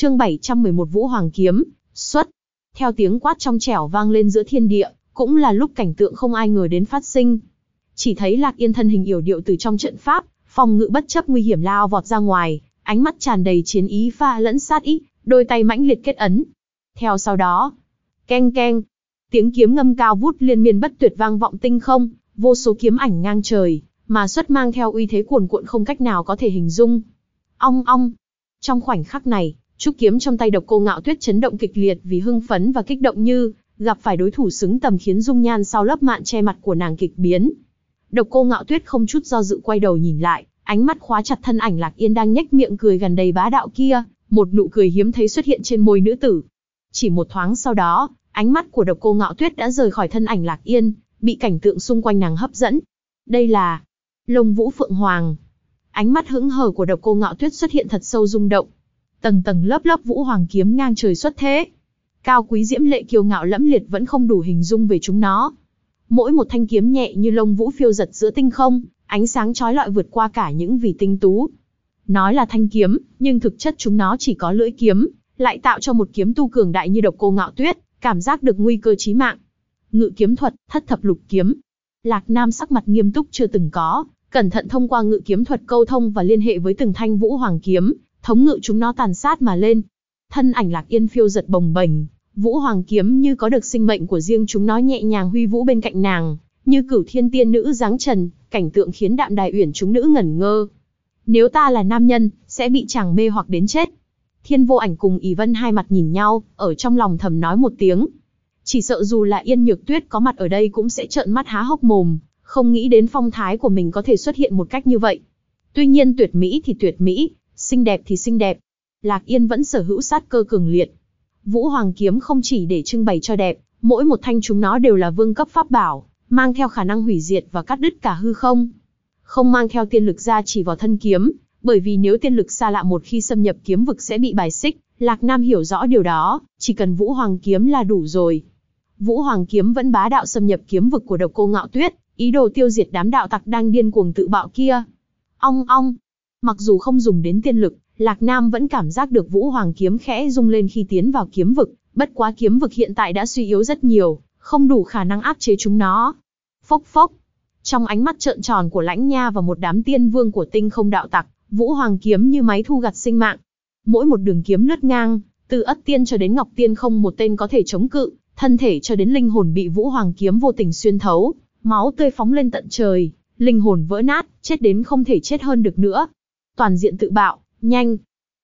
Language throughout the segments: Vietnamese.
Chương 711 Vũ Hoàng kiếm, xuất. Theo tiếng quát trong trẻo vang lên giữa thiên địa, cũng là lúc cảnh tượng không ai ngờ đến phát sinh. Chỉ thấy Lạc Yên thân hình yểu điệu từ trong trận pháp, phòng ngự bất chấp nguy hiểm lao vọt ra ngoài, ánh mắt tràn đầy chiến ý pha lẫn sát ý, đôi tay mãnh liệt kết ấn. Theo sau đó, keng keng, tiếng kiếm ngâm cao vút liên miên bất tuyệt vang vọng tinh không, vô số kiếm ảnh ngang trời, mà xuất mang theo uy thế cuồn cuộn không cách nào có thể hình dung. Ong ong. Trong khoảnh khắc này, trúc kiếm trong tay độc cô ngạo tuyết chấn động kịch liệt vì hưng phấn và kích động như gặp phải đối thủ xứng tầm khiến dung nhan sau lớp mạn che mặt của nàng kịch biến. Độc cô ngạo tuyết không chút do dự quay đầu nhìn lại, ánh mắt khóa chặt thân ảnh lạc yên đang nhếch miệng cười gần đầy bá đạo kia, một nụ cười hiếm thấy xuất hiện trên môi nữ tử. Chỉ một thoáng sau đó, ánh mắt của độc cô ngạo tuyết đã rời khỏi thân ảnh lạc yên, bị cảnh tượng xung quanh nàng hấp dẫn. Đây là lông vũ phượng hoàng. Ánh mắt hững hờ của độc cô ngạo tuyết xuất hiện thật sâu rung động. Tầng tầng lớp lớp vũ hoàng kiếm ngang trời xuất thế. Cao quý diễm lệ kiêu ngạo lẫm liệt vẫn không đủ hình dung về chúng nó. Mỗi một thanh kiếm nhẹ như lông vũ phiêu giật giữa tinh không, ánh sáng chói lọi vượt qua cả những vì tinh tú. Nói là thanh kiếm, nhưng thực chất chúng nó chỉ có lưỡi kiếm, lại tạo cho một kiếm tu cường đại như độc cô ngạo tuyết, cảm giác được nguy cơ chí mạng. Ngự kiếm thuật, thất thập lục kiếm. Lạc Nam sắc mặt nghiêm túc chưa từng có, cẩn thận thông qua ngự kiếm thuật câu thông và liên hệ với từng thanh vũ hoàng kiếm, thống ngự chúng nó tàn sát mà lên. Thân ảnh Lạc Yên phiêu giật bồng bềnh, vũ hoàng kiếm như có được sinh mệnh của riêng chúng nó nhẹ nhàng huy vũ bên cạnh nàng, như cửu thiên tiên nữ dáng trần, cảnh tượng khiến đạm đài uyển chúng nữ ngẩn ngơ. Nếu ta là nam nhân, sẽ bị chàng mê hoặc đến chết. Thiên vô ảnh cùng ỷ vân hai mặt nhìn nhau, ở trong lòng thầm nói một tiếng. Chỉ sợ dù là yên nhược tuyết có mặt ở đây cũng sẽ trợn mắt há hốc mồm, không nghĩ đến phong thái của mình có thể xuất hiện một cách như vậy. Tuy nhiên tuyệt mỹ thì tuyệt mỹ, xinh đẹp thì xinh đẹp. Lạc Yên vẫn sở hữu sát cơ cường liệt. Vũ Hoàng kiếm không chỉ để trưng bày cho đẹp, mỗi một thanh chúng nó đều là vương cấp pháp bảo, mang theo khả năng hủy diệt và cắt đứt cả hư không. Không mang theo tiên lực ra chỉ vào thân kiếm, bởi vì nếu tiên lực xa lạ một khi xâm nhập kiếm vực sẽ bị bài xích, Lạc Nam hiểu rõ điều đó, chỉ cần Vũ Hoàng kiếm là đủ rồi. Vũ Hoàng kiếm vẫn bá đạo xâm nhập kiếm vực của độc cô ngạo tuyết, ý đồ tiêu diệt đám đạo tặc đang điên cuồng tự bạo kia. Ong ong, mặc dù không dùng đến tiên lực, Lạc Nam vẫn cảm giác được Vũ Hoàng kiếm khẽ rung lên khi tiến vào kiếm vực, bất quá kiếm vực hiện tại đã suy yếu rất nhiều, không đủ khả năng áp chế chúng nó. Phốc phốc, trong ánh mắt trợn tròn của Lãnh Nha và một đám tiên vương của tinh không đạo tặc, Vũ Hoàng kiếm như máy thu gặt sinh mạng. Mỗi một đường kiếm lướt ngang, từ ất tiên cho đến ngọc tiên không một tên có thể chống cự, thân thể cho đến linh hồn bị Vũ Hoàng kiếm vô tình xuyên thấu, máu tươi phóng lên tận trời, linh hồn vỡ nát, chết đến không thể chết hơn được nữa. Toàn diện tự bạo, nhanh.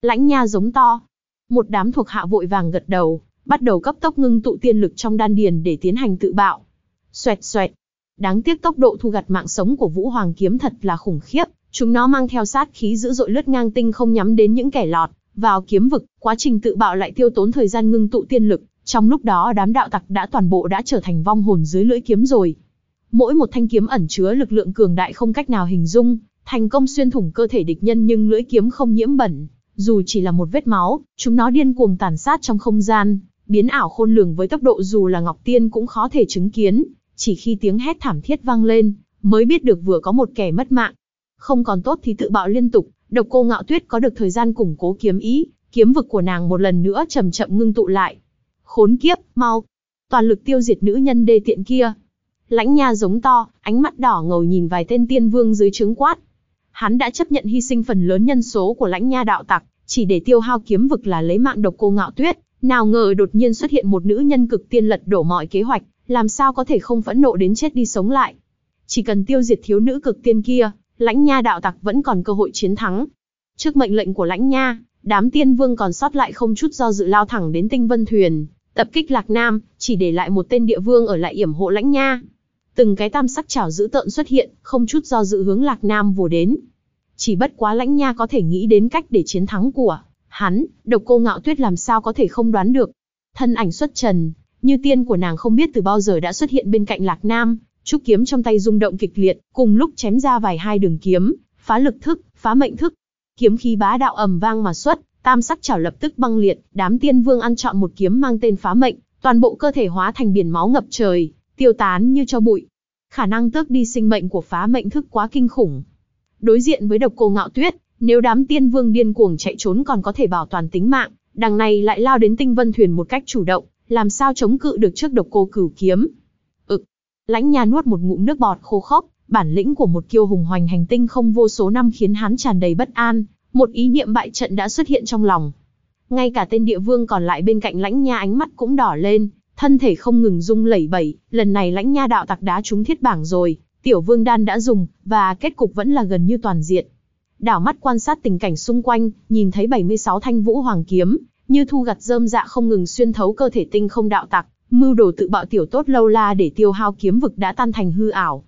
Lãnh Nha giống to. Một đám thuộc hạ vội vàng gật đầu, bắt đầu cấp tốc ngưng tụ tiên lực trong đan điền để tiến hành tự bạo. Xoẹt xoẹt. Đáng tiếc tốc độ thu gặt mạng sống của Vũ Hoàng kiếm thật là khủng khiếp, chúng nó mang theo sát khí dữ dội lướt ngang tinh không nhắm đến những kẻ lọt vào kiếm vực, quá trình tự bạo lại tiêu tốn thời gian ngưng tụ tiên lực, trong lúc đó đám đạo tặc đã toàn bộ đã trở thành vong hồn dưới lưỡi kiếm rồi. Mỗi một thanh kiếm ẩn chứa lực lượng cường đại không cách nào hình dung, thành công xuyên thủng cơ thể địch nhân nhưng lưỡi kiếm không nhiễm bẩn, dù chỉ là một vết máu, chúng nó điên cuồng tàn sát trong không gian, biến ảo khôn lường với tốc độ dù là Ngọc Tiên cũng khó thể chứng kiến, chỉ khi tiếng hét thảm thiết vang lên, mới biết được vừa có một kẻ mất mạng. Không còn tốt thì tự bạo liên tục, độc cô ngạo tuyết có được thời gian củng cố kiếm ý, kiếm vực của nàng một lần nữa chậm chậm ngưng tụ lại. Khốn kiếp, mau, toàn lực tiêu diệt nữ nhân đê tiện kia. Lãnh nha giống to, ánh mắt đỏ ngầu nhìn vài tên tiên vương dưới trướng quát. Hắn đã chấp nhận hy sinh phần lớn nhân số của lãnh nha đạo tặc, chỉ để tiêu hao kiếm vực là lấy mạng độc cô ngạo tuyết. Nào ngờ đột nhiên xuất hiện một nữ nhân cực tiên lật đổ mọi kế hoạch, làm sao có thể không phẫn nộ đến chết đi sống lại. Chỉ cần tiêu diệt thiếu nữ cực tiên kia, lãnh nha đạo tặc vẫn còn cơ hội chiến thắng. Trước mệnh lệnh của lãnh nha, đám tiên vương còn sót lại không chút do dự lao thẳng đến tinh vân thuyền, tập kích lạc nam, chỉ để lại một tên địa vương ở lại yểm hộ lãnh nha. Từng cái tam sắc chảo dữ tợn xuất hiện, không chút do dự hướng lạc nam vồ đến. Chỉ bất quá lãnh nha có thể nghĩ đến cách để chiến thắng của hắn, độc cô ngạo tuyết làm sao có thể không đoán được. Thân ảnh xuất trần, như tiên của nàng không biết từ bao giờ đã xuất hiện bên cạnh lạc nam, trúc kiếm trong tay rung động kịch liệt, cùng lúc chém ra vài hai đường kiếm, phá lực thức, phá mệnh thức. Kiếm khí bá đạo ầm vang mà xuất, tam sắc chảo lập tức băng liệt, đám tiên vương ăn chọn một kiếm mang tên phá mệnh, toàn bộ cơ thể hóa thành biển máu ngập trời, tiêu tán như cho bụi. Khả năng tước đi sinh mệnh của phá mệnh thức quá kinh khủng. Đối diện với độc cô ngạo tuyết, nếu đám tiên vương điên cuồng chạy trốn còn có thể bảo toàn tính mạng, đằng này lại lao đến tinh vân thuyền một cách chủ động, làm sao chống cự được trước độc cô cửu kiếm. Ực, lãnh nha nuốt một ngụm nước bọt khô khốc, bản lĩnh của một kiêu hùng hoành hành tinh không vô số năm khiến hắn tràn đầy bất an, một ý niệm bại trận đã xuất hiện trong lòng. Ngay cả tên địa vương còn lại bên cạnh lãnh nha ánh mắt cũng đỏ lên, thân thể không ngừng rung lẩy bẩy, lần này lãnh nha đạo tặc đá trúng thiết bảng rồi, tiểu vương đan đã dùng, và kết cục vẫn là gần như toàn diện. Đảo mắt quan sát tình cảnh xung quanh, nhìn thấy 76 thanh vũ hoàng kiếm, như thu gặt rơm dạ không ngừng xuyên thấu cơ thể tinh không đạo tặc, mưu đồ tự bạo tiểu tốt lâu la để tiêu hao kiếm vực đã tan thành hư ảo.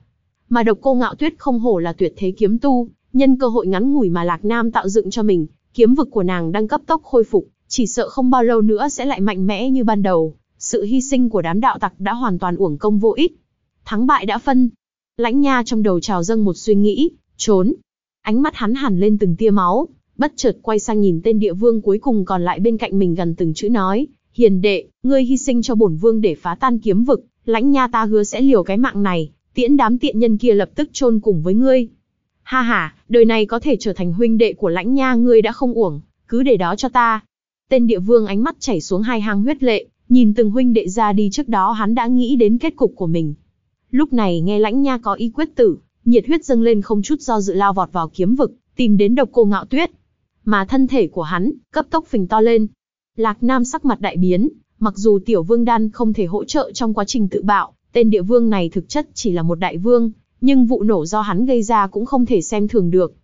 Mà độc cô ngạo tuyết không hổ là tuyệt thế kiếm tu, nhân cơ hội ngắn ngủi mà Lạc Nam tạo dựng cho mình, kiếm vực của nàng đang cấp tốc khôi phục, chỉ sợ không bao lâu nữa sẽ lại mạnh mẽ như ban đầu. Sự hy sinh của đám đạo tặc đã hoàn toàn uổng công vô ích. Thắng bại đã phân. Lãnh Nha trong đầu trào dâng một suy nghĩ, trốn. Ánh mắt hắn hẳn lên từng tia máu, bất chợt quay sang nhìn tên địa vương cuối cùng còn lại bên cạnh mình gần từng chữ nói, hiền đệ, ngươi hy sinh cho bổn vương để phá tan kiếm vực, lãnh nha ta hứa sẽ liều cái mạng này, tiễn đám tiện nhân kia lập tức chôn cùng với ngươi. Ha ha, đời này có thể trở thành huynh đệ của lãnh nha ngươi đã không uổng, cứ để đó cho ta. Tên địa vương ánh mắt chảy xuống hai hang huyết lệ, nhìn từng huynh đệ ra đi trước đó hắn đã nghĩ đến kết cục của mình. Lúc này nghe lãnh nha có ý quyết tử, nhiệt huyết dâng lên không chút do dự lao vọt vào kiếm vực, tìm đến độc cô ngạo tuyết. Mà thân thể của hắn, cấp tốc phình to lên. Lạc Nam sắc mặt đại biến, mặc dù tiểu vương đan không thể hỗ trợ trong quá trình tự bạo, tên địa vương này thực chất chỉ là một đại vương, nhưng vụ nổ do hắn gây ra cũng không thể xem thường được.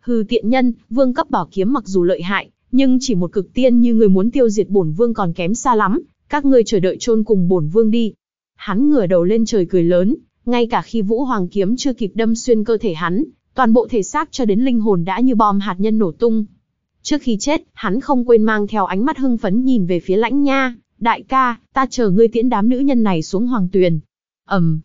Hư tiện nhân, vương cấp bảo kiếm mặc dù lợi hại, nhưng chỉ một cực tiên như người muốn tiêu diệt bổn vương còn kém xa lắm, các ngươi chờ đợi chôn cùng bổn vương đi. Hắn ngửa đầu lên trời cười lớn, ngay cả khi Vũ Hoàng kiếm chưa kịp đâm xuyên cơ thể hắn, toàn bộ thể xác cho đến linh hồn đã như bom hạt nhân nổ tung. Trước khi chết, hắn không quên mang theo ánh mắt hưng phấn nhìn về phía lãnh nha, đại ca, ta chờ ngươi tiễn đám nữ nhân này xuống hoàng tuyền. ầm,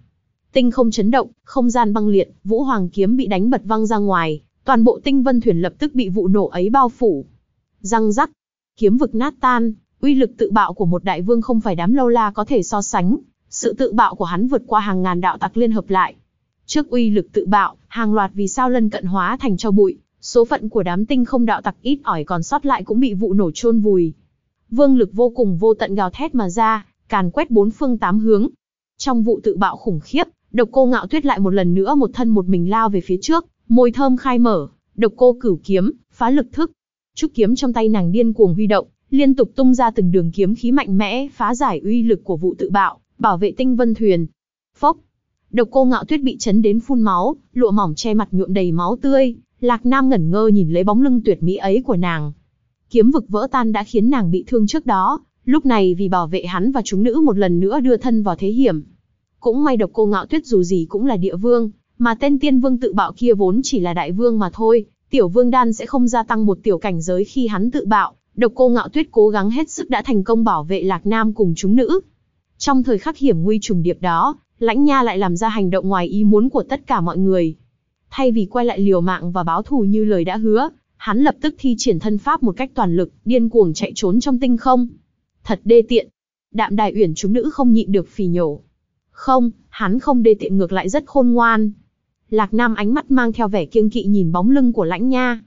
tinh không chấn động, không gian băng liệt, vũ hoàng kiếm bị đánh bật văng ra ngoài, toàn bộ tinh vân thuyền lập tức bị vụ nổ ấy bao phủ. Răng rắc, kiếm vực nát tan, uy lực tự bạo của một đại vương không phải đám lâu la có thể so sánh, sự tự bạo của hắn vượt qua hàng ngàn đạo tặc liên hợp lại. Trước uy lực tự bạo, hàng loạt vì sao lân cận hóa thành cho bụi, số phận của đám tinh không đạo tặc ít ỏi còn sót lại cũng bị vụ nổ chôn vùi. Vương lực vô cùng vô tận gào thét mà ra, càn quét bốn phương tám hướng. Trong vụ tự bạo khủng khiếp, độc cô ngạo tuyết lại một lần nữa một thân một mình lao về phía trước, môi thơm khai mở, độc cô cửu kiếm, phá lực thức. Trúc kiếm trong tay nàng điên cuồng huy động, liên tục tung ra từng đường kiếm khí mạnh mẽ phá giải uy lực của vụ tự bạo, bảo vệ tinh vân thuyền. Phốc, độc cô ngạo tuyết bị chấn đến phun máu, lụa mỏng che mặt nhuộm đầy máu tươi, Lạc Nam ngẩn ngơ nhìn lấy bóng lưng tuyệt mỹ ấy của nàng. Kiếm vực vỡ tan đã khiến nàng bị thương trước đó, lúc này vì bảo vệ hắn và chúng nữ một lần nữa đưa thân vào thế hiểm. Cũng may độc cô ngạo tuyết dù gì cũng là địa vương, mà tên tiên vương tự bạo kia vốn chỉ là đại vương mà thôi, tiểu vương đan sẽ không gia tăng một tiểu cảnh giới khi hắn tự bạo, độc cô ngạo tuyết cố gắng hết sức đã thành công bảo vệ Lạc Nam cùng chúng nữ. Trong thời khắc hiểm nguy trùng điệp đó, lãnh nha lại làm ra hành động ngoài ý muốn của tất cả mọi người. Thay vì quay lại liều mạng và báo thù như lời đã hứa, hắn lập tức thi triển thân pháp một cách toàn lực, điên cuồng chạy trốn trong tinh không. Thật đê tiện. Đạm đài uyển chúng nữ không nhịn được phì nhổ. Không, hắn không đê tiện ngược lại rất khôn ngoan. Lạc Nam ánh mắt mang theo vẻ kiêng kỵ nhìn bóng lưng của lãnh nha.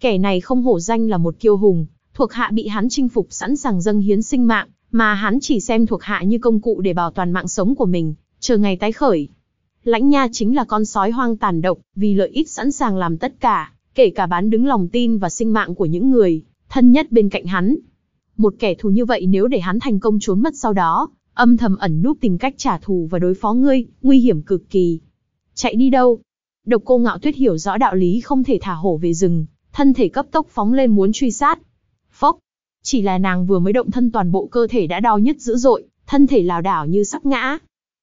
Kẻ này không hổ danh là một kiêu hùng, thuộc hạ bị hắn chinh phục sẵn sàng dâng hiến sinh mạng, mà hắn chỉ xem thuộc hạ như công cụ để bảo toàn mạng sống của mình, chờ ngày tái khởi. Lãnh Nha chính là con sói hoang tàn độc, vì lợi ích sẵn sàng làm tất cả, kể cả bán đứng lòng tin và sinh mạng của những người thân nhất bên cạnh hắn. Một kẻ thù như vậy nếu để hắn thành công trốn mất sau đó, âm thầm ẩn núp tìm cách trả thù và đối phó ngươi, nguy hiểm cực kỳ. Chạy đi đâu? Độc cô ngạo tuyết hiểu rõ đạo lý không thể thả hổ về rừng, thân thể cấp tốc phóng lên muốn truy sát. Chỉ là nàng vừa mới động thân toàn bộ cơ thể đã đau nhất dữ dội, thân thể lảo đảo như sắp ngã,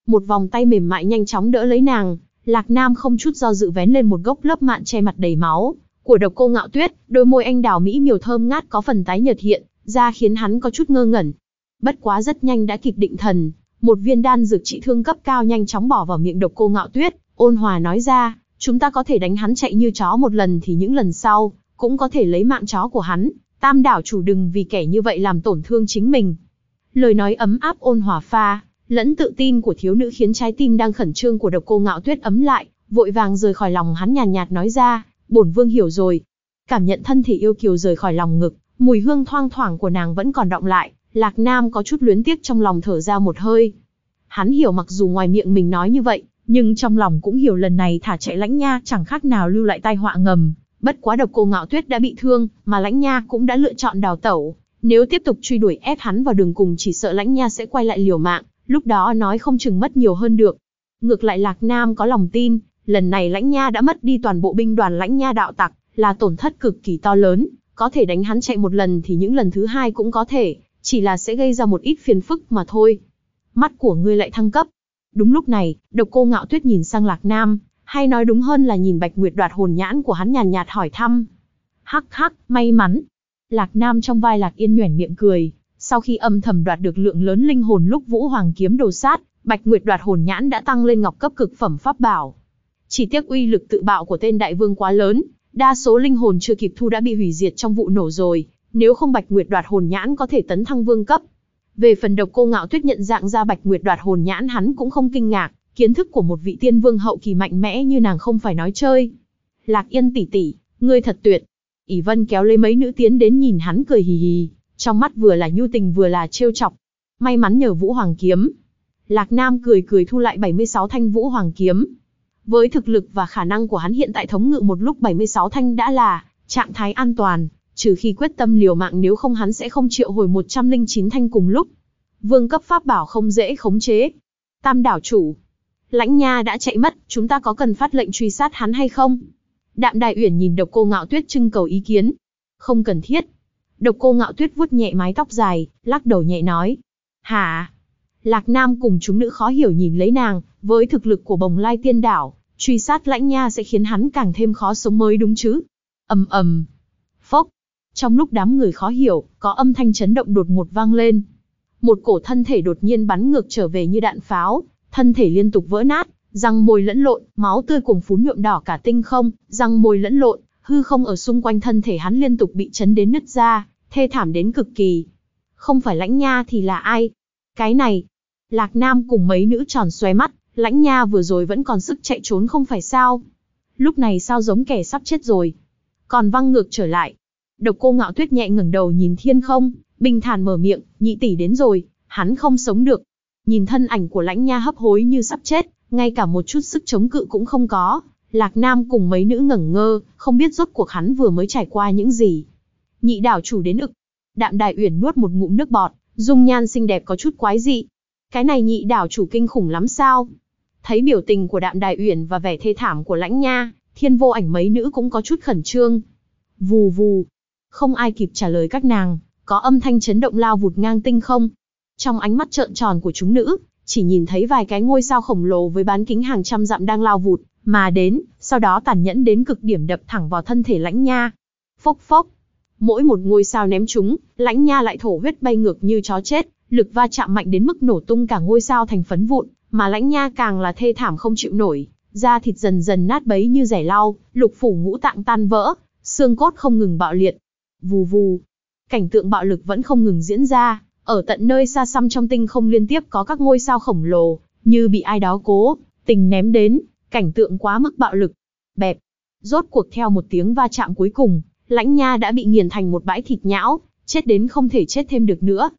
một vòng tay mềm mại nhanh chóng đỡ lấy nàng, Lạc Nam không chút do dự vén lên một gốc lớp mạn che mặt đầy máu. Của độc cô ngạo tuyết, đôi môi anh đào mỹ miều thơm ngát có phần tái nhợt hiện, ra khiến hắn có chút ngơ ngẩn. Bất quá rất nhanh đã kịp định thần, một viên đan dược trị thương cấp cao nhanh chóng bỏ vào miệng độc cô ngạo tuyết, ôn hòa nói ra, chúng ta có thể đánh hắn chạy như chó một lần thì những lần sau, cũng có thể lấy mạng chó của hắn, tam đảo chủ đừng vì kẻ như vậy làm tổn thương chính mình. Lời nói ấm áp ôn hòa pha, lẫn tự tin của thiếu nữ khiến trái tim đang khẩn trương của độc cô ngạo tuyết ấm lại, vội vàng rời khỏi lòng hắn nhàn nhạt, nói ra, bổn vương hiểu rồi. Cảm nhận thân thể yêu kiều rời khỏi lòng ngực, Mùi hương thoang thoảng của nàng vẫn còn động lại, Lạc Nam có chút luyến tiếc trong lòng thở ra một hơi. Hắn hiểu mặc dù ngoài miệng mình nói như vậy, nhưng trong lòng cũng hiểu lần này thả chạy lãnh nha chẳng khác nào lưu lại tai họa ngầm. Bất quá độc cô ngạo tuyết đã bị thương, mà lãnh nha cũng đã lựa chọn đào tẩu. Nếu tiếp tục truy đuổi ép hắn vào đường cùng chỉ sợ lãnh nha sẽ quay lại liều mạng, lúc đó nói không chừng mất nhiều hơn được. Ngược lại Lạc Nam có lòng tin, lần này lãnh nha đã mất đi toàn bộ binh đoàn lãnh nha đạo tặc, là tổn thất cực kỳ to lớn, có thể đánh hắn chạy một lần thì những lần thứ hai cũng có thể, chỉ là sẽ gây ra một ít phiền phức mà thôi. Mắt của ngươi lại thăng cấp. Đúng lúc này, độc cô ngạo tuyết nhìn sang Lạc Nam, hay nói đúng hơn là nhìn Bạch Nguyệt đoạt hồn nhãn của hắn nhàn nhạt hỏi thăm. Hắc hắc, may mắn. Lạc Nam trong vai Lạc Yên nhoẻn miệng cười, sau khi âm thầm đoạt được lượng lớn linh hồn lúc Vũ Hoàng kiếm đồ sát, Bạch Nguyệt đoạt hồn nhãn đã tăng lên ngọc cấp cực phẩm pháp bảo. Chỉ tiếc uy lực tự bạo của tên đại vương quá lớn, đa số linh hồn chưa kịp thu đã bị hủy diệt trong vụ nổ rồi, nếu không Bạch Nguyệt đoạt hồn nhãn có thể tấn thăng vương cấp. Về phần độc cô ngạo tuyết nhận dạng ra Bạch Nguyệt đoạt hồn nhãn hắn cũng không kinh ngạc, kiến thức của một vị tiên vương hậu kỳ mạnh mẽ như nàng không phải nói chơi. Lạc Yên tỷ tỷ, ngươi thật tuyệt. ỷ Vân kéo lấy mấy nữ tiến đến nhìn hắn cười hì hì, trong mắt vừa là nhu tình vừa là trêu chọc. May mắn nhờ Vũ Hoàng kiếm. Lạc Nam cười cười thu lại 76 thanh Vũ Hoàng kiếm. Với thực lực và khả năng của hắn hiện tại thống ngự một lúc 76 thanh đã là trạng thái an toàn, trừ khi quyết tâm liều mạng nếu không hắn sẽ không triệu hồi 109 thanh cùng lúc. Vương cấp pháp bảo không dễ khống chế. Tam đảo chủ. Lãnh Nha đã chạy mất, chúng ta có cần phát lệnh truy sát hắn hay không? Đạm Đại Uyển nhìn Độc Cô Ngạo Tuyết trưng cầu ý kiến. Không cần thiết. Độc Cô Ngạo Tuyết vuốt nhẹ mái tóc dài, lắc đầu nhẹ nói. Hả? Lạc Nam cùng chúng nữ khó hiểu nhìn lấy nàng, với thực lực của bồng lai tiên đảo, truy sát lãnh nha sẽ khiến hắn càng thêm khó sống mới đúng chứ. ầm ầm, phốc. Trong lúc đám người khó hiểu, có âm thanh chấn động đột ngột vang lên. Một cổ thân thể đột nhiên bắn ngược trở về như đạn pháo, thân thể liên tục vỡ nát, răng môi lẫn lộn, máu tươi cùng phún nhuộm đỏ cả tinh không, răng môi lẫn lộn, hư không ở xung quanh thân thể hắn liên tục bị chấn đến nứt ra, thê thảm đến cực kỳ. Không phải lãnh nha thì là ai? Cái này, Lạc Nam cùng mấy nữ tròn xoe mắt, lãnh nha vừa rồi vẫn còn sức chạy trốn không phải sao. Lúc này sao giống kẻ sắp chết rồi. Còn văng ngược trở lại. Độc cô ngạo tuyết nhẹ ngẩng đầu nhìn thiên không, bình thản mở miệng, nhị tỷ đến rồi, hắn không sống được. Nhìn thân ảnh của lãnh nha hấp hối như sắp chết, ngay cả một chút sức chống cự cũng không có. Lạc Nam cùng mấy nữ ngẩn ngơ, không biết rốt cuộc hắn vừa mới trải qua những gì. Nhị đảo chủ đến ực. Đạm Đại Uyển nuốt một ngụm nước bọt, dung nhan xinh đẹp có chút quái dị. Cái này nhị đảo chủ kinh khủng lắm sao? Thấy biểu tình của Đạm Đại Uyển và vẻ thê thảm của Lãnh Nha, Thiên Vô Ảnh mấy nữ cũng có chút khẩn trương. Vù vù, không ai kịp trả lời các nàng, có âm thanh chấn động lao vụt ngang tinh không. Trong ánh mắt trợn tròn của chúng nữ, chỉ nhìn thấy vài cái ngôi sao khổng lồ với bán kính hàng trăm dặm đang lao vụt, mà đến, sau đó tàn nhẫn đến cực điểm đập thẳng vào thân thể lãnh nha. Phốc phốc, mỗi một ngôi sao ném chúng, lãnh nha lại thổ huyết bay ngược như chó chết, lực va chạm mạnh đến mức nổ tung cả ngôi sao thành phấn vụn, mà lãnh nha càng là thê thảm không chịu nổi, da thịt dần dần nát bấy như rẻ lau, lục phủ ngũ tạng tan vỡ, xương cốt không ngừng bạo liệt. Vù vù, cảnh tượng bạo lực vẫn không ngừng diễn ra, ở tận nơi xa xăm trong tinh không liên tiếp có các ngôi sao khổng lồ, như bị ai đó cố, tình ném đến, cảnh tượng quá mức bạo lực. Bẹp, rốt cuộc theo một tiếng va chạm cuối cùng, lãnh nha đã bị nghiền thành một bãi thịt nhão, chết đến không thể chết thêm được nữa.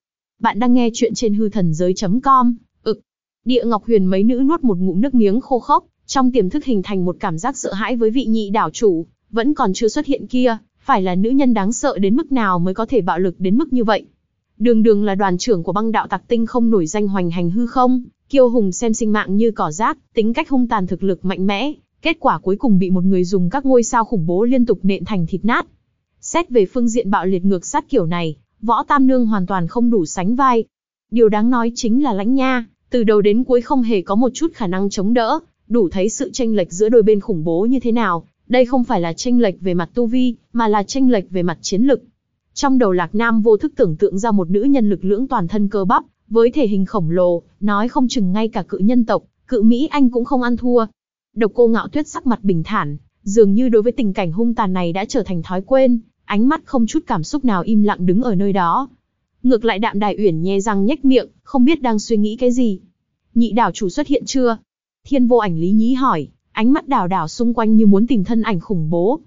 Bạn đang nghe chuyện trên hư thần giới.com, ực. Địa Ngọc Huyền mấy nữ nuốt một ngụm nước miếng khô khốc, trong tiềm thức hình thành một cảm giác sợ hãi với vị nhị đảo chủ, vẫn còn chưa xuất hiện kia, phải là nữ nhân đáng sợ đến mức nào mới có thể bạo lực đến mức như vậy. Đường đường là đoàn trưởng của băng đạo tặc tinh không nổi danh hoành hành hư không, kiêu hùng xem sinh mạng như cỏ rác, tính cách hung tàn thực lực mạnh mẽ, kết quả cuối cùng bị một người dùng các ngôi sao khủng bố liên tục nện thành thịt nát. Xét về phương diện bạo liệt ngược sát kiểu này, võ tam nương hoàn toàn không đủ sánh vai. Điều đáng nói chính là lãnh nha, từ đầu đến cuối không hề có một chút khả năng chống đỡ, đủ thấy sự tranh lệch giữa đôi bên khủng bố như thế nào. Đây không phải là tranh lệch về mặt tu vi, mà là tranh lệch về mặt chiến lực. Trong đầu Lạc Nam vô thức tưởng tượng ra một nữ nhân lực lưỡng toàn thân cơ bắp, với thể hình khổng lồ, nói không chừng ngay cả cự nhân tộc, cự Mỹ Anh cũng không ăn thua. Độc cô ngạo tuyết sắc mặt bình thản, dường như đối với tình cảnh hung tàn này đã trở thành thói quen, ánh mắt không chút cảm xúc nào im lặng đứng ở nơi đó. Ngược lại đạm đài uyển nhe răng nhếch miệng, không biết đang suy nghĩ cái gì. Nhị đảo chủ xuất hiện chưa? Thiên vô ảnh lý nhí hỏi, ánh mắt đảo đảo xung quanh như muốn tìm thân ảnh khủng bố.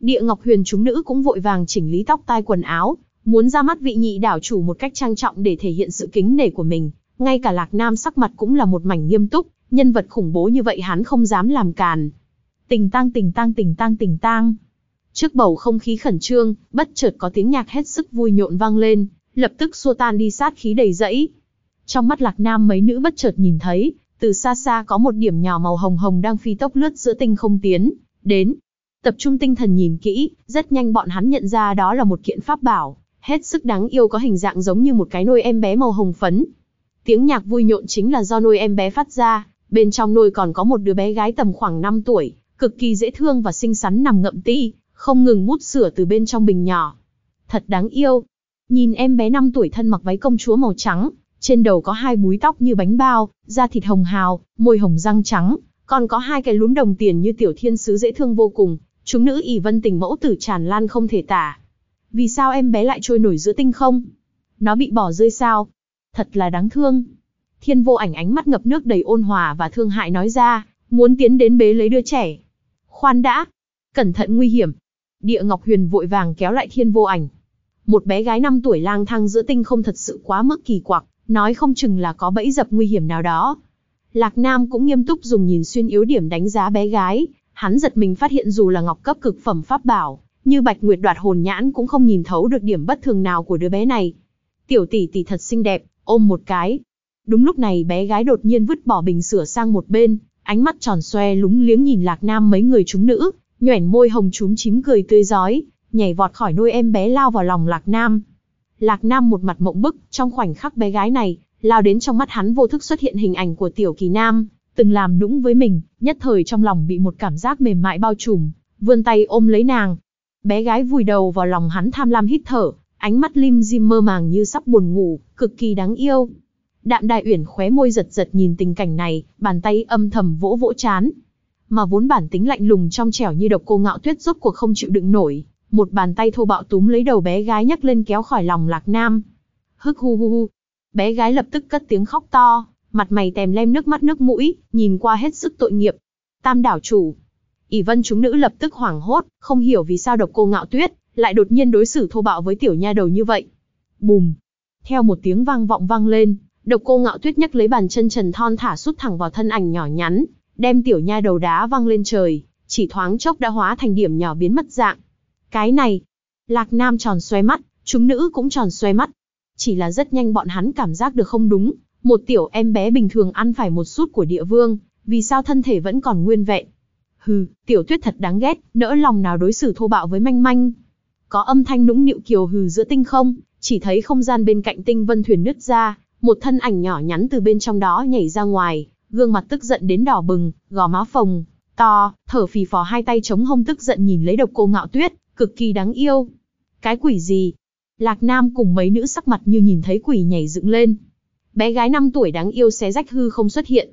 Địa Ngọc Huyền chúng nữ cũng vội vàng chỉnh lý tóc tai quần áo, muốn ra mắt vị nhị đảo chủ một cách trang trọng để thể hiện sự kính nể của mình, ngay cả Lạc Nam sắc mặt cũng là một mảnh nghiêm túc, nhân vật khủng bố như vậy hắn không dám làm càn. Tình tang tình tang tình tang tình tang. Trước bầu không khí khẩn trương, bất chợt có tiếng nhạc hết sức vui nhộn vang lên, lập tức xua tan đi sát khí đầy dẫy. Trong mắt Lạc Nam mấy nữ bất chợt nhìn thấy, từ xa xa có một điểm nhỏ màu hồng hồng đang phi tốc lướt giữa tinh không tiến, đến. Tập trung tinh thần nhìn kỹ, rất nhanh bọn hắn nhận ra đó là một kiện pháp bảo, hết sức đáng yêu có hình dạng giống như một cái nôi em bé màu hồng phấn. Tiếng nhạc vui nhộn chính là do nôi em bé phát ra, bên trong nôi còn có một đứa bé gái tầm khoảng 5 tuổi, cực kỳ dễ thương và xinh xắn nằm ngậm ti, không ngừng mút sữa từ bên trong bình nhỏ. Thật đáng yêu. Nhìn em bé 5 tuổi thân mặc váy công chúa màu trắng, trên đầu có hai búi tóc như bánh bao, da thịt hồng hào, môi hồng răng trắng, còn có hai cái lúm đồng tiền như tiểu thiên sứ dễ thương vô cùng. Chúng nữ ỷ vân tình mẫu tử tràn lan không thể tả. Vì sao em bé lại trôi nổi giữa tinh không? Nó bị bỏ rơi sao? Thật là đáng thương. Thiên vô ảnh ánh mắt ngập nước đầy ôn hòa và thương hại nói ra, muốn tiến đến bế lấy đứa trẻ. Khoan đã, cẩn thận nguy hiểm. Địa Ngọc Huyền vội vàng kéo lại thiên vô ảnh. Một bé gái 5 tuổi lang thang giữa tinh không thật sự quá mức kỳ quặc, nói không chừng là có bẫy dập nguy hiểm nào đó. Lạc Nam cũng nghiêm túc dùng nhìn xuyên yếu điểm đánh giá bé gái, hắn giật mình phát hiện dù là ngọc cấp cực phẩm pháp bảo, như Bạch Nguyệt đoạt hồn nhãn cũng không nhìn thấu được điểm bất thường nào của đứa bé này. Tiểu tỷ tỷ thật xinh đẹp, ôm một cái. Đúng lúc này bé gái đột nhiên vứt bỏ bình sửa sang một bên, ánh mắt tròn xoe lúng liếng nhìn Lạc Nam mấy người chúng nữ, nhoẻn môi hồng chúm chím cười tươi giói, nhảy vọt khỏi nuôi em bé lao vào lòng Lạc Nam. Lạc Nam một mặt mộng bức, trong khoảnh khắc bé gái này, lao đến trong mắt hắn vô thức xuất hiện hình ảnh của tiểu kỳ nam, từng làm nũng với mình, nhất thời trong lòng bị một cảm giác mềm mại bao trùm, vươn tay ôm lấy nàng. Bé gái vùi đầu vào lòng hắn tham lam hít thở, ánh mắt lim dim mơ màng như sắp buồn ngủ, cực kỳ đáng yêu. Đạm Đại Uyển khóe môi giật giật nhìn tình cảnh này, bàn tay âm thầm vỗ vỗ chán. Mà vốn bản tính lạnh lùng trong trẻo như độc cô ngạo tuyết rốt cuộc không chịu đựng nổi, một bàn tay thô bạo túm lấy đầu bé gái nhấc lên kéo khỏi lòng Lạc Nam. Hức hu hu hu. Bé gái lập tức cất tiếng khóc to, mặt mày tèm lem nước mắt nước mũi, nhìn qua hết sức tội nghiệp. Tam đảo chủ. ỷ vân chúng nữ lập tức hoảng hốt, không hiểu vì sao độc cô ngạo tuyết, lại đột nhiên đối xử thô bạo với tiểu nha đầu như vậy. Bùm. Theo một tiếng vang vọng vang lên, độc cô ngạo tuyết nhấc lấy bàn chân trần thon thả sút thẳng vào thân ảnh nhỏ nhắn, đem tiểu nha đầu đá văng lên trời, chỉ thoáng chốc đã hóa thành điểm nhỏ biến mất dạng. Cái này, Lạc Nam tròn xoay mắt, chúng nữ cũng tròn xoay mắt. Chỉ là rất nhanh bọn hắn cảm giác được không đúng, một tiểu em bé bình thường ăn phải một sút của địa vương, vì sao thân thể vẫn còn nguyên vẹn. Hừ, tiểu tuyết thật đáng ghét, nỡ lòng nào đối xử thô bạo với manh manh. Có âm thanh nũng nịu kiều hừ giữa tinh không, chỉ thấy không gian bên cạnh tinh vân thuyền nứt ra, một thân ảnh nhỏ nhắn từ bên trong đó nhảy ra ngoài, gương mặt tức giận đến đỏ bừng, gò má phồng, to, thở phì phò hai tay chống hông tức giận nhìn lấy độc cô ngạo tuyết, cực kỳ đáng yêu. Cái quỷ gì? Lạc Nam cùng mấy nữ sắc mặt như nhìn thấy quỷ nhảy dựng lên. Bé gái 5 tuổi đáng yêu xé rách hư không xuất hiện.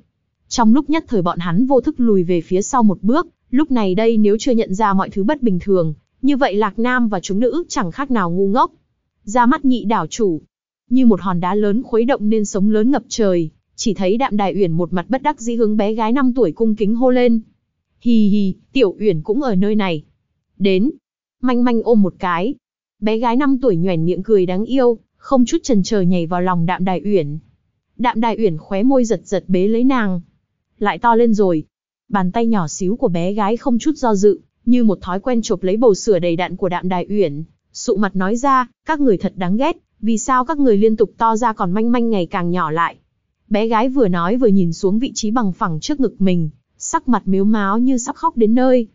Trong lúc nhất thời bọn hắn vô thức lùi về phía sau một bước, lúc này đây nếu chưa nhận ra mọi thứ bất bình thường, như vậy Lạc Nam và chúng nữ chẳng khác nào ngu ngốc. Ra mắt nhị đảo chủ, như một hòn đá lớn khuấy động nên sống lớn ngập trời, chỉ thấy đạm đài uyển một mặt bất đắc dĩ hướng bé gái 5 tuổi cung kính hô lên. Hì hì, tiểu uyển cũng ở nơi này. Đến, manh manh ôm một cái. Bé gái 5 tuổi nhoẻn miệng cười đáng yêu, không chút chần chờ nhảy vào lòng đạm đài uyển. Đạm đài uyển khóe môi giật giật bế lấy nàng. Lại to lên rồi. Bàn tay nhỏ xíu của bé gái không chút do dự, như một thói quen chộp lấy bầu sữa đầy đạn của đạm đài uyển. Sụ mặt nói ra, các người thật đáng ghét, vì sao các người liên tục to ra còn manh manh ngày càng nhỏ lại. Bé gái vừa nói vừa nhìn xuống vị trí bằng phẳng trước ngực mình, sắc mặt miếu máo như sắp khóc đến nơi.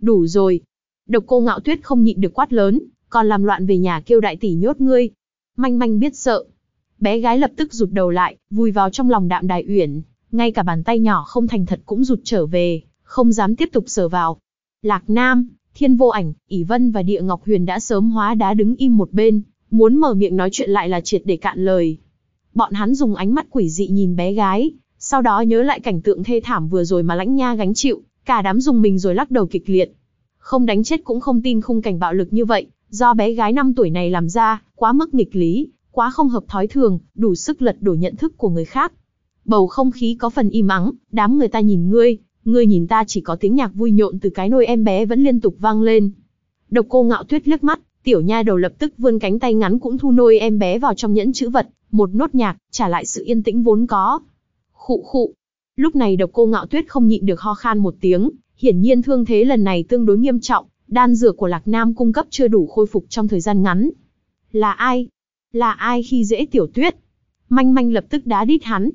Đủ rồi, Độc cô ngạo tuyết không nhịn được quát lớn, còn làm loạn về nhà kêu đại tỷ nhốt ngươi. Manh manh biết sợ. Bé gái lập tức rụt đầu lại, vùi vào trong lòng đạm đài uyển, ngay cả bàn tay nhỏ không thành thật cũng rụt trở về, không dám tiếp tục sờ vào. Lạc Nam, Thiên Vô Ảnh, ỷ Vân và Địa Ngọc Huyền đã sớm hóa đá đứng im một bên, muốn mở miệng nói chuyện lại là triệt để cạn lời. Bọn hắn dùng ánh mắt quỷ dị nhìn bé gái, sau đó nhớ lại cảnh tượng thê thảm vừa rồi mà lãnh nha gánh chịu, cả đám dùng mình rồi lắc đầu kịch liệt. Không đánh chết cũng không tin khung cảnh bạo lực như vậy, do bé gái 5 tuổi này làm ra, quá mức nghịch lý, quá không hợp thói thường, đủ sức lật đổ nhận thức của người khác. Bầu không khí có phần im ắng, đám người ta nhìn ngươi, ngươi nhìn ta chỉ có tiếng nhạc vui nhộn từ cái nôi em bé vẫn liên tục vang lên. Độc cô ngạo tuyết liếc mắt, Tiểu nha đầu lập tức vươn cánh tay ngắn cũng thu nôi em bé vào trong nhẫn chữ vật, một nốt nhạc, trả lại sự yên tĩnh vốn có. Khụ khụ. Lúc này độc cô ngạo tuyết không nhịn được ho khan một tiếng, hiển nhiên thương thế lần này tương đối nghiêm trọng, đan dược của Lạc Nam cung cấp chưa đủ khôi phục trong thời gian ngắn. Là ai? Là ai khi dễ tiểu tuyết? Manh manh lập tức đá đít hắn.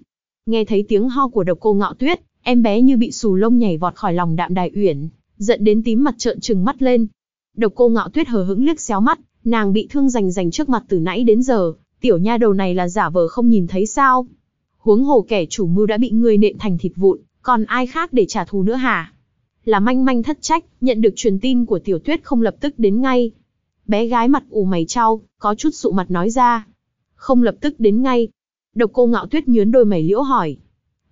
Nghe thấy tiếng ho của độc cô ngạo tuyết, em bé như bị xù lông nhảy vọt khỏi lòng đạm đài uyển, giận đến tím mặt trợn trừng mắt lên. Độc cô ngạo tuyết hờ hững liếc xéo mắt, nàng bị thương rành rành trước mặt từ nãy đến giờ, tiểu nha đầu này là giả vờ không nhìn thấy sao? Huống hồ kẻ chủ mưu đã bị người nện thành thịt vụn, còn ai khác để trả thù nữa hả? Là manh manh thất trách, nhận được truyền tin của tiểu tuyết không lập tức đến ngay. Bé gái mặt ủ mày trao, có chút sụ mặt nói ra. Không lập tức đến ngay. Độc cô ngạo tuyết nhướn đôi mày liễu hỏi.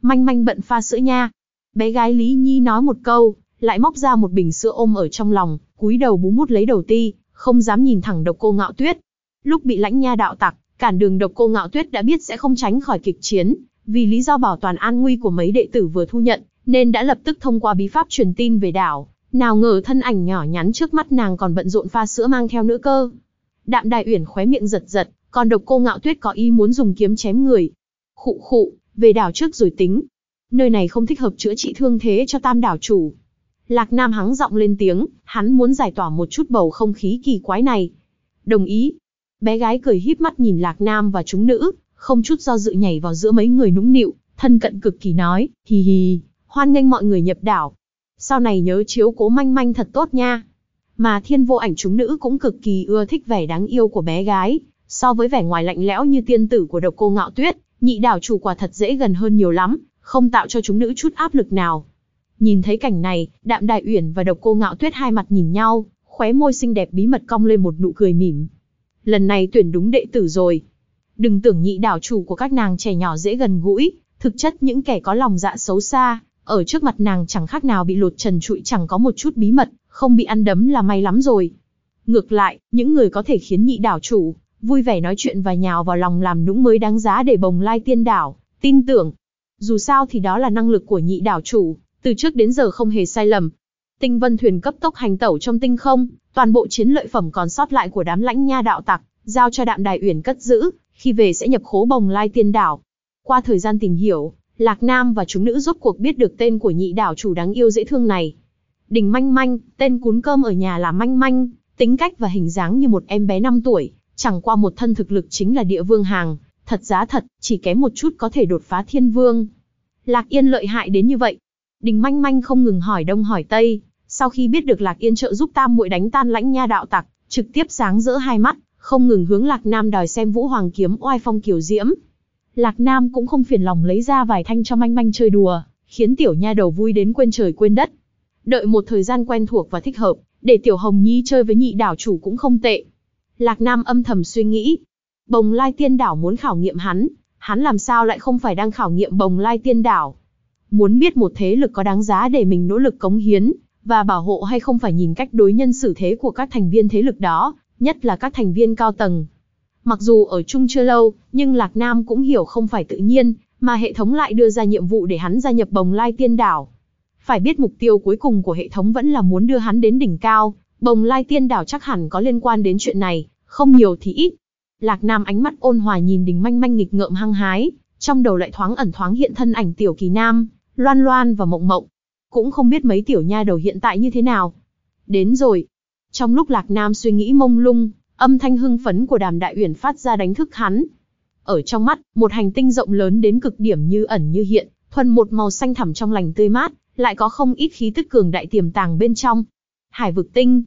Manh manh bận pha sữa nha. Bé gái Lý Nhi nói một câu, lại móc ra một bình sữa ôm ở trong lòng, cúi đầu bú mút lấy đầu ti, không dám nhìn thẳng độc cô ngạo tuyết. Lúc bị lãnh nha đạo tặc, cản đường độc cô ngạo tuyết đã biết sẽ không tránh khỏi kịch chiến, vì lý do bảo toàn an nguy của mấy đệ tử vừa thu nhận, nên đã lập tức thông qua bí pháp truyền tin về đảo. Nào ngờ thân ảnh nhỏ nhắn trước mắt nàng còn bận rộn pha sữa mang theo nữa cơ. Đạm Đại Uyển khóe miệng giật giật, còn độc cô ngạo tuyết có ý muốn dùng kiếm chém người. Khụ khụ, về đảo trước rồi tính. Nơi này không thích hợp chữa trị thương thế cho tam đảo chủ. Lạc Nam hắng giọng lên tiếng, hắn muốn giải tỏa một chút bầu không khí kỳ quái này. Đồng ý. Bé gái cười híp mắt nhìn Lạc Nam và chúng nữ, không chút do dự nhảy vào giữa mấy người nũng nịu, thân cận cực kỳ nói, hì hì, hoan nghênh mọi người nhập đảo. Sau này nhớ chiếu cố manh manh thật tốt nha. Mà thiên vô ảnh chúng nữ cũng cực kỳ ưa thích vẻ đáng yêu của bé gái, so với vẻ ngoài lạnh lẽo như tiên tử của độc cô ngạo tuyết, nhị đảo chủ quả thật dễ gần hơn nhiều lắm, không tạo cho chúng nữ chút áp lực nào. Nhìn thấy cảnh này, đạm đại uyển và độc cô ngạo tuyết hai mặt nhìn nhau, khóe môi xinh đẹp bí mật cong lên một nụ cười mỉm. Lần này tuyển đúng đệ tử rồi. Đừng tưởng nhị đảo chủ của các nàng trẻ nhỏ dễ gần gũi, thực chất những kẻ có lòng dạ xấu xa, ở trước mặt nàng chẳng khác nào bị lột trần trụi chẳng có một chút bí mật, không bị ăn đấm là may lắm rồi. Ngược lại, những người có thể khiến nhị đảo chủ, vui vẻ nói chuyện và nhào vào lòng làm nũng mới đáng giá để bồng lai tiên đảo, tin tưởng. Dù sao thì đó là năng lực của nhị đảo chủ, từ trước đến giờ không hề sai lầm. Tinh vân thuyền cấp tốc hành tẩu trong tinh không, toàn bộ chiến lợi phẩm còn sót lại của đám lãnh nha đạo tặc, giao cho đạm đài uyển cất giữ, khi về sẽ nhập khố bồng lai tiên đảo. Qua thời gian tìm hiểu, Lạc Nam và chúng nữ rốt cuộc biết được tên của nhị đảo chủ đáng yêu dễ thương này. Đình manh manh, tên cún cơm ở nhà là manh manh, tính cách và hình dáng như một em bé 5 tuổi, chẳng qua một thân thực lực chính là địa vương hàng, thật giá thật, chỉ kém một chút có thể đột phá thiên vương. Lạc Yên lợi hại đến như vậy. Đình manh manh không ngừng hỏi đông hỏi tây, sau khi biết được Lạc Yên trợ giúp tam muội đánh tan lãnh nha đạo tặc, trực tiếp sáng rỡ hai mắt, không ngừng hướng Lạc Nam đòi xem Vũ Hoàng kiếm oai phong kiều diễm. Lạc Nam cũng không phiền lòng lấy ra vài thanh cho manh manh chơi đùa, khiến tiểu nha đầu vui đến quên trời quên đất. Đợi một thời gian quen thuộc và thích hợp, để tiểu hồng nhi chơi với nhị đảo chủ cũng không tệ. Lạc Nam âm thầm suy nghĩ. Bồng lai tiên đảo muốn khảo nghiệm hắn, hắn làm sao lại không phải đang khảo nghiệm bồng lai tiên đảo. Muốn biết một thế lực có đáng giá để mình nỗ lực cống hiến, và bảo hộ hay không phải nhìn cách đối nhân xử thế của các thành viên thế lực đó, nhất là các thành viên cao tầng. Mặc dù ở chung chưa lâu, nhưng Lạc Nam cũng hiểu không phải tự nhiên, mà hệ thống lại đưa ra nhiệm vụ để hắn gia nhập bồng lai tiên đảo. Phải biết mục tiêu cuối cùng của hệ thống vẫn là muốn đưa hắn đến đỉnh cao, bồng lai tiên đảo chắc hẳn có liên quan đến chuyện này, không nhiều thì ít. Lạc Nam ánh mắt ôn hòa nhìn đình manh manh nghịch ngợm hăng hái, trong đầu lại thoáng ẩn thoáng hiện thân ảnh tiểu kỳ nam, loan loan và mộng mộng. Cũng không biết mấy tiểu nha đầu hiện tại như thế nào. Đến rồi. Trong lúc Lạc Nam suy nghĩ mông lung, Âm thanh hưng phấn của đàm đại uyển phát ra đánh thức hắn. Ở trong mắt, một hành tinh rộng lớn đến cực điểm như ẩn như hiện, thuần một màu xanh thẳm trong lành tươi mát, lại có không ít khí tức cường đại tiềm tàng bên trong. Hải vực tinh.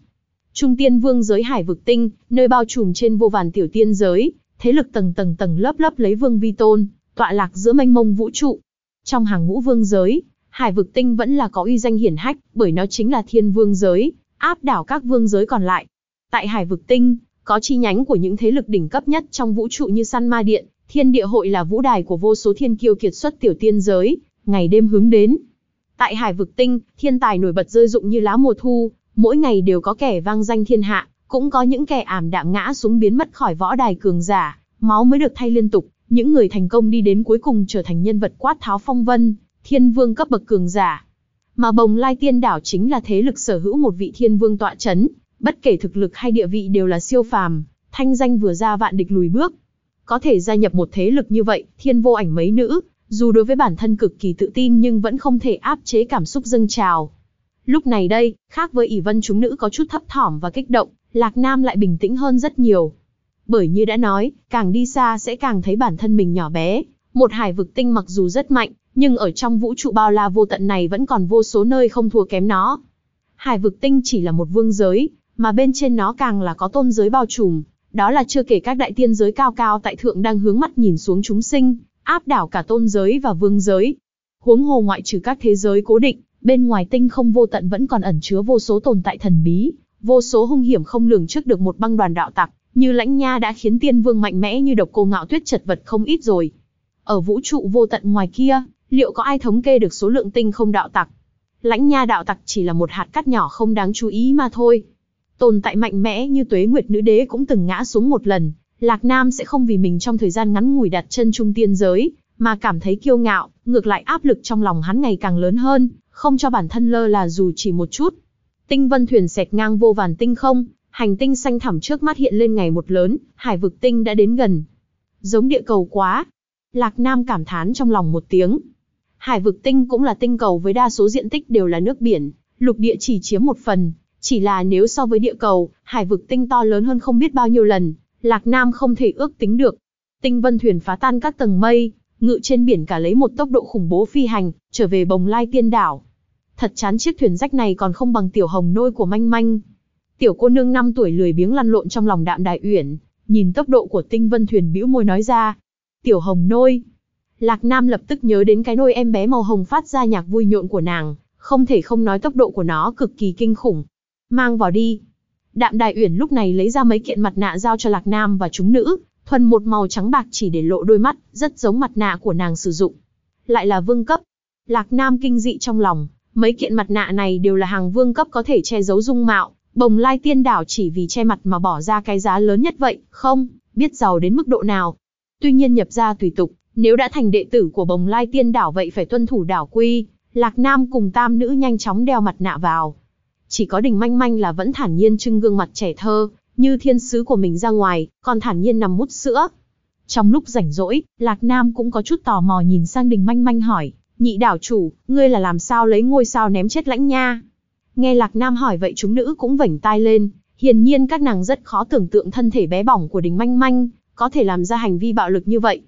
Trung tiên vương giới hải vực tinh, nơi bao trùm trên vô vàn tiểu tiên giới, thế lực tầng tầng tầng lớp lớp lấy vương vi tôn, tọa lạc giữa mênh mông vũ trụ. Trong hàng ngũ vương giới, hải vực tinh vẫn là có uy danh hiển hách, bởi nó chính là thiên vương giới, áp đảo các vương giới còn lại. Tại hải vực tinh, có chi nhánh của những thế lực đỉnh cấp nhất trong vũ trụ như Săn Ma Điện, Thiên Địa Hội là vũ đài của vô số thiên kiêu kiệt xuất tiểu tiên giới, ngày đêm hướng đến. Tại Hải Vực Tinh, thiên tài nổi bật rơi rụng như lá mùa thu, mỗi ngày đều có kẻ vang danh thiên hạ, cũng có những kẻ ảm đạm ngã xuống biến mất khỏi võ đài cường giả, máu mới được thay liên tục, những người thành công đi đến cuối cùng trở thành nhân vật quát tháo phong vân, thiên vương cấp bậc cường giả. Mà Bồng Lai Tiên Đảo chính là thế lực sở hữu một vị thiên vương tọa chấn, Bất kể thực lực hay địa vị đều là siêu phàm, thanh danh vừa ra vạn địch lùi bước. Có thể gia nhập một thế lực như vậy, thiên vô ảnh mấy nữ, dù đối với bản thân cực kỳ tự tin nhưng vẫn không thể áp chế cảm xúc dâng trào. Lúc này đây, khác với ỷ vân chúng nữ có chút thấp thỏm và kích động, Lạc Nam lại bình tĩnh hơn rất nhiều. Bởi như đã nói, càng đi xa sẽ càng thấy bản thân mình nhỏ bé. Một hải vực tinh mặc dù rất mạnh, nhưng ở trong vũ trụ bao la vô tận này vẫn còn vô số nơi không thua kém nó. Hải vực tinh chỉ là một vương giới, mà bên trên nó càng là có tôn giới bao trùm, đó là chưa kể các đại tiên giới cao cao tại thượng đang hướng mắt nhìn xuống chúng sinh, áp đảo cả tôn giới và vương giới. Huống hồ ngoại trừ các thế giới cố định, bên ngoài tinh không vô tận vẫn còn ẩn chứa vô số tồn tại thần bí, vô số hung hiểm không lường trước được một băng đoàn đạo tặc, như lãnh nha đã khiến tiên vương mạnh mẽ như độc cô ngạo tuyết chật vật không ít rồi. Ở vũ trụ vô tận ngoài kia, liệu có ai thống kê được số lượng tinh không đạo tặc? Lãnh nha đạo tặc chỉ là một hạt cát nhỏ không đáng chú ý mà thôi. Tồn tại mạnh mẽ như tuế nguyệt nữ đế cũng từng ngã xuống một lần, Lạc Nam sẽ không vì mình trong thời gian ngắn ngủi đặt chân trung tiên giới, mà cảm thấy kiêu ngạo, ngược lại áp lực trong lòng hắn ngày càng lớn hơn, không cho bản thân lơ là dù chỉ một chút. Tinh vân thuyền xẹt ngang vô vàn tinh không, hành tinh xanh thẳm trước mắt hiện lên ngày một lớn, hải vực tinh đã đến gần. Giống địa cầu quá. Lạc Nam cảm thán trong lòng một tiếng. Hải vực tinh cũng là tinh cầu với đa số diện tích đều là nước biển, lục địa chỉ chiếm một phần. Chỉ là nếu so với địa cầu, hải vực tinh to lớn hơn không biết bao nhiêu lần, Lạc Nam không thể ước tính được. Tinh vân thuyền phá tan các tầng mây, ngự trên biển cả lấy một tốc độ khủng bố phi hành, trở về bồng lai tiên đảo. Thật chán chiếc thuyền rách này còn không bằng tiểu hồng nôi của manh manh. Tiểu cô nương 5 tuổi lười biếng lăn lộn trong lòng đạm đại uyển, nhìn tốc độ của tinh vân thuyền bĩu môi nói ra. Tiểu hồng nôi. Lạc Nam lập tức nhớ đến cái nôi em bé màu hồng phát ra nhạc vui nhộn của nàng, không thể không nói tốc độ của nó cực kỳ kinh khủng. Mang vào đi. Đạm Đại Uyển lúc này lấy ra mấy kiện mặt nạ giao cho Lạc Nam và chúng nữ, thuần một màu trắng bạc chỉ để lộ đôi mắt, rất giống mặt nạ của nàng sử dụng. Lại là vương cấp. Lạc Nam kinh dị trong lòng, mấy kiện mặt nạ này đều là hàng vương cấp có thể che giấu dung mạo, bồng lai tiên đảo chỉ vì che mặt mà bỏ ra cái giá lớn nhất vậy, không, biết giàu đến mức độ nào. Tuy nhiên nhập ra tùy tục, nếu đã thành đệ tử của bồng lai tiên đảo vậy phải tuân thủ đảo quy, Lạc Nam cùng tam nữ nhanh chóng đeo mặt nạ vào. Chỉ có đình manh manh là vẫn thản nhiên trưng gương mặt trẻ thơ, như thiên sứ của mình ra ngoài, còn thản nhiên nằm mút sữa. Trong lúc rảnh rỗi, Lạc Nam cũng có chút tò mò nhìn sang đình manh manh hỏi, nhị đảo chủ, ngươi là làm sao lấy ngôi sao ném chết lãnh nha? Nghe Lạc Nam hỏi vậy chúng nữ cũng vảnh tai lên, hiển nhiên các nàng rất khó tưởng tượng thân thể bé bỏng của đình manh manh, có thể làm ra hành vi bạo lực như vậy.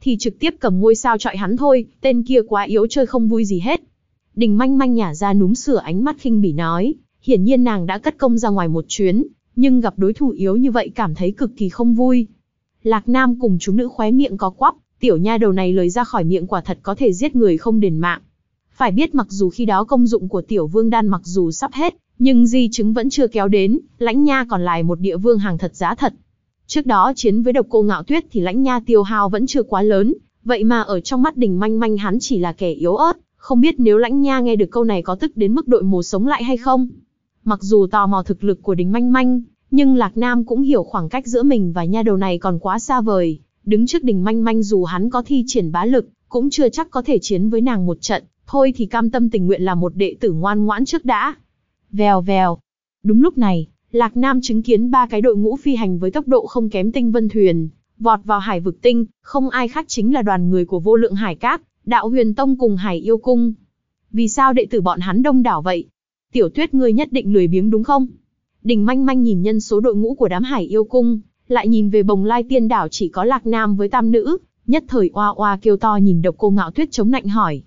Thì trực tiếp cầm ngôi sao trọi hắn thôi, tên kia quá yếu chơi không vui gì hết. Đình manh manh nhả ra núm sửa ánh mắt khinh bỉ nói, hiển nhiên nàng đã cất công ra ngoài một chuyến, nhưng gặp đối thủ yếu như vậy cảm thấy cực kỳ không vui. Lạc Nam cùng chúng nữ khóe miệng có quắp, tiểu nha đầu này lời ra khỏi miệng quả thật có thể giết người không đền mạng. Phải biết mặc dù khi đó công dụng của tiểu vương đan mặc dù sắp hết, nhưng di chứng vẫn chưa kéo đến, lãnh nha còn lại một địa vương hàng thật giá thật. Trước đó chiến với độc cô ngạo tuyết thì lãnh nha tiêu hao vẫn chưa quá lớn, vậy mà ở trong mắt đình manh manh hắn chỉ là kẻ yếu ớt, không biết nếu lãnh nha nghe được câu này có tức đến mức đội mồ sống lại hay không. Mặc dù tò mò thực lực của đình manh manh, nhưng Lạc Nam cũng hiểu khoảng cách giữa mình và nha đầu này còn quá xa vời. Đứng trước đình manh manh dù hắn có thi triển bá lực, cũng chưa chắc có thể chiến với nàng một trận, thôi thì cam tâm tình nguyện là một đệ tử ngoan ngoãn trước đã. Vèo vèo. Đúng lúc này, Lạc Nam chứng kiến ba cái đội ngũ phi hành với tốc độ không kém tinh vân thuyền, vọt vào hải vực tinh, không ai khác chính là đoàn người của vô lượng hải cát, đạo huyền tông cùng hải yêu cung. Vì sao đệ tử bọn hắn đông đảo vậy? Tiểu tuyết ngươi nhất định lười biếng đúng không? Đình manh manh nhìn nhân số đội ngũ của đám hải yêu cung, lại nhìn về bồng lai tiên đảo chỉ có lạc nam với tam nữ, nhất thời oa oa kêu to nhìn độc cô ngạo tuyết chống nạnh hỏi.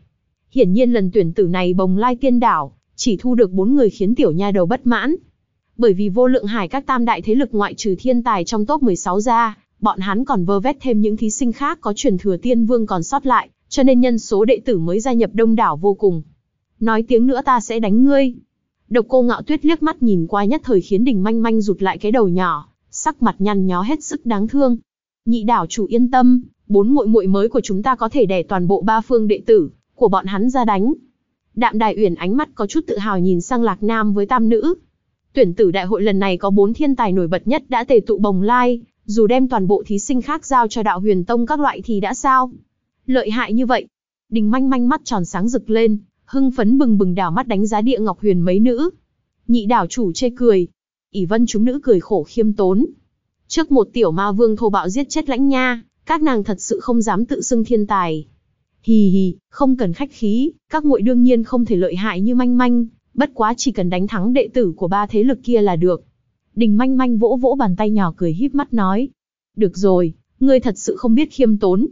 Hiển nhiên lần tuyển tử này bồng lai tiên đảo, chỉ thu được bốn người khiến tiểu nha đầu bất mãn. Bởi vì vô lượng hải các tam đại thế lực ngoại trừ thiên tài trong top 16 ra, bọn hắn còn vơ vét thêm những thí sinh khác có truyền thừa tiên vương còn sót lại, cho nên nhân số đệ tử mới gia nhập đông đảo vô cùng. Nói tiếng nữa ta sẽ đánh ngươi. Độc cô ngạo tuyết liếc mắt nhìn qua nhất thời khiến đình manh manh rụt lại cái đầu nhỏ, sắc mặt nhăn nhó hết sức đáng thương. Nhị đảo chủ yên tâm, bốn muội muội mới của chúng ta có thể đẻ toàn bộ ba phương đệ tử của bọn hắn ra đánh. Đạm đài Uyển ánh mắt có chút tự hào nhìn sang Lạc Nam với tam nữ. Tuyển tử đại hội lần này có bốn thiên tài nổi bật nhất đã tề tụ bồng lai, dù đem toàn bộ thí sinh khác giao cho đạo huyền tông các loại thì đã sao? Lợi hại như vậy. Đình manh manh mắt tròn sáng rực lên, hưng phấn bừng bừng đảo mắt đánh giá địa ngọc huyền mấy nữ. Nhị đảo chủ chê cười. ỷ vân chúng nữ cười khổ khiêm tốn. Trước một tiểu ma vương thô bạo giết chết lãnh nha, các nàng thật sự không dám tự xưng thiên tài. Hì hì, không cần khách khí, các muội đương nhiên không thể lợi hại như manh manh, bất quá chỉ cần đánh thắng đệ tử của ba thế lực kia là được. Đình manh manh vỗ vỗ bàn tay nhỏ cười híp mắt nói. Được rồi, ngươi thật sự không biết khiêm tốn.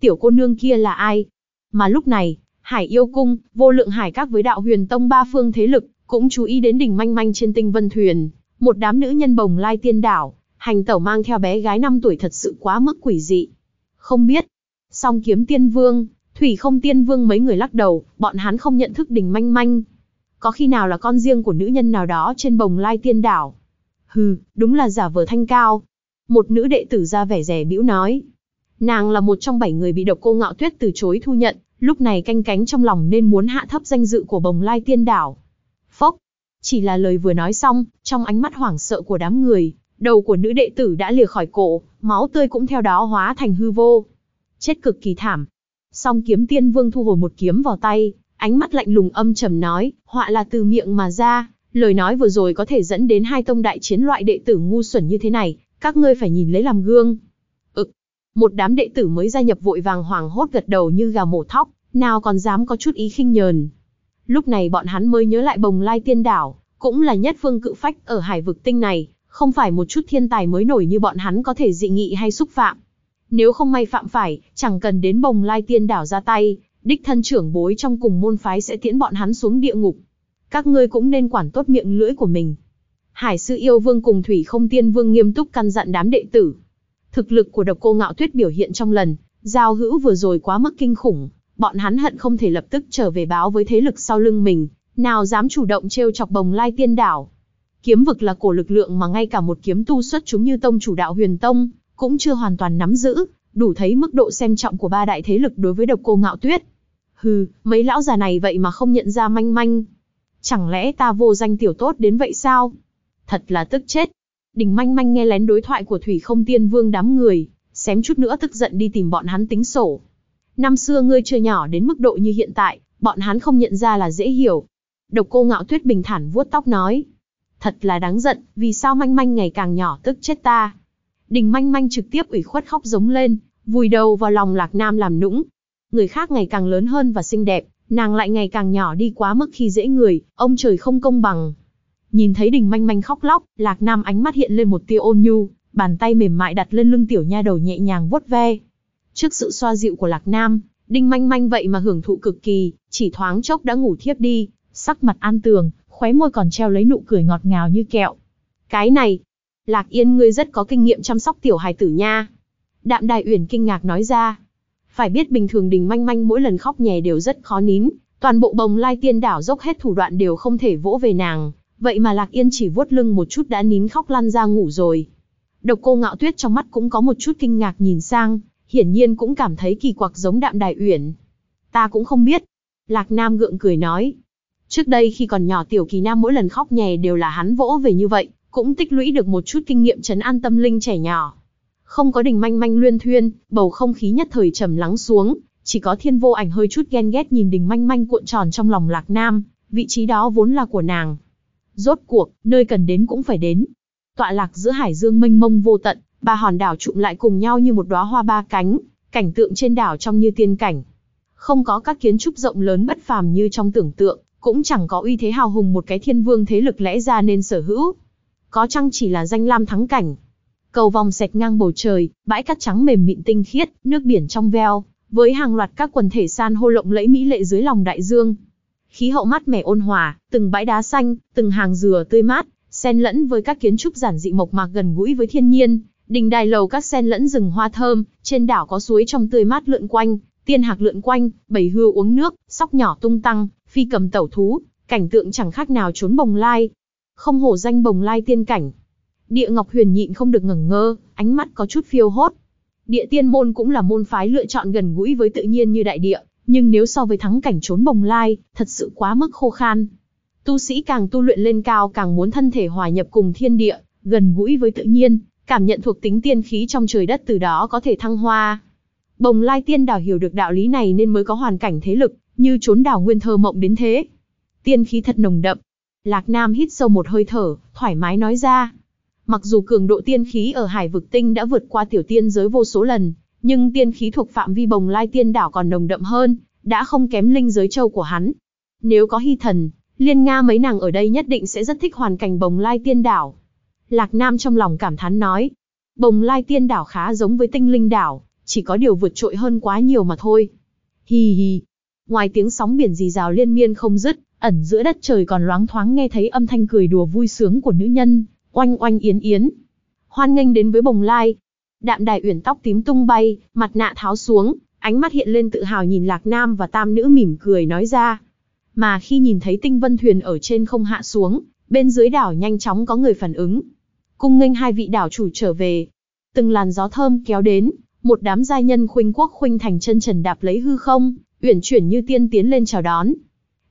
Tiểu cô nương kia là ai? Mà lúc này, Hải yêu cung, vô lượng hải các với đạo huyền tông ba phương thế lực, cũng chú ý đến đỉnh manh manh trên tinh vân thuyền. Một đám nữ nhân bồng lai tiên đảo, hành tẩu mang theo bé gái 5 tuổi thật sự quá mức quỷ dị. Không biết. Song kiếm tiên vương, thủy không tiên vương mấy người lắc đầu, bọn hắn không nhận thức đỉnh manh manh. Có khi nào là con riêng của nữ nhân nào đó trên bồng lai tiên đảo? Hừ, đúng là giả vờ thanh cao. Một nữ đệ tử ra vẻ rẻ bĩu nói. Nàng là một trong bảy người bị độc cô ngạo tuyết từ chối thu nhận, lúc này canh cánh trong lòng nên muốn hạ thấp danh dự của bồng lai tiên đảo. Phốc, chỉ là lời vừa nói xong, trong ánh mắt hoảng sợ của đám người, đầu của nữ đệ tử đã lìa khỏi cổ, máu tươi cũng theo đó hóa thành hư vô. Chết cực kỳ thảm. Song kiếm tiên vương thu hồi một kiếm vào tay, ánh mắt lạnh lùng âm trầm nói, họa là từ miệng mà ra, lời nói vừa rồi có thể dẫn đến hai tông đại chiến loại đệ tử ngu xuẩn như thế này, các ngươi phải nhìn lấy làm gương. Một đám đệ tử mới gia nhập vội vàng hoảng hốt gật đầu như gà mổ thóc, nào còn dám có chút ý khinh nhờn. Lúc này bọn hắn mới nhớ lại bồng lai tiên đảo, cũng là nhất phương cự phách ở hải vực tinh này, không phải một chút thiên tài mới nổi như bọn hắn có thể dị nghị hay xúc phạm. Nếu không may phạm phải, chẳng cần đến bồng lai tiên đảo ra tay, đích thân trưởng bối trong cùng môn phái sẽ tiễn bọn hắn xuống địa ngục. Các ngươi cũng nên quản tốt miệng lưỡi của mình. Hải sư yêu vương cùng thủy không tiên vương nghiêm túc căn dặn đám đệ tử. Thực lực của độc cô ngạo tuyết biểu hiện trong lần, giao hữu vừa rồi quá mức kinh khủng, bọn hắn hận không thể lập tức trở về báo với thế lực sau lưng mình, nào dám chủ động trêu chọc bồng lai tiên đảo. Kiếm vực là cổ lực lượng mà ngay cả một kiếm tu xuất chúng như tông chủ đạo huyền tông, cũng chưa hoàn toàn nắm giữ, đủ thấy mức độ xem trọng của ba đại thế lực đối với độc cô ngạo tuyết. Hừ, mấy lão già này vậy mà không nhận ra manh manh. Chẳng lẽ ta vô danh tiểu tốt đến vậy sao? Thật là tức chết. Đình manh manh nghe lén đối thoại của Thủy không tiên vương đám người, xém chút nữa tức giận đi tìm bọn hắn tính sổ. Năm xưa ngươi chưa nhỏ đến mức độ như hiện tại, bọn hắn không nhận ra là dễ hiểu. Độc cô ngạo tuyết bình thản vuốt tóc nói. Thật là đáng giận, vì sao manh manh ngày càng nhỏ tức chết ta. Đình manh manh trực tiếp ủy khuất khóc giống lên, vùi đầu vào lòng lạc nam làm nũng. Người khác ngày càng lớn hơn và xinh đẹp, nàng lại ngày càng nhỏ đi quá mức khi dễ người, ông trời không công bằng. Nhìn thấy đình manh manh khóc lóc, lạc nam ánh mắt hiện lên một tia ôn nhu, bàn tay mềm mại đặt lên lưng tiểu nha đầu nhẹ nhàng vuốt ve. Trước sự xoa dịu của lạc nam, đinh manh manh vậy mà hưởng thụ cực kỳ, chỉ thoáng chốc đã ngủ thiếp đi, sắc mặt an tường, khóe môi còn treo lấy nụ cười ngọt ngào như kẹo. Cái này, lạc yên ngươi rất có kinh nghiệm chăm sóc tiểu hài tử nha. Đạm Đài Uyển kinh ngạc nói ra. Phải biết bình thường Đình Manh Manh mỗi lần khóc nhè đều rất khó nín, toàn bộ bồng lai tiên đảo dốc hết thủ đoạn đều không thể vỗ về nàng, vậy mà Lạc Yên chỉ vuốt lưng một chút đã nín khóc lăn ra ngủ rồi. Độc cô ngạo tuyết trong mắt cũng có một chút kinh ngạc nhìn sang, hiển nhiên cũng cảm thấy kỳ quặc giống đạm đài uyển. Ta cũng không biết. Lạc Nam gượng cười nói. Trước đây khi còn nhỏ tiểu kỳ nam mỗi lần khóc nhè đều là hắn vỗ về như vậy, cũng tích lũy được một chút kinh nghiệm trấn an tâm linh trẻ nhỏ. Không có đình manh manh luyên thuyên, bầu không khí nhất thời trầm lắng xuống, chỉ có thiên vô ảnh hơi chút ghen ghét nhìn đình manh manh cuộn tròn trong lòng lạc nam, vị trí đó vốn là của nàng. Rốt cuộc, nơi cần đến cũng phải đến. Tọa lạc giữa hải dương mênh mông vô tận, ba hòn đảo trụm lại cùng nhau như một đóa hoa ba cánh, cảnh tượng trên đảo trong như tiên cảnh. Không có các kiến trúc rộng lớn bất phàm như trong tưởng tượng, cũng chẳng có uy thế hào hùng một cái thiên vương thế lực lẽ ra nên sở hữu. Có chăng chỉ là danh lam thắng cảnh, Cầu vòng xẹt ngang bầu trời, bãi cát trắng mềm mịn tinh khiết, nước biển trong veo, với hàng loạt các quần thể san hô lộng lẫy mỹ lệ dưới lòng đại dương. Khí hậu mát mẻ ôn hòa, từng bãi đá xanh, từng hàng dừa tươi mát, xen lẫn với các kiến trúc giản dị mộc mạc gần gũi với thiên nhiên, đình đài lầu các xen lẫn rừng hoa thơm, trên đảo có suối trong tươi mát lượn quanh, tiên hạc lượn quanh, bầy hươu uống nước, sóc nhỏ tung tăng, phi cầm tẩu thú, cảnh tượng chẳng khác nào trốn bồng lai. Không hổ danh bồng lai tiên cảnh, Địa Ngọc Huyền nhịn không được ngẩng ngơ, ánh mắt có chút phiêu hốt. Địa tiên môn cũng là môn phái lựa chọn gần gũi với tự nhiên như đại địa, nhưng nếu so với thắng cảnh trốn bồng lai, thật sự quá mức khô khan. Tu sĩ càng tu luyện lên cao càng muốn thân thể hòa nhập cùng thiên địa, gần gũi với tự nhiên, cảm nhận thuộc tính tiên khí trong trời đất từ đó có thể thăng hoa. Bồng lai tiên đảo hiểu được đạo lý này nên mới có hoàn cảnh thế lực, như trốn đảo nguyên thơ mộng đến thế. Tiên khí thật nồng đậm. Lạc Nam hít sâu một hơi thở, thoải mái nói ra. Mặc dù cường độ tiên khí ở hải vực tinh đã vượt qua tiểu tiên giới vô số lần, nhưng tiên khí thuộc phạm vi bồng lai tiên đảo còn nồng đậm hơn, đã không kém linh giới châu của hắn. Nếu có hy thần, liên nga mấy nàng ở đây nhất định sẽ rất thích hoàn cảnh bồng lai tiên đảo. Lạc Nam trong lòng cảm thán nói, bồng lai tiên đảo khá giống với tinh linh đảo, chỉ có điều vượt trội hơn quá nhiều mà thôi. Hì hì. Ngoài tiếng sóng biển rì rào liên miên không dứt, ẩn giữa đất trời còn loáng thoáng nghe thấy âm thanh cười đùa vui sướng của nữ nhân, oanh oanh yến yến. Hoan nghênh đến với bồng lai. Đạm đài uyển tóc tím tung bay, mặt nạ tháo xuống, ánh mắt hiện lên tự hào nhìn lạc nam và tam nữ mỉm cười nói ra. Mà khi nhìn thấy tinh vân thuyền ở trên không hạ xuống, bên dưới đảo nhanh chóng có người phản ứng. Cung nghênh hai vị đảo chủ trở về. Từng làn gió thơm kéo đến, một đám giai nhân khuynh quốc khuynh thành chân trần đạp lấy hư không, uyển chuyển như tiên tiến lên chào đón.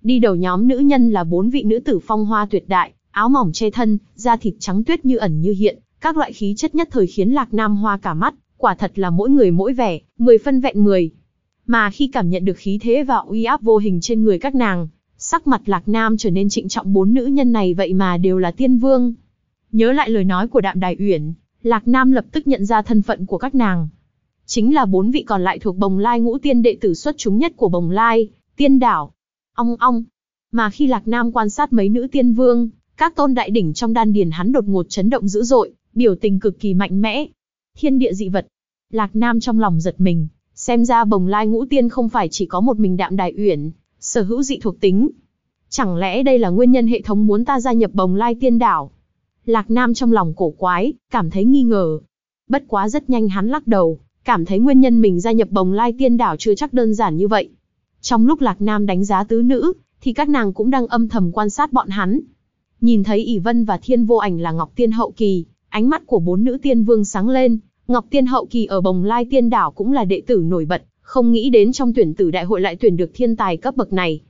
Đi đầu nhóm nữ nhân là bốn vị nữ tử phong hoa tuyệt đại, áo mỏng che thân, da thịt trắng tuyết như ẩn như hiện, các loại khí chất nhất thời khiến Lạc Nam hoa cả mắt, quả thật là mỗi người mỗi vẻ, mười phân vẹn mười. Mà khi cảm nhận được khí thế và uy áp vô hình trên người các nàng, sắc mặt Lạc Nam trở nên trịnh trọng bốn nữ nhân này vậy mà đều là tiên vương. Nhớ lại lời nói của Đạm Đài Uyển, Lạc Nam lập tức nhận ra thân phận của các nàng. Chính là bốn vị còn lại thuộc Bồng Lai ngũ tiên đệ tử xuất chúng nhất của Bồng Lai, tiên đảo. Ong ong. Mà khi Lạc Nam quan sát mấy nữ tiên vương, các tôn đại đỉnh trong đan điền hắn đột ngột chấn động dữ dội, biểu tình cực kỳ mạnh mẽ. Thiên địa dị vật. Lạc Nam trong lòng giật mình, xem ra Bồng Lai ngũ tiên không phải chỉ có một mình Đạm Đài Uyển, sở hữu dị thuộc tính. Chẳng lẽ đây là nguyên nhân hệ thống muốn ta gia nhập Bồng Lai tiên đảo? Lạc Nam trong lòng cổ quái, cảm thấy nghi ngờ. Bất quá rất nhanh hắn lắc đầu, cảm thấy nguyên nhân mình gia nhập bồng lai tiên đảo chưa chắc đơn giản như vậy. Trong lúc Lạc Nam đánh giá tứ nữ, thì các nàng cũng đang âm thầm quan sát bọn hắn. Nhìn thấy ỷ Vân và Thiên Vô Ảnh là Ngọc Tiên Hậu Kỳ, ánh mắt của bốn nữ tiên vương sáng lên, Ngọc Tiên Hậu Kỳ ở bồng lai tiên đảo cũng là đệ tử nổi bật, không nghĩ đến trong tuyển tử đại hội lại tuyển được thiên tài cấp bậc này.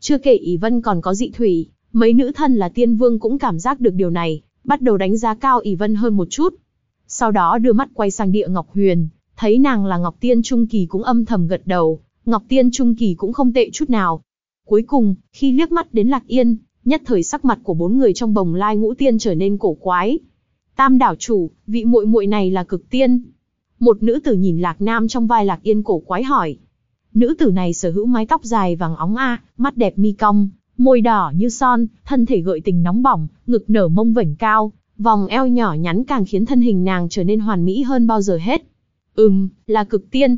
Chưa kể Ý Vân còn có dị thủy, mấy nữ thân là tiên vương cũng cảm giác được điều này, bắt đầu đánh giá cao Ý Vân hơn một chút. Sau đó đưa mắt quay sang địa Ngọc Huyền, Thấy nàng là Ngọc Tiên Trung Kỳ cũng âm thầm gật đầu, Ngọc Tiên Trung Kỳ cũng không tệ chút nào. Cuối cùng, khi liếc mắt đến Lạc Yên, nhất thời sắc mặt của bốn người trong bồng lai ngũ tiên trở nên cổ quái. Tam đảo chủ, vị muội muội này là cực tiên. Một nữ tử nhìn Lạc Nam trong vai Lạc Yên cổ quái hỏi. Nữ tử này sở hữu mái tóc dài vàng óng a, mắt đẹp mi cong, môi đỏ như son, thân thể gợi tình nóng bỏng, ngực nở mông vảnh cao, vòng eo nhỏ nhắn càng khiến thân hình nàng trở nên hoàn mỹ hơn bao giờ hết. Ừm, là cực tiên.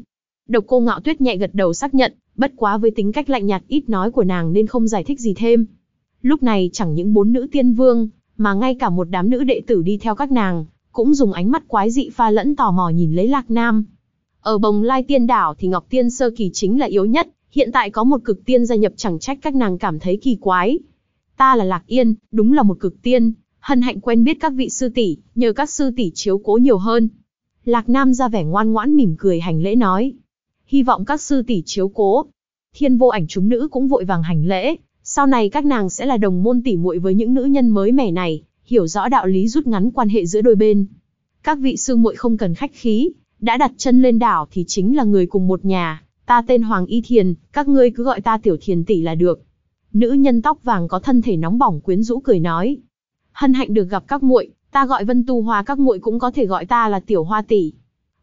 Độc cô ngạo tuyết nhẹ gật đầu xác nhận, bất quá với tính cách lạnh nhạt ít nói của nàng nên không giải thích gì thêm. Lúc này chẳng những bốn nữ tiên vương, mà ngay cả một đám nữ đệ tử đi theo các nàng, cũng dùng ánh mắt quái dị pha lẫn tò mò nhìn lấy Lạc Nam. Ở bồng lai tiên đảo thì Ngọc Tiên Sơ Kỳ chính là yếu nhất, hiện tại có một cực tiên gia nhập chẳng trách các nàng cảm thấy kỳ quái. Ta là Lạc Yên, đúng là một cực tiên, hân hạnh quen biết các vị sư tỷ, nhờ các sư tỷ chiếu cố nhiều hơn. Lạc Nam ra vẻ ngoan ngoãn mỉm cười hành lễ nói. Hy vọng các sư tỷ chiếu cố. Thiên vô ảnh chúng nữ cũng vội vàng hành lễ. Sau này các nàng sẽ là đồng môn tỷ muội với những nữ nhân mới mẻ này, hiểu rõ đạo lý rút ngắn quan hệ giữa đôi bên. Các vị sư muội không cần khách khí, đã đặt chân lên đảo thì chính là người cùng một nhà. Ta tên Hoàng Y Thiền, các ngươi cứ gọi ta Tiểu Thiền tỷ là được. Nữ nhân tóc vàng có thân thể nóng bỏng quyến rũ cười nói. Hân hạnh được gặp các muội, Ta gọi Vân Tu Hoa các muội cũng có thể gọi ta là Tiểu Hoa tỷ.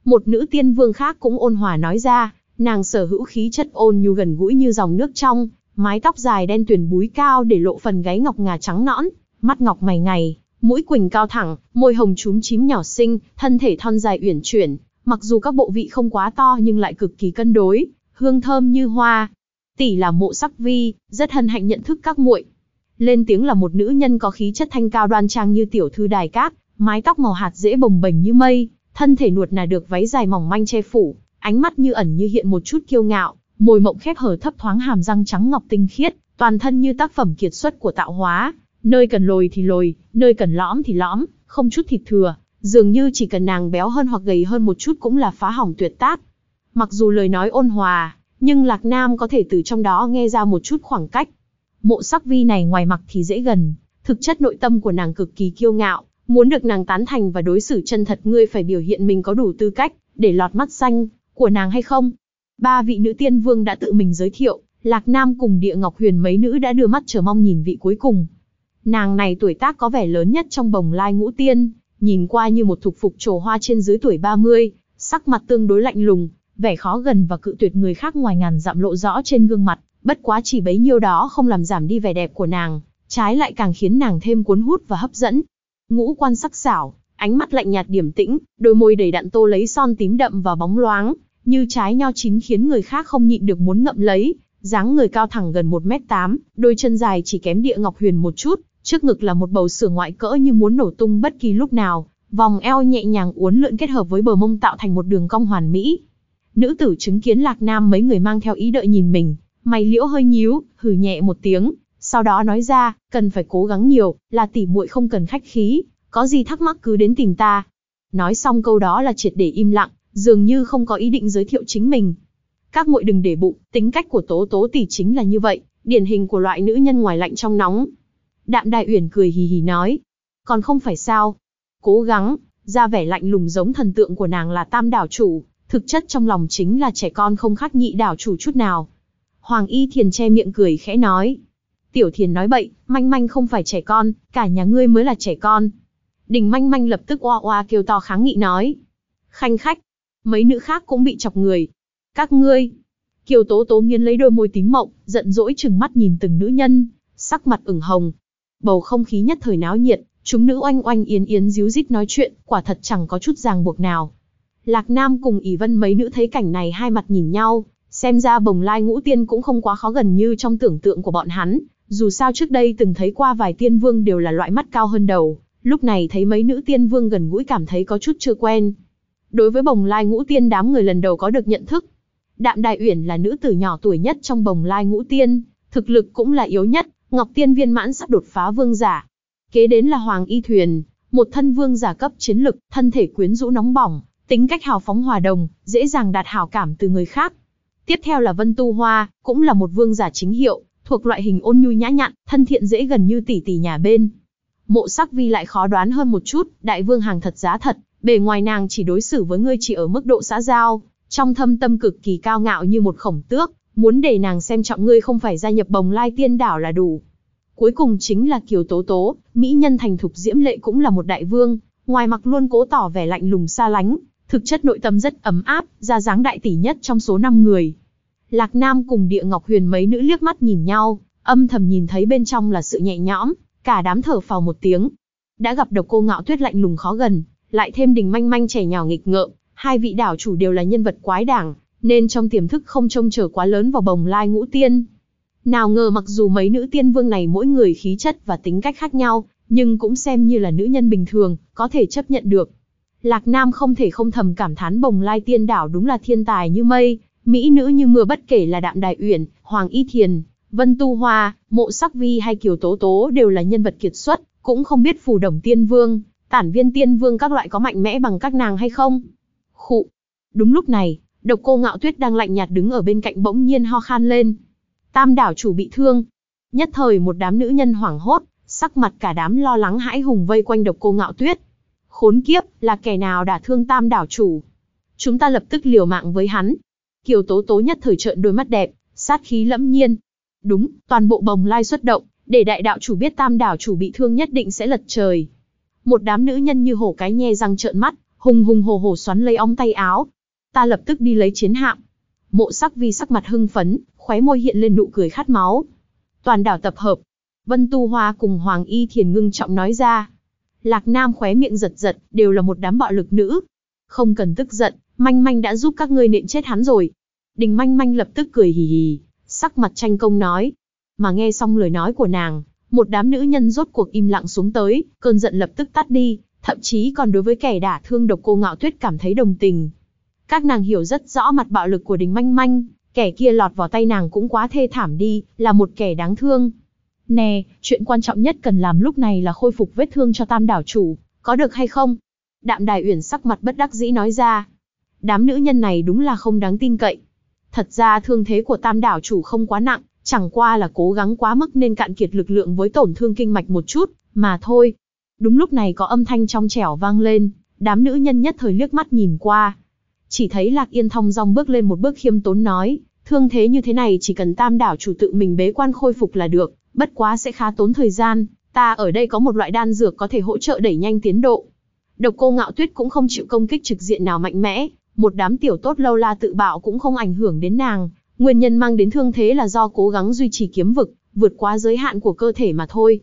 Một nữ tiên vương khác cũng ôn hòa nói ra, nàng sở hữu khí chất ôn nhu gần gũi như dòng nước trong, mái tóc dài đen tuyền búi cao để lộ phần gáy ngọc ngà trắng nõn, mắt ngọc mày ngày, mũi quỳnh cao thẳng, môi hồng trúm chím nhỏ xinh, thân thể thon dài uyển chuyển, mặc dù các bộ vị không quá to nhưng lại cực kỳ cân đối, hương thơm như hoa. Tỷ là mộ sắc vi, rất hân hạnh nhận thức các muội. Lên tiếng là một nữ nhân có khí chất thanh cao đoan trang như tiểu thư đài cát, mái tóc màu hạt dễ bồng bềnh như mây, thân thể nuột nà được váy dài mỏng manh che phủ, ánh mắt như ẩn như hiện một chút kiêu ngạo, môi mộng khép hở thấp thoáng hàm răng trắng ngọc tinh khiết, toàn thân như tác phẩm kiệt xuất của tạo hóa, nơi cần lồi thì lồi, nơi cần lõm thì lõm, không chút thịt thừa, dường như chỉ cần nàng béo hơn hoặc gầy hơn một chút cũng là phá hỏng tuyệt tác. Mặc dù lời nói ôn hòa, nhưng Lạc Nam có thể từ trong đó nghe ra một chút khoảng cách, Mộ sắc vi này ngoài mặt thì dễ gần, thực chất nội tâm của nàng cực kỳ kiêu ngạo, muốn được nàng tán thành và đối xử chân thật ngươi phải biểu hiện mình có đủ tư cách, để lọt mắt xanh, của nàng hay không. Ba vị nữ tiên vương đã tự mình giới thiệu, Lạc Nam cùng Địa Ngọc Huyền mấy nữ đã đưa mắt chờ mong nhìn vị cuối cùng. Nàng này tuổi tác có vẻ lớn nhất trong bồng lai ngũ tiên, nhìn qua như một thục phục trổ hoa trên dưới tuổi 30, sắc mặt tương đối lạnh lùng, vẻ khó gần và cự tuyệt người khác ngoài ngàn dặm lộ rõ trên gương mặt, bất quá chỉ bấy nhiêu đó không làm giảm đi vẻ đẹp của nàng, trái lại càng khiến nàng thêm cuốn hút và hấp dẫn. Ngũ quan sắc sảo, ánh mắt lạnh nhạt điểm tĩnh, đôi môi đầy đặn tô lấy son tím đậm và bóng loáng, như trái nho chín khiến người khác không nhịn được muốn ngậm lấy. dáng người cao thẳng gần 1m8, đôi chân dài chỉ kém địa ngọc huyền một chút, trước ngực là một bầu sữa ngoại cỡ như muốn nổ tung bất kỳ lúc nào, vòng eo nhẹ nhàng uốn lượn kết hợp với bờ mông tạo thành một đường cong hoàn mỹ. Nữ tử chứng kiến Lạc Nam mấy người mang theo ý đợi nhìn mình, mày liễu hơi nhíu, hừ nhẹ một tiếng, sau đó nói ra, cần phải cố gắng nhiều, là tỷ muội không cần khách khí, có gì thắc mắc cứ đến tìm ta. Nói xong câu đó là triệt để im lặng, dường như không có ý định giới thiệu chính mình. Các muội đừng để bụng, tính cách của Tố Tố tỷ chính là như vậy, điển hình của loại nữ nhân ngoài lạnh trong nóng. Đạm Đại Uyển cười hì hì nói, còn không phải sao? Cố gắng, ra vẻ lạnh lùng giống thần tượng của nàng là Tam đảo chủ, thực chất trong lòng chính là trẻ con không khác nhị đảo chủ chút nào. Hoàng Y Thiền che miệng cười khẽ nói, Tiểu Thiền nói bậy, manh manh không phải trẻ con, cả nhà ngươi mới là trẻ con. Đình manh manh lập tức oa oa kêu to kháng nghị nói. Khanh khách, mấy nữ khác cũng bị chọc người. Các ngươi. Kiều Tố Tố nghiến lấy đôi môi tím mộng, giận dỗi chừng mắt nhìn từng nữ nhân, sắc mặt ửng hồng. Bầu không khí nhất thời náo nhiệt, chúng nữ oanh oanh yến yến díu dít nói chuyện, quả thật chẳng có chút ràng buộc nào. Lạc Nam cùng ỷ vân mấy nữ thấy cảnh này hai mặt nhìn nhau, xem ra bồng lai ngũ tiên cũng không quá khó gần như trong tưởng tượng của bọn hắn, dù sao trước đây từng thấy qua vài tiên vương đều là loại mắt cao hơn đầu, lúc này thấy mấy nữ tiên vương gần gũi cảm thấy có chút chưa quen. Đối với bồng lai ngũ tiên đám người lần đầu có được nhận thức. Đạm Đại Uyển là nữ tử nhỏ tuổi nhất trong bồng lai ngũ tiên, thực lực cũng là yếu nhất, Ngọc Tiên viên mãn sắp đột phá vương giả. Kế đến là Hoàng Y Thuyền, một thân vương giả cấp chiến lực, thân thể quyến rũ nóng bỏng, tính cách hào phóng hòa đồng, dễ dàng đạt hảo cảm từ người khác. Tiếp theo là Vân Tu Hoa, cũng là một vương giả chính hiệu, thuộc loại hình ôn nhu nhã nhặn, thân thiện dễ gần như tỷ tỷ nhà bên. Mộ sắc vi lại khó đoán hơn một chút, đại vương hàng thật giá thật, bề ngoài nàng chỉ đối xử với ngươi chỉ ở mức độ xã giao, trong thâm tâm cực kỳ cao ngạo như một khổng tước, muốn để nàng xem trọng ngươi không phải gia nhập bồng lai tiên đảo là đủ. Cuối cùng chính là Kiều Tố Tố, mỹ nhân thành thục diễm lệ cũng là một đại vương, ngoài mặt luôn cố tỏ vẻ lạnh lùng xa lánh, thực chất nội tâm rất ấm áp, ra dáng đại tỷ nhất trong số 5 người. Lạc Nam cùng Địa Ngọc Huyền mấy nữ liếc mắt nhìn nhau, âm thầm nhìn thấy bên trong là sự nhẹ nhõm, cả đám thở phào một tiếng. Đã gặp độc cô ngạo tuyết lạnh lùng khó gần, lại thêm đình manh manh trẻ nhỏ nghịch ngợm, hai vị đảo chủ đều là nhân vật quái đảng, nên trong tiềm thức không trông chờ quá lớn vào bồng lai ngũ tiên. Nào ngờ mặc dù mấy nữ tiên vương này mỗi người khí chất và tính cách khác nhau, nhưng cũng xem như là nữ nhân bình thường, có thể chấp nhận được. Lạc Nam không thể không thầm cảm thán bồng lai tiên đảo đúng là thiên tài như mây, Mỹ nữ như mưa bất kể là Đạm Đài Uyển, Hoàng Y Thiền, Vân Tu Hoa, Mộ Sắc Vi hay Kiều Tố Tố đều là nhân vật kiệt xuất, cũng không biết phù đồng tiên vương, tản viên tiên vương các loại có mạnh mẽ bằng các nàng hay không. Khụ. Đúng lúc này, độc cô ngạo tuyết đang lạnh nhạt đứng ở bên cạnh bỗng nhiên ho khan lên. Tam đảo chủ bị thương. Nhất thời một đám nữ nhân hoảng hốt, sắc mặt cả đám lo lắng hãi hùng vây quanh độc cô ngạo tuyết. Khốn kiếp, là kẻ nào đã thương tam đảo chủ. Chúng ta lập tức liều mạng với hắn, Kiều Tố Tố nhất thời trợn đôi mắt đẹp, sát khí lẫm nhiên. Đúng, toàn bộ bồng lai xuất động, để đại đạo chủ biết tam đảo chủ bị thương nhất định sẽ lật trời. Một đám nữ nhân như hổ cái nhe răng trợn mắt, hùng hùng hổ hổ xoắn lấy ống tay áo. Ta lập tức đi lấy chiến hạm. Mộ sắc vi sắc mặt hưng phấn, khóe môi hiện lên nụ cười khát máu. Toàn đảo tập hợp. Vân Tu Hoa cùng Hoàng Y Thiền ngưng trọng nói ra. Lạc Nam khóe miệng giật giật, đều là một đám bạo lực nữ. Không cần tức giận, Manh manh đã giúp các ngươi nện chết hắn rồi. Đình manh manh lập tức cười hì hì, sắc mặt tranh công nói. Mà nghe xong lời nói của nàng, một đám nữ nhân rốt cuộc im lặng xuống tới, cơn giận lập tức tắt đi, thậm chí còn đối với kẻ đả thương độc cô ngạo tuyết cảm thấy đồng tình. Các nàng hiểu rất rõ mặt bạo lực của đình manh manh, kẻ kia lọt vào tay nàng cũng quá thê thảm đi, là một kẻ đáng thương. Nè, chuyện quan trọng nhất cần làm lúc này là khôi phục vết thương cho tam đảo chủ, có được hay không? Đạm đài uyển sắc mặt bất đắc dĩ nói ra đám nữ nhân này đúng là không đáng tin cậy. Thật ra thương thế của tam đảo chủ không quá nặng, chẳng qua là cố gắng quá mức nên cạn kiệt lực lượng với tổn thương kinh mạch một chút, mà thôi. Đúng lúc này có âm thanh trong trẻo vang lên, đám nữ nhân nhất thời liếc mắt nhìn qua. Chỉ thấy Lạc Yên thong dong bước lên một bước khiêm tốn nói, thương thế như thế này chỉ cần tam đảo chủ tự mình bế quan khôi phục là được, bất quá sẽ khá tốn thời gian, Ta ở đây có một loại đan dược có thể hỗ trợ đẩy nhanh tiến độ. Độc cô ngạo tuyết cũng không chịu công kích trực diện nào mạnh mẽ, một đám tiểu tốt lâu la tự bạo cũng không ảnh hưởng đến nàng. Nguyên nhân mang đến thương thế là do cố gắng duy trì kiếm vực, vượt quá giới hạn của cơ thể mà thôi.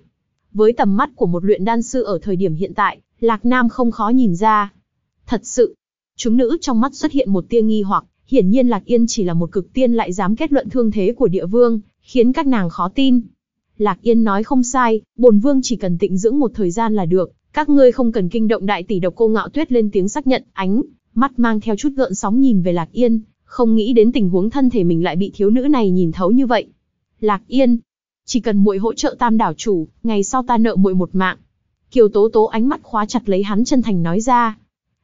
Với tầm mắt của một luyện đan sư ở thời điểm hiện tại, Lạc Nam không khó nhìn ra. Thật sự, chúng nữ trong mắt xuất hiện một tia nghi hoặc, hiển nhiên Lạc Yên chỉ là một cực tiên lại dám kết luận thương thế của địa vương, khiến các nàng khó tin. Lạc Yên nói không sai, bồn vương chỉ cần tịnh dưỡng một thời gian là được, các ngươi không cần kinh động đại tỷ độc cô ngạo tuyết lên tiếng xác nhận, ánh, mắt mang theo chút gợn sóng nhìn về Lạc Yên, không nghĩ đến tình huống thân thể mình lại bị thiếu nữ này nhìn thấu như vậy. Lạc Yên, chỉ cần muội hỗ trợ tam đảo chủ, ngày sau ta nợ muội một mạng. Kiều Tố Tố ánh mắt khóa chặt lấy hắn chân thành nói ra.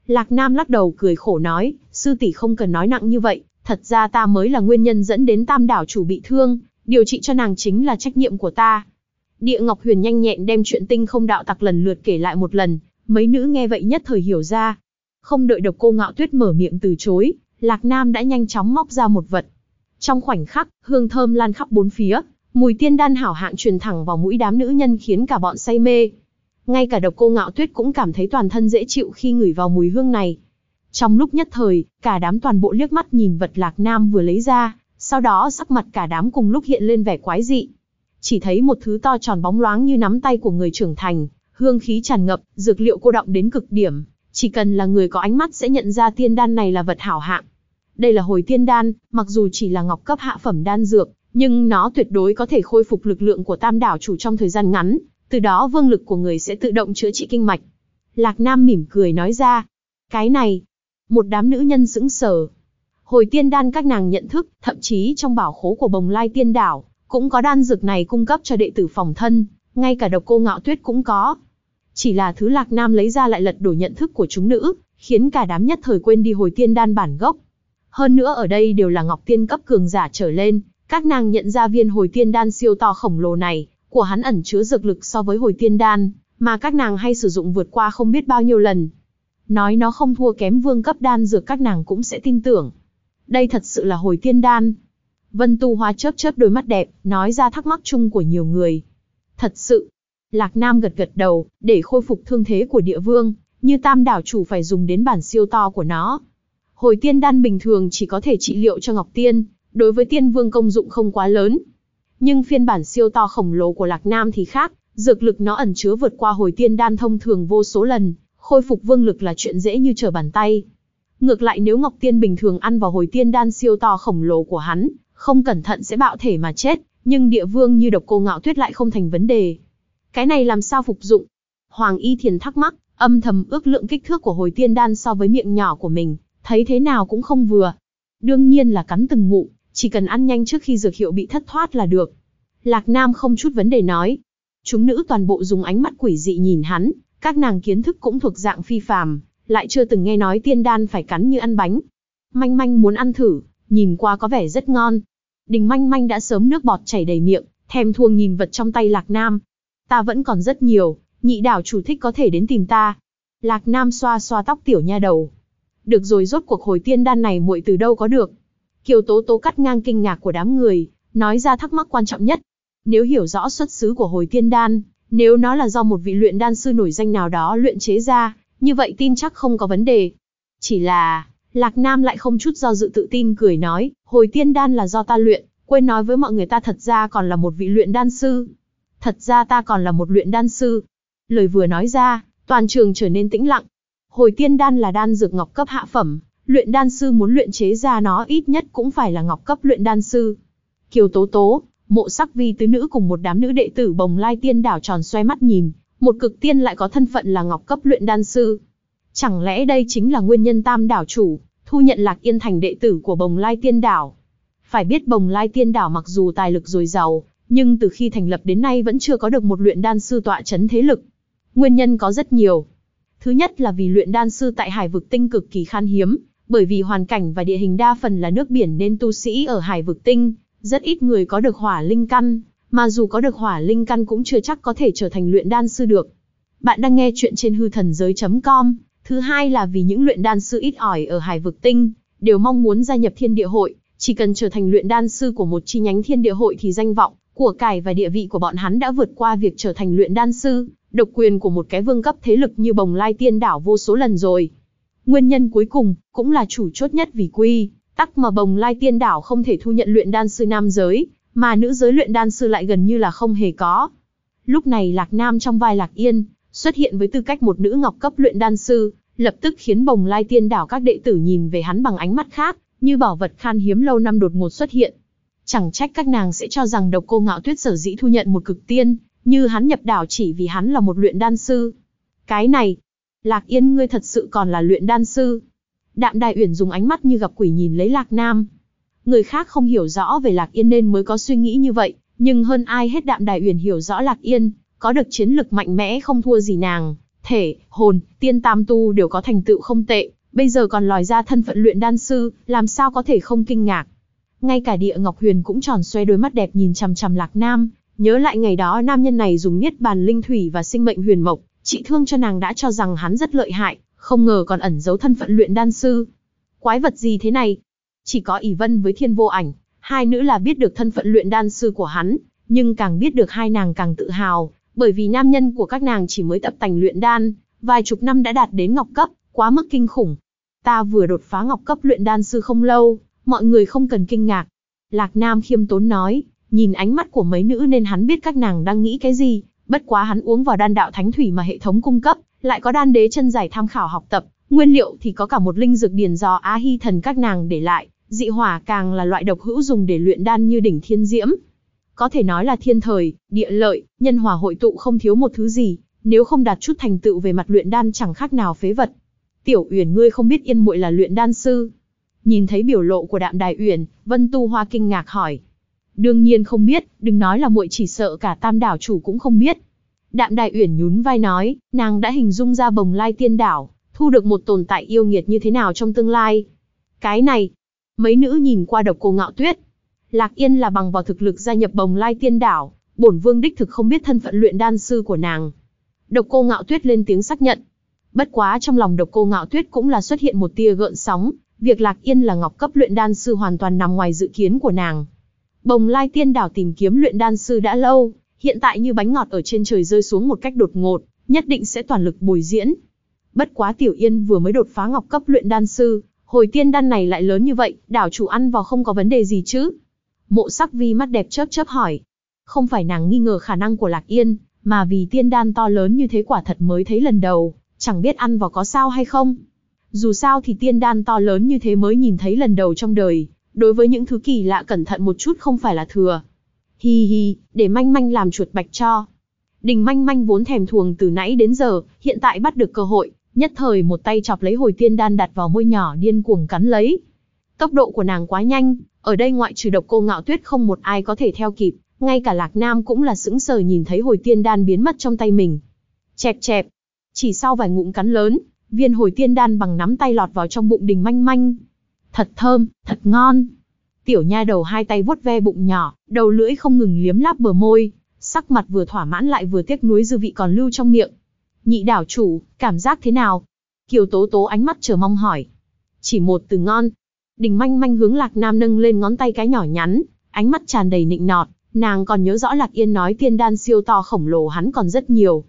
Lạc Nam lắc đầu cười khổ nói, sư tỷ không cần nói nặng như vậy, thật ra ta mới là nguyên nhân dẫn đến tam đảo chủ bị thương, điều trị cho nàng chính là trách nhiệm của ta. Địa Ngọc Huyền nhanh nhẹn đem chuyện tinh không đạo tặc lần lượt kể lại một lần, mấy nữ nghe vậy nhất thời hiểu ra. Không đợi độc cô ngạo tuyết mở miệng từ chối, Lạc Nam đã nhanh chóng móc ra một vật. Trong khoảnh khắc, hương thơm lan khắp bốn phía, mùi tiên đan hảo hạng truyền thẳng vào mũi đám nữ nhân khiến cả bọn say mê. Ngay cả độc cô ngạo tuyết cũng cảm thấy toàn thân dễ chịu khi ngửi vào mùi hương này. Trong lúc nhất thời, cả đám toàn bộ liếc mắt nhìn vật Lạc Nam vừa lấy ra, sau đó sắc mặt cả đám cùng lúc hiện lên vẻ quái dị. Chỉ thấy một thứ to tròn bóng loáng như nắm tay của người trưởng thành, hương khí tràn ngập, dược liệu cô động đến cực điểm, chỉ cần là người có ánh mắt sẽ nhận ra tiên đan này là vật hảo hạng. Đây là hồi tiên đan, mặc dù chỉ là ngọc cấp hạ phẩm đan dược, nhưng nó tuyệt đối có thể khôi phục lực lượng của tam đảo chủ trong thời gian ngắn, từ đó vương lực của người sẽ tự động chữa trị kinh mạch. Lạc Nam mỉm cười nói ra, cái này, một đám nữ nhân sững sờ. Hồi tiên đan các nàng nhận thức, thậm chí trong bảo khố của bồng lai tiên đảo, cũng có đan dược này cung cấp cho đệ tử phòng thân, ngay cả độc cô ngạo tuyết cũng có. Chỉ là thứ Lạc Nam lấy ra lại lật đổ nhận thức của chúng nữ, khiến cả đám nhất thời quên đi hồi tiên đan bản gốc. Hơn nữa ở đây đều là ngọc tiên cấp cường giả trở lên, các nàng nhận ra viên hồi tiên đan siêu to khổng lồ này, của hắn ẩn chứa dược lực so với hồi tiên đan, mà các nàng hay sử dụng vượt qua không biết bao nhiêu lần. Nói nó không thua kém vương cấp đan dược các nàng cũng sẽ tin tưởng. Đây thật sự là hồi tiên đan. Vân Tu Hoa chớp chớp đôi mắt đẹp, nói ra thắc mắc chung của nhiều người. Thật sự. Lạc Nam gật gật đầu, để khôi phục thương thế của địa vương, như tam đảo chủ phải dùng đến bản siêu to của nó. Hồi tiên đan bình thường chỉ có thể trị liệu cho Ngọc Tiên, đối với tiên vương công dụng không quá lớn. Nhưng phiên bản siêu to khổng lồ của Lạc Nam thì khác, dược lực nó ẩn chứa vượt qua hồi tiên đan thông thường vô số lần, khôi phục vương lực là chuyện dễ như trở bàn tay. Ngược lại nếu Ngọc Tiên bình thường ăn vào hồi tiên đan siêu to khổng lồ của hắn, không cẩn thận sẽ bạo thể mà chết, nhưng địa vương như độc cô ngạo tuyết lại không thành vấn đề. Cái này làm sao phục dụng? Hoàng Y Thiền thắc mắc, âm thầm ước lượng kích thước của hồi tiên đan so với miệng nhỏ của mình, thấy thế nào cũng không vừa. Đương nhiên là cắn từng ngụ, chỉ cần ăn nhanh trước khi dược hiệu bị thất thoát là được. Lạc Nam không chút vấn đề nói. Chúng nữ toàn bộ dùng ánh mắt quỷ dị nhìn hắn, các nàng kiến thức cũng thuộc dạng phi phàm, lại chưa từng nghe nói tiên đan phải cắn như ăn bánh. Manh manh muốn ăn thử, nhìn qua có vẻ rất ngon. Đình manh manh đã sớm nước bọt chảy đầy miệng, thèm thuồng nhìn vật trong tay Lạc Nam. Ta vẫn còn rất nhiều, nhị đảo chủ thích có thể đến tìm ta. Lạc Nam xoa xoa tóc tiểu nha đầu. Được rồi rốt cuộc hồi tiên đan này muội từ đâu có được. Kiều Tố Tố cắt ngang kinh ngạc của đám người, nói ra thắc mắc quan trọng nhất. Nếu hiểu rõ xuất xứ của hồi tiên đan, nếu nó là do một vị luyện đan sư nổi danh nào đó luyện chế ra, như vậy tin chắc không có vấn đề. Chỉ là, Lạc Nam lại không chút do dự tự tin cười nói, hồi tiên đan là do ta luyện, quên nói với mọi người ta thật ra còn là một vị luyện đan sư. Thật ra ta còn là một luyện đan sư. Lời vừa nói ra, toàn trường trở nên tĩnh lặng. Hồi tiên đan là đan dược ngọc cấp hạ phẩm, luyện đan sư muốn luyện chế ra nó ít nhất cũng phải là ngọc cấp luyện đan sư. Kiều Tố Tố, mộ sắc vi tứ nữ cùng một đám nữ đệ tử bồng lai tiên đảo tròn xoay mắt nhìn, một cực tiên lại có thân phận là ngọc cấp luyện đan sư. Chẳng lẽ đây chính là nguyên nhân tam đảo chủ, thu nhận lạc yên thành đệ tử của bồng lai tiên đảo. Phải biết bồng lai tiên đảo mặc dù tài lực dồi dào nhưng từ khi thành lập đến nay vẫn chưa có được một luyện đan sư tọa chấn thế lực. Nguyên nhân có rất nhiều. Thứ nhất là vì luyện đan sư tại hải vực tinh cực kỳ khan hiếm, bởi vì hoàn cảnh và địa hình đa phần là nước biển nên tu sĩ ở hải vực tinh, rất ít người có được hỏa linh căn, mà dù có được hỏa linh căn cũng chưa chắc có thể trở thành luyện đan sư được. Bạn đang nghe chuyện trên hư thần giới.com. Thứ hai là vì những luyện đan sư ít ỏi ở hải vực tinh, đều mong muốn gia nhập thiên địa hội, chỉ cần trở thành luyện đan sư của một chi nhánh thiên địa hội thì danh vọng của cải và địa vị của bọn hắn đã vượt qua việc trở thành luyện đan sư, độc quyền của một cái vương cấp thế lực như bồng lai tiên đảo vô số lần rồi. Nguyên nhân cuối cùng, cũng là chủ chốt nhất vì quy, tắc mà bồng lai tiên đảo không thể thu nhận luyện đan sư nam giới, mà nữ giới luyện đan sư lại gần như là không hề có. Lúc này Lạc Nam trong vai Lạc Yên, xuất hiện với tư cách một nữ ngọc cấp luyện đan sư, lập tức khiến bồng lai tiên đảo các đệ tử nhìn về hắn bằng ánh mắt khác, như bảo vật khan hiếm lâu năm đột ngột xuất hiện. Chẳng trách các nàng sẽ cho rằng độc cô ngạo tuyết sở dĩ thu nhận một cực tiên, như hắn nhập đảo chỉ vì hắn là một luyện đan sư. Cái này, Lạc Yên ngươi thật sự còn là luyện đan sư. Đạm Đại Uyển dùng ánh mắt như gặp quỷ nhìn lấy Lạc Nam. Người khác không hiểu rõ về Lạc Yên nên mới có suy nghĩ như vậy, nhưng hơn ai hết Đạm Đại Uyển hiểu rõ Lạc Yên, có được chiến lực mạnh mẽ không thua gì nàng, thể, hồn, tiên tam tu đều có thành tựu không tệ, bây giờ còn lòi ra thân phận luyện đan sư, làm sao có thể không kinh ngạc. Ngay cả địa Ngọc Huyền cũng tròn xoe đôi mắt đẹp nhìn chằm chằm Lạc Nam, nhớ lại ngày đó nam nhân này dùng niết bàn linh thủy và sinh mệnh huyền mộc, trị thương cho nàng đã cho rằng hắn rất lợi hại, không ngờ còn ẩn giấu thân phận luyện đan sư. Quái vật gì thế này? Chỉ có ỷ vân với thiên vô ảnh, hai nữ là biết được thân phận luyện đan sư của hắn, nhưng càng biết được hai nàng càng tự hào, bởi vì nam nhân của các nàng chỉ mới tập tành luyện đan, vài chục năm đã đạt đến ngọc cấp, quá mức kinh khủng. Ta vừa đột phá ngọc cấp luyện đan sư không lâu, mọi người không cần kinh ngạc. Lạc Nam khiêm tốn nói, nhìn ánh mắt của mấy nữ nên hắn biết các nàng đang nghĩ cái gì, bất quá hắn uống vào đan đạo thánh thủy mà hệ thống cung cấp, lại có đan đế chân giải tham khảo học tập, nguyên liệu thì có cả một linh dược điền do Á Hy thần các nàng để lại, dị hỏa càng là loại độc hữu dùng để luyện đan như đỉnh thiên diễm. Có thể nói là thiên thời, địa lợi, nhân hòa hội tụ không thiếu một thứ gì, nếu không đạt chút thành tựu về mặt luyện đan chẳng khác nào phế vật. Tiểu Uyển ngươi không biết Yên muội là luyện đan sư? Nhìn thấy biểu lộ của Đạm Đài Uyển, Vân Tu Hoa kinh ngạc hỏi. Đương nhiên không biết, đừng nói là muội chỉ sợ cả Tam đảo chủ cũng không biết. Đạm Đài Uyển nhún vai nói, nàng đã hình dung ra Bồng Lai Tiên đảo, thu được một tồn tại yêu nghiệt như thế nào trong tương lai. Cái này, mấy nữ nhìn qua độc cô ngạo tuyết. Lạc Yên là bằng vào thực lực gia nhập Bồng Lai Tiên đảo, bổn vương đích thực không biết thân phận luyện đan sư của nàng. Độc cô ngạo tuyết lên tiếng xác nhận. Bất quá trong lòng độc cô ngạo tuyết cũng là xuất hiện một tia gợn sóng, việc Lạc Yên là ngọc cấp luyện đan sư hoàn toàn nằm ngoài dự kiến của nàng. Bồng Lai Tiên đảo tìm kiếm luyện đan sư đã lâu, hiện tại như bánh ngọt ở trên trời rơi xuống một cách đột ngột, nhất định sẽ toàn lực bồi diễn. Bất quá Tiểu Yên vừa mới đột phá ngọc cấp luyện đan sư, hồi tiên đan này lại lớn như vậy, đảo chủ ăn vào không có vấn đề gì chứ? Mộ sắc vi mắt đẹp chớp chớp hỏi. Không phải nàng nghi ngờ khả năng của Lạc Yên, mà vì tiên đan to lớn như thế quả thật mới thấy lần đầu, chẳng biết ăn vào có sao hay không. Dù sao thì tiên đan to lớn như thế mới nhìn thấy lần đầu trong đời, đối với những thứ kỳ lạ cẩn thận một chút không phải là thừa. Hi hi, để manh manh làm chuột bạch cho. Đình manh manh vốn thèm thuồng từ nãy đến giờ, hiện tại bắt được cơ hội, nhất thời một tay chọc lấy hồi tiên đan đặt vào môi nhỏ điên cuồng cắn lấy. Tốc độ của nàng quá nhanh, ở đây ngoại trừ độc cô ngạo tuyết không một ai có thể theo kịp, ngay cả lạc nam cũng là sững sờ nhìn thấy hồi tiên đan biến mất trong tay mình. Chẹp chẹp, chỉ sau vài ngụm cắn lớn, viên hồi tiên đan bằng nắm tay lọt vào trong bụng đình manh manh. Thật thơm, thật ngon. Tiểu nha đầu hai tay vuốt ve bụng nhỏ, đầu lưỡi không ngừng liếm láp bờ môi, sắc mặt vừa thỏa mãn lại vừa tiếc nuối dư vị còn lưu trong miệng. Nhị đảo chủ, cảm giác thế nào? Kiều Tố Tố ánh mắt chờ mong hỏi. Chỉ một từ ngon. Đình manh manh hướng Lạc Nam nâng lên ngón tay cái nhỏ nhắn, ánh mắt tràn đầy nịnh nọt, nàng còn nhớ rõ Lạc Yên nói tiên đan siêu to khổng lồ hắn còn rất nhiều.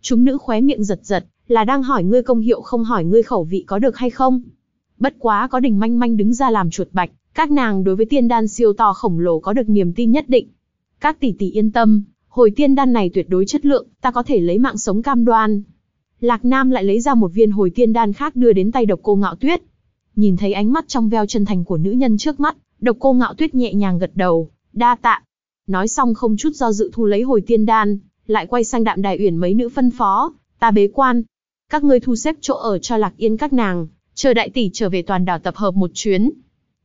Chúng nữ khóe miệng giật giật, là đang hỏi ngươi công hiệu không hỏi ngươi khẩu vị có được hay không. Bất quá có đình manh manh đứng ra làm chuột bạch, các nàng đối với tiên đan siêu to khổng lồ có được niềm tin nhất định. Các tỷ tỷ yên tâm, hồi tiên đan này tuyệt đối chất lượng, ta có thể lấy mạng sống cam đoan. Lạc Nam lại lấy ra một viên hồi tiên đan khác đưa đến tay độc cô ngạo tuyết. Nhìn thấy ánh mắt trong veo chân thành của nữ nhân trước mắt, độc cô ngạo tuyết nhẹ nhàng gật đầu, đa tạ. Nói xong không chút do dự thu lấy hồi tiên đan, lại quay sang đạm đài uyển mấy nữ phân phó, ta bế quan. Các ngươi thu xếp chỗ ở cho lạc yên các nàng, chờ đại tỷ trở về toàn đảo tập hợp một chuyến.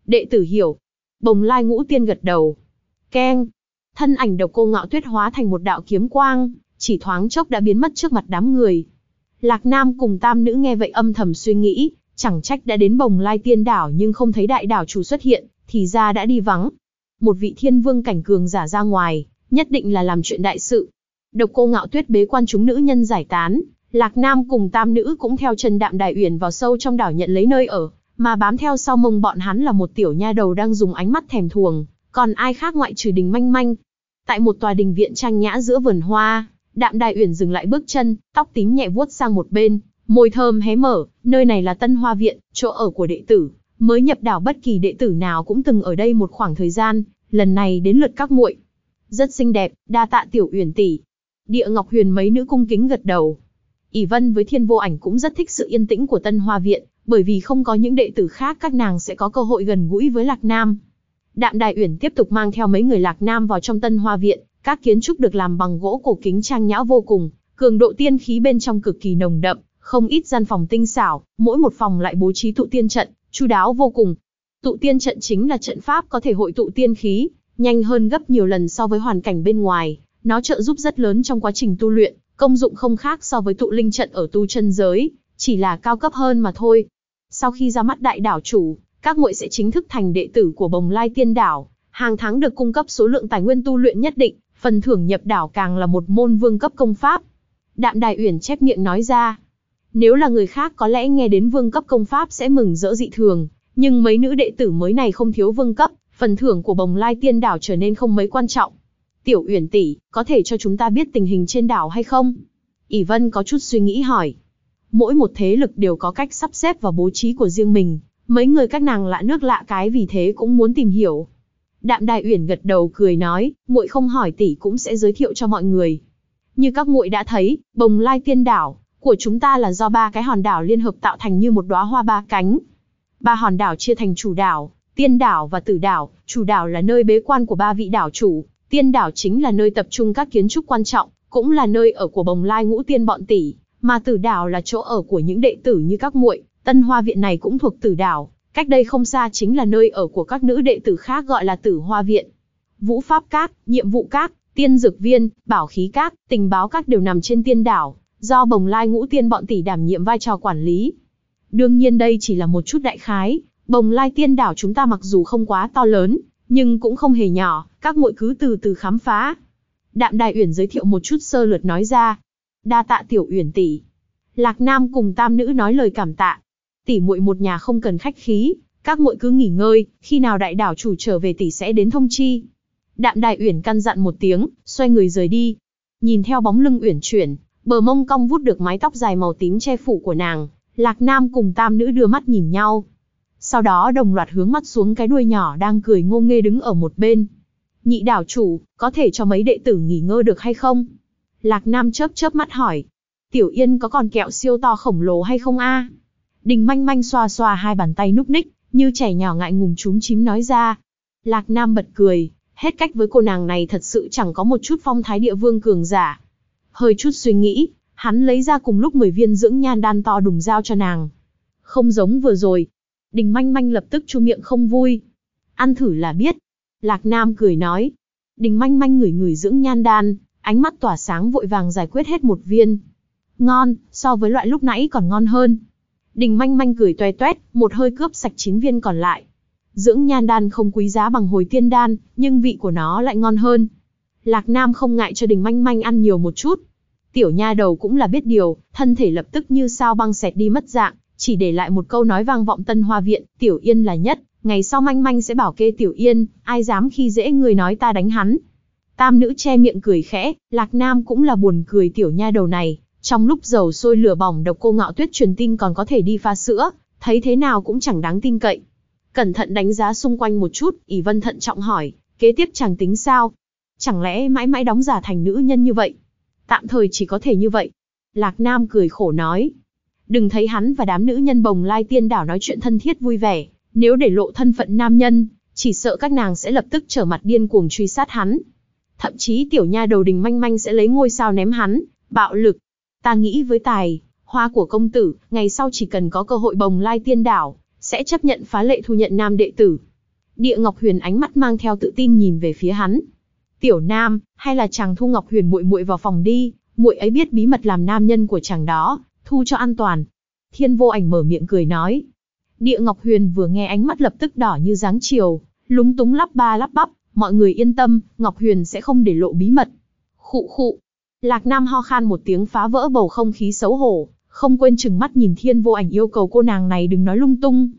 Đệ tử hiểu. Bồng lai ngũ tiên gật đầu. Keng. Thân ảnh độc cô ngạo tuyết hóa thành một đạo kiếm quang, chỉ thoáng chốc đã biến mất trước mặt đám người. Lạc Nam cùng tam nữ nghe vậy âm thầm suy nghĩ, chẳng trách đã đến bồng lai tiên đảo nhưng không thấy đại đảo chủ xuất hiện, thì ra đã đi vắng. Một vị thiên vương cảnh cường giả ra ngoài, nhất định là làm chuyện đại sự. Độc cô ngạo tuyết bế quan chúng nữ nhân giải tán, Lạc Nam cùng tam nữ cũng theo chân đạm đại uyển vào sâu trong đảo nhận lấy nơi ở, mà bám theo sau mông bọn hắn là một tiểu nha đầu đang dùng ánh mắt thèm thuồng, còn ai khác ngoại trừ đình manh manh. Tại một tòa đình viện trang nhã giữa vườn hoa, Đạm Đài Uyển dừng lại bước chân, tóc tím nhẹ vuốt sang một bên, môi thơm hé mở, nơi này là Tân Hoa viện, chỗ ở của đệ tử, mới nhập đảo bất kỳ đệ tử nào cũng từng ở đây một khoảng thời gian, lần này đến lượt các muội. Rất xinh đẹp, đa tạ tiểu Uyển tỷ. Địa Ngọc Huyền mấy nữ cung kính gật đầu ỷ Vân với Thiên Vô Ảnh cũng rất thích sự yên tĩnh của Tân Hoa viện, bởi vì không có những đệ tử khác các nàng sẽ có cơ hội gần gũi với Lạc Nam. Đạm Đài Uyển tiếp tục mang theo mấy người Lạc Nam vào trong Tân Hoa viện, các kiến trúc được làm bằng gỗ cổ kính trang nhã vô cùng, cường độ tiên khí bên trong cực kỳ nồng đậm, không ít gian phòng tinh xảo, mỗi một phòng lại bố trí tụ tiên trận, chu đáo vô cùng. Tụ tiên trận chính là trận pháp có thể hội tụ tiên khí, nhanh hơn gấp nhiều lần so với hoàn cảnh bên ngoài, nó trợ giúp rất lớn trong quá trình tu luyện, công dụng không khác so với tụ linh trận ở tu chân giới, chỉ là cao cấp hơn mà thôi. Sau khi ra mắt đại đảo chủ, các muội sẽ chính thức thành đệ tử của Bồng Lai Tiên Đảo, hàng tháng được cung cấp số lượng tài nguyên tu luyện nhất định, phần thưởng nhập đảo càng là một môn vương cấp công pháp. Đạm Đài Uyển chép miệng nói ra. Nếu là người khác có lẽ nghe đến vương cấp công pháp sẽ mừng rỡ dị thường, nhưng mấy nữ đệ tử mới này không thiếu vương cấp, phần thưởng của Bồng Lai Tiên Đảo trở nên không mấy quan trọng. Tiểu Uyển tỷ, có thể cho chúng ta biết tình hình trên đảo hay không? ỷ Vân có chút suy nghĩ hỏi. Mỗi một thế lực đều có cách sắp xếp và bố trí của riêng mình, mấy người các nàng lạ nước lạ cái vì thế cũng muốn tìm hiểu. Đạm Đại Uyển gật đầu cười nói, muội không hỏi tỷ cũng sẽ giới thiệu cho mọi người. Như các muội đã thấy, Bồng Lai Tiên Đảo của chúng ta là do ba cái hòn đảo liên hợp tạo thành như một đóa hoa ba cánh. Ba hòn đảo chia thành chủ đảo, tiên đảo và tử đảo, chủ đảo là nơi bế quan của ba vị đảo chủ, tiên đảo chính là nơi tập trung các kiến trúc quan trọng, cũng là nơi ở của Bồng Lai Ngũ Tiên bọn tỷ, mà tử đảo là chỗ ở của những đệ tử như các muội, Tân Hoa viện này cũng thuộc tử đảo, Cách đây không xa chính là nơi ở của các nữ đệ tử khác gọi là Tử Hoa Viện. Vũ Pháp Các, Nhiệm vụ Các, Tiên Dược Viên, Bảo Khí Các, Tình báo Các đều nằm trên tiên đảo, do Bồng Lai Ngũ Tiên bọn tỷ đảm nhiệm vai trò quản lý. Đương nhiên đây chỉ là một chút đại khái, Bồng Lai Tiên đảo chúng ta mặc dù không quá to lớn, nhưng cũng không hề nhỏ, các muội cứ từ từ khám phá. Đạm Đài Uyển giới thiệu một chút sơ lược nói ra. Đa tạ tiểu Uyển tỷ. Lạc Nam cùng tam nữ nói lời cảm tạ, tỷ muội một nhà không cần khách khí, các muội cứ nghỉ ngơi, khi nào đại đảo chủ trở về tỷ sẽ đến thông chi. Đạm Đại Uyển căn dặn một tiếng, xoay người rời đi. Nhìn theo bóng lưng Uyển chuyển, bờ mông cong vút được mái tóc dài màu tím che phủ của nàng, Lạc Nam cùng tam nữ đưa mắt nhìn nhau. Sau đó đồng loạt hướng mắt xuống cái đuôi nhỏ đang cười ngô nghê đứng ở một bên. Nhị đảo chủ, có thể cho mấy đệ tử nghỉ ngơi được hay không? Lạc Nam chớp chớp mắt hỏi. Tiểu Yên có còn kẹo siêu to khổng lồ hay không a? Đình manh manh xoa xoa hai bàn tay núp ních, như trẻ nhỏ ngại ngùng chúm chím nói ra. Lạc Nam bật cười, hết cách với cô nàng này thật sự chẳng có một chút phong thái địa vương cường giả. Hơi chút suy nghĩ, hắn lấy ra cùng lúc 10 viên dưỡng nhan đan to đùng giao cho nàng. Không giống vừa rồi. Đình manh manh lập tức chu miệng không vui. Ăn thử là biết. Lạc Nam cười nói. Đình manh manh ngửi ngửi dưỡng nhan đan, ánh mắt tỏa sáng vội vàng giải quyết hết một viên. Ngon, so với loại lúc nãy còn ngon hơn. Đình manh manh cười toe toét, một hơi cướp sạch 9 viên còn lại. Dưỡng nhan đan không quý giá bằng hồi tiên đan, nhưng vị của nó lại ngon hơn. Lạc Nam không ngại cho đình manh manh ăn nhiều một chút. Tiểu nha đầu cũng là biết điều, thân thể lập tức như sao băng xẹt đi mất dạng, chỉ để lại một câu nói vang vọng tân hoa viện, tiểu yên là nhất, ngày sau manh manh sẽ bảo kê tiểu yên, ai dám khi dễ người nói ta đánh hắn. Tam nữ che miệng cười khẽ, Lạc Nam cũng là buồn cười tiểu nha đầu này, trong lúc dầu sôi lửa bỏng độc cô ngạo tuyết truyền tin còn có thể đi pha sữa, thấy thế nào cũng chẳng đáng tin cậy. Cẩn thận đánh giá xung quanh một chút, ỷ vân thận trọng hỏi, kế tiếp chẳng tính sao? Chẳng lẽ mãi mãi đóng giả thành nữ nhân như vậy? Tạm thời chỉ có thể như vậy. Lạc Nam cười khổ nói. Đừng thấy hắn và đám nữ nhân bồng lai tiên đảo nói chuyện thân thiết vui vẻ, nếu để lộ thân phận nam nhân, chỉ sợ các nàng sẽ lập tức trở mặt điên cuồng truy sát hắn. Thậm chí tiểu nha đầu đình manh manh sẽ lấy ngôi sao ném hắn, bạo lực, Ta nghĩ với tài, hoa của công tử, ngày sau chỉ cần có cơ hội bồng lai tiên đảo, sẽ chấp nhận phá lệ thu nhận nam đệ tử. Địa Ngọc Huyền ánh mắt mang theo tự tin nhìn về phía hắn. Tiểu Nam, hay là chàng thu Ngọc Huyền muội muội vào phòng đi, muội ấy biết bí mật làm nam nhân của chàng đó, thu cho an toàn. Thiên Vô Ảnh mở miệng cười nói. Địa Ngọc Huyền vừa nghe ánh mắt lập tức đỏ như dáng chiều, lúng túng lắp ba lắp bắp, mọi người yên tâm, Ngọc Huyền sẽ không để lộ bí mật. Khụ khụ, Lạc Nam ho khan một tiếng phá vỡ bầu không khí xấu hổ, không quên chừng mắt nhìn thiên vô ảnh yêu cầu cô nàng này đừng nói lung tung.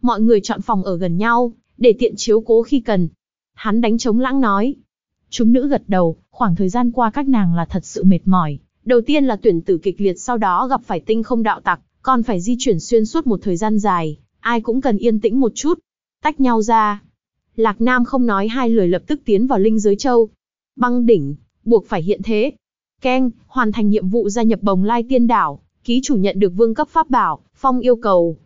Mọi người chọn phòng ở gần nhau, để tiện chiếu cố khi cần. Hắn đánh chống lãng nói. Chúng nữ gật đầu, khoảng thời gian qua các nàng là thật sự mệt mỏi. Đầu tiên là tuyển tử kịch liệt sau đó gặp phải tinh không đạo tặc, còn phải di chuyển xuyên suốt một thời gian dài, ai cũng cần yên tĩnh một chút. Tách nhau ra. Lạc Nam không nói hai lời lập tức tiến vào linh giới châu. Băng đỉnh, buộc phải hiện thế. Keng, hoàn thành nhiệm vụ gia nhập bồng lai tiên đảo, ký chủ nhận được vương cấp pháp bảo, phong yêu cầu.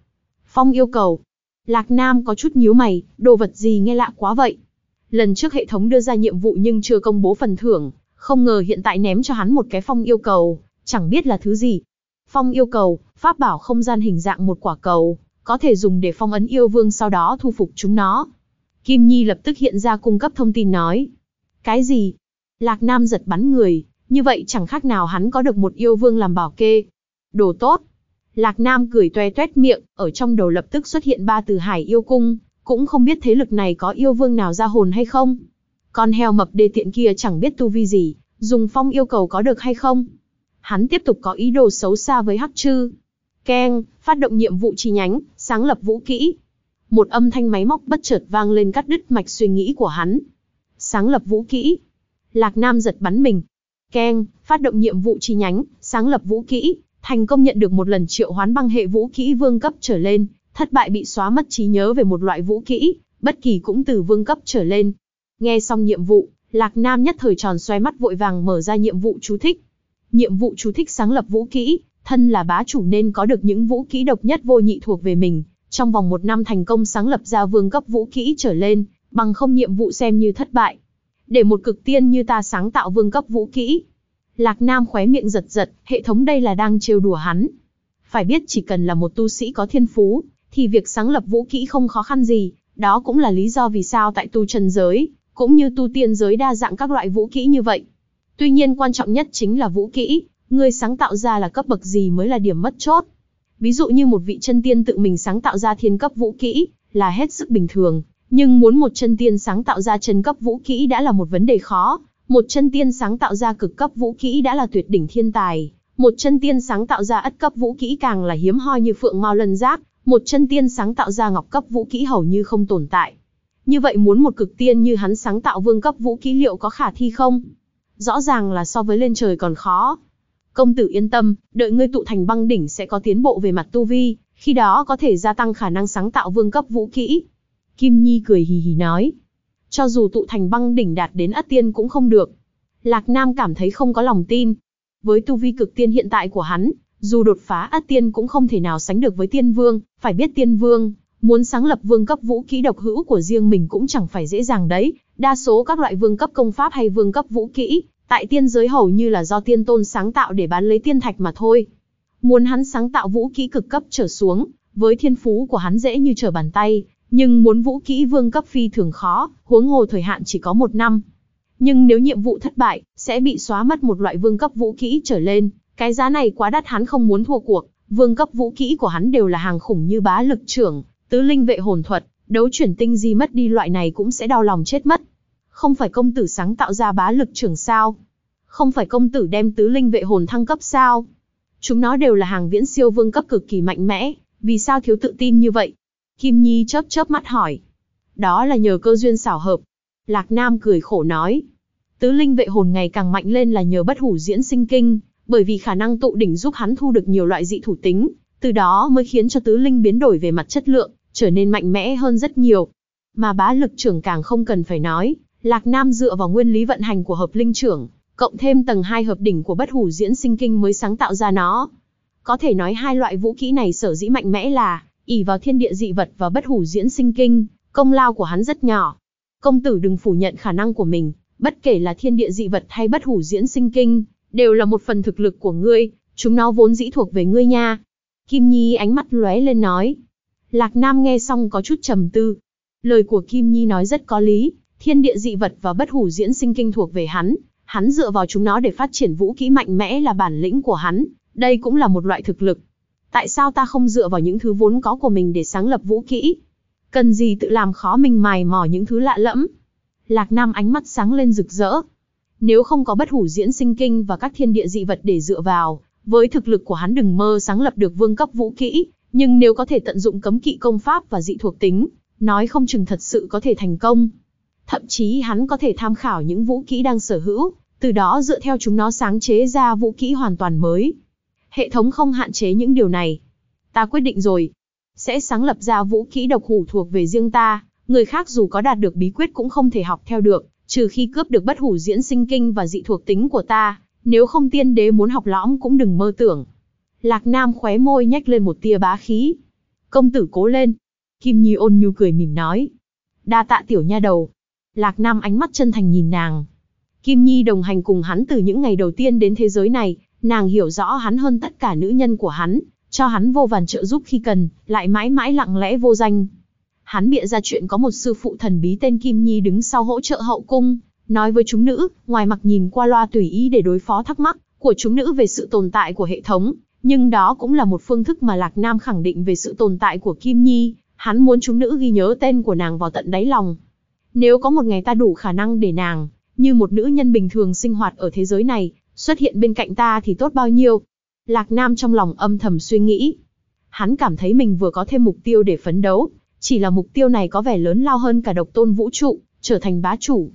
Phong yêu cầu. Lạc Nam có chút nhíu mày, đồ vật gì nghe lạ quá vậy. Lần trước hệ thống đưa ra nhiệm vụ nhưng chưa công bố phần thưởng, không ngờ hiện tại ném cho hắn một cái phong yêu cầu, chẳng biết là thứ gì. Phong yêu cầu, pháp bảo không gian hình dạng một quả cầu, có thể dùng để phong ấn yêu vương sau đó thu phục chúng nó. Kim Nhi lập tức hiện ra cung cấp thông tin nói. Cái gì? Lạc Nam giật bắn người, như vậy chẳng khác nào hắn có được một yêu vương làm bảo kê. Đồ tốt. Lạc Nam cười toe toét miệng, ở trong đầu lập tức xuất hiện ba từ hải yêu cung, cũng không biết thế lực này có yêu vương nào ra hồn hay không. Con heo mập đê tiện kia chẳng biết tu vi gì, dùng phong yêu cầu có được hay không. Hắn tiếp tục có ý đồ xấu xa với Hắc Trư. Keng, phát động nhiệm vụ chi nhánh, sáng lập vũ kỹ. Một âm thanh máy móc bất chợt vang lên cắt đứt mạch suy nghĩ của hắn. Sáng lập vũ kỹ. Lạc Nam giật bắn mình. Keng, phát động nhiệm vụ chi nhánh, sáng lập vũ kỹ, thành công nhận được một lần triệu hoán băng hệ vũ kỹ vương cấp trở lên, thất bại bị xóa mất trí nhớ về một loại vũ kỹ, bất kỳ cũng từ vương cấp trở lên. Nghe xong nhiệm vụ, Lạc Nam nhất thời tròn xoay mắt vội vàng mở ra nhiệm vụ chú thích. Nhiệm vụ chú thích sáng lập vũ kỹ, thân là bá chủ nên có được những vũ kỹ độc nhất vô nhị thuộc về mình, trong vòng một năm thành công sáng lập ra vương cấp vũ kỹ trở lên, bằng không nhiệm vụ xem như thất bại. Để một cực tiên như ta sáng tạo vương cấp vũ kỹ. Lạc Nam khóe miệng giật giật, hệ thống đây là đang trêu đùa hắn. Phải biết chỉ cần là một tu sĩ có thiên phú, thì việc sáng lập vũ kỹ không khó khăn gì, đó cũng là lý do vì sao tại tu chân giới, cũng như tu tiên giới đa dạng các loại vũ kỹ như vậy. Tuy nhiên quan trọng nhất chính là vũ kỹ, người sáng tạo ra là cấp bậc gì mới là điểm mất chốt. Ví dụ như một vị chân tiên tự mình sáng tạo ra thiên cấp vũ kỹ, là hết sức bình thường, nhưng muốn một chân tiên sáng tạo ra chân cấp vũ kỹ đã là một vấn đề khó, một chân tiên sáng tạo ra cực cấp vũ kỹ đã là tuyệt đỉnh thiên tài, một chân tiên sáng tạo ra ất cấp vũ kỹ càng là hiếm hoi như phượng mao lân giác, một chân tiên sáng tạo ra ngọc cấp vũ kỹ hầu như không tồn tại. Như vậy muốn một cực tiên như hắn sáng tạo vương cấp vũ kỹ liệu có khả thi không? Rõ ràng là so với lên trời còn khó. Công tử yên tâm, đợi ngươi tụ thành băng đỉnh sẽ có tiến bộ về mặt tu vi, khi đó có thể gia tăng khả năng sáng tạo vương cấp vũ kỹ. Kim Nhi cười hì hì nói. Cho dù tụ thành băng đỉnh đạt đến ất tiên cũng không được. Lạc Nam cảm thấy không có lòng tin. Với tu vi cực tiên hiện tại của hắn, dù đột phá ất tiên cũng không thể nào sánh được với tiên vương, phải biết tiên vương, muốn sáng lập vương cấp vũ kỹ độc hữu của riêng mình cũng chẳng phải dễ dàng đấy. Đa số các loại vương cấp công pháp hay vương cấp vũ kỹ, tại tiên giới hầu như là do tiên tôn sáng tạo để bán lấy tiên thạch mà thôi. Muốn hắn sáng tạo vũ kỹ cực cấp trở xuống, với thiên phú của hắn dễ như trở bàn tay, nhưng muốn vũ kỹ vương cấp phi thường khó, huống hồ thời hạn chỉ có một năm. Nhưng nếu nhiệm vụ thất bại, sẽ bị xóa mất một loại vương cấp vũ kỹ trở lên, cái giá này quá đắt hắn không muốn thua cuộc, vương cấp vũ kỹ của hắn đều là hàng khủng như bá lực trưởng, tứ linh vệ hồn thuật, đấu chuyển tinh di mất đi loại này cũng sẽ đau lòng chết mất. Không phải công tử sáng tạo ra bá lực trưởng sao? Không phải công tử đem tứ linh vệ hồn thăng cấp sao? Chúng nó đều là hàng viễn siêu vương cấp cực kỳ mạnh mẽ, vì sao thiếu tự tin như vậy? Kim Nhi chớp chớp mắt hỏi. Đó là nhờ cơ duyên xảo hợp. Lạc Nam cười khổ nói. Tứ linh vệ hồn ngày càng mạnh lên là nhờ bất hủ diễn sinh kinh, bởi vì khả năng tụ đỉnh giúp hắn thu được nhiều loại dị thủ tính, từ đó mới khiến cho tứ linh biến đổi về mặt chất lượng, trở nên mạnh mẽ hơn rất nhiều. Mà bá lực trưởng càng không cần phải nói, Lạc Nam dựa vào nguyên lý vận hành của hợp linh trưởng, cộng thêm tầng 2 hợp đỉnh của bất hủ diễn sinh kinh mới sáng tạo ra nó. Có thể nói hai loại vũ kỹ này sở dĩ mạnh mẽ là, ỉ vào thiên địa dị vật và bất hủ diễn sinh kinh, công lao của hắn rất nhỏ. Công tử đừng phủ nhận khả năng của mình, bất kể là thiên địa dị vật hay bất hủ diễn sinh kinh, đều là một phần thực lực của ngươi, chúng nó vốn dĩ thuộc về ngươi nha. Kim Nhi ánh mắt lóe lên nói. Lạc Nam nghe xong có chút trầm tư. Lời của Kim Nhi nói rất có lý, thiên địa dị vật và bất hủ diễn sinh kinh thuộc về hắn, hắn dựa vào chúng nó để phát triển vũ kỹ mạnh mẽ là bản lĩnh của hắn, đây cũng là một loại thực lực. Tại sao ta không dựa vào những thứ vốn có của mình để sáng lập vũ kỹ? Cần gì tự làm khó mình mài mò những thứ lạ lẫm? Lạc Nam ánh mắt sáng lên rực rỡ. Nếu không có bất hủ diễn sinh kinh và các thiên địa dị vật để dựa vào, với thực lực của hắn đừng mơ sáng lập được vương cấp vũ kỹ, nhưng nếu có thể tận dụng cấm kỵ công pháp và dị thuộc tính, nói không chừng thật sự có thể thành công. Thậm chí hắn có thể tham khảo những vũ kỹ đang sở hữu, từ đó dựa theo chúng nó sáng chế ra vũ kỹ hoàn toàn mới. Hệ thống không hạn chế những điều này. Ta quyết định rồi. Sẽ sáng lập ra vũ kỹ độc hủ thuộc về riêng ta, người khác dù có đạt được bí quyết cũng không thể học theo được, trừ khi cướp được bất hủ diễn sinh kinh và dị thuộc tính của ta, nếu không tiên đế muốn học lõm cũng đừng mơ tưởng. Lạc Nam khóe môi nhếch lên một tia bá khí. Công tử cố lên. Kim Nhi ôn nhu cười mỉm nói. Đa tạ tiểu nha đầu. Lạc Nam ánh mắt chân thành nhìn nàng. Kim Nhi đồng hành cùng hắn từ những ngày đầu tiên đến thế giới này, nàng hiểu rõ hắn hơn tất cả nữ nhân của hắn, cho hắn vô vàn trợ giúp khi cần, lại mãi mãi lặng lẽ vô danh. Hắn bịa ra chuyện có một sư phụ thần bí tên Kim Nhi đứng sau hỗ trợ hậu cung, nói với chúng nữ, ngoài mặt nhìn qua loa tùy ý để đối phó thắc mắc của chúng nữ về sự tồn tại của hệ thống, nhưng đó cũng là một phương thức mà Lạc Nam khẳng định về sự tồn tại của Kim Nhi, hắn muốn chúng nữ ghi nhớ tên của nàng vào tận đáy lòng. Nếu có một ngày ta đủ khả năng để nàng, như một nữ nhân bình thường sinh hoạt ở thế giới này, xuất hiện bên cạnh ta thì tốt bao nhiêu. Lạc Nam trong lòng âm thầm suy nghĩ. Hắn cảm thấy mình vừa có thêm mục tiêu để phấn đấu, chỉ là mục tiêu này có vẻ lớn lao hơn cả độc tôn vũ trụ, trở thành bá chủ.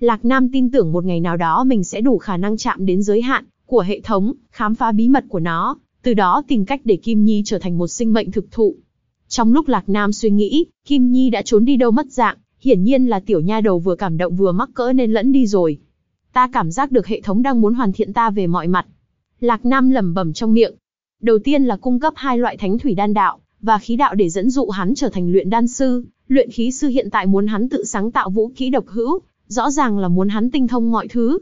Lạc Nam tin tưởng một ngày nào đó mình sẽ đủ khả năng chạm đến giới hạn của hệ thống, khám phá bí mật của nó, từ đó tìm cách để Kim Nhi trở thành một sinh mệnh thực thụ. Trong lúc Lạc Nam suy nghĩ, Kim Nhi đã trốn đi đâu mất dạng, hiển nhiên là tiểu nha đầu vừa cảm động vừa mắc cỡ nên lẫn đi rồi. Ta cảm giác được hệ thống đang muốn hoàn thiện ta về mọi mặt. Lạc Nam lẩm bẩm trong miệng. Đầu tiên là cung cấp hai loại thánh thủy đan đạo và khí đạo để dẫn dụ hắn trở thành luyện đan sư, luyện khí sư hiện tại muốn hắn tự sáng tạo vũ khí độc hữu, rõ ràng là muốn hắn tinh thông mọi thứ.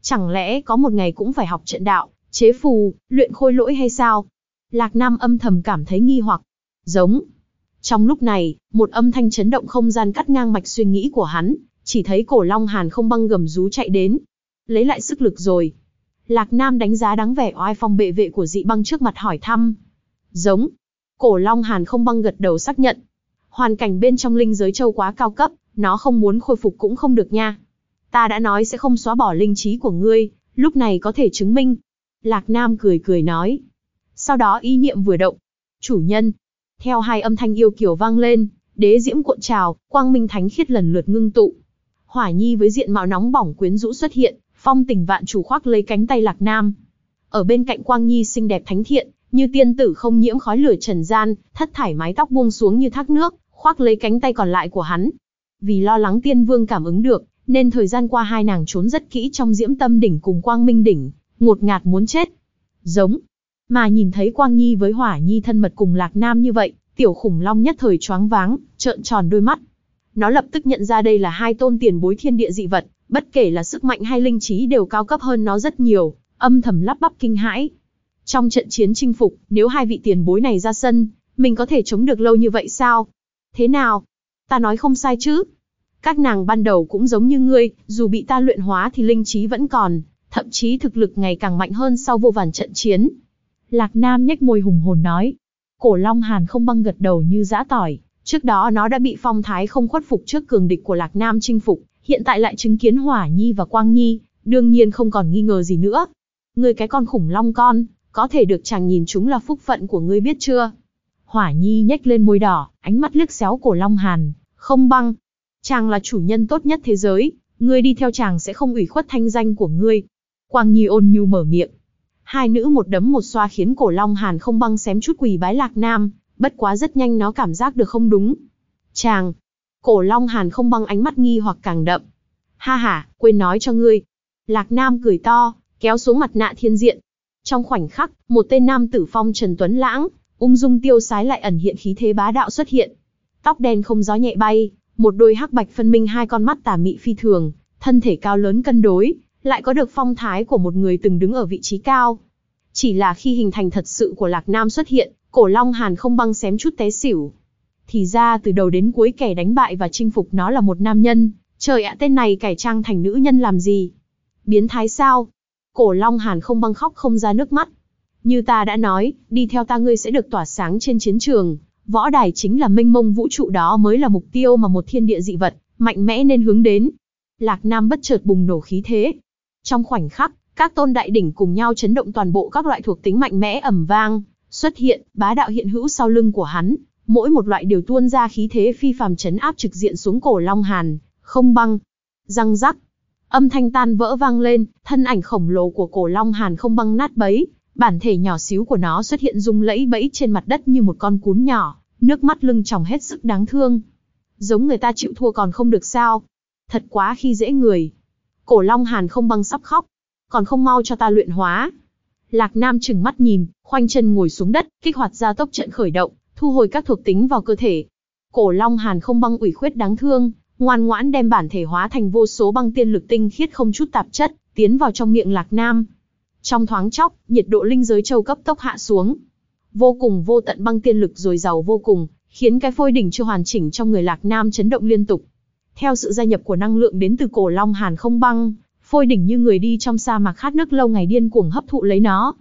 Chẳng lẽ có một ngày cũng phải học trận đạo, chế phù, luyện khôi lỗi hay sao? Lạc Nam âm thầm cảm thấy nghi hoặc. Giống. Trong lúc này, một âm thanh chấn động không gian cắt ngang mạch suy nghĩ của hắn, chỉ thấy cổ long hàn không băng gầm rú chạy đến. Lấy lại sức lực rồi. Lạc Nam đánh giá đáng vẻ oai phong bệ vệ của dị băng trước mặt hỏi thăm. Giống. Cổ long hàn không băng gật đầu xác nhận. Hoàn cảnh bên trong linh giới châu quá cao cấp, nó không muốn khôi phục cũng không được nha. Ta đã nói sẽ không xóa bỏ linh trí của ngươi, lúc này có thể chứng minh. Lạc Nam cười cười nói. Sau đó ý niệm vừa động. Chủ nhân. Theo hai âm thanh yêu kiều vang lên, đế diễm cuộn trào, quang minh thánh khiết lần lượt ngưng tụ. Hỏa nhi với diện mạo nóng bỏng quyến rũ xuất hiện, phong tình vạn chủ khoác lấy cánh tay Lạc Nam. Ở bên cạnh quang nhi xinh đẹp thánh thiện, như tiên tử không nhiễm khói lửa trần gian, thất thải mái tóc buông xuống như thác nước, khoác lấy cánh tay còn lại của hắn. Vì lo lắng tiên vương cảm ứng được, nên thời gian qua hai nàng trốn rất kỹ trong diễm tâm đỉnh cùng quang minh đỉnh, ngột ngạt muốn chết. Giống. Mà nhìn thấy Quang Nhi với Hỏa Nhi thân mật cùng Lạc Nam như vậy, tiểu khủng long nhất thời choáng váng, trợn tròn đôi mắt. Nó lập tức nhận ra đây là hai tôn tiền bối thiên địa dị vật, bất kể là sức mạnh hay linh trí đều cao cấp hơn nó rất nhiều, âm thầm lắp bắp kinh hãi. Trong trận chiến chinh phục, nếu hai vị tiền bối này ra sân, mình có thể chống được lâu như vậy sao? Thế nào? Ta nói không sai chứ? Các nàng ban đầu cũng giống như ngươi, dù bị ta luyện hóa thì linh trí vẫn còn, thậm chí thực lực ngày càng mạnh hơn sau vô vàn trận chiến. Lạc Nam nhếch môi hùng hồn nói. Cổ Long Hàn không băng gật đầu như giã tỏi, trước đó nó đã bị phong thái không khuất phục trước cường địch của Lạc Nam chinh phục, hiện tại lại chứng kiến Hỏa Nhi và Quang Nhi, đương nhiên không còn nghi ngờ gì nữa. Ngươi cái con khủng long con, có thể được chàng nhìn chúng là phúc phận của ngươi biết chưa? Hỏa Nhi nhếch lên môi đỏ, ánh mắt liếc xéo cổ Long Hàn, không băng. Chàng là chủ nhân tốt nhất thế giới, ngươi đi theo chàng sẽ không ủy khuất thanh danh của ngươi. Quang Nhi ôn nhu mở miệng. Hai nữ một đấm một xoa khiến cổ Long Hàn không băng xém chút quỳ bái Lạc Nam, bất quá rất nhanh nó cảm giác được không đúng. Chàng. Cổ Long Hàn không băng ánh mắt nghi hoặc càng đậm. Ha ha, quên nói cho ngươi. Lạc Nam cười to, kéo xuống mặt nạ thiên diện. Trong khoảnh khắc, một tên nam tử phong Trần Tuấn Lãng, ung dung tiêu sái lại ẩn hiện khí thế bá đạo xuất hiện. Tóc đen không gió nhẹ bay, một đôi hắc bạch phân minh hai con mắt tà mị phi thường, thân thể cao lớn cân đối, lại có được phong thái của một người từng đứng ở vị trí cao. Chỉ là khi hình thành thật sự của Lạc Nam xuất hiện, cổ Long Hàn không băng xém chút té xỉu. Thì ra từ đầu đến cuối kẻ đánh bại và chinh phục nó là một nam nhân, trời ạ tên này cải trang thành nữ nhân làm gì? Biến thái sao? Cổ Long Hàn không băng khóc không ra nước mắt. Như ta đã nói, đi theo ta ngươi sẽ được tỏa sáng trên chiến trường, võ đài chính là minh mông vũ trụ đó mới là mục tiêu mà một thiên địa dị vật, mạnh mẽ nên hướng đến. Lạc Nam bất chợt bùng nổ khí thế, trong khoảnh khắc, các tôn đại đỉnh cùng nhau chấn động toàn bộ các loại thuộc tính mạnh mẽ ầm vang, xuất hiện, bá đạo hiện hữu sau lưng của hắn, mỗi một loại đều tuôn ra khí thế phi phàm chấn áp trực diện xuống cổ Long Hàn, không băng. Răng rắc. Âm thanh tan vỡ vang lên, thân ảnh khổng lồ của cổ long hàn không băng nát bấy, bản thể nhỏ xíu của nó xuất hiện rung lẫy bẫy trên mặt đất như một con cún nhỏ, nước mắt lưng tròng hết sức đáng thương. Giống người ta chịu thua còn không được sao? Thật quá khi dễ người. Cổ long hàn không băng sắp khóc, còn không mau cho ta luyện hóa. Lạc Nam chừng mắt nhìn, khoanh chân ngồi xuống đất, kích hoạt ra tốc trận khởi động, thu hồi các thuộc tính vào cơ thể. Cổ Long Hàn không băng ủy khuyết đáng thương, ngoan ngoãn đem bản thể hóa thành vô số băng tiên lực tinh khiết không chút tạp chất, tiến vào trong miệng Lạc Nam. Trong thoáng chốc, nhiệt độ linh giới châu cấp tốc hạ xuống. Vô cùng vô tận băng tiên lực dồi dào vô cùng, khiến cái phôi đỉnh chưa hoàn chỉnh trong người Lạc Nam chấn động liên tục. Theo sự gia nhập của năng lượng đến từ cổ Long Hàn không băng, phôi đỉnh như người đi trong sa mạc khát nước lâu ngày điên cuồng hấp thụ lấy nó.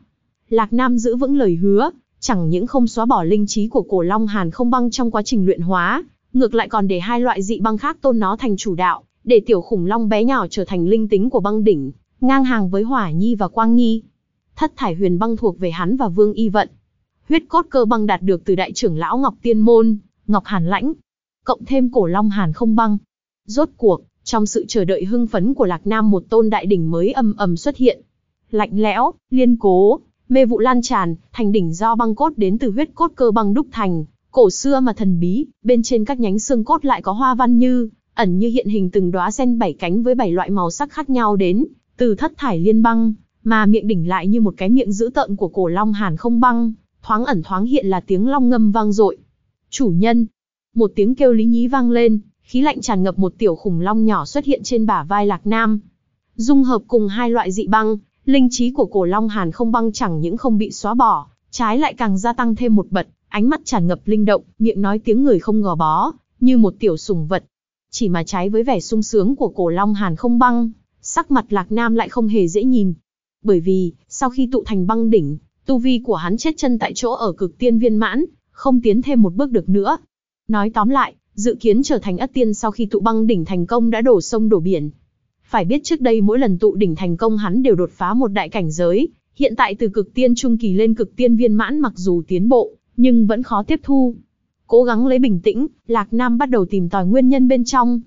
Lạc Nam giữ vững lời hứa, chẳng những không xóa bỏ linh trí của cổ Long Hàn không băng trong quá trình luyện hóa, ngược lại còn để hai loại dị băng khác tôn nó thành chủ đạo, để tiểu khủng long bé nhỏ trở thành linh tính của băng đỉnh, ngang hàng với Hỏa Nhi và Quang Nhi. Thất thải huyền băng thuộc về hắn và Vương Y Vận. Huyết cốt cơ băng đạt được từ đại trưởng lão Ngọc Tiên Môn, Ngọc Hàn Lãnh, cộng thêm cổ Long Hàn không băng. Rốt cuộc, trong sự chờ đợi hưng phấn của Lạc Nam một tôn đại đỉnh mới ầm ầm xuất hiện. Lạnh lẽo, liên cố, mê vụ lan tràn, thành đỉnh do băng cốt đến từ huyết cốt cơ băng đúc thành, cổ xưa mà thần bí, bên trên các nhánh xương cốt lại có hoa văn như, ẩn như hiện hình từng đóa sen bảy cánh với bảy loại màu sắc khác nhau đến, từ thất thải liên băng, mà miệng đỉnh lại như một cái miệng dữ tợn của cổ long hàn không băng, thoáng ẩn thoáng hiện là tiếng long ngâm vang dội. Chủ nhân, một tiếng kêu lý nhí vang lên, khí lạnh tràn ngập một tiểu khủng long nhỏ xuất hiện trên bả vai Lạc Nam. Dung hợp cùng hai loại dị băng, linh trí của cổ long hàn không băng chẳng những không bị xóa bỏ, trái lại càng gia tăng thêm một bậc, ánh mắt tràn ngập linh động, miệng nói tiếng người không gò bó, như một tiểu sùng vật. Chỉ mà trái với vẻ sung sướng của cổ long hàn không băng, sắc mặt Lạc Nam lại không hề dễ nhìn. Bởi vì, sau khi tụ thành băng đỉnh, tu vi của hắn chết chân tại chỗ ở cực tiên viên mãn, không tiến thêm một bước được nữa. Nói tóm lại, dự kiến trở thành ất tiên sau khi tụ băng đỉnh thành công đã đổ sông đổ biển. Phải biết trước đây mỗi lần tụ đỉnh thành công hắn đều đột phá một đại cảnh giới, hiện tại từ cực tiên trung kỳ lên cực tiên viên mãn mặc dù tiến bộ, nhưng vẫn khó tiếp thu. Cố gắng lấy bình tĩnh, Lạc Nam bắt đầu tìm tòi nguyên nhân bên trong.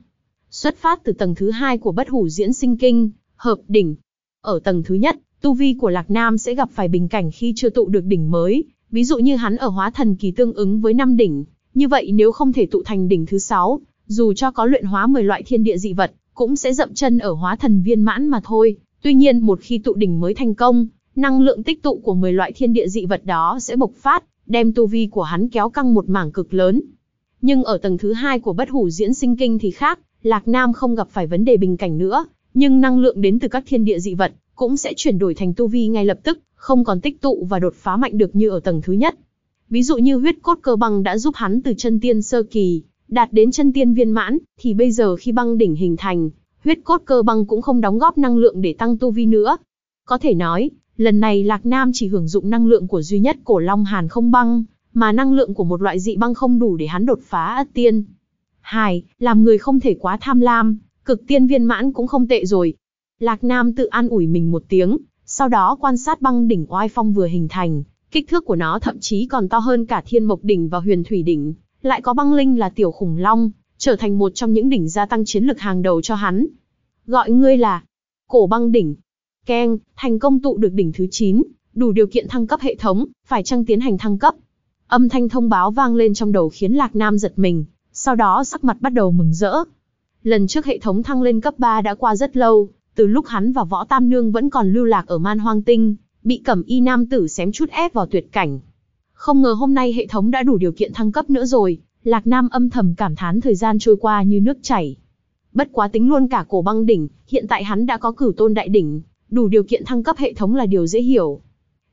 Xuất phát từ tầng thứ hai của bất hủ diễn sinh kinh, hợp đỉnh. Ở tầng thứ nhất, tu vi của Lạc Nam sẽ gặp phải bình cảnh khi chưa tụ được đỉnh mới, ví dụ như hắn ở hóa thần kỳ tương ứng với năm đỉnh, như vậy nếu không thể tụ thành đỉnh thứ sáu, dù cho có luyện hóa 10 loại thiên địa dị vật, cũng sẽ dậm chân ở hóa thần viên mãn mà thôi. Tuy nhiên một khi tụ đỉnh mới thành công, năng lượng tích tụ của 10 loại thiên địa dị vật đó sẽ bộc phát, đem tu vi của hắn kéo căng một mảng cực lớn. Nhưng ở tầng thứ hai của bất hủ diễn sinh kinh thì khác, Lạc Nam không gặp phải vấn đề bình cảnh nữa, nhưng năng lượng đến từ các thiên địa dị vật cũng sẽ chuyển đổi thành tu vi ngay lập tức, không còn tích tụ và đột phá mạnh được như ở tầng thứ nhất. Ví dụ như huyết cốt cơ băng đã giúp hắn từ chân tiên sơ kỳ, đạt đến chân tiên viên mãn, thì bây giờ khi băng đỉnh hình thành, huyết cốt cơ băng cũng không đóng góp năng lượng để tăng tu vi nữa. Có thể nói, lần này Lạc Nam chỉ hưởng dụng năng lượng của duy nhất cổ long hàn không băng, mà năng lượng của một loại dị băng không đủ để hắn đột phá ất tiên. Hai, làm người không thể quá tham lam, cực tiên viên mãn cũng không tệ rồi. Lạc Nam tự an ủi mình một tiếng, sau đó quan sát băng đỉnh oai phong vừa hình thành, Kích thước của nó thậm chí còn to hơn cả Thiên Mộc đỉnh và Huyền Thủy đỉnh, lại có băng linh là tiểu khủng long, trở thành một trong những đỉnh gia tăng chiến lực hàng đầu cho hắn. Gọi ngươi là Cổ Băng đỉnh. Keng, thành công tụ được đỉnh thứ 9, đủ điều kiện thăng cấp hệ thống, phải chăng tiến hành thăng cấp. Âm thanh thông báo vang lên trong đầu khiến Lạc Nam giật mình, sau đó sắc mặt bắt đầu mừng rỡ. Lần trước hệ thống thăng lên cấp 3 đã qua rất lâu, từ lúc hắn và Võ Tam Nương vẫn còn lưu lạc ở Man Hoang Tinh, bị cẩm y nam tử xém chút ép vào tuyệt cảnh. Không ngờ hôm nay hệ thống đã đủ điều kiện thăng cấp nữa rồi, Lạc Nam âm thầm cảm thán thời gian trôi qua như nước chảy. Bất quá tính luôn cả cổ băng đỉnh, hiện tại hắn đã có cửu tôn đại đỉnh, đủ điều kiện thăng cấp hệ thống là điều dễ hiểu.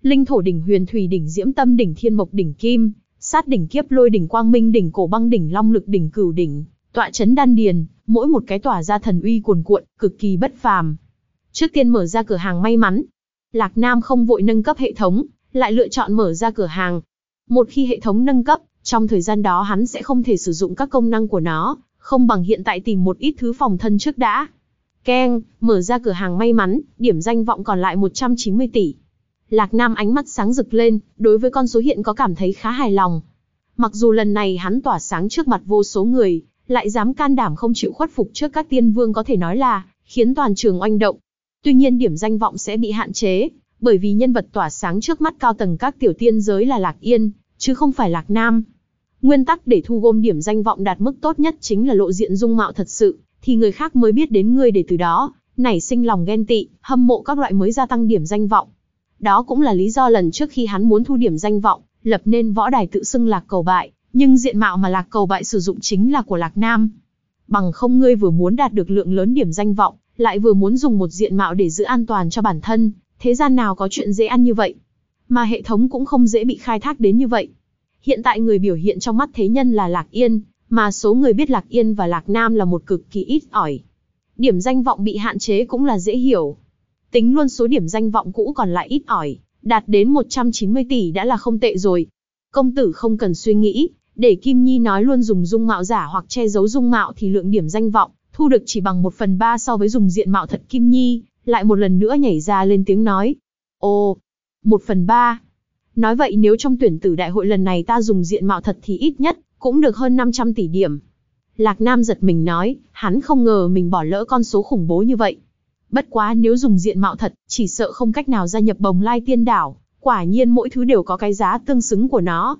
Linh thổ đỉnh huyền thủy đỉnh diễm tâm đỉnh thiên mộc đỉnh kim, sát đỉnh kiếp lôi đỉnh quang minh đỉnh cổ băng đỉnh long lực đỉnh cửu đỉnh, tọa chấn đan điền, mỗi một cái tỏa ra thần uy cuồn cuộn, cực kỳ bất phàm. Trước tiên mở ra cửa hàng may mắn, Lạc Nam không vội nâng cấp hệ thống, lại lựa chọn mở ra cửa hàng. Một khi hệ thống nâng cấp, trong thời gian đó hắn sẽ không thể sử dụng các công năng của nó, không bằng hiện tại tìm một ít thứ phòng thân trước đã. Keng, mở ra cửa hàng may mắn, điểm danh vọng còn lại 190 tỷ. Lạc Nam ánh mắt sáng rực lên, đối với con số hiện có cảm thấy khá hài lòng. Mặc dù lần này hắn tỏa sáng trước mặt vô số người, lại dám can đảm không chịu khuất phục trước các tiên vương có thể nói là khiến toàn trường oanh động. Tuy nhiên điểm danh vọng sẽ bị hạn chế, bởi vì nhân vật tỏa sáng trước mắt cao tầng các tiểu tiên giới là Lạc Yên, chứ không phải Lạc Nam. Nguyên tắc để thu gom điểm danh vọng đạt mức tốt nhất chính là lộ diện dung mạo thật sự, thì người khác mới biết đến ngươi để từ đó, nảy sinh lòng ghen tị, hâm mộ các loại mới gia tăng điểm danh vọng. Đó cũng là lý do lần trước khi hắn muốn thu điểm danh vọng, lập nên võ đài tự xưng Lạc Cầu Bại, nhưng diện mạo mà Lạc Cầu Bại sử dụng chính là của Lạc Nam. Bằng không ngươi vừa muốn đạt được lượng lớn điểm danh vọng, lại vừa muốn dùng một diện mạo để giữ an toàn cho bản thân, thế gian nào có chuyện dễ ăn như vậy. Mà hệ thống cũng không dễ bị khai thác đến như vậy. Hiện tại người biểu hiện trong mắt thế nhân là Lạc Yên, mà số người biết Lạc Yên và Lạc Nam là một cực kỳ ít ỏi. Điểm danh vọng bị hạn chế cũng là dễ hiểu. Tính luôn số điểm danh vọng cũ còn lại ít ỏi, đạt đến 190 tỷ đã là không tệ rồi. Công tử không cần suy nghĩ, để Kim Nhi nói luôn dùng dung mạo giả hoặc che giấu dung mạo thì lượng điểm danh vọng, thu được chỉ bằng một phần ba so với dùng diện mạo thật Kim Nhi, lại một lần nữa nhảy ra lên tiếng nói. Ồ, một phần ba. Nói vậy nếu trong tuyển tử đại hội lần này ta dùng diện mạo thật thì ít nhất, cũng được hơn 500 tỷ điểm. Lạc Nam giật mình nói, hắn không ngờ mình bỏ lỡ con số khủng bố như vậy. Bất quá nếu dùng diện mạo thật, chỉ sợ không cách nào gia nhập bồng lai tiên đảo, quả nhiên mỗi thứ đều có cái giá tương xứng của nó.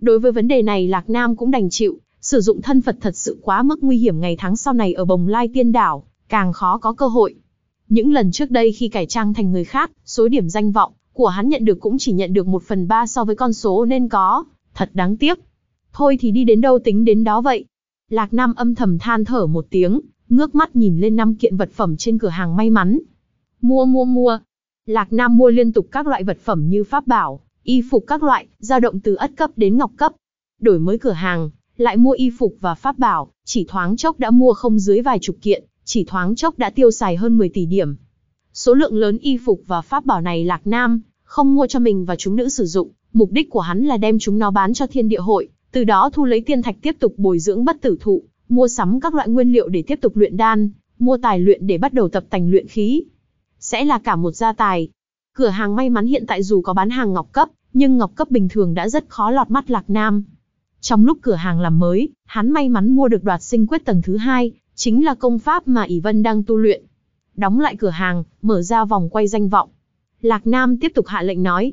Đối với vấn đề này Lạc Nam cũng đành chịu, sử dụng thân Phật thật sự quá mức nguy hiểm ngày tháng sau này ở bồng lai tiên đảo, càng khó có cơ hội. Những lần trước đây khi cải trang thành người khác, số điểm danh vọng của hắn nhận được cũng chỉ nhận được một phần ba so với con số nên có, thật đáng tiếc. Thôi thì đi đến đâu tính đến đó vậy. Lạc Nam âm thầm than thở một tiếng, ngước mắt nhìn lên năm kiện vật phẩm trên cửa hàng may mắn. Mua mua mua. Lạc Nam mua liên tục các loại vật phẩm như pháp bảo, y phục các loại, dao động từ ất cấp đến ngọc cấp. Đổi mới cửa hàng, lại mua y phục và pháp bảo, chỉ thoáng chốc đã mua không dưới vài chục kiện, chỉ thoáng chốc đã tiêu xài hơn 10 tỷ điểm. Số lượng lớn y phục và pháp bảo này Lạc Nam không mua cho mình và chúng nữ sử dụng, mục đích của hắn là đem chúng nó bán cho thiên địa hội, từ đó thu lấy tiên thạch tiếp tục bồi dưỡng bất tử thụ, mua sắm các loại nguyên liệu để tiếp tục luyện đan, mua tài luyện để bắt đầu tập tành luyện khí. Sẽ là cả một gia tài. Cửa hàng may mắn hiện tại dù có bán hàng ngọc cấp, nhưng ngọc cấp bình thường đã rất khó lọt mắt Lạc Nam. Trong lúc cửa hàng làm mới, hắn may mắn mua được đoạt sinh quyết tầng thứ hai, chính là công pháp mà ỷ Vân đang tu luyện. Đóng lại cửa hàng, mở ra vòng quay danh vọng. Lạc Nam tiếp tục hạ lệnh nói.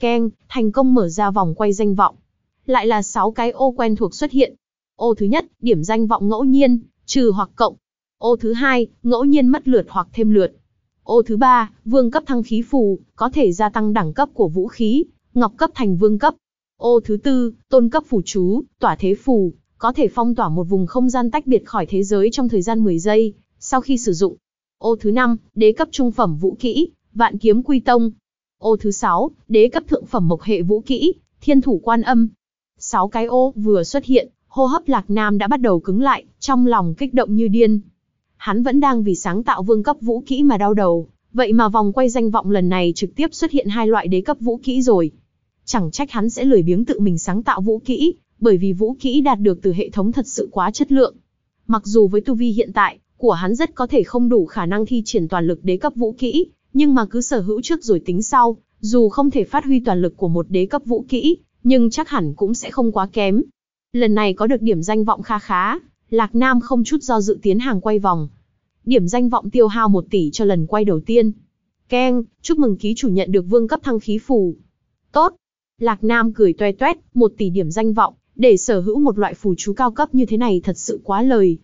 Keng, thành công mở ra vòng quay danh vọng. Lại là 6 cái ô quen thuộc xuất hiện. Ô thứ nhất, điểm danh vọng ngẫu nhiên, trừ hoặc cộng. Ô thứ hai, ngẫu nhiên mất lượt hoặc thêm lượt. Ô thứ ba, vương cấp thăng khí phù, có thể gia tăng đẳng cấp của vũ khí, ngọc cấp thành vương cấp. Ô thứ tư, tôn cấp phù chú, tỏa thế phù, có thể phong tỏa một vùng không gian tách biệt khỏi thế giới trong thời gian 10 giây, sau khi sử dụng. Ô thứ năm, đế cấp trung phẩm vũ kỹ, vạn kiếm quy tông. Ô thứ sáu, đế cấp thượng phẩm mộc hệ vũ kỹ, thiên thủ quan âm. Sáu cái ô vừa xuất hiện, hô hấp Lạc Nam đã bắt đầu cứng lại, trong lòng kích động như điên. Hắn vẫn đang vì sáng tạo vương cấp vũ kỹ mà đau đầu, vậy mà vòng quay danh vọng lần này trực tiếp xuất hiện hai loại đế cấp vũ kỹ rồi. Chẳng trách hắn sẽ lười biếng tự mình sáng tạo vũ kỹ, bởi vì vũ kỹ đạt được từ hệ thống thật sự quá chất lượng. Mặc dù với tu vi hiện tại, của hắn rất có thể không đủ khả năng thi triển toàn lực đế cấp vũ kỹ, nhưng mà cứ sở hữu trước rồi tính sau, dù không thể phát huy toàn lực của một đế cấp vũ kỹ, nhưng chắc hẳn cũng sẽ không quá kém. Lần này có được điểm danh vọng kha khá, Lạc Nam không chút do dự tiến hàng quay vòng. Điểm danh vọng tiêu hao 1 tỷ cho lần quay đầu tiên. Keng, chúc mừng ký chủ nhận được vương cấp thăng khí phù. Tốt. Lạc Nam cười toe toét, một tỷ điểm danh vọng, để sở hữu một loại phù chú cao cấp như thế này thật sự quá lời.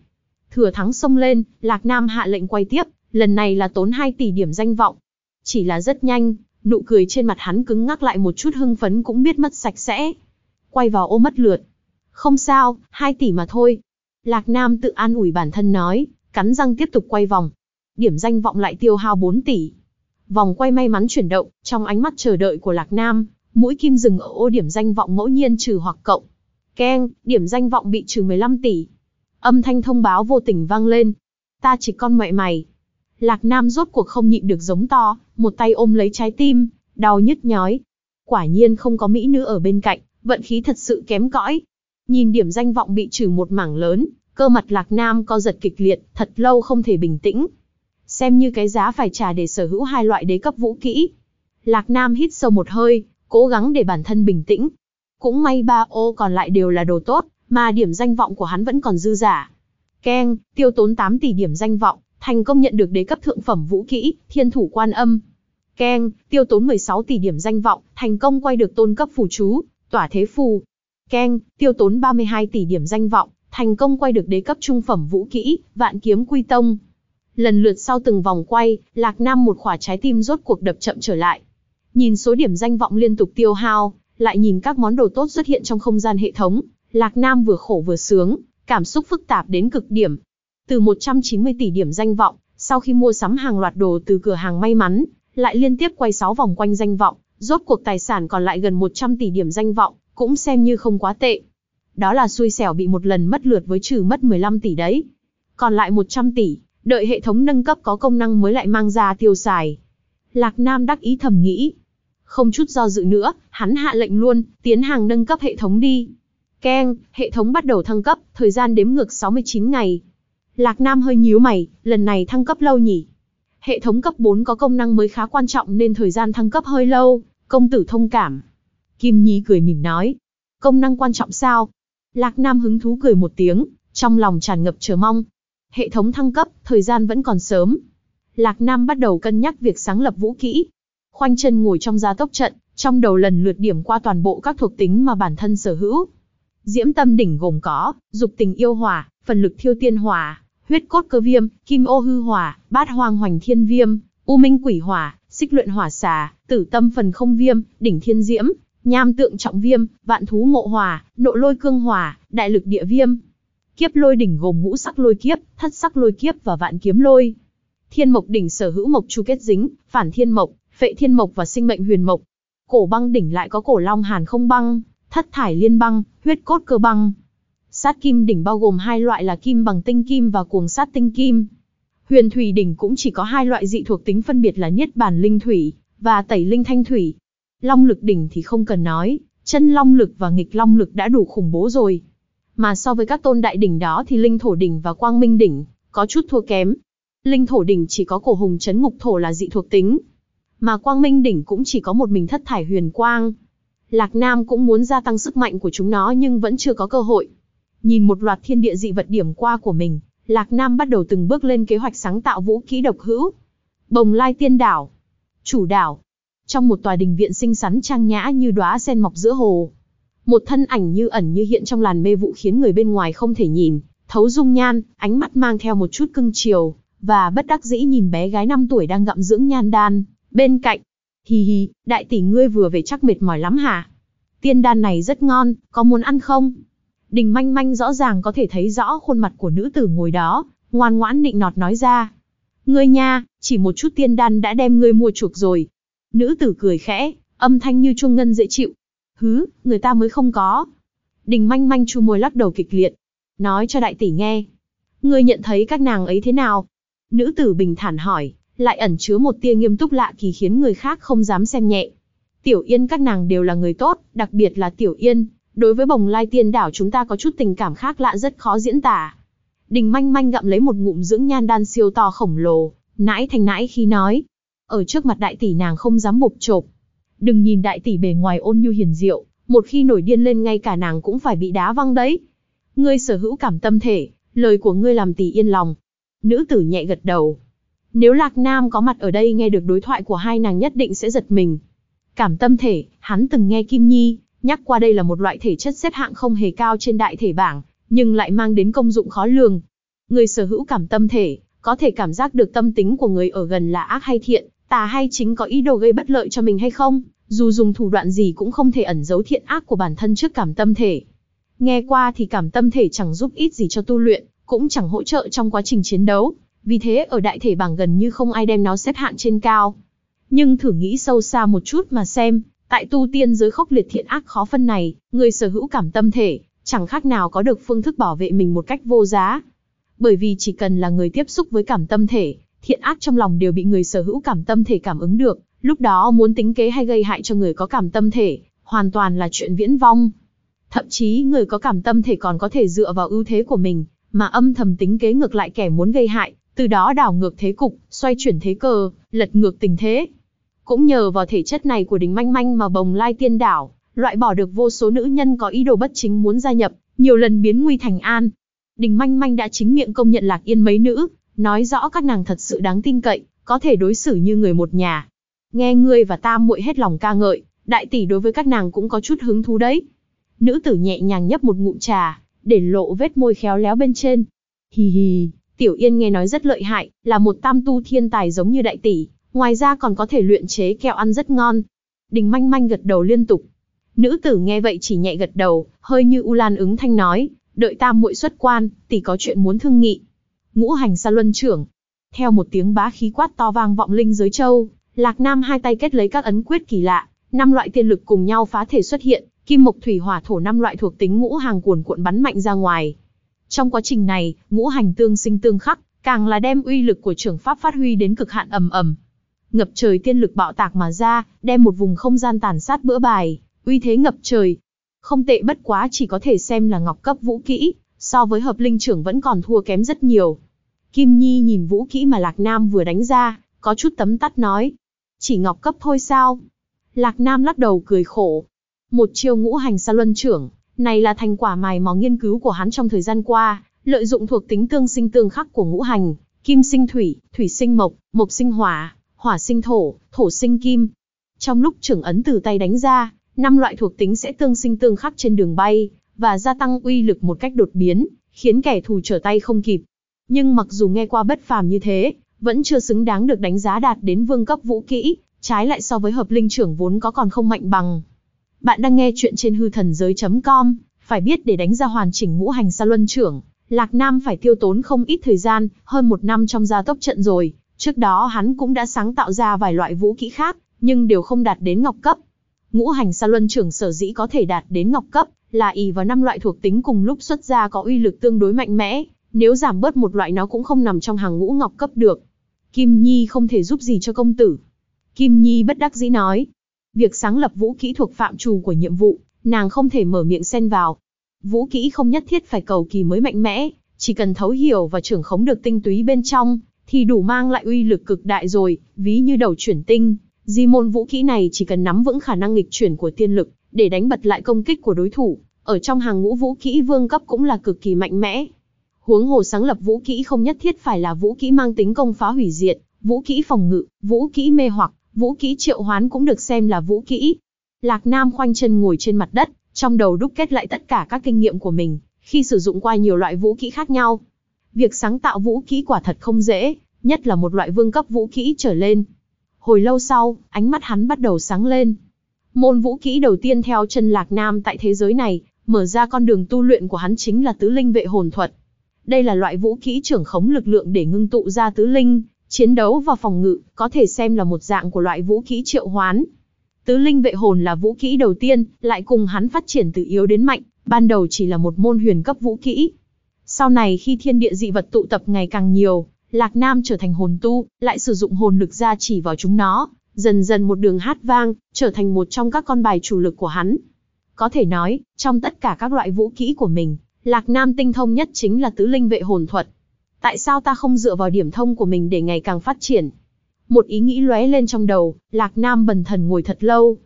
Thừa thắng xông lên, Lạc Nam hạ lệnh quay tiếp, lần này là tốn 2 tỷ điểm danh vọng. Chỉ là rất nhanh, nụ cười trên mặt hắn cứng ngắc lại một chút hưng phấn cũng biết mất sạch sẽ. Quay vào ô mất lượt. Không sao, 2 tỷ mà thôi. Lạc Nam tự an ủi bản thân nói, cắn răng tiếp tục quay vòng. Điểm danh vọng lại tiêu hao 4 tỷ. Vòng quay may mắn chuyển động, trong ánh mắt chờ đợi của Lạc Nam, mũi kim dừng ở ô điểm danh vọng ngẫu nhiên trừ hoặc cộng. Keng, điểm danh vọng bị trừ 15 tỷ. Âm thanh thông báo vô tình vang lên. Ta chỉ con mẹ mày. Lạc Nam rốt cuộc không nhịn được giống to, một tay ôm lấy trái tim, đau nhức nhói. Quả nhiên không có mỹ nữ ở bên cạnh, vận khí thật sự kém cõi. Nhìn điểm danh vọng bị trừ một mảng lớn, cơ mặt Lạc Nam co giật kịch liệt, thật lâu không thể bình tĩnh. Xem như cái giá phải trả để sở hữu hai loại đế cấp vũ kỹ. Lạc Nam hít sâu một hơi, cố gắng để bản thân bình tĩnh. Cũng may ba ô còn lại đều là đồ tốt, mà điểm danh vọng của hắn vẫn còn dư giả. Keng, tiêu tốn 8 tỷ điểm danh vọng, thành công nhận được đế cấp thượng phẩm vũ kỹ, thiên thủ quan âm. Keng, tiêu tốn 16 tỷ điểm danh vọng, thành công quay được tôn cấp phù chú, tỏa thế phù. Keng, tiêu tốn 32 tỷ điểm danh vọng, thành công quay được đế cấp trung phẩm vũ kỹ, vạn kiếm quy tông. Lần lượt sau từng vòng quay, Lạc Nam một khỏa trái tim rốt cuộc đập chậm trở lại. Nhìn số điểm danh vọng liên tục tiêu hao, lại nhìn các món đồ tốt xuất hiện trong không gian hệ thống, Lạc Nam vừa khổ vừa sướng, cảm xúc phức tạp đến cực điểm. Từ 190 tỷ điểm danh vọng, sau khi mua sắm hàng loạt đồ từ cửa hàng may mắn, lại liên tiếp quay 6 vòng quanh danh vọng, rốt cuộc tài sản còn lại gần 100 tỷ điểm danh vọng, cũng xem như không quá tệ. Đó là xui xẻo bị một lần mất lượt với trừ mất 15 tỷ đấy. Còn lại 100 tỷ, đợi hệ thống nâng cấp có công năng mới lại mang ra tiêu xài. Lạc Nam đắc ý thầm nghĩ. Không chút do dự nữa, hắn hạ lệnh luôn, tiến hàng nâng cấp hệ thống đi. Keng, hệ thống bắt đầu thăng cấp, thời gian đếm ngược 69 ngày. Lạc Nam hơi nhíu mày, lần này thăng cấp lâu nhỉ? Hệ thống cấp 4 có công năng mới khá quan trọng nên thời gian thăng cấp hơi lâu, công tử thông cảm. Kim Nhi cười mỉm nói. Công năng quan trọng sao? Lạc Nam hứng thú cười một tiếng, trong lòng tràn ngập chờ mong. Hệ thống thăng cấp, thời gian vẫn còn sớm. Lạc Nam bắt đầu cân nhắc việc sáng lập vũ kỹ. Khoanh chân ngồi trong gia tốc trận, trong đầu lần lượt điểm qua toàn bộ các thuộc tính mà bản thân sở hữu. Diễm tâm đỉnh gồm có, dục tình yêu hỏa, phần lực thiêu tiên hỏa, huyết cốt cơ viêm, kim ô hư hỏa, bát hoang hoành thiên viêm, u minh quỷ hỏa, xích luyện hỏa xà, tử tâm phần không viêm, đỉnh thiên diễm, nham tượng trọng viêm, vạn thú ngộ hỏa, nộ lôi cương hỏa, đại lực địa viêm. Kiếp lôi đỉnh gồm ngũ sắc lôi kiếp, thất sắc lôi kiếp và vạn kiếm lôi. Thiên mộc đỉnh sở hữu mộc chu kết dính, phản thiên mộc, phệ thiên mộc và sinh mệnh huyền mộc. Cổ băng đỉnh lại có cổ long hàn không băng, thất thải liên băng, huyết cốt cơ băng. Sát kim đỉnh bao gồm hai loại là kim bằng tinh kim và cuồng sát tinh kim. Huyền thủy đỉnh cũng chỉ có hai loại dị thuộc tính phân biệt là niết bàn linh thủy và tẩy linh thanh thủy. Long lực đỉnh thì không cần nói, chân long lực và nghịch long lực đã đủ khủng bố rồi. Mà so với các tôn đại đỉnh đó thì linh thổ đỉnh và quang minh đỉnh có chút thua kém. Linh thổ đỉnh chỉ có cổ hùng chấn ngục thổ là dị thuộc tính, mà quang minh đỉnh cũng chỉ có một mình thất thải huyền quang. Lạc Nam cũng muốn gia tăng sức mạnh của chúng nó nhưng vẫn chưa có cơ hội. Nhìn một loạt thiên địa dị vật điểm qua của mình, Lạc Nam bắt đầu từng bước lên kế hoạch sáng tạo vũ kỹ độc hữu. Bồng Lai Tiên Đảo. Chủ đảo. Trong một tòa đình viện xinh xắn trang nhã như đóa sen mọc giữa hồ. Một thân ảnh như ẩn như hiện trong làn mê vụ khiến người bên ngoài không thể nhìn, thấu dung nhan, ánh mắt mang theo một chút cưng chiều, và bất đắc dĩ nhìn bé gái 5 tuổi đang gặm dưỡng nhan đan, bên cạnh. Hi hi, đại tỷ ngươi vừa về chắc mệt mỏi lắm hả? Tiên đan này rất ngon, có muốn ăn không? Đình manh manh rõ ràng có thể thấy rõ khuôn mặt của nữ tử ngồi đó, ngoan ngoãn nịnh nọt nói ra. Ngươi nha, chỉ một chút tiên đan đã đem ngươi mua chuộc rồi. Nữ tử cười khẽ, âm thanh như chuông ngân dễ chịu. Hứ, người ta mới không có. Đình manh manh chu môi lắc đầu kịch liệt. Nói cho đại tỷ nghe. Ngươi nhận thấy các nàng ấy thế nào? Nữ tử bình thản hỏi, lại ẩn chứa một tia nghiêm túc lạ kỳ khiến người khác không dám xem nhẹ. Tiểu Yên các nàng đều là người tốt, đặc biệt là Tiểu Yên, đối với bồng lai tiên đảo chúng ta có chút tình cảm khác lạ rất khó diễn tả. Đình manh manh gặm lấy một ngụm dưỡng nhan đan siêu to khổng lồ, nãi thành nãi khi nói. Ở trước mặt đại tỷ nàng không dám bộp chộp. Đừng nhìn đại tỷ bề ngoài ôn nhu hiền diệu, một khi nổi điên lên ngay cả nàng cũng phải bị đá văng đấy. Ngươi sở hữu cảm tâm thể, lời của ngươi làm tỷ yên lòng. Nữ tử nhẹ gật đầu. Nếu Lạc Nam có mặt ở đây nghe được đối thoại của hai nàng nhất định sẽ giật mình. Cảm tâm thể, hắn từng nghe Kim Nhi, nhắc qua đây là một loại thể chất xếp hạng không hề cao trên đại thể bảng, nhưng lại mang đến công dụng khó lường. Người sở hữu cảm tâm thể, có thể cảm giác được tâm tính của người ở gần là ác hay thiện, tà hay chính có ý đồ gây bất lợi cho mình hay không, dù dùng thủ đoạn gì cũng không thể ẩn giấu thiện ác của bản thân trước cảm tâm thể. Nghe qua thì cảm tâm thể chẳng giúp ít gì cho tu luyện, cũng chẳng hỗ trợ trong quá trình chiến đấu, vì thế ở đại thể bảng gần như không ai đem nó xếp hạng trên cao. Nhưng thử nghĩ sâu xa một chút mà xem, tại tu tiên giới khốc liệt thiện ác khó phân này, người sở hữu cảm tâm thể, chẳng khác nào có được phương thức bảo vệ mình một cách vô giá. Bởi vì chỉ cần là người tiếp xúc với cảm tâm thể, thiện ác trong lòng đều bị người sở hữu cảm tâm thể cảm ứng được, lúc đó muốn tính kế hay gây hại cho người có cảm tâm thể, hoàn toàn là chuyện viễn vong. Thậm chí người có cảm tâm thể còn có thể dựa vào ưu thế của mình, mà âm thầm tính kế ngược lại kẻ muốn gây hại, từ đó đảo ngược thế cục, xoay chuyển thế cờ, lật ngược tình thế. Cũng nhờ vào thể chất này của đỉnh manh manh mà bồng lai tiên đảo, loại bỏ được vô số nữ nhân có ý đồ bất chính muốn gia nhập, nhiều lần biến nguy thành an. Đỉnh Manh Manh đã chính miệng công nhận Lạc Yên mấy nữ, nói rõ các nàng thật sự đáng tin cậy, có thể đối xử như người một nhà. Nghe ngươi và Tam muội hết lòng ca ngợi, đại tỷ đối với các nàng cũng có chút hứng thú đấy. Nữ tử nhẹ nhàng nhấp một ngụm trà, để lộ vết môi khéo léo bên trên. Hì hì, Tiểu Yên nghe nói rất lợi hại, là một tam tu thiên tài giống như đại tỷ, ngoài ra còn có thể luyện chế kẹo ăn rất ngon. Đình manh manh gật đầu liên tục. Nữ tử nghe vậy chỉ nhẹ gật đầu, hơi như U Lan ứng thanh nói, đợi tam muội xuất quan, tỷ có chuyện muốn thương nghị. Ngũ hành sa luân trưởng. Theo một tiếng bá khí quát to vang vọng linh giới châu, Lạc Nam hai tay kết lấy các ấn quyết kỳ lạ, năm loại tiên lực cùng nhau phá thể xuất hiện, kim mộc thủy hỏa thổ năm loại thuộc tính ngũ hàng cuồn cuộn bắn mạnh ra ngoài. Trong quá trình này, ngũ hành tương sinh tương khắc, càng là đem uy lực của trưởng pháp phát huy đến cực hạn ầm ầm. Ngập trời tiên lực bạo tạc mà ra, đem một vùng không gian tàn sát bữa bài, uy thế ngập trời. Không tệ bất quá chỉ có thể xem là ngọc cấp vũ kỹ, so với hợp linh trưởng vẫn còn thua kém rất nhiều. Kim Nhi nhìn vũ kỹ mà Lạc Nam vừa đánh ra, có chút tấm tắt nói. Chỉ ngọc cấp thôi sao? Lạc Nam lắc đầu cười khổ. Một chiêu ngũ hành sa luân trưởng, này là thành quả mài mò nghiên cứu của hắn trong thời gian qua, lợi dụng thuộc tính tương sinh tương khắc của ngũ hành, kim sinh thủy, thủy sinh mộc, mộc sinh hỏa, hỏa sinh thổ, thổ sinh kim. Trong lúc trưởng ấn từ tay đánh ra, năm loại thuộc tính sẽ tương sinh tương khắc trên đường bay, và gia tăng uy lực một cách đột biến, khiến kẻ thù trở tay không kịp. Nhưng mặc dù nghe qua bất phàm như thế, vẫn chưa xứng đáng được đánh giá đạt đến vương cấp vũ kỹ, trái lại so với hợp linh trưởng vốn có còn không mạnh bằng. Bạn đang nghe chuyện trên hư thần giới.com, phải biết để đánh ra hoàn chỉnh ngũ hành sa luân trưởng, Lạc Nam phải tiêu tốn không ít thời gian, hơn một năm trong gia tốc trận rồi, trước đó hắn cũng đã sáng tạo ra vài loại vũ kỹ khác, nhưng đều không đạt đến ngọc cấp. Ngũ hành sa luân trưởng sở dĩ có thể đạt đến ngọc cấp, là ý vào năm loại thuộc tính cùng lúc xuất ra có uy lực tương đối mạnh mẽ, nếu giảm bớt một loại nó cũng không nằm trong hàng ngũ ngọc cấp được. Kim Nhi không thể giúp gì cho công tử. Kim Nhi bất đắc dĩ nói, Việc sáng lập vũ kỹ thuộc phạm trù của nhiệm vụ, nàng không thể mở miệng xen vào. Vũ kỹ không nhất thiết phải cầu kỳ mới mạnh mẽ, chỉ cần thấu hiểu và trưởng khống được tinh túy bên trong, thì đủ mang lại uy lực cực đại rồi, ví như đầu chuyển tinh. Di môn vũ kỹ này chỉ cần nắm vững khả năng nghịch chuyển của tiên lực, để đánh bật lại công kích của đối thủ, ở trong hàng ngũ vũ kỹ vương cấp cũng là cực kỳ mạnh mẽ. Huống hồ sáng lập vũ kỹ không nhất thiết phải là vũ kỹ mang tính công phá hủy diệt, vũ kỹ phòng ngự, vũ kỹ mê hoặc, Vũ kỹ triệu hoán cũng được xem là vũ kỹ. Lạc Nam khoanh chân ngồi trên mặt đất, trong đầu đúc kết lại tất cả các kinh nghiệm của mình, khi sử dụng qua nhiều loại vũ kỹ khác nhau. Việc sáng tạo vũ kỹ quả thật không dễ, nhất là một loại vương cấp vũ kỹ trở lên. Hồi lâu sau, ánh mắt hắn bắt đầu sáng lên. Môn vũ kỹ đầu tiên theo chân Lạc Nam tại thế giới này, mở ra con đường tu luyện của hắn chính là tứ linh vệ hồn thuật. Đây là loại vũ kỹ trưởng khống lực lượng để ngưng tụ ra tứ linh, Chiến đấu và phòng ngự, có thể xem là một dạng của loại vũ khí triệu hoán. Tứ linh vệ hồn là vũ kỹ đầu tiên, lại cùng hắn phát triển từ yếu đến mạnh, ban đầu chỉ là một môn huyền cấp vũ kỹ. Sau này khi thiên địa dị vật tụ tập ngày càng nhiều, Lạc Nam trở thành hồn tu, lại sử dụng hồn lực ra chỉ vào chúng nó, dần dần một đường hát vang, trở thành một trong các con bài chủ lực của hắn. Có thể nói, trong tất cả các loại vũ kỹ của mình, Lạc Nam tinh thông nhất chính là tứ linh vệ hồn thuật. Tại sao ta không dựa vào điểm thông của mình để ngày càng phát triển? Một ý nghĩ lóe lên trong đầu, Lạc Nam bần thần ngồi thật lâu.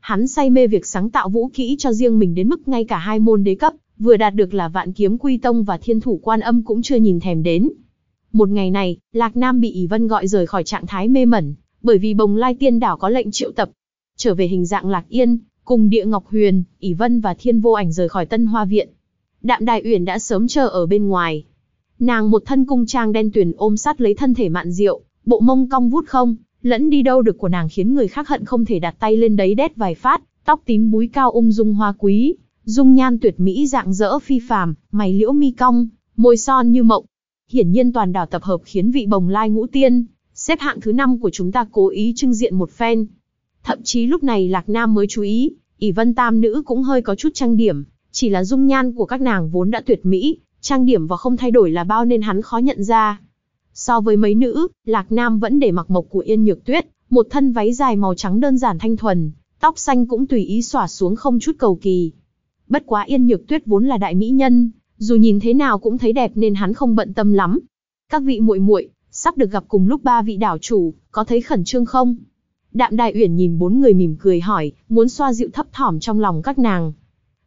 Hắn say mê việc sáng tạo vũ kỹ cho riêng mình đến mức ngay cả hai môn đế cấp, vừa đạt được là vạn kiếm quy tông và thiên thủ quan âm cũng chưa nhìn thèm đến. Một ngày này, Lạc Nam bị ỷ Vân gọi rời khỏi trạng thái mê mẩn, bởi vì bồng lai tiên đảo có lệnh triệu tập. Trở về hình dạng Lạc Yên, cùng địa Ngọc Huyền, ỷ Vân và Thiên Vô Ảnh rời khỏi Tân Hoa Viện. Đạm Đại Uyển đã sớm chờ ở bên ngoài, Nàng một thân cung trang đen tuyền ôm sát lấy thân thể mạn diệu, bộ mông cong vút không, lẫn đi đâu được của nàng khiến người khác hận không thể đặt tay lên đấy đét vài phát, tóc tím búi cao ung dung hoa quý, dung nhan tuyệt mỹ dạng dỡ phi phàm, mày liễu mi cong, môi son như mộng. Hiển nhiên toàn đảo tập hợp khiến vị bồng lai ngũ tiên, xếp hạng thứ năm của chúng ta cố ý trưng diện một phen. Thậm chí lúc này Lạc Nam mới chú ý, ỷ vân tam nữ cũng hơi có chút trang điểm, chỉ là dung nhan của các nàng vốn đã tuyệt mỹ, trang điểm và không thay đổi là bao nên hắn khó nhận ra. So với mấy nữ, Lạc Nam vẫn để mặc mộc của Yên Nhược Tuyết, một thân váy dài màu trắng đơn giản thanh thuần, tóc xanh cũng tùy ý xõa xuống không chút cầu kỳ. Bất quá Yên Nhược Tuyết vốn là đại mỹ nhân, dù nhìn thế nào cũng thấy đẹp nên hắn không bận tâm lắm. Các vị muội muội, sắp được gặp cùng lúc ba vị đảo chủ, có thấy khẩn trương không? Đạm Đại Uyển nhìn bốn người mỉm cười hỏi, muốn xoa dịu thấp thỏm trong lòng các nàng.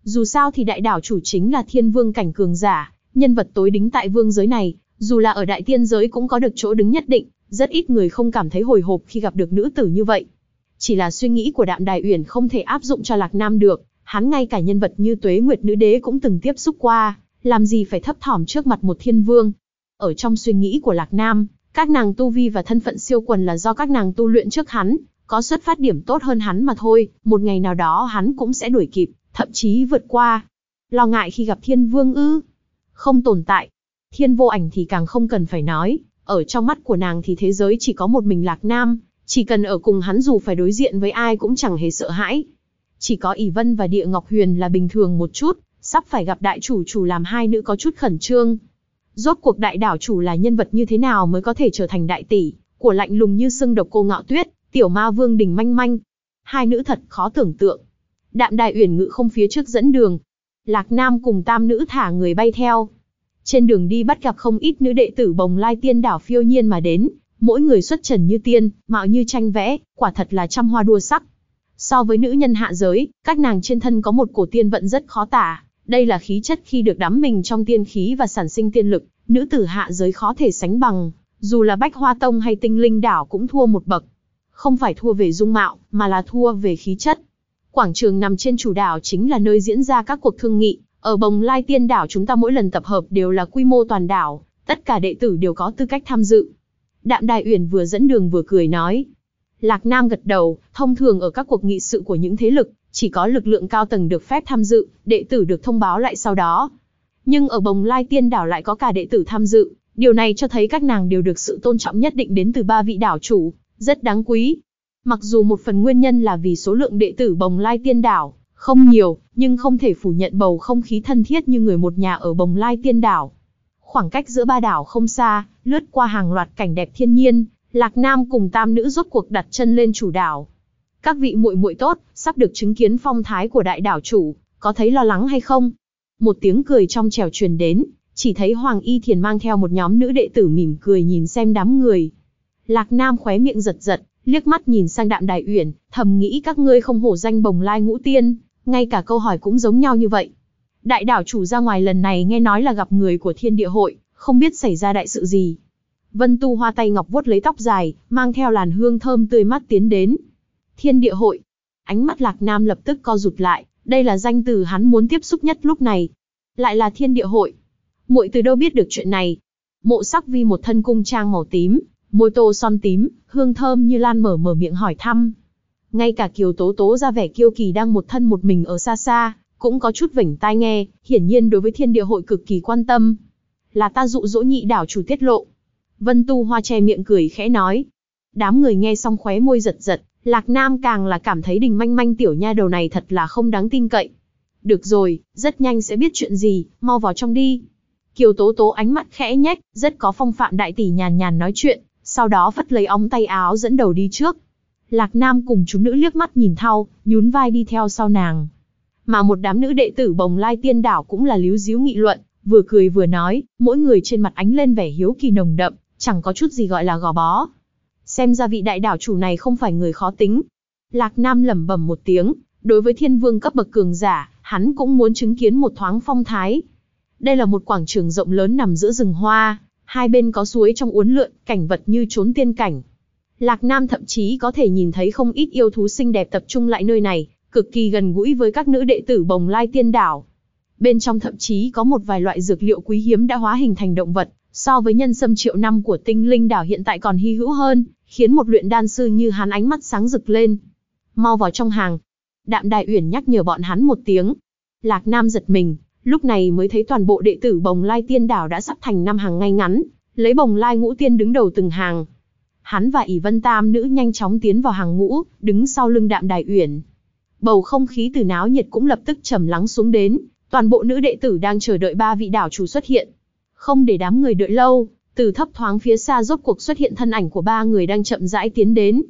Dù sao thì đại đảo chủ chính là thiên vương cảnh cường giả, nhân vật tối đính tại vương giới này, dù là ở đại tiên giới cũng có được chỗ đứng nhất định, rất ít người không cảm thấy hồi hộp khi gặp được nữ tử như vậy. Chỉ là suy nghĩ của Đạm Đài Uyển không thể áp dụng cho Lạc Nam được, hắn ngay cả nhân vật như Tuế Nguyệt Nữ Đế cũng từng tiếp xúc qua, làm gì phải thấp thỏm trước mặt một thiên vương. Ở trong suy nghĩ của Lạc Nam, các nàng tu vi và thân phận siêu quần là do các nàng tu luyện trước hắn, có xuất phát điểm tốt hơn hắn mà thôi, một ngày nào đó hắn cũng sẽ đuổi kịp, thậm chí vượt qua. Lo ngại khi gặp thiên vương ư? Không tồn tại. Thiên vô ảnh thì càng không cần phải nói, ở trong mắt của nàng thì thế giới chỉ có một mình Lạc Nam, chỉ cần ở cùng hắn dù phải đối diện với ai cũng chẳng hề sợ hãi. Chỉ có ỷ Vân và Địa Ngọc Huyền là bình thường một chút, sắp phải gặp đại chủ chủ làm hai nữ có chút khẩn trương. Rốt cuộc đại đảo chủ là nhân vật như thế nào mới có thể trở thành đại tỷ, của lạnh lùng như sưng độc cô ngạo tuyết, tiểu ma vương đình manh manh. Hai nữ thật khó tưởng tượng. Đạm đại uyển ngự không phía trước dẫn đường. Lạc Nam cùng tam nữ thả người bay theo. Trên đường đi bắt gặp không ít nữ đệ tử bồng lai tiên đảo phiêu nhiên mà đến, mỗi người xuất trần như tiên, mạo như tranh vẽ, quả thật là trăm hoa đua sắc. So với nữ nhân hạ giới, các nàng trên thân có một cổ tiên vận rất khó tả, đây là khí chất khi được đắm mình trong tiên khí và sản sinh tiên lực, nữ tử hạ giới khó thể sánh bằng, dù là bách hoa tông hay tinh linh đảo cũng thua một bậc. Không phải thua về dung mạo, mà là thua về khí chất. Quảng trường nằm trên chủ đảo chính là nơi diễn ra các cuộc thương nghị, ở bồng lai tiên đảo chúng ta mỗi lần tập hợp đều là quy mô toàn đảo, tất cả đệ tử đều có tư cách tham dự. Đạm Đại Uyển vừa dẫn đường vừa cười nói. Lạc Nam gật đầu, thông thường ở các cuộc nghị sự của những thế lực, chỉ có lực lượng cao tầng được phép tham dự, đệ tử được thông báo lại sau đó. Nhưng ở bồng lai tiên đảo lại có cả đệ tử tham dự, điều này cho thấy các nàng đều được sự tôn trọng nhất định đến từ ba vị đảo chủ, rất đáng quý. Mặc dù một phần nguyên nhân là vì số lượng đệ tử bồng lai tiên đảo, không nhiều, nhưng không thể phủ nhận bầu không khí thân thiết như người một nhà ở bồng lai tiên đảo. Khoảng cách giữa ba đảo không xa, lướt qua hàng loạt cảnh đẹp thiên nhiên, Lạc Nam cùng tam nữ rốt cuộc đặt chân lên chủ đảo. Các vị muội muội tốt, sắp được chứng kiến phong thái của đại đảo chủ, có thấy lo lắng hay không? Một tiếng cười trong trèo truyền đến, chỉ thấy Hoàng Y Thiền mang theo một nhóm nữ đệ tử mỉm cười nhìn xem đám người. Lạc Nam khóe miệng giật giật, liếc mắt nhìn sang Đạm Đại Uyển, thầm nghĩ các ngươi không hổ danh bồng lai ngũ tiên, ngay cả câu hỏi cũng giống nhau như vậy. Đại đảo chủ ra ngoài lần này nghe nói là gặp người của thiên địa hội, không biết xảy ra đại sự gì. Vân Tu Hoa tay ngọc vuốt lấy tóc dài, mang theo làn hương thơm tươi mát tiến đến. Thiên địa hội. Ánh mắt Lạc Nam lập tức co rụt lại, đây là danh từ hắn muốn tiếp xúc nhất lúc này. Lại là thiên địa hội. Muội từ đâu biết được chuyện này? Mộ sắc vi một thân cung trang màu tím, môi tô son tím, hương thơm như lan mở mở miệng hỏi thăm. Ngay cả Kiều Tố Tố ra vẻ kiêu kỳ đang một thân một mình ở xa xa, cũng có chút vểnh tai nghe, hiển nhiên đối với thiên địa hội cực kỳ quan tâm. Là ta dụ dỗ nhị đảo chủ tiết lộ. Vân Tu Hoa che miệng cười khẽ nói. Đám người nghe xong khóe môi giật giật, Lạc Nam càng là cảm thấy đình manh manh tiểu nha đầu này thật là không đáng tin cậy. Được rồi, rất nhanh sẽ biết chuyện gì, mau vào trong đi. Kiều Tố Tố ánh mắt khẽ nhách, rất có phong phạm đại tỷ nhàn nhàn nói chuyện, sau đó phất lấy ống tay áo dẫn đầu đi trước. Lạc Nam cùng chúng nữ liếc mắt nhìn thao, nhún vai đi theo sau nàng. Mà một đám nữ đệ tử bồng lai tiên đảo cũng là líu díu nghị luận, vừa cười vừa nói, mỗi người trên mặt ánh lên vẻ hiếu kỳ nồng đậm, chẳng có chút gì gọi là gò bó. Xem ra vị đại đảo chủ này không phải người khó tính. Lạc Nam lẩm bẩm một tiếng, đối với thiên vương cấp bậc cường giả, hắn cũng muốn chứng kiến một thoáng phong thái. Đây là một quảng trường rộng lớn nằm giữa rừng hoa, hai bên có suối trong uốn lượn, cảnh vật như trốn tiên cảnh. Lạc Nam thậm chí có thể nhìn thấy không ít yêu thú xinh đẹp tập trung lại nơi này, cực kỳ gần gũi với các nữ đệ tử bồng lai tiên đảo. Bên trong thậm chí có một vài loại dược liệu quý hiếm đã hóa hình thành động vật, so với nhân sâm triệu năm của tinh linh đảo hiện tại còn hy hữu hơn, khiến một luyện đan sư như hắn ánh mắt sáng rực lên. Mau vào trong hàng. Đạm Đại Uyển nhắc nhở bọn hắn một tiếng. Lạc Nam giật mình, lúc này mới thấy toàn bộ đệ tử Bồng Lai Tiên Đảo đã sắp thành năm hàng ngay ngắn, lấy Bồng Lai Ngũ Tiên đứng đầu từng hàng. Hắn và ỷ Vân Tam nữ nhanh chóng tiến vào hàng ngũ, đứng sau lưng Đạm đài Uyển. Bầu không khí từ náo nhiệt cũng lập tức trầm lắng xuống đến, toàn bộ nữ đệ tử đang chờ đợi ba vị đảo chủ xuất hiện. Không để đám người đợi lâu, từ thấp thoáng phía xa rốt cuộc xuất hiện thân ảnh của ba người đang chậm rãi tiến đến.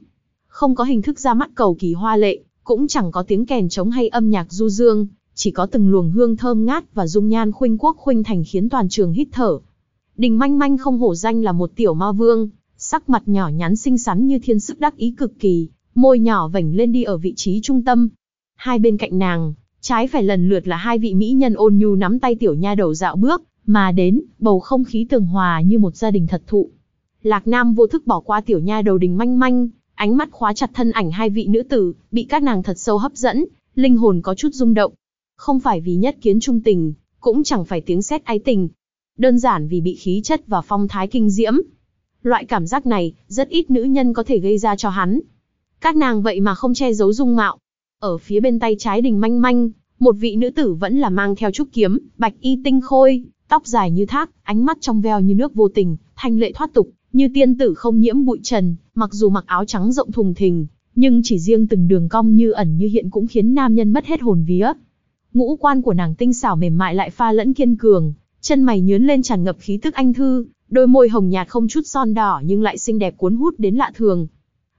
Không có hình thức ra mắt cầu kỳ hoa lệ, cũng chẳng có tiếng kèn trống hay âm nhạc du dương, chỉ có từng luồng hương thơm ngát và dung nhan khuynh quốc khuynh thành khiến toàn trường hít thở. Đình manh manh không hổ danh là một tiểu ma vương, sắc mặt nhỏ nhắn xinh xắn như thiên sức đắc ý cực kỳ, môi nhỏ vảnh lên đi ở vị trí trung tâm. Hai bên cạnh nàng, trái phải lần lượt là hai vị mỹ nhân ôn nhu nắm tay tiểu nha đầu dạo bước, mà đến, bầu không khí tường hòa như một gia đình thật thụ. Lạc Nam vô thức bỏ qua tiểu nha đầu đình manh manh, ánh mắt khóa chặt thân ảnh hai vị nữ tử, bị các nàng thật sâu hấp dẫn, linh hồn có chút rung động. Không phải vì nhất kiến trung tình, cũng chẳng phải tiếng sét ái tình. Đơn giản vì bị khí chất và phong thái kinh diễm. Loại cảm giác này, rất ít nữ nhân có thể gây ra cho hắn. Các nàng vậy mà không che giấu dung mạo. Ở phía bên tay trái đình manh manh, một vị nữ tử vẫn là mang theo trúc kiếm, bạch y tinh khôi, tóc dài như thác, ánh mắt trong veo như nước vô tình, thanh lệ thoát tục, như tiên tử không nhiễm bụi trần, mặc dù mặc áo trắng rộng thùng thình, nhưng chỉ riêng từng đường cong như ẩn như hiện cũng khiến nam nhân mất hết hồn vía. Ngũ quan của nàng tinh xảo mềm mại lại pha lẫn kiên cường, chân mày nhướn lên tràn ngập khí tức anh thư, đôi môi hồng nhạt không chút son đỏ nhưng lại xinh đẹp cuốn hút đến lạ thường.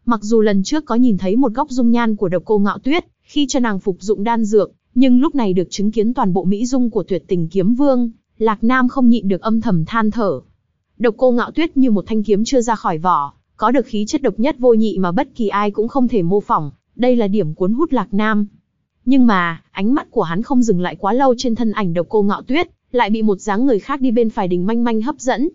Mặc dù lần trước có nhìn thấy một góc dung nhan của độc cô ngạo tuyết, khi cho nàng phục dụng đan dược, nhưng lúc này được chứng kiến toàn bộ mỹ dung của tuyệt tình kiếm vương, Lạc Nam không nhịn được âm thầm than thở. Độc cô ngạo tuyết như một thanh kiếm chưa ra khỏi vỏ, có được khí chất độc nhất vô nhị mà bất kỳ ai cũng không thể mô phỏng, đây là điểm cuốn hút Lạc Nam. Nhưng mà, ánh mắt của hắn không dừng lại quá lâu trên thân ảnh độc cô ngạo tuyết, lại bị một dáng người khác đi bên phải đình manh manh hấp dẫn.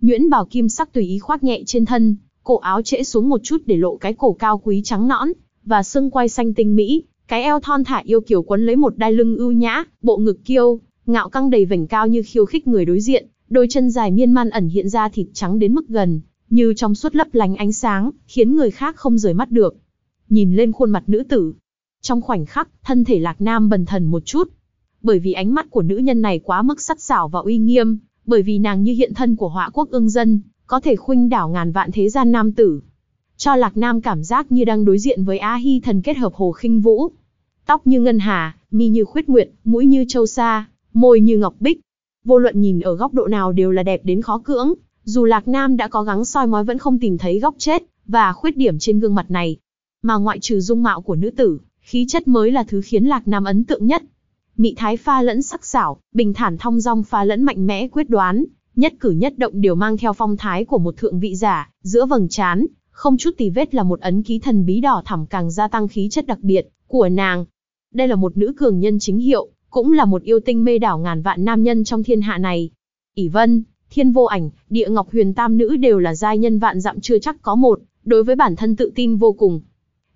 Nhuyễn bảo kim sắc tùy ý khoác nhẹ trên thân, cổ áo trễ xuống một chút để lộ cái cổ cao quý trắng nõn, và xương quai xanh tinh mỹ, cái eo thon thả yêu kiều quấn lấy một đai lưng ưu nhã, bộ ngực kiêu, ngạo căng đầy vành cao như khiêu khích người đối diện, đôi chân dài miên man ẩn hiện ra thịt trắng đến mức gần, như trong suốt lấp lánh ánh sáng, khiến người khác không rời mắt được. Nhìn lên khuôn mặt nữ tử, trong khoảnh khắc, thân thể Lạc Nam bần thần một chút. Bởi vì ánh mắt của nữ nhân này quá mức sắc sảo và uy nghiêm, bởi vì nàng như hiện thân của họa quốc ương dân, có thể khuynh đảo ngàn vạn thế gian nam tử. Cho Lạc Nam cảm giác như đang đối diện với A Hy thần kết hợp hồ khinh vũ. Tóc như ngân hà, mi như khuyết nguyệt, mũi như châu sa, môi như ngọc bích. Vô luận nhìn ở góc độ nào đều là đẹp đến khó cưỡng, dù Lạc Nam đã có gắng soi mói vẫn không tìm thấy góc chết, và khuyết điểm trên gương mặt này. Mà ngoại trừ dung mạo của nữ tử, khí chất mới là thứ khiến Lạc Nam ấn tượng nhất. Mị thái pha lẫn sắc sảo, bình thản thong dong pha lẫn mạnh mẽ quyết đoán, nhất cử nhất động đều mang theo phong thái của một thượng vị giả, giữa vầng trán, không chút tì vết là một ấn ký thần bí đỏ thẳm càng gia tăng khí chất đặc biệt của nàng. Đây là một nữ cường nhân chính hiệu, cũng là một yêu tinh mê đảo ngàn vạn nam nhân trong thiên hạ này. ỷ Vân, Thiên Vô Ảnh, Địa Ngọc Huyền Tam nữ đều là giai nhân vạn dặm chưa chắc có một, đối với bản thân tự tin vô cùng.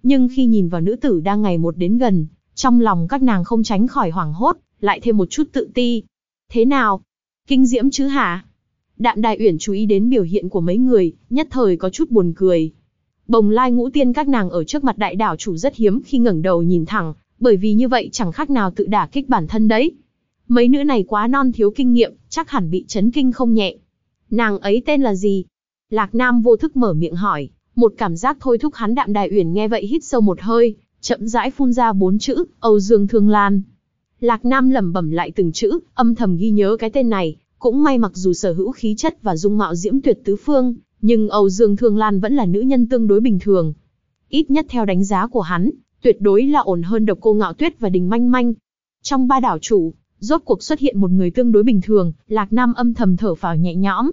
Nhưng khi nhìn vào nữ tử đang ngày một đến gần, trong lòng các nàng không tránh khỏi hoảng hốt, lại thêm một chút tự ti. Thế nào? Kinh diễm chứ hả? Đạm Đài Uyển chú ý đến biểu hiện của mấy người, nhất thời có chút buồn cười. Bồng lai ngũ tiên các nàng ở trước mặt đại đảo chủ rất hiếm khi ngẩng đầu nhìn thẳng, bởi vì như vậy chẳng khác nào tự đả kích bản thân đấy. Mấy nữ này quá non thiếu kinh nghiệm, chắc hẳn bị chấn kinh không nhẹ. Nàng ấy tên là gì? Lạc Nam vô thức mở miệng hỏi, một cảm giác thôi thúc hắn đạm đài uyển nghe vậy hít sâu một hơi, chậm rãi phun ra bốn chữ, Âu Dương Thương Lan. Lạc Nam lẩm bẩm lại từng chữ, âm thầm ghi nhớ cái tên này, cũng may mặc dù sở hữu khí chất và dung mạo diễm tuyệt tứ phương, nhưng Âu Dương Thương Lan vẫn là nữ nhân tương đối bình thường. Ít nhất theo đánh giá của hắn, tuyệt đối là ổn hơn độc cô ngạo tuyết và đình manh manh. Trong ba đảo chủ, rốt cuộc xuất hiện một người tương đối bình thường, Lạc Nam âm thầm thở phào nhẹ nhõm.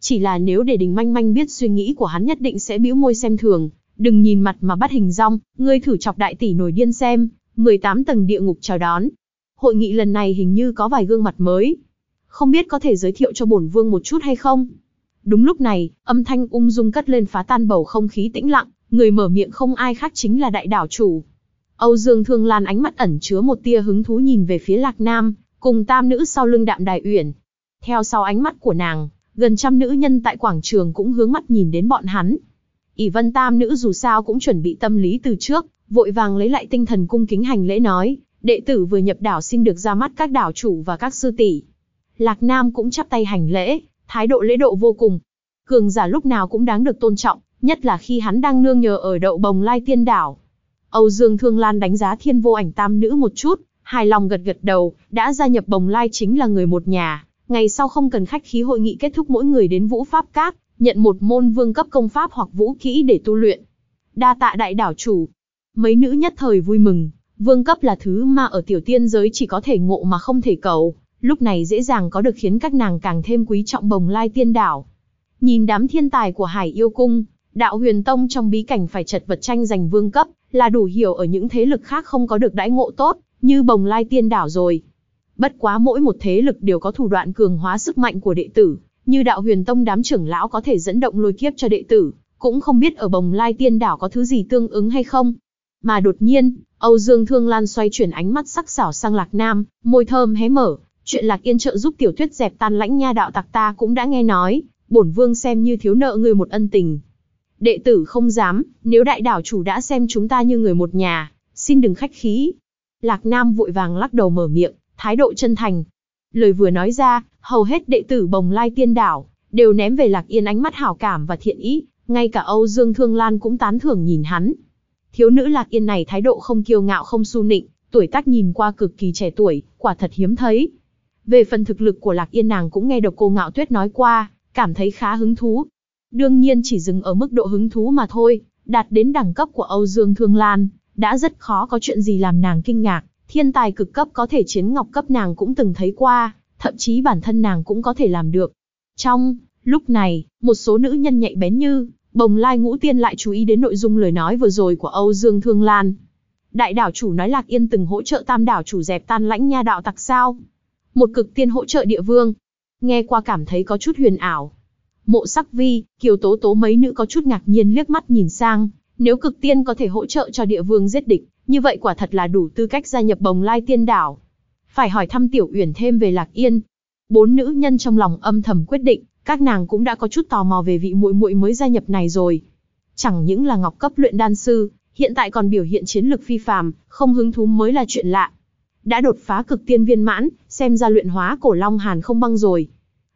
Chỉ là nếu để đình manh manh biết suy nghĩ của hắn nhất định sẽ bĩu môi xem thường, đừng nhìn mặt mà bắt hình rong, ngươi thử chọc đại tỷ nổi điên xem, 18 tầng địa ngục chào đón. Hội nghị lần này hình như có vài gương mặt mới. Không biết có thể giới thiệu cho bổn vương một chút hay không? Đúng lúc này, âm thanh ung dung cất lên phá tan bầu không khí tĩnh lặng, người mở miệng không ai khác chính là đại đảo chủ. Âu Dương Thương Lan ánh mắt ẩn chứa một tia hứng thú nhìn về phía Lạc Nam, cùng tam nữ sau lưng đạm đài uyển. Theo sau ánh mắt của nàng, gần trăm nữ nhân tại quảng trường cũng hướng mắt nhìn đến bọn hắn. ỷ vân tam nữ dù sao cũng chuẩn bị tâm lý từ trước, vội vàng lấy lại tinh thần cung kính hành lễ nói, đệ tử vừa nhập đảo xin được ra mắt các đảo chủ và các sư tỷ. Lạc Nam cũng chắp tay hành lễ, thái độ lễ độ vô cùng. Cường giả lúc nào cũng đáng được tôn trọng, nhất là khi hắn đang nương nhờ ở đậu bồng lai tiên đảo. Âu Dương Thương Lan đánh giá thiên vô ảnh tam nữ một chút, hài lòng gật gật đầu, đã gia nhập bồng lai chính là người một nhà. Ngày sau không cần khách khí hội nghị kết thúc mỗi người đến vũ pháp các nhận một môn vương cấp công pháp hoặc vũ kỹ để tu luyện. Đa tạ đại đảo chủ. Mấy nữ nhất thời vui mừng, vương cấp là thứ mà ở tiểu tiên giới chỉ có thể ngộ mà không thể cầu, lúc này dễ dàng có được khiến các nàng càng thêm quý trọng bồng lai tiên đảo. Nhìn đám thiên tài của Hải Yêu Cung, đạo huyền tông trong bí cảnh phải chật vật tranh giành vương cấp, là đủ hiểu ở những thế lực khác không có được đãi ngộ tốt, như bồng lai tiên đảo rồi. Bất quá mỗi một thế lực đều có thủ đoạn cường hóa sức mạnh của đệ tử, như đạo huyền tông đám trưởng lão có thể dẫn động lôi kiếp cho đệ tử, cũng không biết ở bồng lai tiên đảo có thứ gì tương ứng hay không. Mà đột nhiên, Âu Dương Thương Lan xoay chuyển ánh mắt sắc sảo sang Lạc Nam, môi thơm hé mở, chuyện Lạc Yên trợ giúp tiểu tuyết dẹp tan lãnh nha đạo tặc ta cũng đã nghe nói, bổn vương xem như thiếu nợ người một ân tình. Đệ tử không dám, nếu đại đảo chủ đã xem chúng ta như người một nhà, xin đừng khách khí. Lạc Nam vội vàng lắc đầu mở miệng, thái độ chân thành. Lời vừa nói ra, hầu hết đệ tử bồng lai tiên đảo, đều ném về Lạc Yên ánh mắt hảo cảm và thiện ý, ngay cả Âu Dương Thương Lan cũng tán thưởng nhìn hắn. Thiếu nữ Lạc Yên này thái độ không kiêu ngạo không su nịnh, tuổi tác nhìn qua cực kỳ trẻ tuổi, quả thật hiếm thấy. Về phần thực lực của Lạc Yên nàng cũng nghe được cô ngạo tuyết nói qua, cảm thấy khá hứng thú. Đương nhiên chỉ dừng ở mức độ hứng thú mà thôi, đạt đến đẳng cấp của Âu Dương Thương Lan, đã rất khó có chuyện gì làm nàng kinh ngạc, thiên tài cực cấp có thể chiến ngọc cấp nàng cũng từng thấy qua, thậm chí bản thân nàng cũng có thể làm được. Trong lúc này, một số nữ nhân nhạy bén như Bồng Lai Ngũ Tiên lại chú ý đến nội dung lời nói vừa rồi của Âu Dương Thương Lan. Đại đảo chủ nói Lạc Yên từng hỗ trợ tam đảo chủ dẹp tan lãnh nha đạo tặc sao? Một cực tiên hỗ trợ địa vương. Nghe qua cảm thấy có chút huyền ảo. Mộ sắc vi, kiều tố tố mấy nữ có chút ngạc nhiên liếc mắt nhìn sang. Nếu cực tiên có thể hỗ trợ cho địa vương giết địch, như vậy quả thật là đủ tư cách gia nhập bồng lai tiên đảo. Phải hỏi thăm tiểu uyển thêm về Lạc Yên. Bốn nữ nhân trong lòng âm thầm quyết định, các nàng cũng đã có chút tò mò về vị muội muội mới gia nhập này rồi. Chẳng những là ngọc cấp luyện đan sư, hiện tại còn biểu hiện chiến lực phi phàm, không hứng thú mới là chuyện lạ. Đã đột phá cực tiên viên mãn, xem ra luyện hóa cổ long hàn không băng rồi.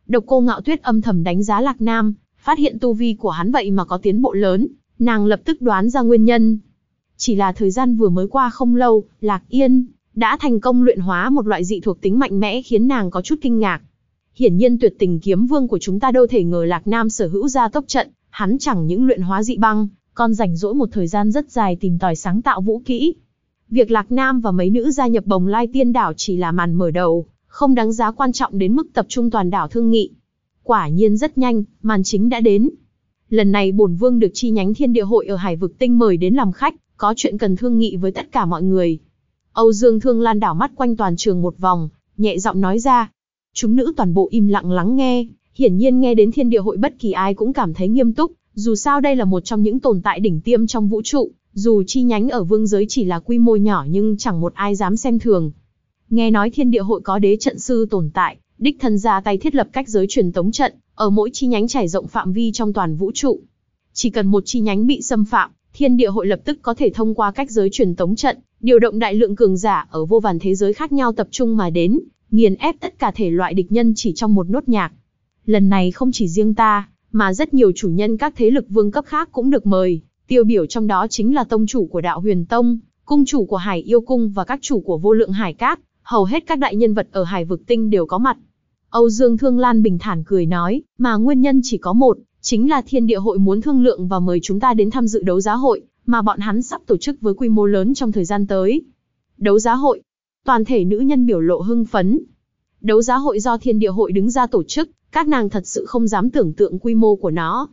Độc cô ngạo tuyết âm thầm đánh giá Lạc Nam, phát hiện tu vi của hắn vậy mà có tiến bộ lớn, nàng lập tức đoán ra nguyên nhân. Chỉ là thời gian vừa mới qua không lâu, Lạc Yên đã thành công luyện hóa một loại dị thuộc tính mạnh mẽ khiến nàng có chút kinh ngạc. Hiển nhiên tuyệt tình kiếm vương của chúng ta đâu thể ngờ Lạc Nam sở hữu ra tốc trận, hắn chẳng những luyện hóa dị băng, còn rảnh rỗi một thời gian rất dài tìm tòi sáng tạo vũ kỹ. Việc Lạc Nam và mấy nữ gia nhập bồng lai tiên đảo chỉ là màn mở đầu, không đáng giá quan trọng đến mức tập trung toàn đảo thương nghị. Quả nhiên rất nhanh, màn chính đã đến. Lần này bổn vương được chi nhánh thiên địa hội ở Hải Vực Tinh mời đến làm khách, có chuyện cần thương nghị với tất cả mọi người. Âu Dương Thương Lan đảo mắt quanh toàn trường một vòng, nhẹ giọng nói ra, Chúng nữ toàn bộ im lặng lắng nghe, hiển nhiên nghe đến thiên địa hội bất kỳ ai cũng cảm thấy nghiêm túc, dù sao đây là một trong những tồn tại đỉnh tiêm trong vũ trụ, dù chi nhánh ở vương giới chỉ là quy mô nhỏ nhưng chẳng một ai dám xem thường. Nghe nói thiên địa hội có đế trận sư tồn tại, đích thân ra tay thiết lập cách giới truyền tống trận, ở mỗi chi nhánh trải rộng phạm vi trong toàn vũ trụ. Chỉ cần một chi nhánh bị xâm phạm, thiên địa hội lập tức có thể thông qua cách giới truyền tống trận, điều động đại lượng cường giả ở vô vàn thế giới khác nhau tập trung mà đến, nghiền ép tất cả thể loại địch nhân chỉ trong một nốt nhạc. Lần này không chỉ riêng ta, mà rất nhiều chủ nhân các thế lực vương cấp khác cũng được mời, tiêu biểu trong đó chính là tông chủ của đạo huyền tông, cung chủ của hải yêu cung và các chủ của vô lượng hải cát, hầu hết các đại nhân vật ở hải vực tinh đều có mặt. Âu Dương Thương Lan bình thản cười nói, mà nguyên nhân chỉ có một, chính là thiên địa hội muốn thương lượng và mời chúng ta đến tham dự đấu giá hội, mà bọn hắn sắp tổ chức với quy mô lớn trong thời gian tới. Đấu giá hội, Toàn thể nữ nhân biểu lộ hưng phấn. Đấu giá hội do thiên địa hội đứng ra tổ chức, các nàng thật sự không dám tưởng tượng quy mô của nó.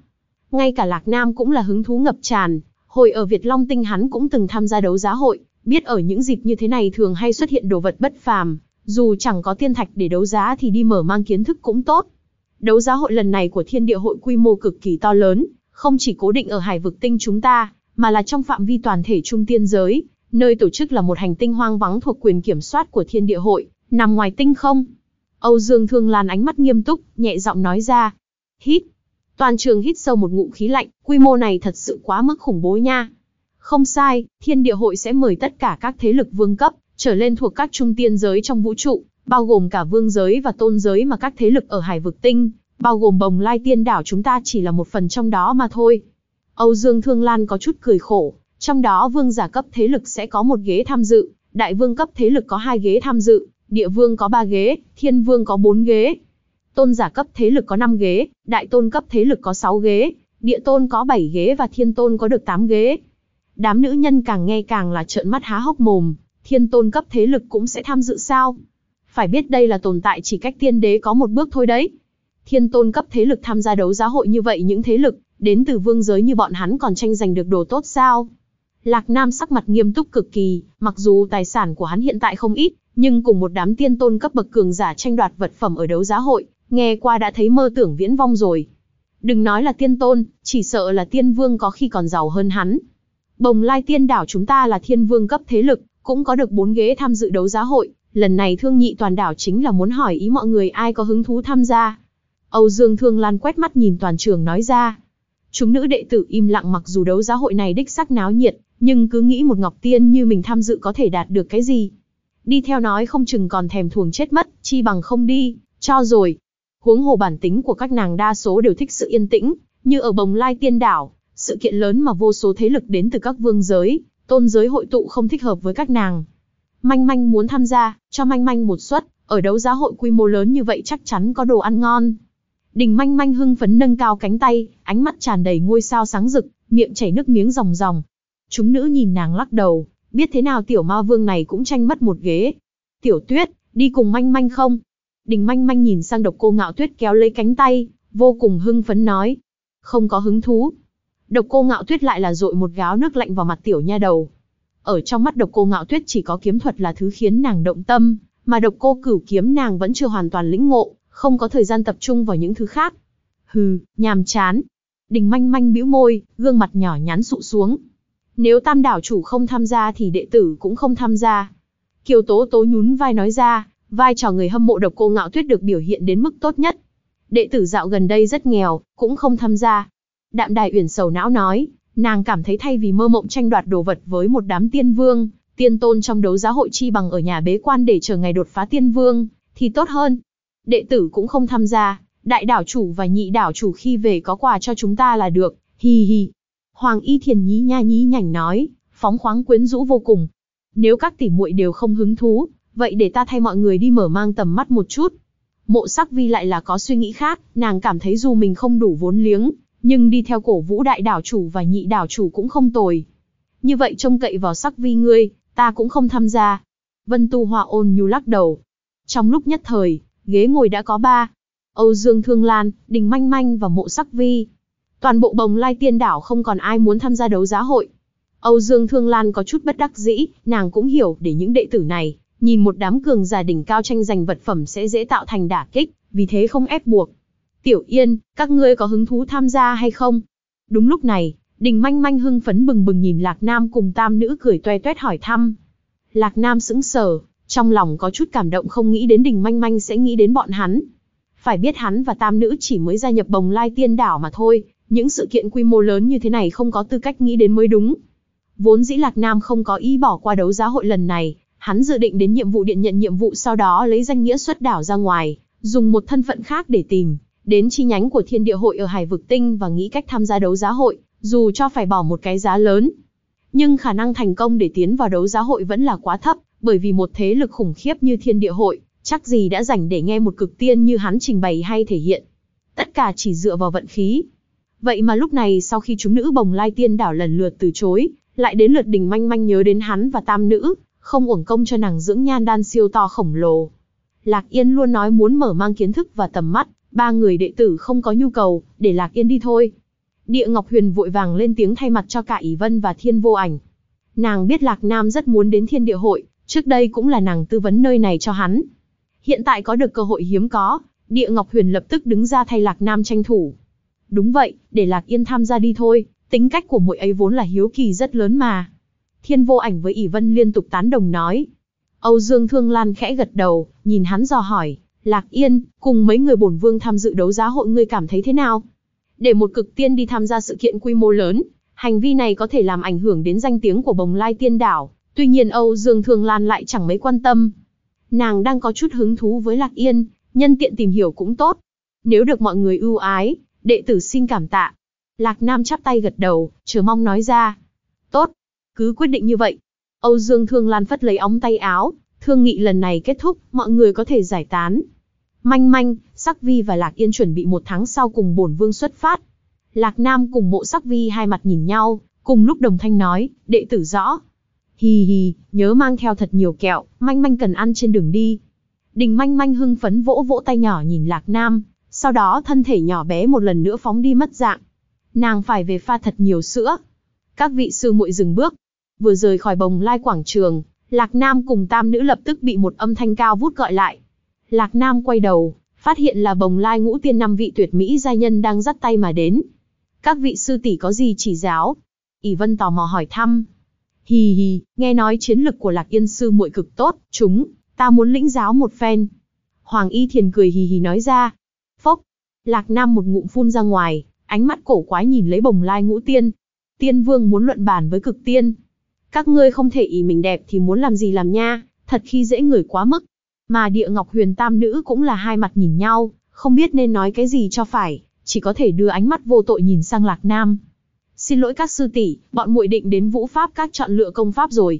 Ngay cả Lạc Nam cũng là hứng thú ngập tràn, hồi ở Việt Long Tinh hắn cũng từng tham gia đấu giá hội, biết ở những dịp như thế này thường hay xuất hiện đồ vật bất phàm, dù chẳng có tiên thạch để đấu giá thì đi mở mang kiến thức cũng tốt. Đấu giá hội lần này của thiên địa hội quy mô cực kỳ to lớn, không chỉ cố định ở hải vực tinh chúng ta, mà là trong phạm vi toàn thể trung tiên giới, Nơi tổ chức là một hành tinh hoang vắng thuộc quyền kiểm soát của thiên địa hội, nằm ngoài tinh không. Âu Dương Thương Lan ánh mắt nghiêm túc, nhẹ giọng nói ra. Hít. Toàn trường hít sâu một ngụm khí lạnh, quy mô này thật sự quá mức khủng bố nha. Không sai, thiên địa hội sẽ mời tất cả các thế lực vương cấp, trở lên thuộc các trung tiên giới trong vũ trụ, bao gồm cả vương giới và tôn giới mà các thế lực ở hải vực tinh, bao gồm bồng lai tiên đảo chúng ta chỉ là một phần trong đó mà thôi. Âu Dương Thương Lan có chút cười khổ, trong đó vương giả cấp thế lực sẽ có một ghế tham dự, đại vương cấp thế lực có hai ghế tham dự, địa vương có ba ghế, thiên vương có bốn ghế. Tôn giả cấp thế lực có 5 ghế, đại tôn cấp thế lực có 6 ghế, địa tôn có 7 ghế và thiên tôn có được 8 ghế. Đám nữ nhân càng nghe càng là trợn mắt há hốc mồm, thiên tôn cấp thế lực cũng sẽ tham dự sao? Phải biết đây là tồn tại chỉ cách tiên đế có một bước thôi đấy. Thiên tôn cấp thế lực tham gia đấu giá hội như vậy những thế lực, đến từ vương giới như bọn hắn còn tranh giành được đồ tốt sao? Lạc Nam sắc mặt nghiêm túc cực kỳ, mặc dù tài sản của hắn hiện tại không ít, nhưng cùng một đám tiên tôn cấp bậc cường giả tranh đoạt vật phẩm ở đấu giá hội, nghe qua đã thấy mơ tưởng viễn vong rồi. Đừng nói là tiên tôn, chỉ sợ là tiên vương có khi còn giàu hơn hắn. Bồng lai tiên đảo chúng ta là thiên vương cấp thế lực, cũng có được bốn ghế tham dự đấu giá hội, lần này thương nhị toàn đảo chính là muốn hỏi ý mọi người ai có hứng thú tham gia. Âu Dương Thương Lan quét mắt nhìn toàn trường nói ra. Chúng nữ đệ tử im lặng mặc dù đấu giá hội này đích sắc náo nhiệt, nhưng cứ nghĩ một ngọc tiên như mình tham dự có thể đạt được cái gì. Đi theo nói không chừng còn thèm thuồng chết mất, chi bằng không đi, cho rồi. Huống hồ bản tính của các nàng đa số đều thích sự yên tĩnh, như ở bồng lai tiên đảo, sự kiện lớn mà vô số thế lực đến từ các vương giới, tôn giới hội tụ không thích hợp với các nàng. Manh manh muốn tham gia, cho manh manh một suất, ở đấu giá hội quy mô lớn như vậy chắc chắn có đồ ăn ngon. Đình manh manh hưng phấn nâng cao cánh tay, ánh mắt tràn đầy ngôi sao sáng rực, miệng chảy nước miếng ròng ròng. Chúng nữ nhìn nàng lắc đầu, biết thế nào tiểu ma vương này cũng tranh mất một ghế. Tiểu tuyết, đi cùng manh manh không? Đình manh manh nhìn sang độc cô ngạo tuyết kéo lấy cánh tay, vô cùng hưng phấn nói. Không có hứng thú. Độc cô ngạo tuyết lại là dội một gáo nước lạnh vào mặt tiểu nha đầu. Ở trong mắt độc cô ngạo tuyết chỉ có kiếm thuật là thứ khiến nàng động tâm, mà độc cô cửu kiếm nàng vẫn chưa hoàn toàn lĩnh ngộ, không có thời gian tập trung vào những thứ khác. Hừ, nhàm chán. Đình manh manh bĩu môi, gương mặt nhỏ nhắn sụ xuống. Nếu tam đảo chủ không tham gia thì đệ tử cũng không tham gia. Kiều Tố Tố nhún vai nói ra, vai trò người hâm mộ độc cô ngạo tuyết được biểu hiện đến mức tốt nhất. Đệ tử dạo gần đây rất nghèo, cũng không tham gia. Đạm đài uyển sầu não nói, nàng cảm thấy thay vì mơ mộng tranh đoạt đồ vật với một đám tiên vương, tiên tôn trong đấu giá hội chi bằng ở nhà bế quan để chờ ngày đột phá tiên vương, thì tốt hơn. Đệ tử cũng không tham gia, đại đảo chủ và nhị đảo chủ khi về có quà cho chúng ta là được, hi hi. Hoàng Y Thiền nhí nha nhí nhảnh nói, phóng khoáng quyến rũ vô cùng. Nếu các tỷ muội đều không hứng thú, vậy để ta thay mọi người đi mở mang tầm mắt một chút. Mộ sắc vi lại là có suy nghĩ khác, nàng cảm thấy dù mình không đủ vốn liếng, nhưng đi theo cổ vũ đại đảo chủ và nhị đảo chủ cũng không tồi. Như vậy trông cậy vào sắc vi ngươi, ta cũng không tham gia. Vân Tu Hoa ôn nhu lắc đầu. Trong lúc nhất thời, ghế ngồi đã có ba. Âu Dương Thương Lan, Đình Manh Manh và Mộ Sắc Vi. Toàn bộ bồng lai tiên đảo không còn ai muốn tham gia đấu giá hội. Âu Dương Thương Lan có chút bất đắc dĩ, nàng cũng hiểu để những đệ tử này, nhìn một đám cường giả đỉnh cao tranh giành vật phẩm sẽ dễ tạo thành đả kích, vì thế không ép buộc. Tiểu Yên, các ngươi có hứng thú tham gia hay không? Đúng lúc này, Đình Manh Manh hưng phấn bừng bừng nhìn Lạc Nam cùng tam nữ cười toe toét hỏi thăm. Lạc Nam sững sờ, trong lòng có chút cảm động không nghĩ đến Đình Manh Manh sẽ nghĩ đến bọn hắn. Phải biết hắn và tam nữ chỉ mới gia nhập bồng lai tiên đảo mà thôi, những sự kiện quy mô lớn như thế này không có tư cách nghĩ đến mới đúng. Vốn dĩ Lạc Nam không có ý bỏ qua đấu giá hội lần này, hắn dự định đến nhiệm vụ điện nhận nhiệm vụ sau đó lấy danh nghĩa xuất đảo ra ngoài, dùng một thân phận khác để tìm, đến chi nhánh của thiên địa hội ở Hải Vực Tinh và nghĩ cách tham gia đấu giá hội, dù cho phải bỏ một cái giá lớn. Nhưng khả năng thành công để tiến vào đấu giá hội vẫn là quá thấp, bởi vì một thế lực khủng khiếp như thiên địa hội, chắc gì đã rảnh để nghe một cực tiên như hắn trình bày hay thể hiện. Tất cả chỉ dựa vào vận khí. Vậy mà lúc này sau khi chúng nữ bồng lai tiên đảo lần lượt từ chối, lại đến lượt đình manh manh nhớ đến hắn và tam nữ, không uổng công cho nàng dưỡng nhan đan siêu to khổng lồ. Lạc Yên luôn nói muốn mở mang kiến thức và tầm mắt, ba người đệ tử không có nhu cầu, để Lạc Yên đi thôi. Địa Ngọc Huyền vội vàng lên tiếng thay mặt cho cả Ý Vân và Thiên Vô Ảnh. Nàng biết Lạc Nam rất muốn đến Thiên Địa Hội, trước đây cũng là nàng tư vấn nơi này cho hắn. Hiện tại có được cơ hội hiếm có, Địa Ngọc Huyền lập tức đứng ra thay Lạc Nam tranh thủ. Đúng vậy, để Lạc Yên tham gia đi thôi, tính cách của muội ấy vốn là hiếu kỳ rất lớn mà. Thiên Vô Ảnh với ỷ Vân liên tục tán đồng nói. Âu Dương Thương Lan khẽ gật đầu, nhìn hắn dò hỏi, Lạc Yên, cùng mấy người bổn vương tham dự đấu giá hội ngươi cảm thấy thế nào? Để một cực tiên đi tham gia sự kiện quy mô lớn, hành vi này có thể làm ảnh hưởng đến danh tiếng của bồng lai tiên đảo, tuy nhiên Âu Dương Thường Lan lại chẳng mấy quan tâm. Nàng đang có chút hứng thú với Lạc Yên, nhân tiện tìm hiểu cũng tốt. Nếu được mọi người ưu ái, đệ tử xin cảm tạ. Lạc Nam chắp tay gật đầu, chờ mong nói ra. Tốt, cứ quyết định như vậy. Âu Dương Thương Lan phất lấy ống tay áo, thương nghị lần này kết thúc, mọi người có thể giải tán. Manh manh, Sắc Vi và Lạc Yên chuẩn bị một tháng sau cùng bổn vương xuất phát. Lạc Nam cùng mộ Sắc Vi hai mặt nhìn nhau, cùng lúc đồng thanh nói, đệ tử rõ. Hì hì, nhớ mang theo thật nhiều kẹo, manh manh cần ăn trên đường đi. Đình manh manh hưng phấn vỗ vỗ tay nhỏ nhìn Lạc Nam, sau đó thân thể nhỏ bé một lần nữa phóng đi mất dạng. Nàng phải về pha thật nhiều sữa. Các vị sư muội dừng bước. Vừa rời khỏi bồng lai quảng trường, Lạc Nam cùng tam nữ lập tức bị một âm thanh cao vút gọi lại. Lạc Nam quay đầu, phát hiện là bồng lai ngũ tiên năm vị tuyệt mỹ giai nhân đang dắt tay mà đến. Các vị sư tỷ có gì chỉ giáo? ỷ Vân tò mò hỏi thăm. Hì hì, nghe nói chiến lực của Lạc Yên sư muội cực tốt, chúng, ta muốn lĩnh giáo một phen. Hoàng Y Thiền cười hì hì nói ra. Phốc, Lạc Nam một ngụm phun ra ngoài, ánh mắt cổ quái nhìn lấy bồng lai ngũ tiên. Tiên vương muốn luận bàn với cực tiên. Các ngươi không thể ý mình đẹp thì muốn làm gì làm nha, thật khi dễ người quá mức. Mà địa ngọc huyền tam nữ cũng là hai mặt nhìn nhau, không biết nên nói cái gì cho phải, chỉ có thể đưa ánh mắt vô tội nhìn sang Lạc Nam. Xin lỗi các sư tỷ, bọn muội định đến vũ pháp các chọn lựa công pháp rồi.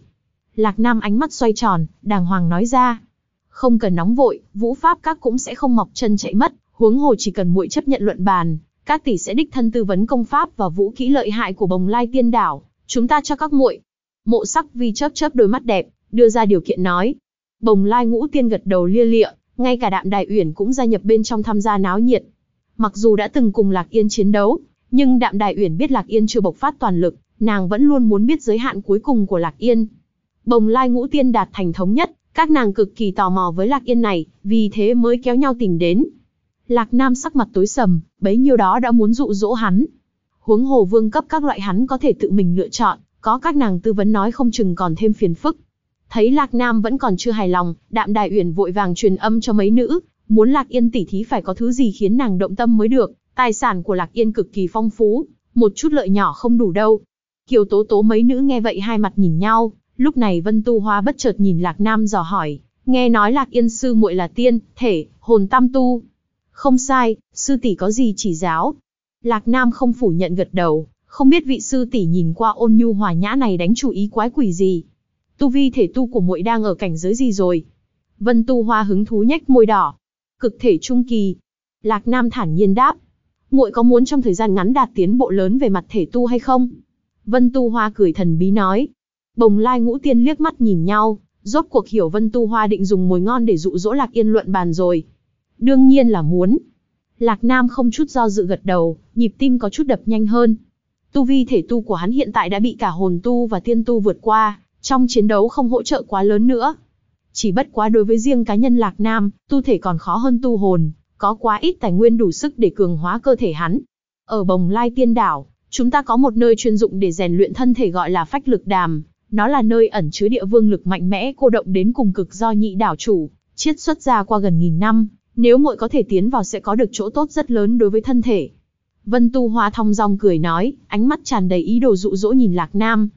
Lạc Nam ánh mắt xoay tròn, đàng hoàng nói ra. Không cần nóng vội, vũ pháp các cũng sẽ không mọc chân chạy mất, huống hồ chỉ cần muội chấp nhận luận bàn, các tỷ sẽ đích thân tư vấn công pháp và vũ kỹ lợi hại của bồng lai tiên đảo, chúng ta cho các muội. Mộ sắc vi chớp chớp đôi mắt đẹp, đưa ra điều kiện nói. Bồng lai ngũ tiên gật đầu lia lịa, ngay cả đạm đại uyển cũng gia nhập bên trong tham gia náo nhiệt. Mặc dù đã từng cùng Lạc Yên chiến đấu, nhưng đạm đại uyển biết Lạc Yên chưa bộc phát toàn lực, nàng vẫn luôn muốn biết giới hạn cuối cùng của Lạc Yên. Bồng lai ngũ tiên đạt thành thống nhất, các nàng cực kỳ tò mò với Lạc Yên này, vì thế mới kéo nhau tìm đến. Lạc Nam sắc mặt tối sầm, bấy nhiêu đó đã muốn dụ dỗ hắn. Huống hồ vương cấp các loại hắn có thể tự mình lựa chọn, có các nàng tư vấn nói không chừng còn thêm phiền phức. Thấy Lạc Nam vẫn còn chưa hài lòng, Đạm Đại Uyển vội vàng truyền âm cho mấy nữ, muốn Lạc Yên tỉ thí phải có thứ gì khiến nàng động tâm mới được, tài sản của Lạc Yên cực kỳ phong phú, một chút lợi nhỏ không đủ đâu. Kiều Tố Tố mấy nữ nghe vậy hai mặt nhìn nhau, lúc này Vân Tu Hoa bất chợt nhìn Lạc Nam dò hỏi, nghe nói Lạc Yên sư muội là tiên, thể, hồn tam tu. Không sai, sư tỷ có gì chỉ giáo. Lạc Nam không phủ nhận gật đầu, không biết vị sư tỷ nhìn qua ôn nhu hòa nhã này đánh chủ ý quái quỷ gì. Tu vi thể tu của muội đang ở cảnh giới gì rồi? Vân Tu Hoa hứng thú nhếch môi đỏ. Cực thể trung kỳ. Lạc Nam thản nhiên đáp. Muội có muốn trong thời gian ngắn đạt tiến bộ lớn về mặt thể tu hay không? Vân Tu Hoa cười thần bí nói. Bồng Lai Ngũ Tiên liếc mắt nhìn nhau, rốt cuộc hiểu Vân Tu Hoa định dùng mồi ngon để dụ dỗ Lạc Yên luận bàn rồi. Đương nhiên là muốn. Lạc Nam không chút do dự gật đầu, nhịp tim có chút đập nhanh hơn. Tu vi thể tu của hắn hiện tại đã bị cả hồn tu và tiên tu vượt qua, trong chiến đấu không hỗ trợ quá lớn nữa. Chỉ bất quá đối với riêng cá nhân Lạc Nam, tu thể còn khó hơn tu hồn, có quá ít tài nguyên đủ sức để cường hóa cơ thể hắn. Ở Bồng Lai Tiên Đảo, chúng ta có một nơi chuyên dụng để rèn luyện thân thể gọi là phách lực đàm. Nó là nơi ẩn chứa địa vương lực mạnh mẽ cô động đến cùng cực do nhị đảo chủ, chiết xuất ra qua gần nghìn năm. Nếu muội có thể tiến vào sẽ có được chỗ tốt rất lớn đối với thân thể. Vân Tu Hoa thong dong cười nói, ánh mắt tràn đầy ý đồ dụ dỗ nhìn Lạc Nam.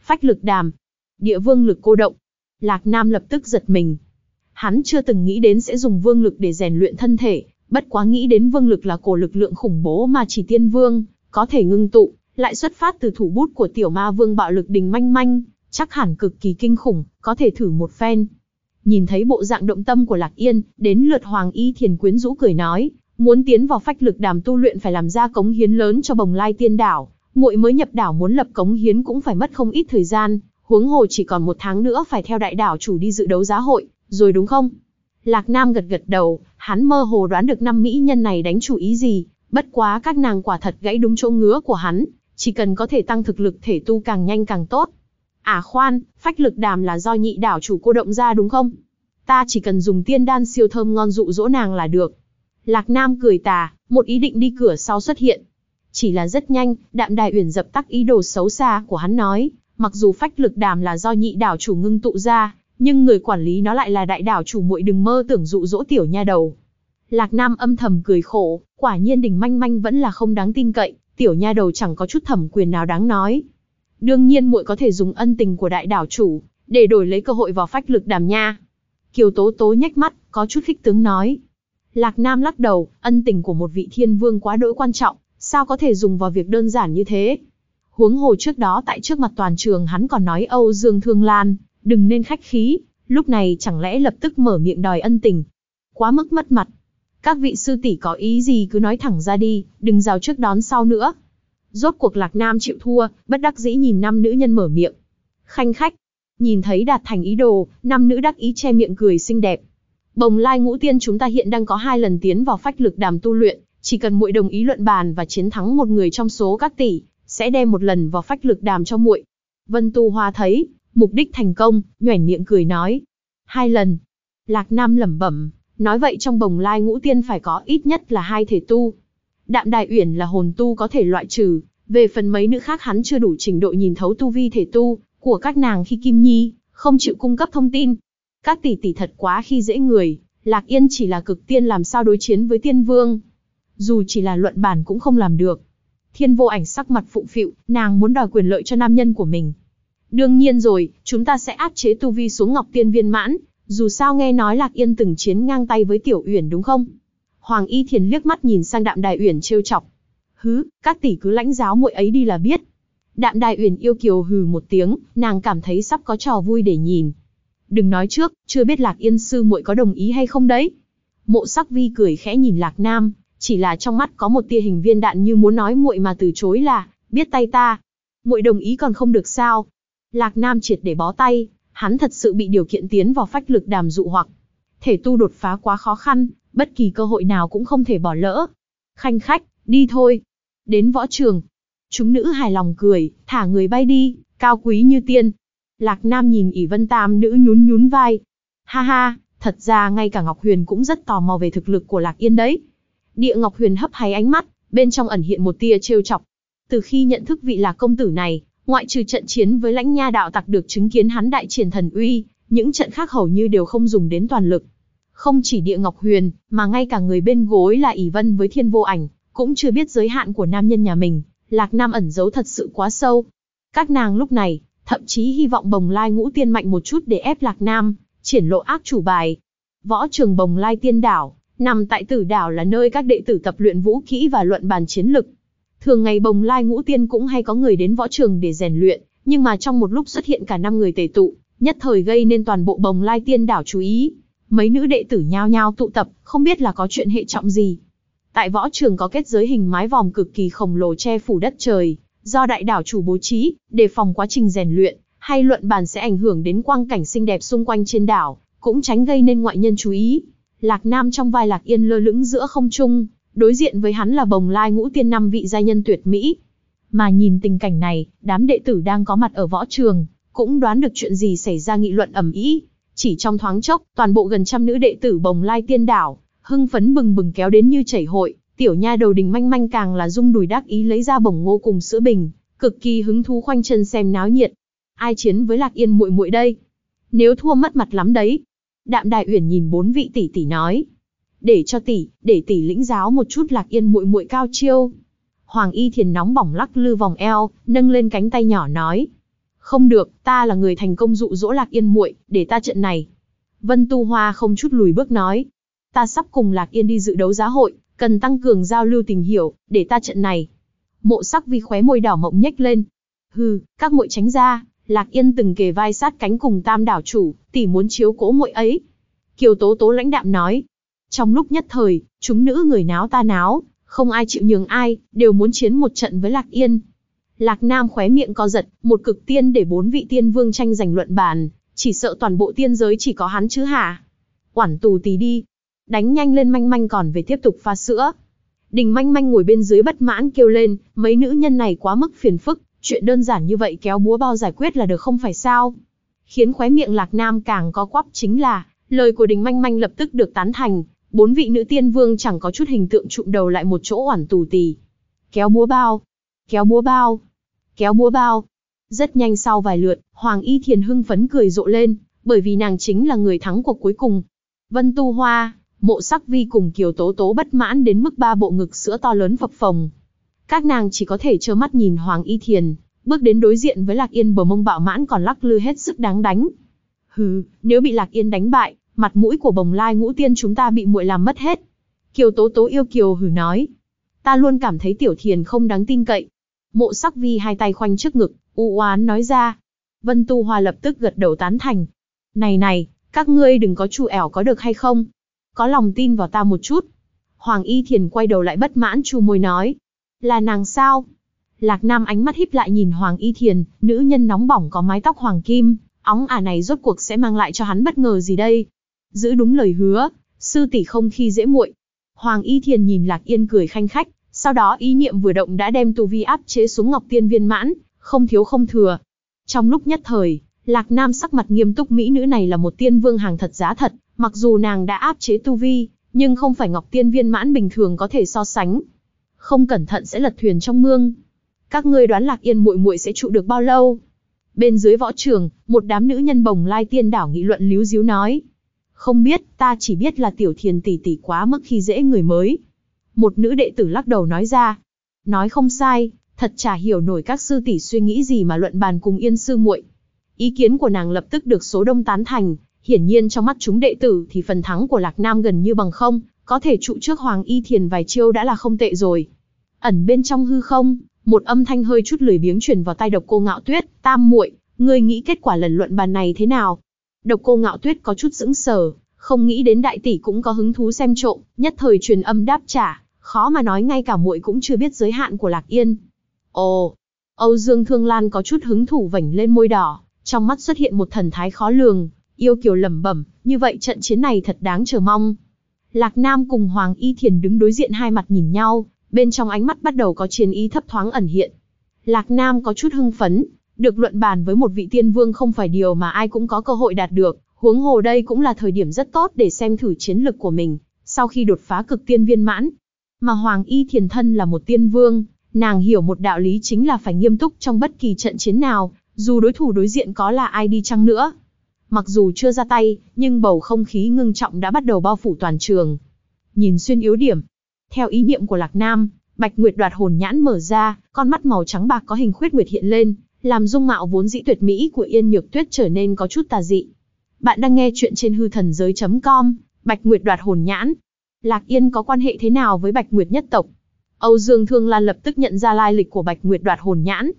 Phách lực đàm, địa vương lực cô động. Lạc Nam lập tức giật mình. Hắn chưa từng nghĩ đến sẽ dùng vương lực để rèn luyện thân thể, bất quá nghĩ đến vương lực là cổ lực lượng khủng bố mà chỉ tiên vương, có thể ngưng tụ, lại xuất phát từ thủ bút của tiểu ma vương bạo lực đình manh manh, chắc hẳn cực kỳ kinh khủng, có thể thử một phen. Nhìn thấy bộ dạng động tâm của Lạc Yên, đến lượt Hoàng Y Thiền quyến rũ cười nói, muốn tiến vào phách lực đàm tu luyện phải làm ra cống hiến lớn cho bồng lai tiên đảo, muội mới nhập đảo muốn lập cống hiến cũng phải mất không ít thời gian, huống hồ chỉ còn một tháng nữa phải theo đại đảo chủ đi dự đấu giá hội, rồi đúng không? Lạc Nam gật gật đầu, hắn mơ hồ đoán được năm mỹ nhân này đánh chủ ý gì, bất quá các nàng quả thật gãy đúng chỗ ngứa của hắn, chỉ cần có thể tăng thực lực thể tu càng nhanh càng tốt. À khoan, phách lực đàm là do nhị đảo chủ cô động ra đúng không? Ta chỉ cần dùng tiên đan siêu thơm ngon dụ dỗ nàng là được. Lạc Nam cười tà, một ý định đi cửa sau xuất hiện. Chỉ là rất nhanh, đạm đài uyển dập tắt ý đồ xấu xa của hắn nói, mặc dù phách lực đàm là do nhị đảo chủ ngưng tụ ra, nhưng người quản lý nó lại là đại đảo chủ muội đừng mơ tưởng dụ dỗ tiểu nha đầu. Lạc Nam âm thầm cười khổ, quả nhiên đình manh manh vẫn là không đáng tin cậy, tiểu nha đầu chẳng có chút thẩm quyền nào đáng nói. Đương nhiên muội có thể dùng ân tình của đại đảo chủ, để đổi lấy cơ hội vào phách lực đàm nha. Kiều Tố Tố nhếch mắt, có chút khích tướng nói. Lạc Nam lắc đầu, ân tình của một vị thiên vương quá đỗi quan trọng, sao có thể dùng vào việc đơn giản như thế. Huống hồ trước đó tại trước mặt toàn trường hắn còn nói Âu Dương Thương Lan, đừng nên khách khí, lúc này chẳng lẽ lập tức mở miệng đòi ân tình. Quá mức mất mặt. Các vị sư tỷ có ý gì cứ nói thẳng ra đi, đừng rào trước đón sau nữa. Rốt cuộc Lạc Nam chịu thua, bất đắc dĩ nhìn năm nữ nhân mở miệng. Khanh khách. Nhìn thấy đạt thành ý đồ, năm nữ đắc ý che miệng cười xinh đẹp. Bồng lai ngũ tiên chúng ta hiện đang có hai lần tiến vào phách lực đàm tu luyện, chỉ cần muội đồng ý luận bàn và chiến thắng một người trong số các tỷ, sẽ đem một lần vào phách lực đàm cho muội. Vân Tu Hoa thấy, Mục đích thành công, nhoẻn miệng cười nói. Hai lần. Lạc Nam lẩm bẩm, nói vậy trong bồng lai ngũ tiên phải có ít nhất là hai thể tu. Đạm Đài Uyển là hồn tu có thể loại trừ, về phần mấy nữ khác hắn chưa đủ trình độ nhìn thấu tu vi thể tu của các nàng khi Kim Nhi, không chịu cung cấp thông tin. Các tỷ tỷ thật quá khi dễ người, Lạc Yên chỉ là cực tiên làm sao đối chiến với tiên vương. Dù chỉ là luận bản cũng không làm được. Thiên vô ảnh sắc mặt phụng phịu, nàng muốn đòi quyền lợi cho nam nhân của mình. Đương nhiên rồi, chúng ta sẽ áp chế tu vi xuống Ngọc Tiên viên mãn, dù sao nghe nói Lạc Yên từng chiến ngang tay với Tiểu Uyển đúng không? Hoàng Y Thiền liếc mắt nhìn sang Đạm Đài Uyển trêu chọc. Hứ, các tỷ cứ lãnh giáo muội ấy đi là biết. Đạm Đài Uyển yêu kiều hừ một tiếng, nàng cảm thấy sắp có trò vui để nhìn. Đừng nói trước, chưa biết Lạc Yên sư muội có đồng ý hay không đấy. Mộ Sắc Vi cười khẽ nhìn Lạc Nam, chỉ là trong mắt có một tia hình viên đạn như muốn nói muội mà từ chối là, biết tay ta. Muội đồng ý còn không được sao? Lạc Nam triệt để bó tay, hắn thật sự bị điều kiện tiến vào phách lực đàm dụ hoặc thể tu đột phá quá khó khăn, bất kỳ cơ hội nào cũng không thể bỏ lỡ. Khanh khách, đi thôi. Đến võ trường. Chúng nữ hài lòng cười, thả người bay đi, cao quý như tiên. Lạc Nam nhìn ỷ vân tam nữ nhún nhún vai. Ha ha, thật ra ngay cả Ngọc Huyền cũng rất tò mò về thực lực của Lạc Yên đấy. Địa Ngọc Huyền hấp hay ánh mắt, bên trong ẩn hiện một tia trêu chọc. Từ khi nhận thức vị Lạc công tử này, ngoại trừ trận chiến với lãnh nha đạo tặc được chứng kiến hắn đại triển thần uy, những trận khác hầu như đều không dùng đến toàn lực. Không chỉ địa ngọc huyền, mà ngay cả người bên gối là ỷ vân với thiên vô ảnh, cũng chưa biết giới hạn của nam nhân nhà mình, lạc nam ẩn giấu thật sự quá sâu. Các nàng lúc này, thậm chí hy vọng bồng lai ngũ tiên mạnh một chút để ép lạc nam, triển lộ ác chủ bài. Võ trường bồng lai tiên đảo, nằm tại tử đảo là nơi các đệ tử tập luyện vũ kỹ và luận bàn chiến lực. Thường ngày bồng lai ngũ tiên cũng hay có người đến võ trường để rèn luyện, nhưng mà trong một lúc xuất hiện cả năm người tề tụ, nhất thời gây nên toàn bộ bồng lai tiên đảo chú ý. Mấy nữ đệ tử nhao nhao tụ tập, không biết là có chuyện hệ trọng gì. Tại võ trường có kết giới hình mái vòm cực kỳ khổng lồ che phủ đất trời, do đại đảo chủ bố trí, để phòng quá trình rèn luyện, hay luận bàn sẽ ảnh hưởng đến quang cảnh xinh đẹp xung quanh trên đảo, cũng tránh gây nên ngoại nhân chú ý. Lạc Nam trong vai Lạc Yên lơ lửng giữa không trung, đối diện với hắn là bồng lai ngũ tiên năm vị gia nhân tuyệt mỹ. Mà nhìn tình cảnh này, đám đệ tử đang có mặt ở võ trường, cũng đoán được chuyện gì xảy ra nghị luận ầm ĩ. Chỉ trong thoáng chốc, toàn bộ gần trăm nữ đệ tử bồng lai tiên đảo, hưng phấn bừng bừng kéo đến như chảy hội, tiểu nha đầu đình manh manh càng là rung đùi đắc ý lấy ra bổng ngô cùng sữa bình, cực kỳ hứng thú khoanh chân xem náo nhiệt. Ai chiến với Lạc Yên muội muội đây? Nếu thua mất mặt lắm đấy. Đạm Đại Uyển nhìn bốn vị tỷ tỷ nói, để cho tỷ, để tỷ lĩnh giáo một chút Lạc Yên muội muội cao chiêu. Hoàng Y Thiền nóng bỏng lắc lư vòng eo, nâng lên cánh tay nhỏ nói, không được, ta là người thành công dụ dỗ Lạc Yên muội, để ta trận này. Vân Tu Hoa không chút lùi bước nói, ta sắp cùng Lạc Yên đi dự đấu giá hội, cần tăng cường giao lưu tình hiểu, để ta trận này. Mộ sắc vi khóe môi đỏ mộng nhếch lên. Hừ, các muội tránh ra, Lạc Yên từng kề vai sát cánh cùng tam đảo chủ, tỷ muốn chiếu cố muội ấy. Kiều Tố Tố lãnh đạm nói. Trong lúc nhất thời, chúng nữ người náo ta náo, không ai chịu nhường ai, đều muốn chiến một trận với Lạc Yên. Lạc Nam khóe miệng co giật, một cực tiên để bốn vị tiên vương tranh giành luận bàn, chỉ sợ toàn bộ tiên giới chỉ có hắn chứ hả? Quản tù tí đi, đánh nhanh lên manh manh còn về tiếp tục pha sữa. Đình manh manh ngồi bên dưới bất mãn kêu lên, mấy nữ nhân này quá mức phiền phức, chuyện đơn giản như vậy kéo búa bao giải quyết là được không phải sao? Khiến khóe miệng Lạc Nam càng có quắp chính là, lời của Đình manh manh lập tức được tán thành, bốn vị nữ tiên vương chẳng có chút hình tượng trụm đầu lại một chỗ oản tù tì. Kéo búa bao, kéo búa bao, kéo búa bao. Rất nhanh sau vài lượt, Hoàng Y Thiền hưng phấn cười rộ lên, bởi vì nàng chính là người thắng cuộc cuối cùng. Vân Tu Hoa, Mộ Sắc Vi cùng Kiều Tố Tố bất mãn đến mức ba bộ ngực sữa to lớn phập phồng. Các nàng chỉ có thể trơ mắt nhìn Hoàng Y Thiền, bước đến đối diện với Lạc Yên bờ mông bạo mãn còn lắc lư hết sức đáng đánh. Hừ, nếu bị Lạc Yên đánh bại, mặt mũi của bồng lai ngũ tiên chúng ta bị muội làm mất hết. Kiều Tố Tố yêu Kiều hừ nói. Ta luôn cảm thấy Tiểu Thiền không đáng tin cậy. Mộ sắc vi hai tay khoanh trước ngực, u oán nói ra. Vân Tu Hoa lập tức gật đầu tán thành. Này này, các ngươi đừng có chu ẻo có được hay không? Có lòng tin vào ta một chút. Hoàng Y Thiền quay đầu lại bất mãn chu môi nói. Là nàng sao? Lạc Nam ánh mắt híp lại nhìn Hoàng Y Thiền, nữ nhân nóng bỏng có mái tóc hoàng kim, óng ả này rốt cuộc sẽ mang lại cho hắn bất ngờ gì đây? Giữ đúng lời hứa, sư tỷ không khi dễ muội. Hoàng Y Thiền nhìn Lạc Yên cười khanh khách, sau đó ý niệm vừa động đã đem tu vi áp chế xuống Ngọc Tiên viên mãn, không thiếu không thừa. Trong lúc nhất thời, Lạc Nam sắc mặt nghiêm túc mỹ nữ này là một tiên vương hàng thật giá thật, mặc dù nàng đã áp chế tu vi, nhưng không phải ngọc tiên viên mãn bình thường có thể so sánh. Không cẩn thận sẽ lật thuyền trong mương. Các ngươi đoán Lạc Yên muội muội sẽ trụ được bao lâu? Bên dưới võ trường, một đám nữ nhân bồng lai tiên đảo nghị luận líu díu nói. Không biết, ta chỉ biết là tiểu thiền tỷ tỷ quá mức khi dễ người mới. Một nữ đệ tử lắc đầu nói ra. Nói không sai, thật chả hiểu nổi các sư tỷ suy nghĩ gì mà luận bàn cùng yên sư muội. Ý kiến của nàng lập tức được số đông tán thành, hiển nhiên trong mắt chúng đệ tử thì phần thắng của Lạc Nam gần như bằng không, có thể trụ trước Hoàng Y Thiền vài chiêu đã là không tệ rồi. Ẩn bên trong hư không, một âm thanh hơi chút lười biếng truyền vào tai độc cô ngạo tuyết, tam muội, ngươi nghĩ kết quả lần luận bàn này thế nào? Độc cô ngạo tuyết có chút sững sờ, không nghĩ đến đại tỷ cũng có hứng thú xem trộm, nhất thời truyền âm đáp trả, khó mà nói ngay cả muội cũng chưa biết giới hạn của Lạc Yên. Ồ, Âu Dương Thương Lan có chút hứng thủ vảnh lên môi đỏ, trong mắt xuất hiện một thần thái khó lường, yêu kiều lẩm bẩm, như vậy trận chiến này thật đáng chờ mong. Lạc Nam cùng Hoàng Y Thiền đứng đối diện hai mặt nhìn nhau, bên trong ánh mắt bắt đầu có chiến ý thấp thoáng ẩn hiện. Lạc Nam có chút hưng phấn, được luận bàn với một vị tiên vương không phải điều mà ai cũng có cơ hội đạt được, huống hồ đây cũng là thời điểm rất tốt để xem thử chiến lực của mình, sau khi đột phá cực tiên viên mãn. Mà Hoàng Y Thiền Thân là một tiên vương, nàng hiểu một đạo lý chính là phải nghiêm túc trong bất kỳ trận chiến nào, dù đối thủ đối diện có là ai đi chăng nữa. Mặc dù chưa ra tay, nhưng bầu không khí ngưng trọng đã bắt đầu bao phủ toàn trường. Nhìn xuyên yếu điểm. Theo ý niệm của Lạc Nam, Bạch Nguyệt đoạt hồn nhãn mở ra, con mắt màu trắng bạc có hình khuyết nguyệt hiện lên, làm dung mạo vốn dĩ tuyệt mỹ của Yên Nhược Tuyết trở nên có chút tà dị. Bạn đang nghe chuyện trên hư thần giới.com, Bạch Nguyệt đoạt hồn nhãn. Lạc Yên có quan hệ thế nào với Bạch Nguyệt nhất tộc? Âu Dương Thương Lan lập tức nhận ra lai lịch của Bạch Nguyệt đoạt hồn nhãn.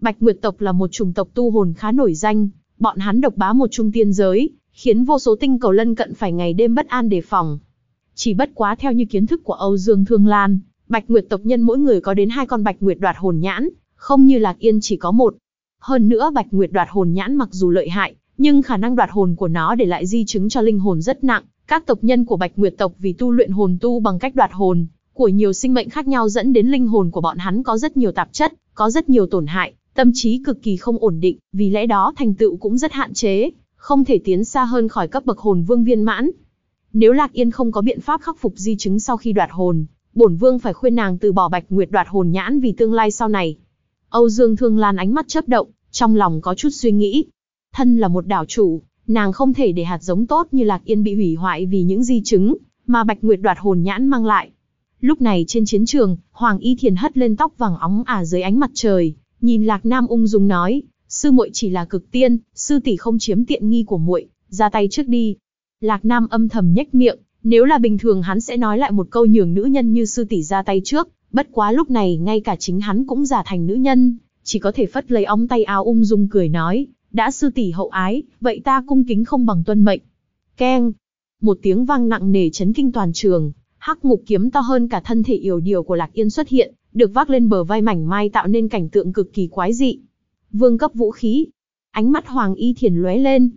Bạch Nguyệt tộc là một chủng tộc tu hồn khá nổi danh, bọn hắn độc bá một trung tiên giới, khiến vô số tinh cầu lân cận phải ngày đêm bất an đề phòng. Chỉ bất quá theo như kiến thức của Âu Dương Thương Lan, Bạch Nguyệt tộc nhân mỗi người có đến hai con Bạch Nguyệt đoạt hồn nhãn, không như Lạc Yên chỉ có một. Hơn nữa Bạch Nguyệt đoạt hồn nhãn mặc dù lợi hại, nhưng khả năng đoạt hồn của nó để lại di chứng cho linh hồn rất nặng. Các tộc nhân của Bạch Nguyệt tộc vì tu luyện hồn tu bằng cách đoạt hồn của nhiều sinh mệnh khác nhau dẫn đến linh hồn của bọn hắn có rất nhiều tạp chất, có rất nhiều tổn hại, tâm trí cực kỳ không ổn định, vì lẽ đó thành tựu cũng rất hạn chế, không thể tiến xa hơn khỏi cấp bậc hồn vương viên mãn. Nếu Lạc Yên không có biện pháp khắc phục di chứng sau khi đoạt hồn, bổn vương phải khuyên nàng từ bỏ Bạch Nguyệt đoạt hồn nhãn vì tương lai sau này. Âu Dương Thương Lan ánh mắt chớp động, trong lòng có chút suy nghĩ. Thân là một đảo chủ, nàng không thể để hạt giống tốt như Lạc Yên bị hủy hoại vì những di chứng mà Bạch Nguyệt đoạt hồn nhãn mang lại. Lúc này trên chiến trường, Hoàng Y Thiền hất lên tóc vàng óng ả dưới ánh mặt trời, nhìn Lạc Nam ung dung nói, sư muội chỉ là cực tiên, sư tỷ không chiếm tiện nghi của muội, ra tay trước đi. Lạc Nam âm thầm nhếch miệng, nếu là bình thường hắn sẽ nói lại một câu nhường nữ nhân như sư tỷ ra tay trước, bất quá lúc này ngay cả chính hắn cũng giả thành nữ nhân, chỉ có thể phất lấy ống tay áo ung dung cười nói, đã sư tỷ hậu ái, vậy ta cung kính không bằng tuân mệnh. Keng, một tiếng vang nặng nề chấn kinh toàn trường, hắc ngục kiếm to hơn cả thân thể yểu điệu của Lạc Yên xuất hiện, được vác lên bờ vai mảnh mai tạo nên cảnh tượng cực kỳ quái dị. Vương cấp vũ khí, ánh mắt Hoàng Y Thiền lóe lên.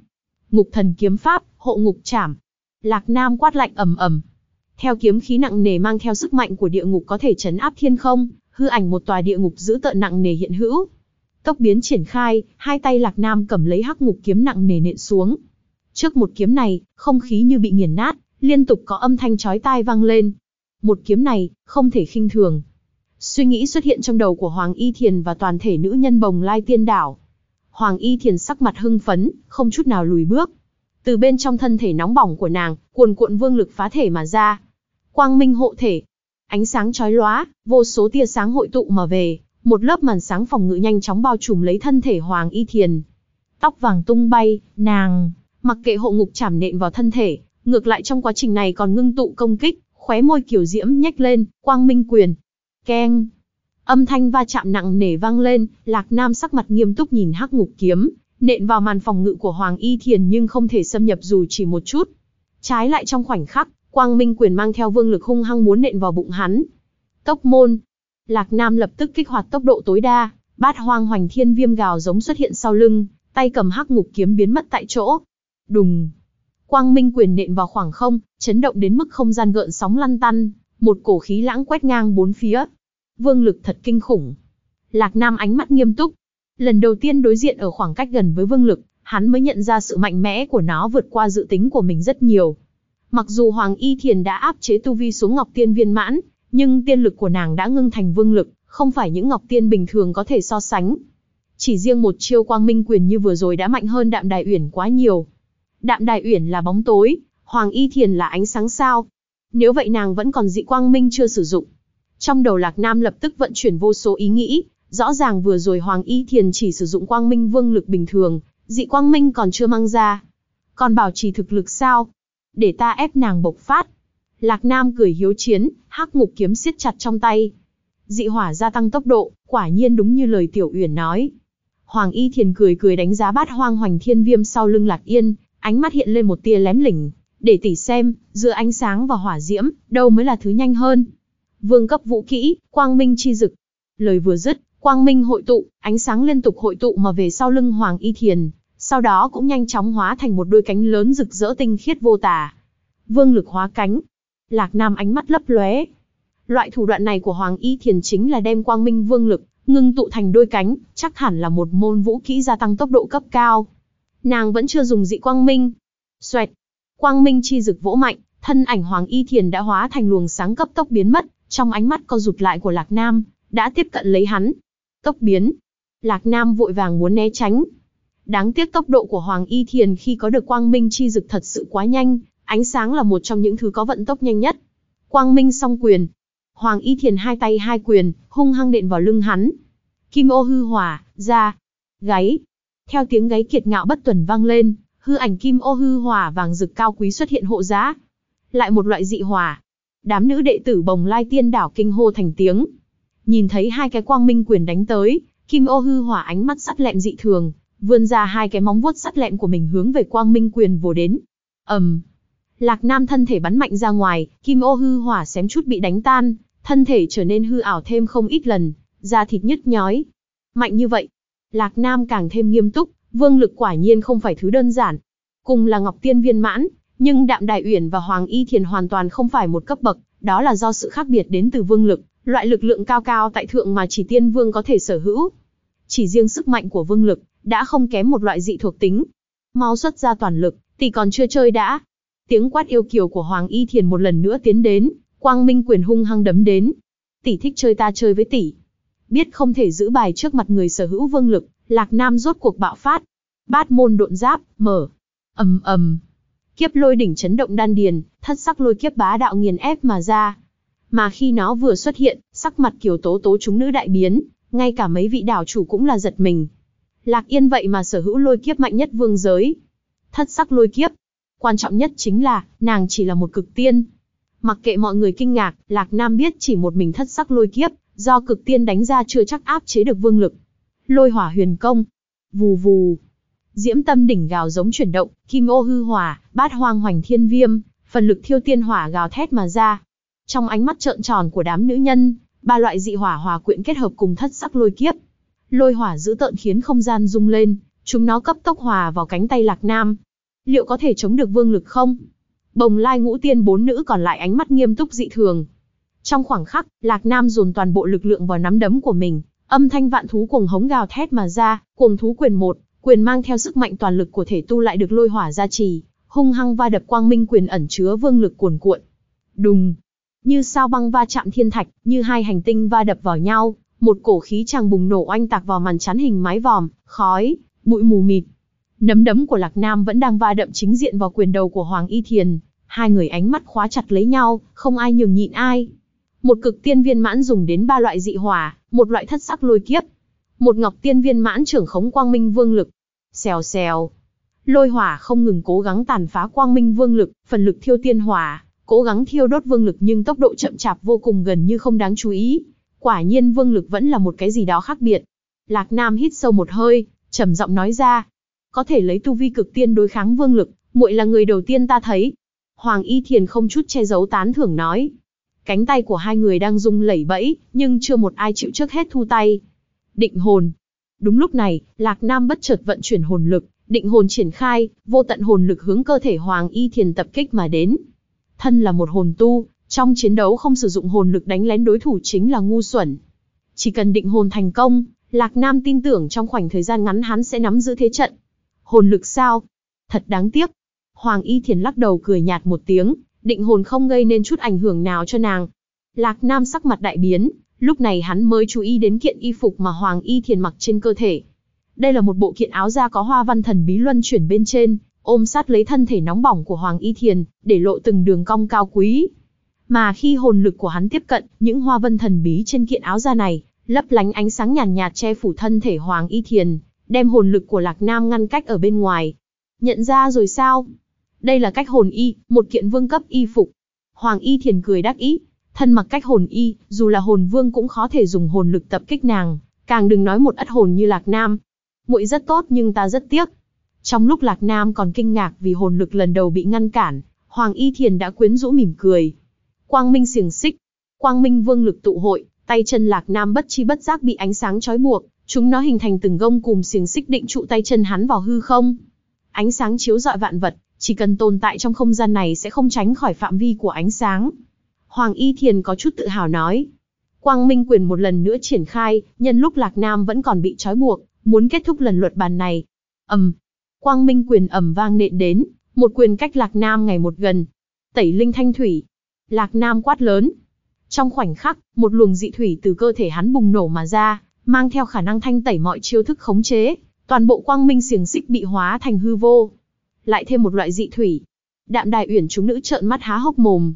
Ngục thần kiếm pháp, hộ ngục trảm. Lạc Nam quát lạnh ầm ầm. Theo kiếm khí nặng nề mang theo sức mạnh của địa ngục có thể chấn áp thiên không, hư ảnh một tòa địa ngục giữ tợn nặng nề hiện hữu. Tốc biến triển khai, hai tay Lạc Nam cầm lấy hắc ngục kiếm nặng nề nện xuống. Trước một kiếm này, không khí như bị nghiền nát, liên tục có âm thanh chói tai vang lên. Một kiếm này, không thể khinh thường. Suy nghĩ xuất hiện trong đầu của Hoàng Y Thiền và toàn thể nữ nhân bồng lai tiên đảo. Hoàng Y Thiền sắc mặt hưng phấn, không chút nào lùi bước. Từ bên trong thân thể nóng bỏng của nàng, cuồn cuộn vương lực phá thể mà ra. Quang minh hộ thể. Ánh sáng chói lóa, vô số tia sáng hội tụ mà về, một lớp màn sáng phòng ngự nhanh chóng bao trùm lấy thân thể Hoàng Y Thiền. Tóc vàng tung bay, nàng, mặc kệ hộ ngục chảm nện vào thân thể, ngược lại trong quá trình này còn ngưng tụ công kích, khóe môi kiểu diễm nhếch lên, quang minh quyền, Keng. Âm thanh va chạm nặng nề vang lên, Lạc Nam sắc mặt nghiêm túc nhìn hắc ngục kiếm, nện vào màn phòng ngự của Hoàng Y Thiền nhưng không thể xâm nhập dù chỉ một chút. Trái lại trong khoảnh khắc, Quang Minh quyền mang theo vương lực hung hăng muốn nện vào bụng hắn. Tốc môn. Lạc Nam lập tức kích hoạt tốc độ tối đa, bát hoang hoành thiên viêm gào giống xuất hiện sau lưng, tay cầm hắc ngục kiếm biến mất tại chỗ. Đùng. Quang Minh quyền nện vào khoảng không, chấn động đến mức không gian gợn sóng lăn tăn, một cổ khí lãng quét ngang bốn phía, Vương lực thật kinh khủng. Lạc Nam ánh mắt nghiêm túc. Lần đầu tiên đối diện ở khoảng cách gần với vương lực, hắn mới nhận ra sự mạnh mẽ của nó vượt qua dự tính của mình rất nhiều. Mặc dù Hoàng Y Thiền đã áp chế tu vi xuống Ngọc Tiên viên mãn, nhưng tiên lực của nàng đã ngưng thành vương lực, không phải những Ngọc Tiên bình thường có thể so sánh. Chỉ riêng một chiêu quang minh quyền như vừa rồi đã mạnh hơn Đạm Đài Uyển quá nhiều. Đạm Đài Uyển là bóng tối, Hoàng Y Thiền là ánh sáng sao. Nếu vậy nàng vẫn còn dị quang minh chưa sử dụng. Trong đầu Lạc Nam lập tức vận chuyển vô số ý nghĩ, rõ ràng vừa rồi Hoàng Y Thiền chỉ sử dụng quang minh vương lực bình thường, dị quang minh còn chưa mang ra. Còn bảo trì thực lực sao? Để ta ép nàng bộc phát. Lạc Nam cười hiếu chiến, hắc ngục kiếm siết chặt trong tay. Dị hỏa gia tăng tốc độ, quả nhiên đúng như lời Tiểu Uyển nói. Hoàng Y Thiền cười cười đánh giá bát hoang hoành thiên viêm sau lưng Lạc Yên, ánh mắt hiện lên một tia lém lỉnh. Để tỷ xem, giữa ánh sáng và hỏa diễm, đâu mới là thứ nhanh hơn. Vương cấp vũ kỹ, quang minh chi dực. Lời vừa dứt, quang minh hội tụ, ánh sáng liên tục hội tụ mà về sau lưng Hoàng Y Thiền, sau đó cũng nhanh chóng hóa thành một đôi cánh lớn rực rỡ tinh khiết vô tả. Vương lực hóa cánh. Lạc Nam ánh mắt lấp lóe. Loại thủ đoạn này của Hoàng Y Thiền chính là đem quang minh vương lực, ngưng tụ thành đôi cánh, chắc hẳn là một môn vũ kỹ gia tăng tốc độ cấp cao. Nàng vẫn chưa dùng dị quang minh. Xoẹt. Quang minh chi rực vỗ mạnh, thân ảnh Hoàng Y Thiền đã hóa thành luồng sáng cấp tốc biến mất, trong ánh mắt co rụt lại của Lạc Nam, đã tiếp cận lấy hắn. Tốc biến. Lạc Nam vội vàng muốn né tránh, Đáng tiếc tốc độ của Hoàng Y Thiền khi có được quang minh chi dực thật sự quá nhanh, ánh sáng là một trong những thứ có vận tốc nhanh nhất. Quang minh song quyền. Hoàng Y Thiền hai tay hai quyền, hung hăng đện vào lưng hắn. Kim ô hư hỏa, ra, gáy. Theo tiếng gáy kiệt ngạo bất tuần vang lên, hư ảnh kim ô hư hỏa vàng rực cao quý xuất hiện hộ giá. Lại một loại dị hỏa. Đám nữ đệ tử bồng lai tiên đảo kinh hô thành tiếng. Nhìn thấy hai cái quang minh quyền đánh tới, kim ô hư hỏa ánh mắt sắt lẹm dị thường, vươn ra hai cái móng vuốt sắt lẹm của mình hướng về Quang Minh Quyền vồ đến. ầm, um. Lạc Nam thân thể bắn mạnh ra ngoài, kim ô hư hỏa xém chút bị đánh tan, thân thể trở nên hư ảo thêm không ít lần, da thịt nhức nhói. Mạnh như vậy, Lạc Nam càng thêm nghiêm túc, vương lực quả nhiên không phải thứ đơn giản. Cùng là Ngọc Tiên viên mãn, nhưng Đạm Đại Uyển và Hoàng Y Thiền hoàn toàn không phải một cấp bậc, đó là do sự khác biệt đến từ vương lực, loại lực lượng cao cao tại thượng mà chỉ tiên vương có thể sở hữu. Chỉ riêng sức mạnh của vương lực, đã không kém một loại dị thuộc tính. Mau xuất ra toàn lực, tỷ còn chưa chơi đã. Tiếng quát yêu kiều của Hoàng Y Thiền một lần nữa tiến đến, Quang Minh quyền hung hăng đấm đến. Tỷ thích chơi ta chơi với tỷ. Biết không thể giữ bài trước mặt người sở hữu vương lực, Lạc Nam rốt cuộc bạo phát. Bát môn độn giáp, mở. ầm ầm. Kiếp lôi đỉnh chấn động đan điền, thất sắc lôi kiếp bá đạo nghiền ép mà ra. Mà khi nó vừa xuất hiện, sắc mặt kiều tố tố chúng nữ đại biến, ngay cả mấy vị đảo chủ cũng là giật mình. Lạc Yên vậy mà sở hữu lôi kiếp mạnh nhất vương giới. Thất sắc lôi kiếp. Quan trọng nhất chính là, nàng chỉ là một cực tiên. Mặc kệ mọi người kinh ngạc, Lạc Nam biết chỉ một mình thất sắc lôi kiếp, do cực tiên đánh ra chưa chắc áp chế được vương lực. Lôi hỏa huyền công. Vù vù. Diễm tâm đỉnh gào giống chuyển động, kim ô hư hỏa, bát hoang hoành thiên viêm, phần lực thiêu tiên hỏa gào thét mà ra. Trong ánh mắt trợn tròn của đám nữ nhân, ba loại dị hỏa hòa quyện kết hợp cùng thất sắc lôi kiếp, Lôi hỏa dữ tợn khiến không gian rung lên, chúng nó cấp tốc hòa vào cánh tay Lạc Nam. Liệu có thể chống được vương lực không? Bồng lai ngũ tiên bốn nữ còn lại ánh mắt nghiêm túc dị thường. Trong khoảng khắc, Lạc Nam dồn toàn bộ lực lượng vào nắm đấm của mình, âm thanh vạn thú cuồng hống gào thét mà ra, cuồng thú quyền một, quyền mang theo sức mạnh toàn lực của thể tu lại được lôi hỏa gia trì, hung hăng va đập quang minh quyền ẩn chứa vương lực cuồn cuộn. Đùng, như sao băng va chạm thiên thạch, như hai hành tinh va đập vào nhau, một cổ khí chàng bùng nổ oanh tạc vào màn chắn hình mái vòm, khói, bụi mù mịt. Nấm đấm của Lạc Nam vẫn đang va đậm chính diện vào quyền đầu của Hoàng Y Thiền, hai người ánh mắt khóa chặt lấy nhau, không ai nhường nhịn ai. Một cực tiên viên mãn dùng đến ba loại dị hỏa, một loại thất sắc lôi kiếp, một ngọc tiên viên mãn trưởng khống quang minh vương lực. Xèo xèo, lôi hỏa không ngừng cố gắng tàn phá quang minh vương lực, phần lực thiêu tiên hỏa, cố gắng thiêu đốt vương lực nhưng tốc độ chậm chạp vô cùng gần như không đáng chú ý. Quả nhiên vương lực vẫn là một cái gì đó khác biệt. Lạc Nam hít sâu một hơi, trầm giọng nói ra. Có thể lấy tu vi cực tiên đối kháng vương lực, muội là người đầu tiên ta thấy. Hoàng Y Thiền không chút che giấu tán thưởng nói. Cánh tay của hai người đang rung lẩy bẫy, nhưng chưa một ai chịu trước hết thu tay. Định hồn. Đúng lúc này, Lạc Nam bất chợt vận chuyển hồn lực, định hồn triển khai, vô tận hồn lực hướng cơ thể Hoàng Y Thiền tập kích mà đến. Thân là một hồn tu, trong chiến đấu không sử dụng hồn lực đánh lén đối thủ chính là ngu xuẩn. Chỉ cần định hồn thành công, Lạc Nam tin tưởng trong khoảnh thời gian ngắn hắn sẽ nắm giữ thế trận. Hồn lực sao? Thật đáng tiếc. Hoàng Y Thiền lắc đầu cười nhạt một tiếng, định hồn không gây nên chút ảnh hưởng nào cho nàng. Lạc Nam sắc mặt đại biến, lúc này hắn mới chú ý đến kiện y phục mà Hoàng Y Thiền mặc trên cơ thể. Đây là một bộ kiện áo da có hoa văn thần bí luân chuyển bên trên, ôm sát lấy thân thể nóng bỏng của Hoàng Y Thiền, để lộ từng đường cong cao quý. Mà khi hồn lực của hắn tiếp cận, những hoa văn thần bí trên kiện áo da này, lấp lánh ánh sáng nhàn nhạt, nhạt che phủ thân thể Hoàng Y Thiền, đem hồn lực của Lạc Nam ngăn cách ở bên ngoài. Nhận ra rồi sao? Đây là cách hồn y, một kiện vương cấp y phục. Hoàng Y Thiền cười đắc ý, thân mặc cách hồn y, dù là hồn vương cũng khó thể dùng hồn lực tập kích nàng, càng đừng nói một ất hồn như Lạc Nam. Muội rất tốt nhưng ta rất tiếc. Trong lúc Lạc Nam còn kinh ngạc vì hồn lực lần đầu bị ngăn cản, Hoàng Y Thiền đã quyến rũ mỉm cười. Quang Minh xiềng xích, Quang Minh vương lực tụ hội, tay chân Lạc Nam bất chi bất giác bị ánh sáng trói buộc, chúng nó hình thành từng gông cùng xiềng xích định trụ tay chân hắn vào hư không. Ánh sáng chiếu rọi vạn vật, chỉ cần tồn tại trong không gian này sẽ không tránh khỏi phạm vi của ánh sáng. Hoàng Y Thiền có chút tự hào nói. Quang Minh quyền một lần nữa triển khai, nhân lúc Lạc Nam vẫn còn bị trói buộc, muốn kết thúc lần luật bàn này. ầm, Quang Minh quyền ầm vang nện đến, một quyền cách Lạc Nam ngày một gần. Tẩy linh thanh thủy. Lạc Nam quát lớn. Trong khoảnh khắc, một luồng dị thủy từ cơ thể hắn bùng nổ mà ra, mang theo khả năng thanh tẩy mọi chiêu thức khống chế, toàn bộ quang minh xiềng xích bị hóa thành hư vô. Lại thêm một loại dị thủy. Đạm đài uyển chúng nữ trợn mắt há hốc mồm.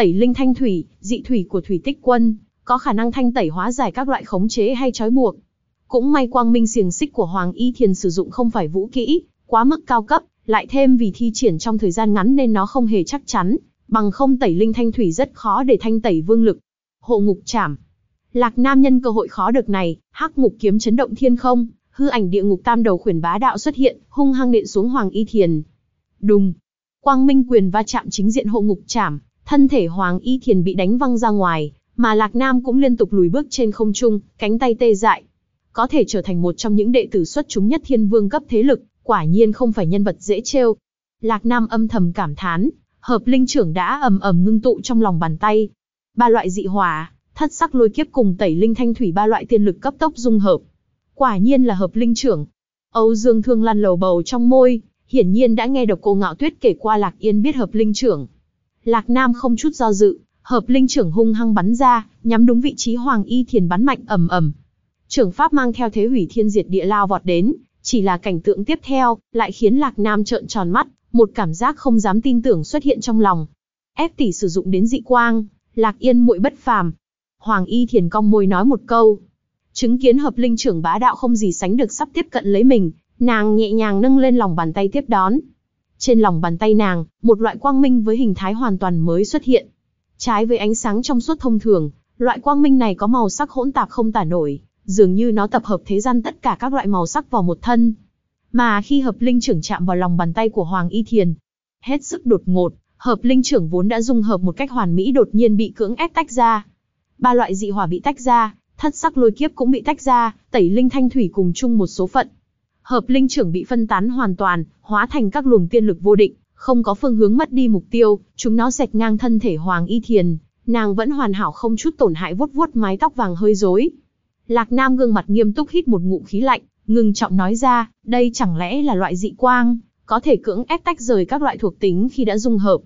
Tẩy linh thanh thủy, dị thủy của thủy tích quân, có khả năng thanh tẩy hóa giải các loại khống chế hay trói buộc. Cũng may quang minh xiềng xích của Hoàng Y Thiền sử dụng không phải vũ kỹ, quá mức cao cấp, lại thêm vì thi triển trong thời gian ngắn nên nó không hề chắc chắn, bằng không tẩy linh thanh thủy rất khó để thanh tẩy vương lực. Hộ ngục chảm. Lạc Nam nhân cơ hội khó được này, hắc ngục kiếm chấn động thiên không, hư ảnh địa ngục tam đầu khuyển bá đạo xuất hiện, hung hăng nện xuống Hoàng Y Thiền. Đùng. Quang Minh quyền va chạm chính diện hộ ngục chảm, thân thể Hoàng Y Thiền bị đánh văng ra ngoài, mà Lạc Nam cũng liên tục lùi bước trên không trung, cánh tay tê dại. Có thể trở thành một trong những đệ tử xuất chúng nhất thiên vương cấp thế lực, quả nhiên không phải nhân vật dễ trêu. Lạc Nam âm thầm cảm thán, hợp linh trưởng đã ầm ầm ngưng tụ trong lòng bàn tay. Ba loại dị hỏa, thất sắc lôi kiếp cùng tẩy linh thanh thủy ba loại tiên lực cấp tốc dung hợp. Quả nhiên là hợp linh trưởng. Âu Dương Thương lăn lầu bầu trong môi, hiển nhiên đã nghe được cô Ngạo Tuyết kể qua Lạc Yên biết hợp linh trưởng. Lạc Nam không chút do dự, hợp linh trưởng hung hăng bắn ra, nhắm đúng vị trí Hoàng Y Thiền bắn mạnh ầm ầm. Trưởng pháp mang theo thế hủy thiên diệt địa lao vọt đến, chỉ là cảnh tượng tiếp theo, lại khiến Lạc Nam trợn tròn mắt, một cảm giác không dám tin tưởng xuất hiện trong lòng. Ép tỷ sử dụng đến dị quang, Lạc Yên muội bất phàm. Hoàng Y Thiền cong môi nói một câu. Chứng kiến hợp linh trưởng bá đạo không gì sánh được sắp tiếp cận lấy mình, nàng nhẹ nhàng nâng lên lòng bàn tay tiếp đón. Trên lòng bàn tay nàng, một loại quang minh với hình thái hoàn toàn mới xuất hiện. Trái với ánh sáng trong suốt thông thường, loại quang minh này có màu sắc hỗn tạp không tả nổi, dường như nó tập hợp thế gian tất cả các loại màu sắc vào một thân. Mà khi hợp linh trưởng chạm vào lòng bàn tay của Hoàng Y Thiền, hết sức đột ngột, hợp linh trưởng vốn đã dung hợp một cách hoàn mỹ đột nhiên bị cưỡng ép tách ra. Ba loại dị hỏa bị tách ra, thất sắc lôi kiếp cũng bị tách ra, tẩy linh thanh thủy cùng chung một số phận. Hợp linh trưởng bị phân tán hoàn toàn, hóa thành các luồng tiên lực vô định, không có phương hướng mất đi mục tiêu, chúng nó xẹt ngang thân thể Hoàng Y Thiền, nàng vẫn hoàn hảo không chút tổn hại vuốt vuốt mái tóc vàng hơi rối. Lạc Nam gương mặt nghiêm túc hít một ngụm khí lạnh, ngừng trọng nói ra, đây chẳng lẽ là loại dị quang, có thể cưỡng ép tách rời các loại thuộc tính khi đã dung hợp.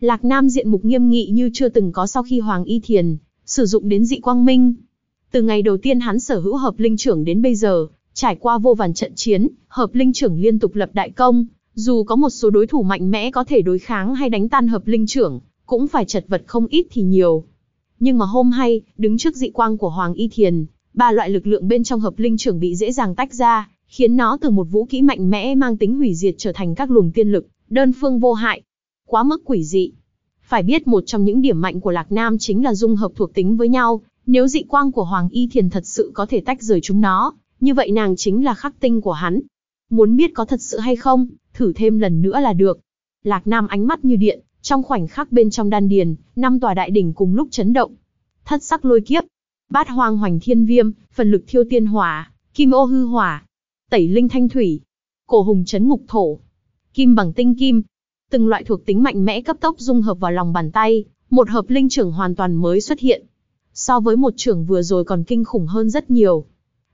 Lạc Nam diện mục nghiêm nghị như chưa từng có sau khi Hoàng Y Thiền sử dụng đến dị quang minh. Từ ngày đầu tiên hắn sở hữu hợp linh trưởng đến bây giờ, trải qua vô vàn trận chiến, hợp linh trưởng liên tục lập đại công, dù có một số đối thủ mạnh mẽ có thể đối kháng hay đánh tan hợp linh trưởng, cũng phải chật vật không ít thì nhiều. Nhưng mà hôm hay, đứng trước dị quang của Hoàng Y Thiền, ba loại lực lượng bên trong hợp linh trưởng bị dễ dàng tách ra, khiến nó từ một vũ khí mạnh mẽ mang tính hủy diệt trở thành các luồng tiên lực, đơn phương vô hại. Quá mức quỷ dị. Phải biết một trong những điểm mạnh của Lạc Nam chính là dung hợp thuộc tính với nhau, nếu dị quang của Hoàng Y Thiền thật sự có thể tách rời chúng nó, như vậy nàng chính là khắc tinh của hắn. Muốn biết có thật sự hay không, thử thêm lần nữa là được. Lạc Nam ánh mắt như điện, trong khoảnh khắc bên trong đan điền, năm tòa đại đỉnh cùng lúc chấn động. Thất sắc lôi kiếp, bát hoang hoành thiên viêm, phần lực thiêu tiên hỏa, kim ô hư hỏa, tẩy linh thanh thủy, cổ hùng chấn ngục thổ, kim bằng tinh kim. Từng loại thuộc tính mạnh mẽ cấp tốc dung hợp vào lòng bàn tay, một hợp linh trưởng hoàn toàn mới xuất hiện. So với một trưởng vừa rồi còn kinh khủng hơn rất nhiều.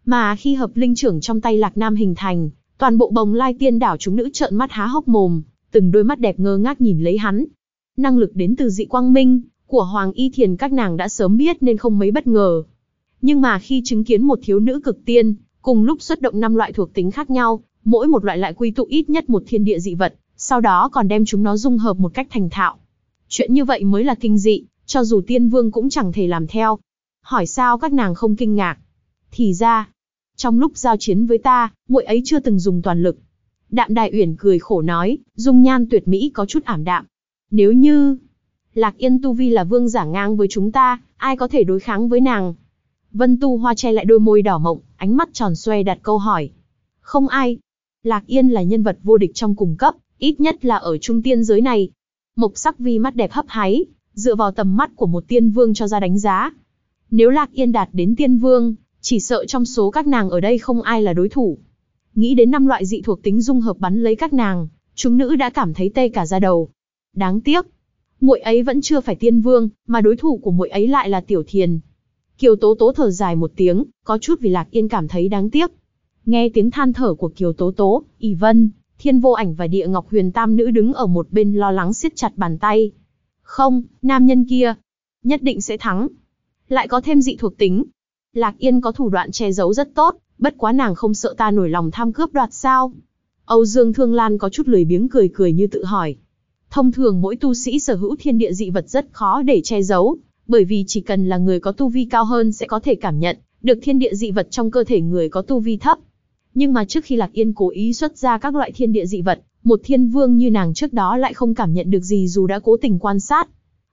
Mà khi hợp linh trưởng trong tay Lạc Nam hình thành, Toàn bộ bồng lai tiên đảo chúng nữ trợn mắt há hốc mồm, từng đôi mắt đẹp ngơ ngác nhìn lấy hắn. Năng lực đến từ dị quang minh, của Hoàng Y Thiền các nàng đã sớm biết nên không mấy bất ngờ. Nhưng mà khi chứng kiến một thiếu nữ cực tiên, cùng lúc xuất động năm loại thuộc tính khác nhau, mỗi một loại lại quy tụ ít nhất một thiên địa dị vật, sau đó còn đem chúng nó dung hợp một cách thành thạo. Chuyện như vậy mới là kinh dị, cho dù tiên vương cũng chẳng thể làm theo. Hỏi sao các nàng không kinh ngạc? Thì ra, trong lúc giao chiến với ta, muội ấy chưa từng dùng toàn lực. Đạm Đại Uyển cười khổ nói, dung nhan tuyệt mỹ có chút ảm đạm. Nếu như Lạc Yên tu vi là vương giả ngang với chúng ta, ai có thể đối kháng với nàng? Vân Tu Hoa che lại đôi môi đỏ mộng, ánh mắt tròn xoe đặt câu hỏi. Không ai. Lạc Yên là nhân vật vô địch trong cùng cấp, ít nhất là ở trung tiên giới này. Mộc sắc vi mắt đẹp hấp háy, dựa vào tầm mắt của một tiên vương cho ra đánh giá. Nếu Lạc Yên đạt đến tiên vương, chỉ sợ trong số các nàng ở đây không ai là đối thủ. Nghĩ đến năm loại dị thuộc tính dung hợp bắn lấy các nàng, chúng nữ đã cảm thấy tê cả da đầu. Đáng tiếc, muội ấy vẫn chưa phải tiên vương, mà đối thủ của muội ấy lại là Tiểu Thiền. Kiều Tố Tố thở dài một tiếng, có chút vì Lạc Yên cảm thấy đáng tiếc. Nghe tiếng than thở của Kiều Tố Tố, y Vân, Thiên Vô Ảnh và Địa Ngọc Huyền Tam nữ đứng ở một bên lo lắng siết chặt bàn tay. Không, nam nhân kia, nhất định sẽ thắng. Lại có thêm dị thuộc tính. Lạc Yên có thủ đoạn che giấu rất tốt, bất quá nàng không sợ ta nổi lòng tham cướp đoạt sao. Âu Dương Thương Lan có chút lười biếng cười cười như tự hỏi. Thông thường mỗi tu sĩ sở hữu thiên địa dị vật rất khó để che giấu, bởi vì chỉ cần là người có tu vi cao hơn sẽ có thể cảm nhận được thiên địa dị vật trong cơ thể người có tu vi thấp. Nhưng mà trước khi Lạc Yên cố ý xuất ra các loại thiên địa dị vật, một thiên vương như nàng trước đó lại không cảm nhận được gì dù đã cố tình quan sát.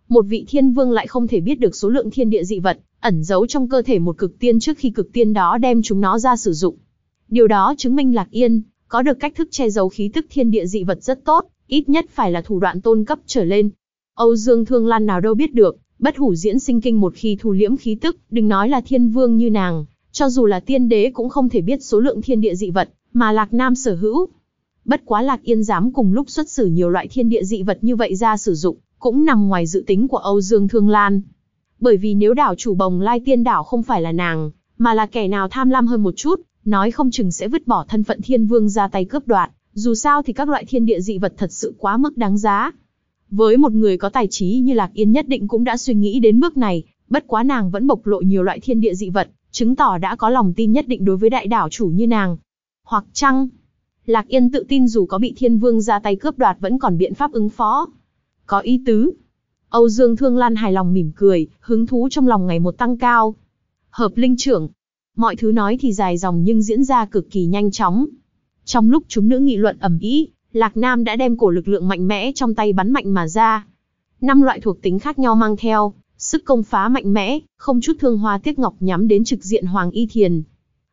Một vị thiên vương lại không thể biết được số lượng thiên địa dị vật, ẩn giấu trong cơ thể một cực tiên trước khi cực tiên đó đem chúng nó ra sử dụng. Điều đó chứng minh Lạc Yên, có được cách thức che giấu khí tức thiên địa dị vật rất tốt, ít nhất phải là thủ đoạn tôn cấp trở lên. Âu Dương Thương Lan nào đâu biết được, bất hủ diễn sinh kinh một khi thu liễm khí tức, đừng nói là thiên vương như nàng, cho dù là tiên đế cũng không thể biết số lượng thiên địa dị vật, mà Lạc Nam sở hữu. Bất quá Lạc Yên dám cùng lúc xuất xử nhiều loại thiên địa dị vật như vậy ra sử dụng, cũng nằm ngoài dự tính của Âu Dương Thương Lan. Bởi vì nếu đảo chủ bồng lai tiên đảo không phải là nàng, mà là kẻ nào tham lam hơn một chút, nói không chừng sẽ vứt bỏ thân phận thiên vương ra tay cướp đoạt, dù sao thì các loại thiên địa dị vật thật sự quá mức đáng giá. Với một người có tài trí như Lạc Yên nhất định cũng đã suy nghĩ đến bước này, bất quá nàng vẫn bộc lộ nhiều loại thiên địa dị vật, chứng tỏ đã có lòng tin nhất định đối với đại đảo chủ như nàng. Hoặc chăng, Lạc Yên tự tin dù có bị thiên vương ra tay cướp đoạt vẫn còn biện pháp ứng phó. Có ý tứ. Âu Dương Thương Lan hài lòng mỉm cười, hứng thú trong lòng ngày một tăng cao. Hợp linh trưởng. Mọi thứ nói thì dài dòng nhưng diễn ra cực kỳ nhanh chóng. Trong lúc chúng nữ nghị luận ầm ĩ, Lạc Nam đã đem cổ lực lượng mạnh mẽ trong tay bắn mạnh mà ra. Năm loại thuộc tính khác nhau mang theo, sức công phá mạnh mẽ, không chút thương hoa tiếc ngọc nhắm đến trực diện Hoàng Y Thiền.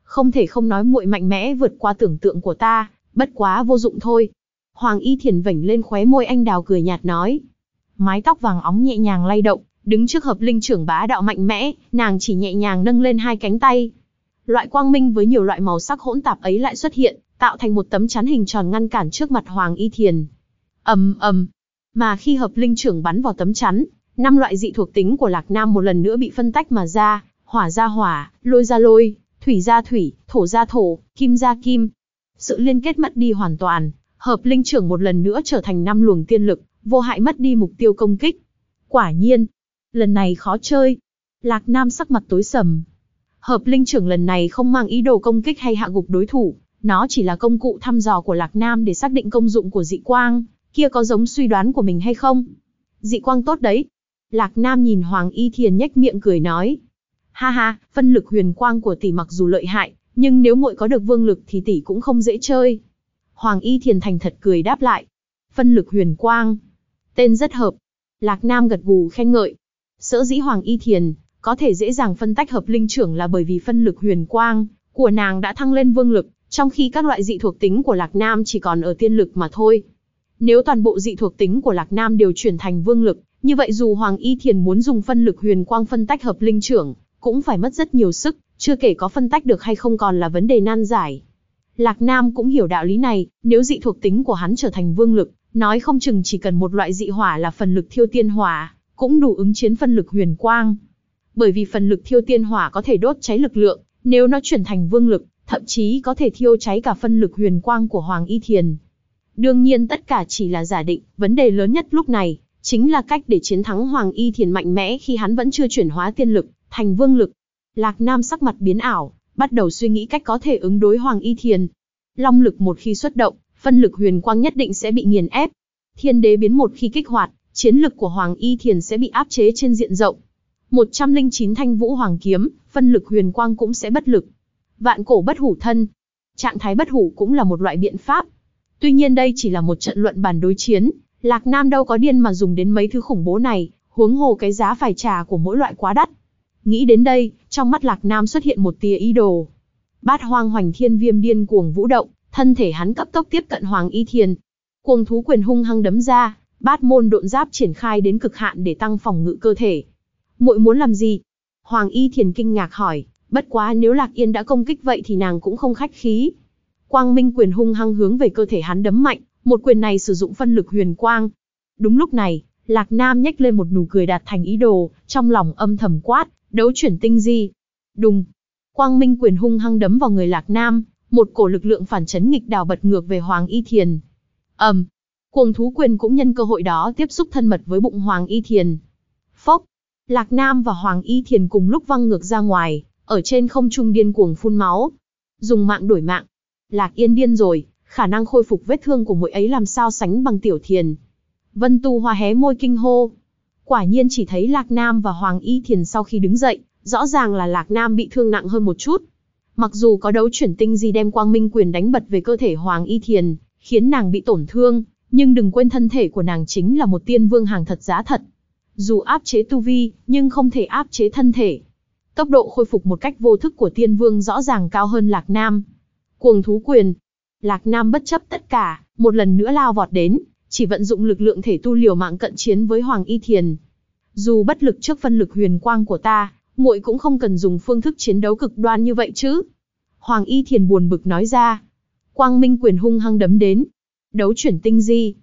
Không thể không nói muội mạnh mẽ vượt qua tưởng tượng của ta, bất quá vô dụng thôi. Hoàng Y Thiền vảnh lên khóe môi anh đào cười nhạt nói. Mái tóc vàng óng nhẹ nhàng lay động, đứng trước hợp linh trưởng bá đạo mạnh mẽ, nàng chỉ nhẹ nhàng nâng lên hai cánh tay. Loại quang minh với nhiều loại màu sắc hỗn tạp ấy lại xuất hiện, tạo thành một tấm chắn hình tròn ngăn cản trước mặt Hoàng Y Thiền. ầm ầm, mà khi hợp linh trưởng bắn vào tấm chắn, năm loại dị thuộc tính của Lạc Nam một lần nữa bị phân tách mà ra, hỏa ra hỏa, lôi ra lôi, thủy ra thủy, thổ ra thổ, kim ra kim. Sự liên kết mất đi hoàn toàn, hợp linh trưởng một lần nữa trở thành năm luồng tiên lực, vô hại mất đi mục tiêu công kích. Quả nhiên, lần này khó chơi. Lạc Nam sắc mặt tối sầm. Hợp linh trưởng lần này không mang ý đồ công kích hay hạ gục đối thủ, nó chỉ là công cụ thăm dò của Lạc Nam để xác định công dụng của dị quang, kia có giống suy đoán của mình hay không? Dị quang tốt đấy. Lạc Nam nhìn Hoàng Y Thiền nhếch miệng cười nói. Ha ha, phân lực huyền quang của tỷ mặc dù lợi hại, nhưng nếu muội có được vương lực thì tỷ cũng không dễ chơi. Hoàng Y Thiền thành thật cười đáp lại. Phân lực huyền quang. Tên rất hợp. Lạc Nam gật gù khen ngợi. Sở dĩ Hoàng Y Thiền có thể dễ dàng phân tách hợp linh trưởng là bởi vì phân lực huyền quang của nàng đã thăng lên vương lực, trong khi các loại dị thuộc tính của Lạc Nam chỉ còn ở tiên lực mà thôi. Nếu toàn bộ dị thuộc tính của Lạc Nam đều chuyển thành vương lực, như vậy dù Hoàng Y Thiền muốn dùng phân lực huyền quang phân tách hợp linh trưởng, cũng phải mất rất nhiều sức, chưa kể có phân tách được hay không còn là vấn đề nan giải. Lạc Nam cũng hiểu đạo lý này, nếu dị thuộc tính của hắn trở thành vương lực, nói không chừng chỉ cần một loại dị hỏa là phần lực thiêu tiên hỏa, cũng đủ ứng chiến phân lực huyền quang. Bởi vì phần lực thiêu tiên hỏa có thể đốt cháy lực lượng, nếu nó chuyển thành vương lực, thậm chí có thể thiêu cháy cả phân lực huyền quang của Hoàng Y Thiền. Đương nhiên tất cả chỉ là giả định, vấn đề lớn nhất lúc này, chính là cách để chiến thắng Hoàng Y Thiền mạnh mẽ khi hắn vẫn chưa chuyển hóa tiên lực, thành vương lực. Lạc Nam sắc mặt biến ảo, bắt đầu suy nghĩ cách có thể ứng đối Hoàng Y Thiền. Long lực một khi xuất động, phân lực huyền quang nhất định sẽ bị nghiền ép. Thiên đế biến một khi kích hoạt, chiến lực của Hoàng Y Thiền sẽ bị áp chế trên diện rộng. 109 thanh vũ hoàng kiếm, phân lực huyền quang cũng sẽ bất lực. Vạn cổ bất hủ thân. Trạng thái bất hủ cũng là một loại biện pháp. Tuy nhiên đây chỉ là một trận luận bàn đối chiến, Lạc Nam đâu có điên mà dùng đến mấy thứ khủng bố này, huống hồ cái giá phải trả của mỗi loại quá đắt. Nghĩ đến đây, trong mắt Lạc Nam xuất hiện một tia ý đồ. Bát hoang hoành thiên viêm điên cuồng vũ động, thân thể hắn cấp tốc tiếp cận Hoàng Y Thiền. Cuồng thú quyền hung hăng đấm ra, bát môn độn giáp triển khai đến cực hạn để tăng phòng ngự cơ thể. Muội muốn làm gì? Hoàng Y Thiền kinh ngạc hỏi, bất quá nếu Lạc Yên đã công kích vậy thì nàng cũng không khách khí. Quang Minh quyền hung hăng hướng về cơ thể hắn đấm mạnh, một quyền này sử dụng phân lực huyền quang. Đúng lúc này, Lạc Nam nhếch lên một nụ cười đạt thành ý đồ, trong lòng âm thầm quát, đấu chuyển tinh di. Đùng. Quang Minh quyền hung hăng đấm vào người Lạc Nam, một cổ lực lượng phản chấn nghịch đảo bật ngược về Hoàng Y Thiền. ầm, um, cuồng thú quyền cũng nhân cơ hội đó tiếp xúc thân mật với bụng Hoàng Y Thiền. Phốc, Lạc Nam và Hoàng Y Thiền cùng lúc văng ngược ra ngoài, ở trên không trung điên cuồng phun máu. Dùng mạng đổi mạng. Lạc Yên điên rồi, khả năng khôi phục vết thương của muội ấy làm sao sánh bằng Tiểu Thiền. Vân Tu Hoa hé môi kinh hô. Quả nhiên chỉ thấy Lạc Nam và Hoàng Y Thiền sau khi đứng dậy, rõ ràng là Lạc Nam bị thương nặng hơn một chút. Mặc dù có đấu chuyển tinh gì đem quang minh quyền đánh bật về cơ thể Hoàng Y Thiền, khiến nàng bị tổn thương, nhưng đừng quên thân thể của nàng chính là một tiên vương hàng thật giá thật. Dù áp chế tu vi, nhưng không thể áp chế thân thể. Tốc độ khôi phục một cách vô thức của tiên vương rõ ràng cao hơn Lạc Nam. Cuồng thú quyền. Lạc Nam bất chấp tất cả, một lần nữa lao vọt đến, chỉ vận dụng lực lượng thể tu liều mạng cận chiến với Hoàng Y Thiền. Dù bất lực trước phân lực huyền quang của ta, muội cũng không cần dùng phương thức chiến đấu cực đoan như vậy chứ. Hoàng Y Thiền buồn bực nói ra. Quang Minh quyền hung hăng đấm đến. Đấu chuyển tinh di.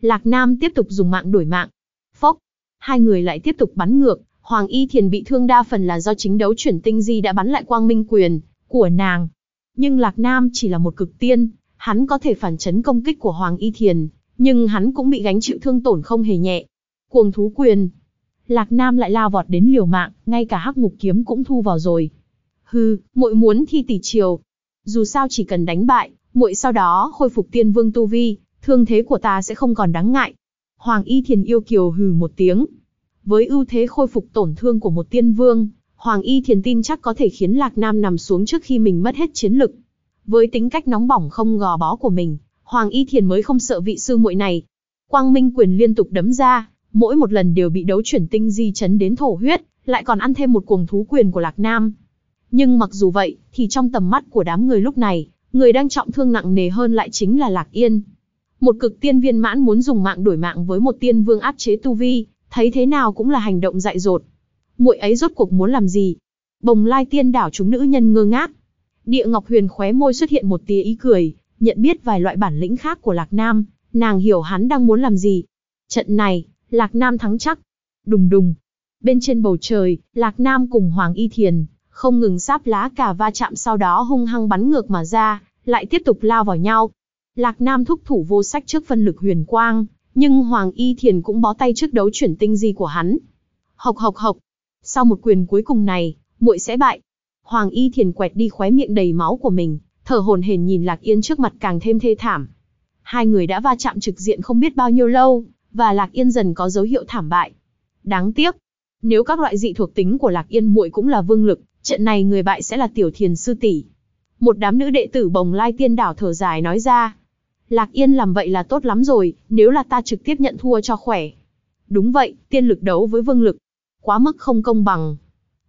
Lạc Nam tiếp tục dùng mạng đổi mạng. Phốc. Hai người lại tiếp tục bắn ngược. Hoàng Y Thiền bị thương đa phần là do chính đấu chuyển tinh di đã bắn lại Quang Minh quyền của nàng. Nhưng Lạc Nam chỉ là một cực tiên, hắn có thể phản chấn công kích của Hoàng Y Thiền, nhưng hắn cũng bị gánh chịu thương tổn không hề nhẹ. Cuồng thú quyền. Lạc Nam lại lao vọt đến liều mạng, ngay cả hắc ngục kiếm cũng thu vào rồi. Hừ, muội muốn thi tỷ triều. Dù sao chỉ cần đánh bại, muội sau đó khôi phục tiên vương tu vi, thương thế của ta sẽ không còn đáng ngại. Hoàng Y Thiền yêu kiều hừ một tiếng. Với ưu thế khôi phục tổn thương của một tiên vương, Hoàng Y Thiền tin chắc có thể khiến Lạc Nam nằm xuống trước khi mình mất hết chiến lực. Với tính cách nóng bỏng không gò bó của mình, Hoàng Y Thiền mới không sợ vị sư muội này. Quang Minh quyền liên tục đấm ra, mỗi một lần đều bị đấu chuyển tinh di chấn đến thổ huyết, lại còn ăn thêm một cuồng thú quyền của Lạc Nam. Nhưng mặc dù vậy, thì trong tầm mắt của đám người lúc này, người đang trọng thương nặng nề hơn lại chính là Lạc Yên. Một cực tiên viên mãn muốn dùng mạng đổi mạng với một tiên vương áp chế tu vi, thấy thế nào cũng là hành động dại dột. Muội ấy rốt cuộc muốn làm gì? Bồng lai tiên đảo chúng nữ nhân ngơ ngác. Địa Ngọc Huyền khóe môi xuất hiện một tia ý cười, nhận biết vài loại bản lĩnh khác của Lạc Nam, nàng hiểu hắn đang muốn làm gì. Trận này, Lạc Nam thắng chắc. Đùng đùng. Bên trên bầu trời, Lạc Nam cùng Hoàng Y Thiền, không ngừng sáp lá cả va chạm sau đó hung hăng bắn ngược mà ra, lại tiếp tục lao vào nhau. Lạc Nam thúc thủ vô sách trước phân lực huyền quang, nhưng Hoàng Y Thiền cũng bó tay trước đấu chuyển tinh di của hắn. Hộc hộc hộc. Sau một quyền cuối cùng này, muội sẽ bại. Hoàng Y Thiền quẹt đi khóe miệng đầy máu của mình, thở hồn hển nhìn Lạc Yên trước mặt càng thêm thê thảm. Hai người đã va chạm trực diện không biết bao nhiêu lâu, và Lạc Yên dần có dấu hiệu thảm bại. Đáng tiếc, nếu các loại dị thuộc tính của Lạc Yên muội cũng là vương lực, trận này người bại sẽ là Tiểu Thiền sư tỷ. Một đám nữ đệ tử Bồng Lai Tiên Đảo thở dài nói ra. Lạc Yên làm vậy là tốt lắm rồi, nếu là ta trực tiếp nhận thua cho khỏe. Đúng vậy, tiên lực đấu với vương lực. Quá mức không công bằng.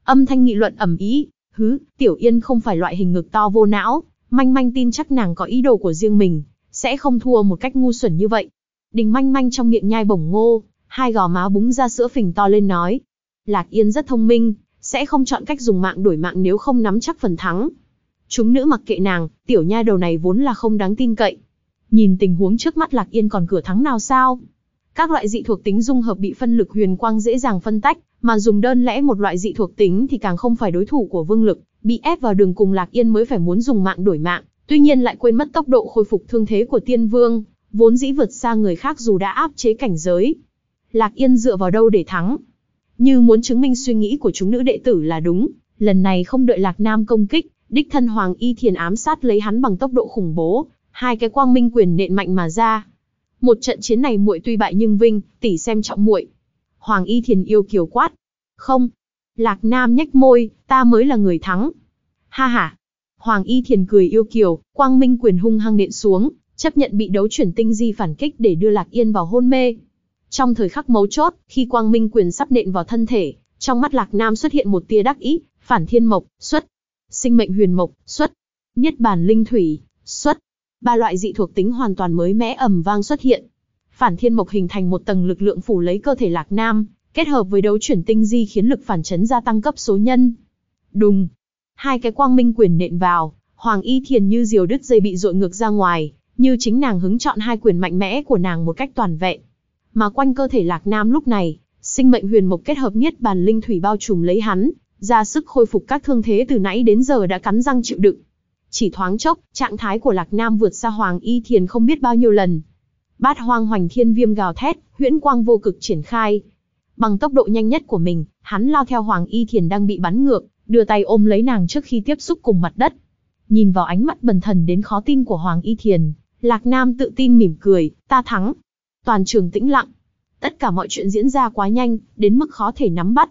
Âm thanh nghị luận ẩm ý, hứ, Tiểu Yên không phải loại hình ngực to vô não, manh manh tin chắc nàng có ý đồ của riêng mình, sẽ không thua một cách ngu xuẩn như vậy. Đình manh manh trong miệng nhai bổng ngô, hai gò má búng ra sữa phình to lên nói. Lạc Yên rất thông minh, sẽ không chọn cách dùng mạng đổi mạng nếu không nắm chắc phần thắng. Chúng nữ mặc kệ nàng, tiểu nha đầu này vốn là không đáng tin cậy. Nhìn tình huống trước mắt Lạc Yên còn cửa thắng nào sao? Các loại dị thuộc tính dung hợp bị phân lực huyền quang dễ dàng phân tách, mà dùng đơn lẽ một loại dị thuộc tính thì càng không phải đối thủ của vương lực, Bị ép vào đường cùng Lạc Yên mới phải muốn dùng mạng đổi mạng, tuy nhiên lại quên mất tốc độ khôi phục thương thế của tiên vương, vốn dĩ vượt xa người khác dù đã áp chế cảnh giới. Lạc Yên dựa vào đâu để thắng? Như muốn chứng minh suy nghĩ của chúng nữ đệ tử là đúng, lần này không đợi Lạc Nam công kích, đích thân Hoàng Y Thiền ám sát lấy hắn bằng tốc độ khủng bố, hai cái quang minh quyền nện mạnh mà ra. Một trận chiến này muội tuy bại nhưng vinh, tỷ xem trọng muội. Hoàng Y Thiền yêu kiều quát. Không. Lạc Nam nhếch môi, ta mới là người thắng. Ha ha. Hoàng Y Thiền cười yêu kiều, quang minh quyền hung hăng nện xuống, chấp nhận bị đấu chuyển tinh di phản kích để đưa Lạc Yên vào hôn mê. Trong thời khắc mấu chốt, khi quang minh quyền sắp nện vào thân thể, trong mắt Lạc Nam xuất hiện một tia đắc ý, phản thiên mộc, xuất. Sinh mệnh huyền mộc, xuất. Niết bàn linh thủy, xuất. Ba loại dị thuộc tính hoàn toàn mới mẽ ầm vang xuất hiện. Phản thiên mộc hình thành một tầng lực lượng phủ lấy cơ thể Lạc Nam, kết hợp với đấu chuyển tinh di khiến lực phản chấn gia tăng cấp số nhân. Đùng. Hai cái quang minh quyền nện vào, Hoàng Y Thiền như diều đứt dây bị dội ngược ra ngoài, như chính nàng hứng chọn hai quyền mạnh mẽ của nàng một cách toàn vẹn. Mà quanh cơ thể Lạc Nam lúc này, sinh mệnh huyền mộc kết hợp nhất bàn linh thủy bao trùm lấy hắn, ra sức khôi phục các thương thế từ nãy đến giờ đã cắn răng chịu đựng. Chỉ thoáng chốc, trạng thái của Lạc Nam vượt xa Hoàng Y Thiền không biết bao nhiêu lần. Bát hoang hoành thiên viêm gào thét, huyễn quang vô cực triển khai. Bằng tốc độ nhanh nhất của mình, hắn lao theo Hoàng Y Thiền đang bị bắn ngược, đưa tay ôm lấy nàng trước khi tiếp xúc cùng mặt đất. Nhìn vào ánh mắt bần thần đến khó tin của Hoàng Y Thiền, Lạc Nam tự tin mỉm cười, ta thắng. Toàn trường tĩnh lặng. Tất cả mọi chuyện diễn ra quá nhanh, đến mức khó thể nắm bắt.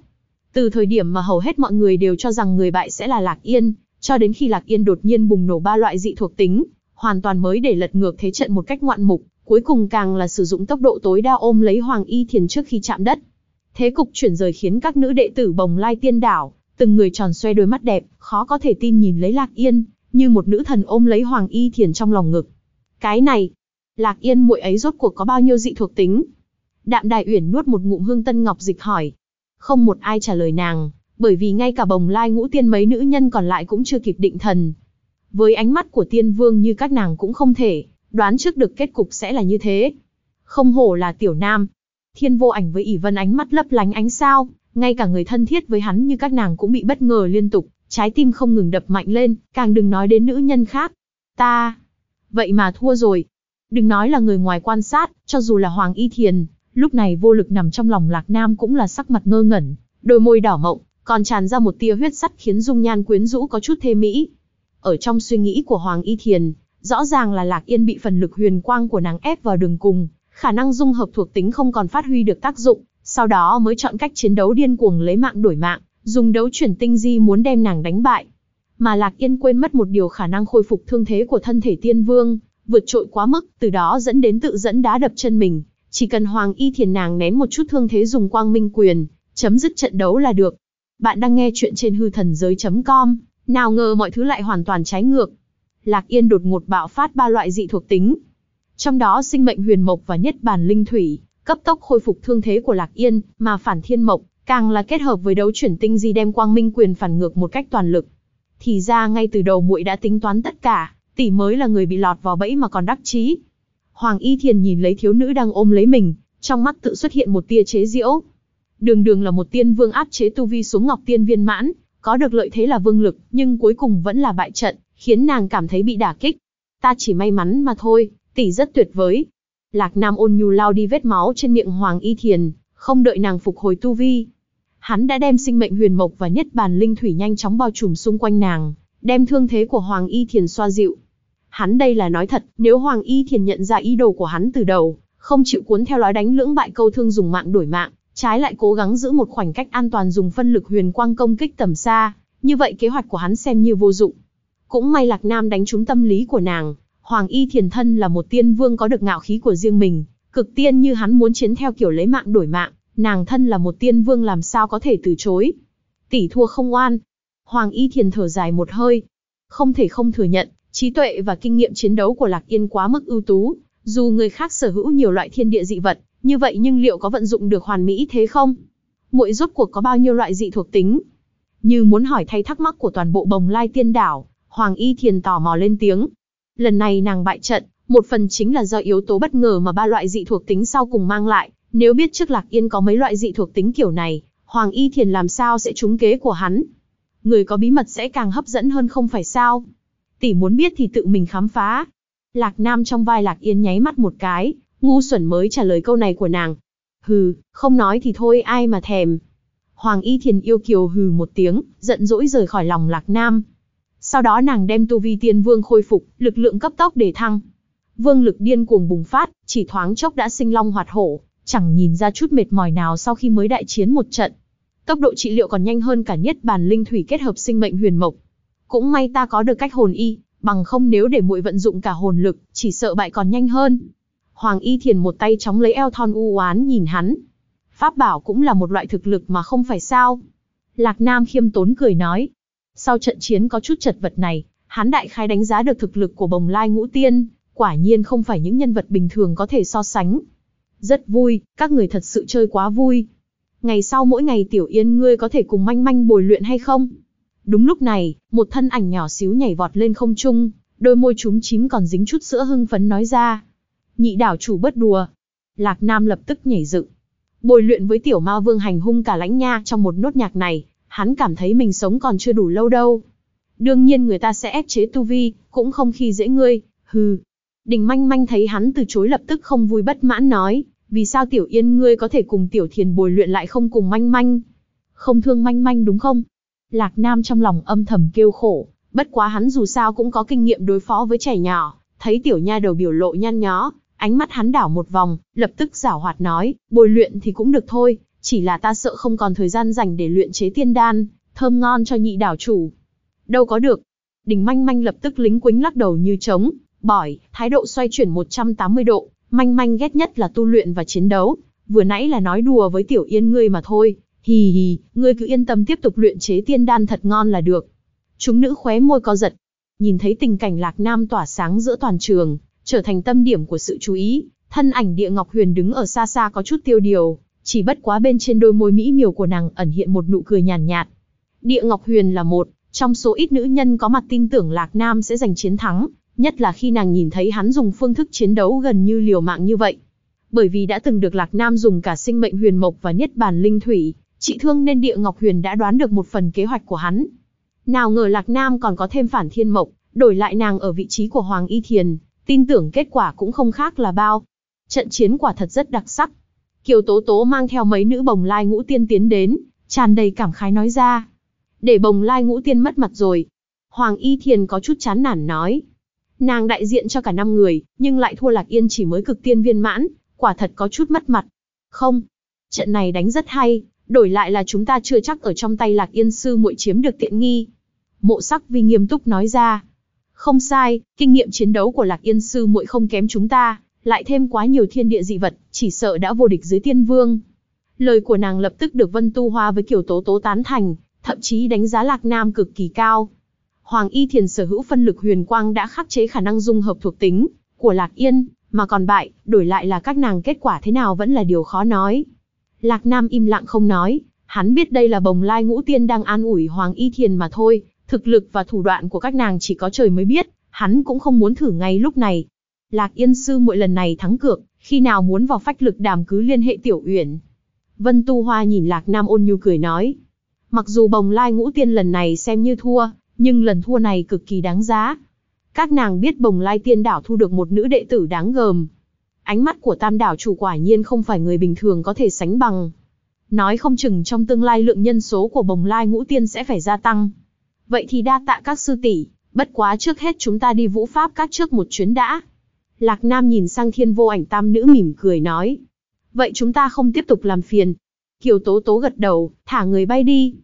Từ thời điểm mà hầu hết mọi người đều cho rằng người bại sẽ là Lạc Yên, cho đến khi Lạc Yên đột nhiên bùng nổ ba loại dị thuộc tính, hoàn toàn mới để lật ngược thế trận một cách ngoạn mục, cuối cùng càng là sử dụng tốc độ tối đa ôm lấy Hoàng Y Thiền trước khi chạm đất. Thế cục chuyển rời khiến các nữ đệ tử bồng lai tiên đảo, từng người tròn xoe đôi mắt đẹp, khó có thể tin nhìn lấy Lạc Yên, như một nữ thần ôm lấy Hoàng Y Thiền trong lòng ngực. Cái này, Lạc Yên muội ấy rốt cuộc có bao nhiêu dị thuộc tính? Đạm Đài Uyển nuốt một ngụm hương tân ngọc dịch hỏi. Không một ai trả lời nàng, bởi vì ngay cả bồng lai ngũ tiên mấy nữ nhân còn lại cũng chưa kịp định thần. Với ánh mắt của tiên vương như các nàng cũng không thể, đoán trước được kết cục sẽ là như thế. Không hổ là tiểu nam. Thiên vô ảnh với ỷ vân ánh mắt lấp lánh ánh sao, ngay cả người thân thiết với hắn như các nàng cũng bị bất ngờ liên tục, trái tim không ngừng đập mạnh lên, càng đừng nói đến nữ nhân khác. Ta, vậy mà thua rồi. Đừng nói là người ngoài quan sát, cho dù là Hoàng Y Thiền, lúc này vô lực nằm trong lòng Lạc Nam cũng là sắc mặt ngơ ngẩn, đôi môi đỏ mộng, còn tràn ra một tia huyết sắt khiến dung nhan quyến rũ có chút thê mỹ. Ở trong suy nghĩ của Hoàng Y Thiền, rõ ràng là Lạc Yên bị phần lực huyền quang của nàng ép vào đường cùng, khả năng dung hợp thuộc tính không còn phát huy được tác dụng, sau đó mới chọn cách chiến đấu điên cuồng lấy mạng đổi mạng, dùng đấu chuyển tinh di muốn đem nàng đánh bại. Mà Lạc Yên quên mất một điều khả năng khôi phục thương thế của thân thể tiên vương, vượt trội quá mức, từ đó dẫn đến tự dẫn đá đập chân mình. Chỉ cần Hoàng Y Thiền nàng nén một chút thương thế dùng quang minh quyền, chấm dứt trận đấu là được. Bạn đang nghe chuyện trên hư thần giới.com, nào ngờ mọi thứ lại hoàn toàn trái ngược. Lạc Yên đột ngột bạo phát ba loại dị thuộc tính. Trong đó sinh mệnh huyền mộc và nhất bản linh thủy, cấp tốc khôi phục thương thế của Lạc Yên, mà phản thiên mộc, càng là kết hợp với đấu chuyển tinh di đem quang minh quyền phản ngược một cách toàn lực. Thì ra ngay từ đầu muội đã tính toán tất cả, tỷ mới là người bị lọt vào bẫy mà còn đắc chí. Hoàng Y Thiền nhìn lấy thiếu nữ đang ôm lấy mình, trong mắt tự xuất hiện một tia chế giễu. Đường đường là một tiên vương áp chế tu vi xuống ngọc tiên viên mãn, có được lợi thế là vương lực, nhưng cuối cùng vẫn là bại trận, khiến nàng cảm thấy bị đả kích. Ta chỉ may mắn mà thôi, tỷ rất tuyệt vời. Lạc Nam ôn nhu lao đi vết máu trên miệng Hoàng Y Thiền, không đợi nàng phục hồi tu vi. Hắn đã đem sinh mệnh huyền mộc và nhất bàn linh thủy nhanh chóng bao trùm xung quanh nàng, đem thương thế của Hoàng Y Thiền xoa dịu. Hắn đây là nói thật, nếu Hoàng Y Thiền nhận ra ý đồ của hắn từ đầu, không chịu cuốn theo lối đánh lưỡng bại câu thương dùng mạng đổi mạng, trái lại cố gắng giữ một khoảnh cách an toàn dùng phân lực huyền quang công kích tầm xa, như vậy kế hoạch của hắn xem như vô dụng. Cũng may Lạc Nam đánh trúng tâm lý của nàng, Hoàng Y Thiền Thân là một tiên vương có được ngạo khí của riêng mình, cực tiên như hắn muốn chiến theo kiểu lấy mạng đổi mạng, nàng thân là một tiên vương làm sao có thể từ chối. Tỷ thua không oan. Hoàng Y Thiền thở dài một hơi. Không thể không thừa nhận, trí tuệ và kinh nghiệm chiến đấu của Lạc Yên quá mức ưu tú, dù người khác sở hữu nhiều loại thiên địa dị vật, như vậy nhưng liệu có vận dụng được hoàn mỹ thế không? Muội rốt cuộc có bao nhiêu loại dị thuộc tính? Như muốn hỏi thay thắc mắc của toàn bộ bồng lai tiên đảo, Hoàng Y Thiền tò mò lên tiếng. Lần này nàng bại trận, một phần chính là do yếu tố bất ngờ mà ba loại dị thuộc tính sau cùng mang lại. Nếu biết trước Lạc Yên có mấy loại dị thuộc tính kiểu này, Hoàng Y Thiền làm sao sẽ trúng kế của hắn? người có bí mật sẽ càng hấp dẫn hơn không phải sao? Tỷ muốn biết thì tự mình khám phá. Lạc Nam trong vai Lạc Yên nháy mắt một cái, ngu xuẩn mới trả lời câu này của nàng. Hừ, không nói thì thôi ai mà thèm. Hoàng Y Thiền yêu kiều hừ một tiếng, giận dỗi rời khỏi lòng Lạc Nam. Sau đó nàng đem tu vi tiên vương khôi phục, lực lượng cấp tốc để thăng. Vương lực điên cuồng bùng phát, chỉ thoáng chốc đã sinh long hoạt hổ, chẳng nhìn ra chút mệt mỏi nào sau khi mới đại chiến một trận. Tốc độ trị liệu còn nhanh hơn cả nhất bản linh thủy kết hợp sinh mệnh huyền mộc. Cũng may ta có được cách hồn y, bằng không nếu để muội vận dụng cả hồn lực, chỉ sợ bại còn nhanh hơn. Hoàng Y Thiền một tay chóng lấy eo thon u oán nhìn hắn. Pháp bảo cũng là một loại thực lực mà không phải sao. Lạc Nam khiêm tốn cười nói. Sau trận chiến có chút chật vật này, hắn đại khái đánh giá được thực lực của bồng lai ngũ tiên, quả nhiên không phải những nhân vật bình thường có thể so sánh. Rất vui, các người thật sự chơi quá vui. Ngày sau mỗi ngày tiểu yên ngươi có thể cùng manh manh bồi luyện hay không? Đúng lúc này, một thân ảnh nhỏ xíu nhảy vọt lên không trung, đôi môi trúng chím còn dính chút sữa hưng phấn nói ra. Nhị đảo chủ bất đùa. Lạc Nam lập tức nhảy dựng. Bồi luyện với tiểu ma vương hành hung cả lãnh nha trong một nốt nhạc này, hắn cảm thấy mình sống còn chưa đủ lâu đâu. Đương nhiên người ta sẽ ép chế tu vi, cũng không khi dễ ngươi, hừ. Đình manh manh thấy hắn từ chối lập tức không vui bất mãn nói, vì sao tiểu yên ngươi có thể cùng tiểu thiền bồi luyện lại không cùng manh manh? Không thương manh manh đúng không? Lạc Nam trong lòng âm thầm kêu khổ, bất quá hắn dù sao cũng có kinh nghiệm đối phó với trẻ nhỏ, thấy tiểu nha đầu biểu lộ nhăn nhó, ánh mắt hắn đảo một vòng, lập tức giảo hoạt nói, bồi luyện thì cũng được thôi, chỉ là ta sợ không còn thời gian dành để luyện chế tiên đan, thơm ngon cho nhị đảo chủ. Đâu có được. Đình manh manh lập tức lính quính lắc đầu như trống, bỏi, thái độ xoay chuyển 180 độ, manh manh ghét nhất là tu luyện và chiến đấu, vừa nãy là nói đùa với tiểu yên ngươi mà thôi, hì hì, ngươi cứ yên tâm tiếp tục luyện chế tiên đan thật ngon là được. Chúng nữ khóe môi co giật, nhìn thấy tình cảnh lạc nam tỏa sáng giữa toàn trường, trở thành tâm điểm của sự chú ý, thân ảnh địa ngọc huyền đứng ở xa xa có chút tiêu điều, chỉ bất quá bên trên đôi môi mỹ miều của nàng ẩn hiện một nụ cười nhàn nhạt, nhạt. Địa ngọc huyền là một, trong số ít nữ nhân có mặt tin tưởng lạc nam sẽ giành chiến thắng, nhất là khi nàng nhìn thấy hắn dùng phương thức chiến đấu gần như liều mạng như vậy. Bởi vì đã từng được Lạc Nam dùng cả sinh mệnh huyền mộc và niết bàn linh thủy, trị thương nên địa ngọc huyền đã đoán được một phần kế hoạch của hắn. Nào ngờ Lạc Nam còn có thêm phản thiên mộc, đổi lại nàng ở vị trí của Hoàng Y Thiền, tin tưởng kết quả cũng không khác là bao. Trận chiến quả thật rất đặc sắc. Kiều Tố Tố mang theo mấy nữ bồng lai ngũ tiên tiến đến, tràn đầy cảm khái nói ra. Để bồng lai ngũ tiên mất mặt rồi. Hoàng Y Thiền có chút chán nản nói. Nàng đại diện cho cả năm người, nhưng lại thua Lạc Yên chỉ mới cực tiên viên mãn, quả thật có chút mất mặt. Không, trận này đánh rất hay, đổi lại là chúng ta chưa chắc ở trong tay Lạc Yên sư muội chiếm được tiện nghi. Mộ sắc vi nghiêm túc nói ra. Không sai, kinh nghiệm chiến đấu của Lạc Yên sư muội không kém chúng ta, lại thêm quá nhiều thiên địa dị vật, chỉ sợ đã vô địch dưới tiên vương. Lời của nàng lập tức được Vân Tu Hoa với Kiều Tố Tố tán thành, thậm chí đánh giá Lạc Nam cực kỳ cao. Hoàng Y Thiền sở hữu phân lực huyền quang đã khắc chế khả năng dung hợp thuộc tính của Lạc Yên, mà còn bại, đổi lại là các nàng kết quả thế nào vẫn là điều khó nói. Lạc Nam im lặng không nói, hắn biết đây là bồng lai ngũ tiên đang an ủi Hoàng Y Thiền mà thôi, thực lực và thủ đoạn của các nàng chỉ có trời mới biết, hắn cũng không muốn thử ngay lúc này. Lạc Yên sư mỗi lần này thắng cược, khi nào muốn vào phách lực đàm cứ liên hệ Tiểu Uyển. Vân Tu Hoa nhìn Lạc Nam ôn nhu cười nói, mặc dù bồng lai ngũ tiên lần này xem như thua, nhưng lần thua này cực kỳ đáng giá. Các nàng biết bồng lai tiên đảo thu được một nữ đệ tử đáng gờm. Ánh mắt của tam đảo chủ quả nhiên không phải người bình thường có thể sánh bằng. Nói không chừng trong tương lai lượng nhân số của bồng lai ngũ tiên sẽ phải gia tăng. Vậy thì đa tạ các sư tỷ, bất quá trước hết chúng ta đi vũ pháp các trước một chuyến đã. Lạc Nam nhìn sang thiên vô ảnh tam nữ mỉm cười nói. Vậy chúng ta không tiếp tục làm phiền. Kiều Tố Tố gật đầu, thả người bay đi.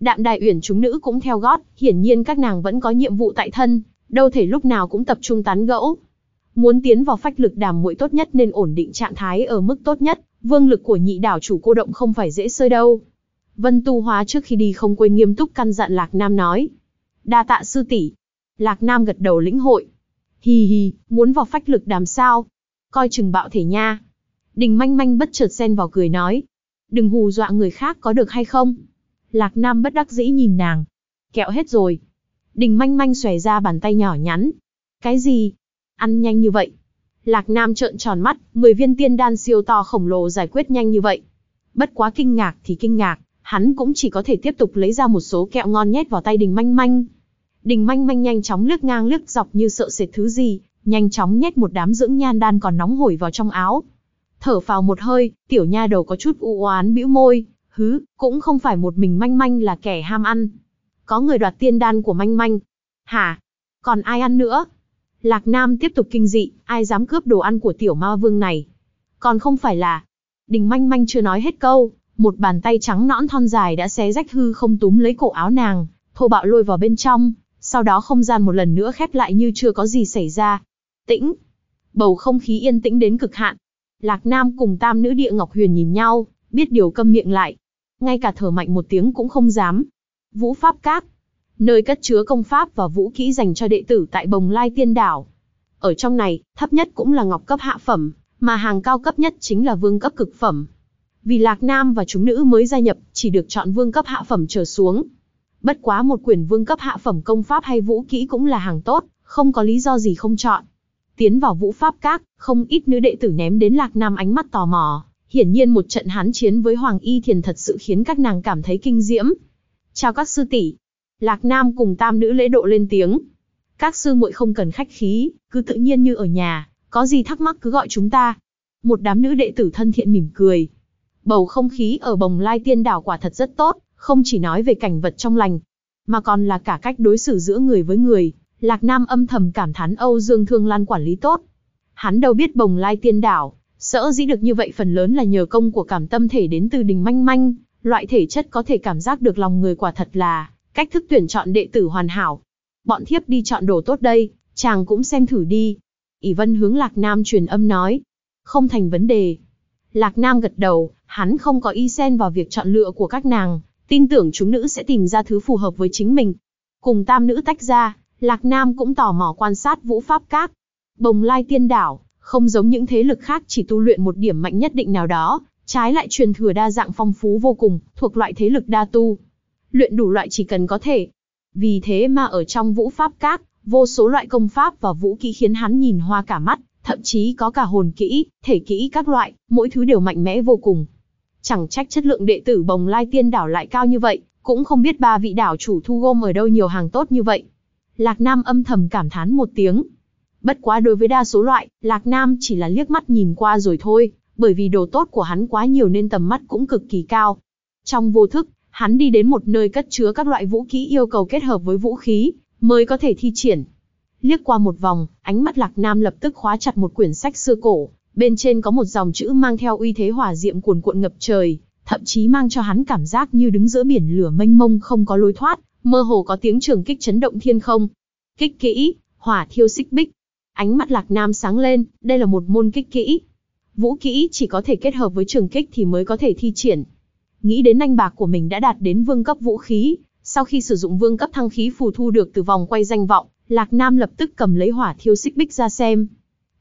Đạm Đại Uyển chúng nữ cũng theo gót, hiển nhiên các nàng vẫn có nhiệm vụ tại thân, đâu thể lúc nào cũng tập trung tán gẫu. Muốn tiến vào phách lực đàm muội tốt nhất nên ổn định trạng thái ở mức tốt nhất, vương lực của nhị đảo chủ cô động không phải dễ sơi đâu. Vân Tu Hóa trước khi đi không quên nghiêm túc căn dặn Lạc Nam nói. Đa tạ sư tỷ. Lạc Nam gật đầu lĩnh hội. Hì hì, muốn vào phách lực đàm sao? Coi chừng bạo thể nha. Đình manh manh bất chợt xen vào cười nói. Đừng hù dọa người khác có được hay không? Lạc Nam bất đắc dĩ nhìn nàng. Kẹo hết rồi. Đình manh manh xòe ra bàn tay nhỏ nhắn. Cái gì? Ăn nhanh như vậy. Lạc Nam trợn tròn mắt, 10 viên tiên đan siêu to khổng lồ giải quyết nhanh như vậy. Bất quá kinh ngạc thì kinh ngạc, hắn cũng chỉ có thể tiếp tục lấy ra một số kẹo ngon nhét vào tay Đình Manh Manh. Đình Manh Manh nhanh chóng lướt ngang lướt dọc như sợ sệt thứ gì, nhanh chóng nhét một đám dưỡng nhan đan còn nóng hổi vào trong áo. Thở phào một hơi, tiểu nha đầu có chút u oán bĩu môi, hứ, cũng không phải một mình Manh Manh là kẻ ham ăn. Có người đoạt tiên đan của Manh Manh. Hả? Còn ai ăn nữa? Lạc Nam tiếp tục kinh dị, ai dám cướp đồ ăn của tiểu ma vương này? Còn không phải là... Đình Manh Manh chưa nói hết câu, một bàn tay trắng nõn thon dài đã xé rách hư không túm lấy cổ áo nàng, thô bạo lôi vào bên trong, sau đó không gian một lần nữa khép lại như chưa có gì xảy ra. Tĩnh. Bầu không khí yên tĩnh đến cực hạn. Lạc Nam cùng tam nữ địa Ngọc Huyền nhìn nhau, biết điều câm miệng lại. Ngay cả thở mạnh một tiếng cũng không dám. Vũ Pháp Các. Nơi cất chứa công pháp và vũ kỹ dành cho đệ tử tại Bồng Lai Tiên Đảo. Ở trong này, thấp nhất cũng là ngọc cấp hạ phẩm, mà hàng cao cấp nhất chính là vương cấp cực phẩm. Vì Lạc Nam và chúng nữ mới gia nhập, chỉ được chọn vương cấp hạ phẩm trở xuống. Bất quá một quyển vương cấp hạ phẩm công pháp hay vũ kỹ cũng là hàng tốt, không có lý do gì không chọn. Tiến vào vũ pháp các, không ít nữ đệ tử ném đến Lạc Nam ánh mắt tò mò. Hiển nhiên một trận hán chiến với Hoàng Y Thiền thật sự khiến các nàng cảm thấy kinh diễm. Chào các sư tỷ. Lạc Nam cùng tam nữ lễ độ lên tiếng. Các sư muội không cần khách khí, cứ tự nhiên như ở nhà, có gì thắc mắc cứ gọi chúng ta. Một đám nữ đệ tử thân thiện mỉm cười, Bầu không khí ở bồng lai tiên đảo quả thật rất tốt, không chỉ nói về cảnh vật trong lành, mà còn là cả cách đối xử giữa người với người. Lạc Nam âm thầm cảm thán Âu Dương Thương Lan quản lý tốt. Hắn đâu biết bồng lai tiên đảo, sở dĩ được như vậy phần lớn là nhờ công của cảm tâm thể đến từ đình manh manh, loại thể chất có thể cảm giác được lòng người quả thật là, cách thức tuyển chọn đệ tử hoàn hảo. Bọn thiếp đi chọn đồ tốt đây, chàng cũng xem thử đi. ỷ Vân hướng Lạc Nam truyền âm nói. Không thành vấn đề, Lạc Nam gật đầu, hắn không có ý xen vào việc chọn lựa của các nàng, tin tưởng chúng nữ sẽ tìm ra thứ phù hợp với chính mình. Cùng tam nữ tách ra, Lạc Nam cũng tò mò quan sát vũ pháp các. Bồng lai tiên đảo, không giống những thế lực khác chỉ tu luyện một điểm mạnh nhất định nào đó, trái lại truyền thừa đa dạng phong phú vô cùng, thuộc loại thế lực đa tu. Luyện đủ loại chỉ cần có thể. Vì thế mà ở trong vũ pháp các, vô số loại công pháp và vũ kỹ khiến hắn nhìn hoa cả mắt thậm chí có cả hồn kỹ, thể kỹ các loại, mỗi thứ đều mạnh mẽ vô cùng. Chẳng trách chất lượng đệ tử bồng lai tiên đảo lại cao như vậy, cũng không biết ba vị đảo chủ thu gom ở đâu nhiều hàng tốt như vậy. Lạc Nam âm thầm cảm thán một tiếng. Bất quá đối với đa số loại, Lạc Nam chỉ là liếc mắt nhìn qua rồi thôi, bởi vì đồ tốt của hắn quá nhiều nên tầm mắt cũng cực kỳ cao. Trong vô thức, hắn đi đến một nơi cất chứa các loại vũ khí yêu cầu kết hợp với vũ khí, mới có thể thi triển. Liếc qua một vòng, ánh mắt Lạc Nam lập tức khóa chặt một quyển sách xưa cổ, bên trên có một dòng chữ mang theo uy thế hỏa diệm cuồn cuộn ngập trời, thậm chí mang cho hắn cảm giác như đứng giữa biển lửa mênh mông không có lối thoát, mơ hồ có tiếng trường kích chấn động thiên không. Kích kỹ, hỏa thiêu xích bích. Ánh mắt Lạc Nam sáng lên, đây là một môn kích kỹ. Vũ kỹ chỉ có thể kết hợp với trường kích thì mới có thể thi triển. Nghĩ đến anh bạc của mình đã đạt đến vương cấp vũ khí, sau khi sử dụng vương cấp thăng khí phù thu được từ vòng quay danh vọng, Lạc Nam lập tức cầm lấy hỏa thiêu xích bích ra xem.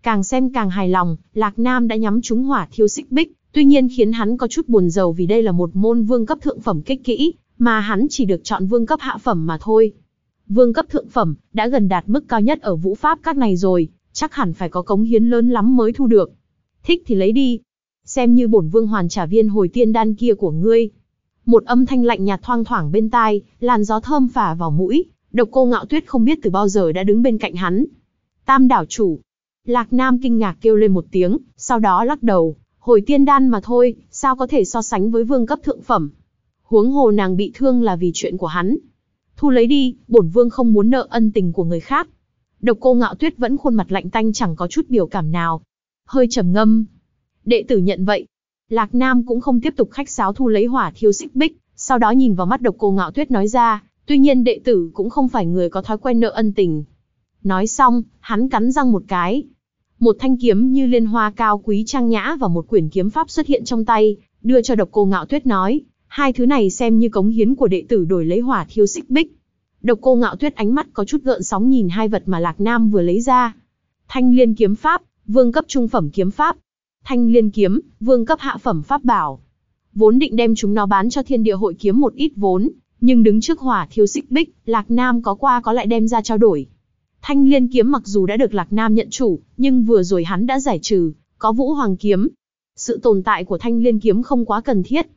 Càng xem càng hài lòng, Lạc Nam đã nhắm trúng hỏa thiêu xích bích, tuy nhiên khiến hắn có chút buồn rầu vì đây là một môn vương cấp thượng phẩm kích kỹ, mà hắn chỉ được chọn vương cấp hạ phẩm mà thôi. Vương cấp thượng phẩm, đã gần đạt mức cao nhất ở vũ pháp các này rồi, chắc hẳn phải có cống hiến lớn lắm mới thu được. Thích thì lấy đi. Xem như bổn vương hoàn trả viên hồi tiên đan kia của ngươi. Một âm thanh lạnh nhạt thoang thoảng bên tai, làn gió thơm phả vào mũi, Độc cô ngạo tuyết không biết từ bao giờ đã đứng bên cạnh hắn. Tam đảo chủ. Lạc Nam kinh ngạc kêu lên một tiếng, sau đó lắc đầu, hồi tiên đan mà thôi, sao có thể so sánh với vương cấp thượng phẩm. Huống hồ nàng bị thương là vì chuyện của hắn. Thu lấy đi, bổn vương không muốn nợ ân tình của người khác. Độc cô ngạo tuyết vẫn khuôn mặt lạnh tanh chẳng có chút biểu cảm nào. Hơi trầm ngâm. Đệ tử nhận vậy. Lạc Nam cũng không tiếp tục khách sáo thu lấy hỏa thiêu xích bích, sau đó nhìn vào mắt độc cô ngạo tuyết nói ra, Tuy nhiên đệ tử cũng không phải người có thói quen nợ ân tình. Nói xong, hắn cắn răng một cái. Một thanh kiếm như liên hoa cao quý trang nhã và một quyển kiếm pháp xuất hiện trong tay, đưa cho độc cô ngạo tuyết nói, hai thứ này xem như cống hiến của đệ tử đổi lấy hỏa thiêu xích bích. Độc cô ngạo tuyết ánh mắt có chút gợn sóng nhìn hai vật mà Lạc Nam vừa lấy ra. Thanh liên kiếm pháp, vương cấp trung phẩm kiếm pháp. Thanh liên kiếm, vương cấp hạ phẩm pháp bảo. Vốn định đem chúng nó bán cho thiên địa hội kiếm một ít vốn, nhưng đứng trước hỏa thiêu xích bích, Lạc Nam có qua có lại đem ra trao đổi. Thanh liên kiếm mặc dù đã được Lạc Nam nhận chủ, nhưng vừa rồi hắn đã giải trừ, có vũ hoàng kiếm. Sự tồn tại của thanh liên kiếm không quá cần thiết.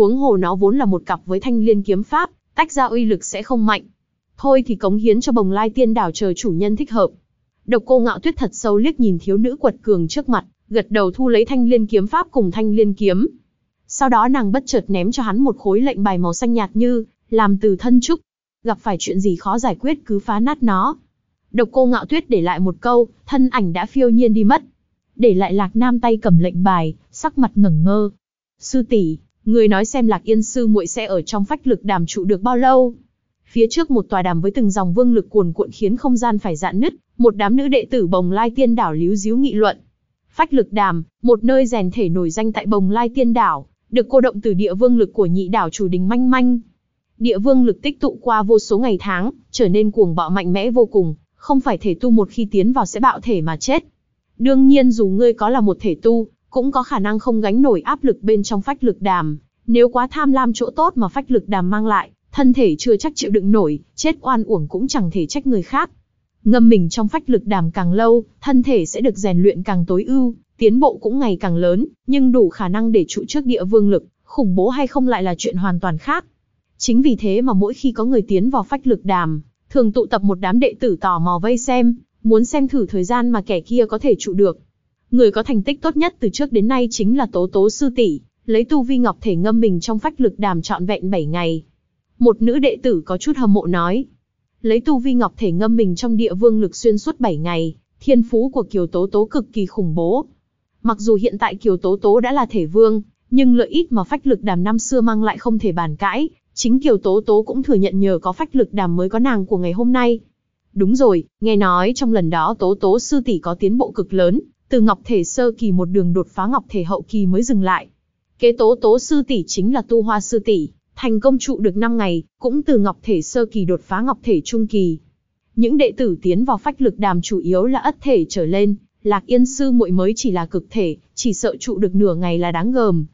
Huống hồ nó vốn là một cặp với thanh liên kiếm pháp, tách ra uy lực sẽ không mạnh. Thôi thì cống hiến cho bồng lai tiên đảo chờ chủ nhân thích hợp. Độc cô ngạo tuyết thật sâu liếc nhìn thiếu nữ quật cường trước mặt, gật đầu thu lấy thanh liên kiếm pháp cùng thanh liên kiếm. Sau đó nàng bất chợt ném cho hắn một khối lệnh bài màu xanh nhạt như, làm từ thân trúc. Gặp phải chuyện gì khó giải quyết cứ phá nát nó. Độc cô ngạo tuyết để lại một câu, thân ảnh đã phiêu nhiên đi mất. Để lại lạc nam tay cầm lệnh bài, sắc mặt ngẩn ngơ. Sư tỷ, người nói xem lạc yên sư muội sẽ ở trong phách lực đàm trụ được bao lâu. Phía trước một tòa đàm với từng dòng vương lực cuồn cuộn khiến không gian phải dạn nứt, một đám nữ đệ tử bồng lai tiên đảo líu díu nghị luận. Phách lực đàm, một nơi rèn thể nổi danh tại bồng lai tiên đảo, được cô động từ địa vương lực của nhị đảo chủ đình manh manh. Địa vương lực tích tụ qua vô số ngày tháng, trở nên cuồng bạo mạnh mẽ vô cùng, không phải thể tu một khi tiến vào sẽ bạo thể mà chết. Đương nhiên dù ngươi có là một thể tu, cũng có khả năng không gánh nổi áp lực bên trong phách lực đàm. Nếu quá tham lam chỗ tốt mà phách lực đàm mang lại, thân thể chưa chắc chịu đựng nổi, chết oan uổng cũng chẳng thể trách người khác. Ngâm mình trong phách lực đàm càng lâu, thân thể sẽ được rèn luyện càng tối ưu, tiến bộ cũng ngày càng lớn, nhưng đủ khả năng để trụ trước địa vương lực, khủng bố hay không lại là chuyện hoàn toàn khác. Chính vì thế mà mỗi khi có người tiến vào phách lực đàm, thường tụ tập một đám đệ tử tò mò vây xem, muốn xem thử thời gian mà kẻ kia có thể trụ được. Người có thành tích tốt nhất từ trước đến nay chính là Tố Tố Sư tỷ, lấy tu vi ngọc thể ngâm mình trong phách lực đàm trọn vẹn 7 ngày. Một nữ đệ tử có chút hâm mộ nói, lấy tu vi ngọc thể ngâm mình trong địa vương lực xuyên suốt 7 ngày, thiên phú của Kiều Tố Tố cực kỳ khủng bố. Mặc dù hiện tại Kiều Tố Tố đã là thể vương, nhưng lợi ích mà phách lực đàm năm xưa mang lại không thể bàn cãi, chính Kiều Tố Tố cũng thừa nhận nhờ có phách lực đàm mới có nàng của ngày hôm nay. Đúng rồi, nghe nói trong lần đó Tố Tố sư tỷ có tiến bộ cực lớn, từ ngọc thể sơ kỳ một đường đột phá ngọc thể hậu kỳ mới dừng lại. Kế Tố Tố sư tỷ chính là Tu Hoa sư tỷ, thành công trụ được 5 ngày, cũng từ ngọc thể sơ kỳ đột phá ngọc thể trung kỳ. Những đệ tử tiến vào phách lực đàm chủ yếu là ất thể trở lên, Lạc Yên sư muội mới chỉ là cực thể, chỉ sợ trụ được nửa ngày là đáng gờm.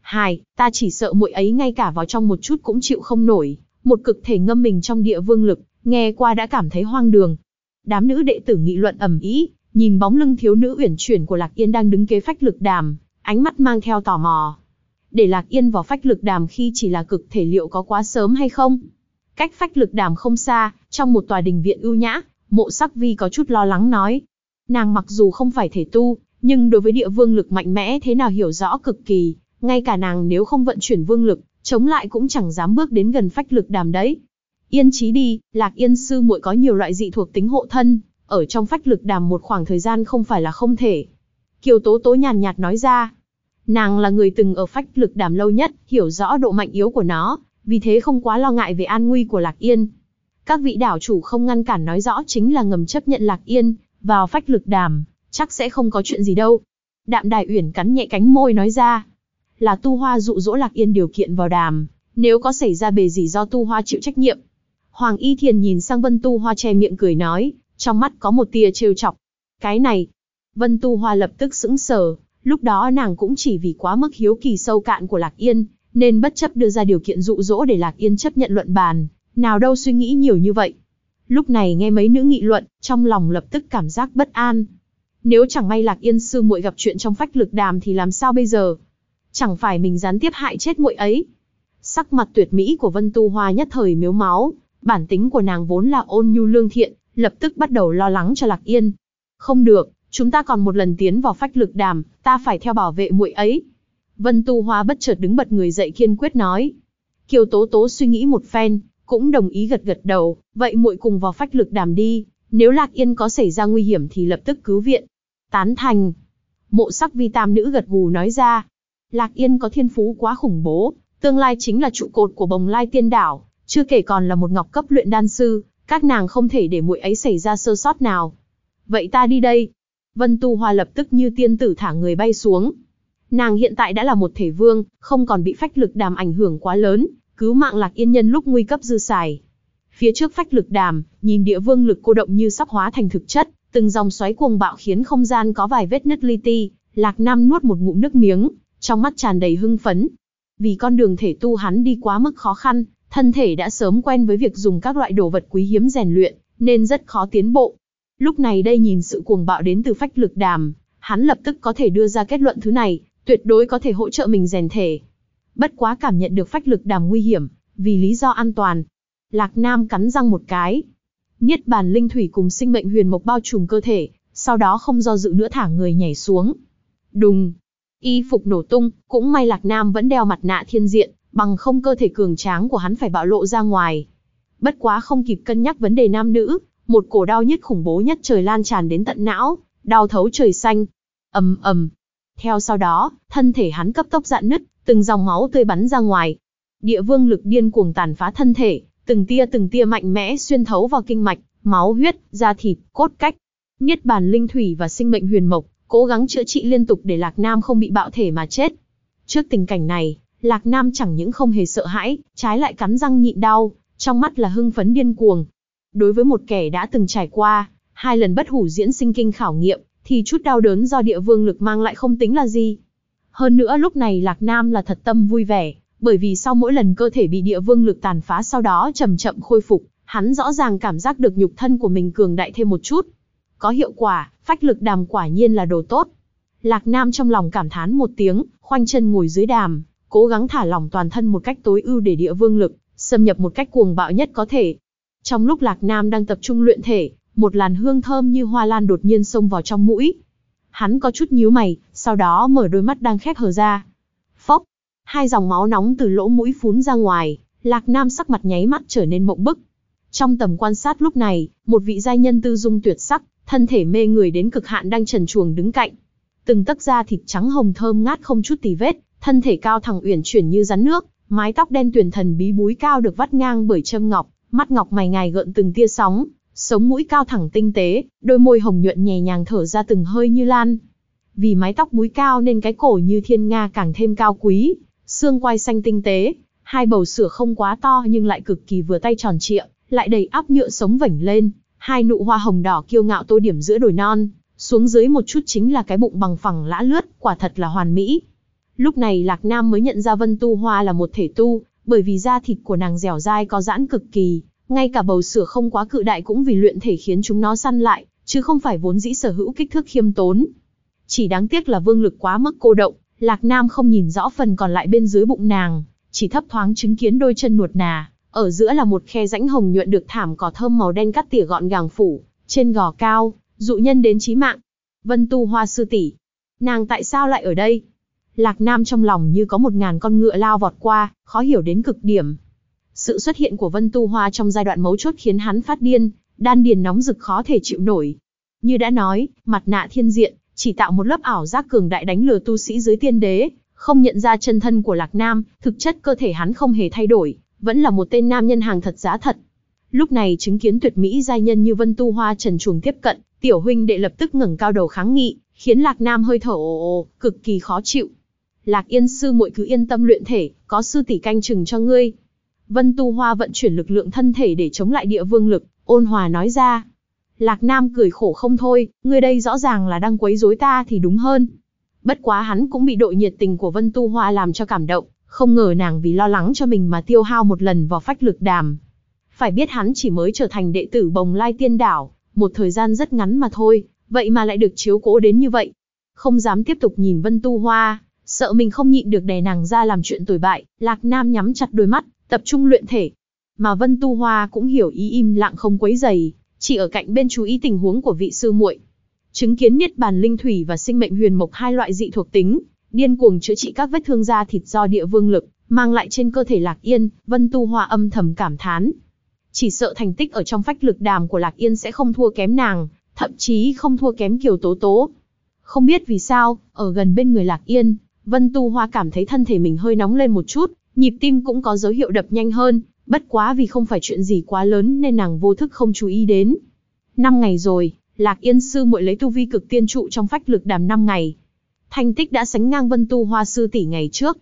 Hai, ta chỉ sợ muội ấy ngay cả vào trong một chút cũng chịu không nổi, một cực thể ngâm mình trong địa vương lực, nghe qua đã cảm thấy hoang đường. Đám nữ đệ tử nghị luận ầm ĩ, nhìn bóng lưng thiếu nữ uyển chuyển của Lạc Yên đang đứng kế phách lực đàm, ánh mắt mang theo tò mò. Để Lạc Yên vào phách lực đàm khi chỉ là cực thể liệu có quá sớm hay không? Cách phách lực đàm không xa, trong một tòa đình viện ưu nhã, mộ sắc vi có chút lo lắng nói. Nàng mặc dù không phải thể tu, nhưng đối với địa vương lực mạnh mẽ thế nào hiểu rõ cực kỳ, ngay cả nàng nếu không vận chuyển vương lực, chống lại cũng chẳng dám bước đến gần phách lực đàm đấy. Yên trí đi, lạc yên sư muội có nhiều loại dị thuộc tính hộ thân, ở trong phách lực đàm một khoảng thời gian không phải là không thể. Kiều Tố Tố nhàn nhạt nói ra, nàng là người từng ở phách lực đàm lâu nhất, hiểu rõ độ mạnh yếu của nó, vì thế không quá lo ngại về an nguy của Lạc Yên. Các vị đảo chủ không ngăn cản nói rõ chính là ngầm chấp nhận Lạc Yên, vào phách lực đàm, chắc sẽ không có chuyện gì đâu. Đạm Đài Uyển cắn nhẹ cánh môi nói ra, là Tu Hoa dụ dỗ Lạc Yên điều kiện vào đàm, nếu có xảy ra bề gì do Tu Hoa chịu trách nhiệm. Hoàng Y Thiền nhìn sang Vân Tu Hoa che miệng cười nói, trong mắt có một tia trêu chọc. Cái này, Vân Tu Hoa lập tức sững sờ, lúc đó nàng cũng chỉ vì quá mức hiếu kỳ sâu cạn của Lạc Yên, nên bất chấp đưa ra điều kiện dụ dỗ để Lạc Yên chấp nhận luận bàn, nào đâu suy nghĩ nhiều như vậy. Lúc này nghe mấy nữ nghị luận, trong lòng lập tức cảm giác bất an. Nếu chẳng may Lạc Yên sư muội gặp chuyện trong phách lực đàm thì làm sao bây giờ? Chẳng phải mình gián tiếp hại chết muội ấy? Sắc mặt tuyệt mỹ của Vân Tu Hoa nhất thời miếu máu, bản tính của nàng vốn là ôn nhu lương thiện, lập tức bắt đầu lo lắng cho Lạc Yên. Không được, chúng ta còn một lần tiến vào phách lực đàm, ta phải theo bảo vệ muội ấy. Vân Tu Hoa bất chợt đứng bật người dậy kiên quyết nói. Kiều Tố Tố suy nghĩ một phen, cũng đồng ý gật gật đầu, vậy muội cùng vào phách lực đàm đi, nếu Lạc Yên có xảy ra nguy hiểm thì lập tức cứu viện. Tán thành. Mộ sắc vi tam nữ gật gù nói ra. Lạc Yên có thiên phú quá khủng bố, tương lai chính là trụ cột của bồng lai tiên đảo, chưa kể còn là một ngọc cấp luyện đan sư, các nàng không thể để muội ấy xảy ra sơ sót nào. Vậy ta đi đây. Vân Tu Hoa lập tức như tiên tử thả người bay xuống. Nàng hiện tại đã là một thể vương, không còn bị phách lực đàm ảnh hưởng quá lớn, cứu mạng Lạc Yên nhân lúc nguy cấp dư xài. Phía trước phách lực đàm, nhìn địa vương lực cô động như sắp hóa thành thực chất, từng dòng xoáy cuồng bạo khiến không gian có vài vết nứt li ti, Lạc Nam nuốt một ngụm nước miếng, trong mắt tràn đầy hưng phấn. Vì con đường thể tu hắn đi quá mức khó khăn, thân thể đã sớm quen với việc dùng các loại đồ vật quý hiếm rèn luyện, nên rất khó tiến bộ. Lúc này đây nhìn sự cuồng bạo đến từ phách lực đàm, hắn lập tức có thể đưa ra kết luận thứ này, tuyệt đối có thể hỗ trợ mình rèn thể. bất quá cảm nhận được phách lực đàm nguy hiểm, vì lý do an toàn. Lạc Nam cắn răng một cái. Niết bàn linh thủy cùng sinh mệnh huyền mộc bao trùm cơ thể, sau đó không do dự nữa thả người nhảy xuống. Đùng, y phục nổ tung, cũng may Lạc Nam vẫn đeo mặt nạ thiên diện, bằng không cơ thể cường tráng của hắn phải bạo lộ ra ngoài. Bất quá không kịp cân nhắc vấn đề nam nữ, một cổ đau nhức khủng bố nhất trời lan tràn đến tận não, đau thấu trời xanh. ầm ầm. Theo sau đó, thân thể hắn cấp tốc dạn nứt, từng dòng máu tươi bắn ra ngoài. Địa vương lực điên cuồng tàn phá thân thể, từng tia từng tia mạnh mẽ xuyên thấu vào kinh mạch, máu huyết, da thịt, cốt cách. Niết bàn linh thủy và sinh mệnh huyền mộc, cố gắng chữa trị liên tục để Lạc Nam không bị bạo thể mà chết. Trước tình cảnh này, Lạc Nam chẳng những không hề sợ hãi, trái lại cắn răng nhịn đau, trong mắt là hưng phấn điên cuồng. Đối với một kẻ đã từng trải qua, hai lần bất hủ diễn sinh kinh khảo nghiệm, thì chút đau đớn do địa vương lực mang lại không tính là gì. Hơn nữa lúc này Lạc Nam là thật tâm vui vẻ, bởi vì sau mỗi lần cơ thể bị địa vương lực tàn phá sau đó chậm chậm khôi phục, hắn rõ ràng cảm giác được nhục thân của mình cường đại thêm một chút. Có hiệu quả, phách lực đàm quả nhiên là đồ tốt. Lạc Nam trong lòng cảm thán một tiếng, khoanh chân ngồi dưới đàm, cố gắng thả lỏng toàn thân một cách tối ưu để địa vương lực, xâm nhập một cách cuồng bạo nhất có thể. Trong lúc Lạc Nam đang tập trung luyện thể, một làn hương thơm như hoa lan đột nhiên xông vào trong mũi. Hắn có chút nhíu mày, sau đó mở đôi mắt đang khép hờ ra. Phốc, hai dòng máu nóng từ lỗ mũi phún ra ngoài, Lạc Nam sắc mặt nháy mắt trở nên mộng bức. Trong tầm quan sát lúc này, một vị giai nhân tư dung tuyệt sắc, thân thể mê người đến cực hạn đang trần chuồng đứng cạnh. Từng tấc da thịt trắng hồng thơm ngát không chút tì vết, thân thể cao thẳng uyển chuyển như rắn nước, mái tóc đen tuyển thần bí búi cao được vắt ngang bởi châm ngọc, mắt ngọc mày ngài gợn từng tia sóng, sống mũi cao thẳng tinh tế, đôi môi hồng nhuận nhẹ nhàng thở ra từng hơi như lan. Vì mái tóc búi cao nên cái cổ như thiên nga càng thêm cao quý, xương quai xanh tinh tế, hai bầu sữa không quá to nhưng lại cực kỳ vừa tay tròn trịa, lại đầy áp nhựa sống vảnh lên, hai nụ hoa hồng đỏ kiêu ngạo tô điểm giữa đồi non, xuống dưới một chút chính là cái bụng bằng phẳng lã lướt, quả thật là hoàn mỹ. Lúc này Lạc Nam mới nhận ra Vân Tu Hoa là một thể tu, bởi vì da thịt của nàng dẻo dai có giãn cực kỳ, ngay cả bầu sữa không quá cự đại cũng vì luyện thể khiến chúng nó săn lại, chứ không phải vốn dĩ sở hữu kích thước khiêm tốn. Chỉ đáng tiếc là vương lực quá mức cô động, Lạc Nam không nhìn rõ phần còn lại bên dưới bụng nàng, chỉ thấp thoáng chứng kiến đôi chân nuột nà, ở giữa là một khe rãnh hồng nhuận được thảm cỏ thơm màu đen cắt tỉa gọn gàng phủ, trên gò cao, dụ nhân đến chí mạng. Vân Tu Hoa sư tỷ, nàng tại sao lại ở đây? Lạc Nam trong lòng như có một ngàn con ngựa lao vọt qua, khó hiểu đến cực điểm. Sự xuất hiện của Vân Tu Hoa trong giai đoạn mấu chốt khiến hắn phát điên, đan điền nóng rực khó thể chịu nổi. Như đã nói, mặt nạ thiên diện, chỉ tạo một lớp ảo giác cường đại đánh lừa tu sĩ dưới tiên đế, không nhận ra chân thân của Lạc Nam, thực chất cơ thể hắn không hề thay đổi, vẫn là một tên nam nhân hàng thật giá thật. Lúc này chứng kiến tuyệt mỹ giai nhân như Vân Tu Hoa trần chuồng tiếp cận, tiểu huynh đệ lập tức ngẩng cao đầu kháng nghị, khiến Lạc Nam hơi thở ồ ồ, cực kỳ khó chịu. Lạc Yên sư muội cứ yên tâm luyện thể, có sư tỷ canh chừng cho ngươi. Vân Tu Hoa vận chuyển lực lượng thân thể để chống lại địa vương lực, ôn hòa nói ra. Lạc Nam cười khổ không thôi, ngươi đây rõ ràng là đang quấy rối ta thì đúng hơn. Bất quá hắn cũng bị đội nhiệt tình của Vân Tu Hoa làm cho cảm động, không ngờ nàng vì lo lắng cho mình mà tiêu hao một lần vào phách lực đàm. Phải biết hắn chỉ mới trở thành đệ tử bồng lai tiên đảo, một thời gian rất ngắn mà thôi, vậy mà lại được chiếu cố đến như vậy. Không dám tiếp tục nhìn Vân Tu Hoa, sợ mình không nhịn được đè nàng ra làm chuyện tồi bại, Lạc Nam nhắm chặt đôi mắt, tập trung luyện thể. Mà Vân Tu Hoa cũng hiểu ý im lặng không quấy dày, chỉ ở cạnh bên chú ý tình huống của vị sư muội. Chứng kiến niết bàn linh thủy và sinh mệnh huyền mộc hai loại dị thuộc tính, điên cuồng chữa trị các vết thương da thịt do địa vương lực mang lại trên cơ thể Lạc Yên, Vân Tu Hoa âm thầm cảm thán. Chỉ sợ thành tích ở trong phách lực đàm của Lạc Yên sẽ không thua kém nàng, thậm chí không thua kém Kiều Tố Tố. Không biết vì sao, ở gần bên người Lạc Yên, Vân Tu Hoa cảm thấy thân thể mình hơi nóng lên một chút, nhịp tim cũng có dấu hiệu đập nhanh hơn, bất quá vì không phải chuyện gì quá lớn nên nàng vô thức không chú ý đến. Năm ngày rồi, Lạc Yên sư muội lấy tu vi cực tiên trụ trong phách lực đàm năm ngày. Thành tích đã sánh ngang Vân Tu Hoa sư tỷ ngày trước.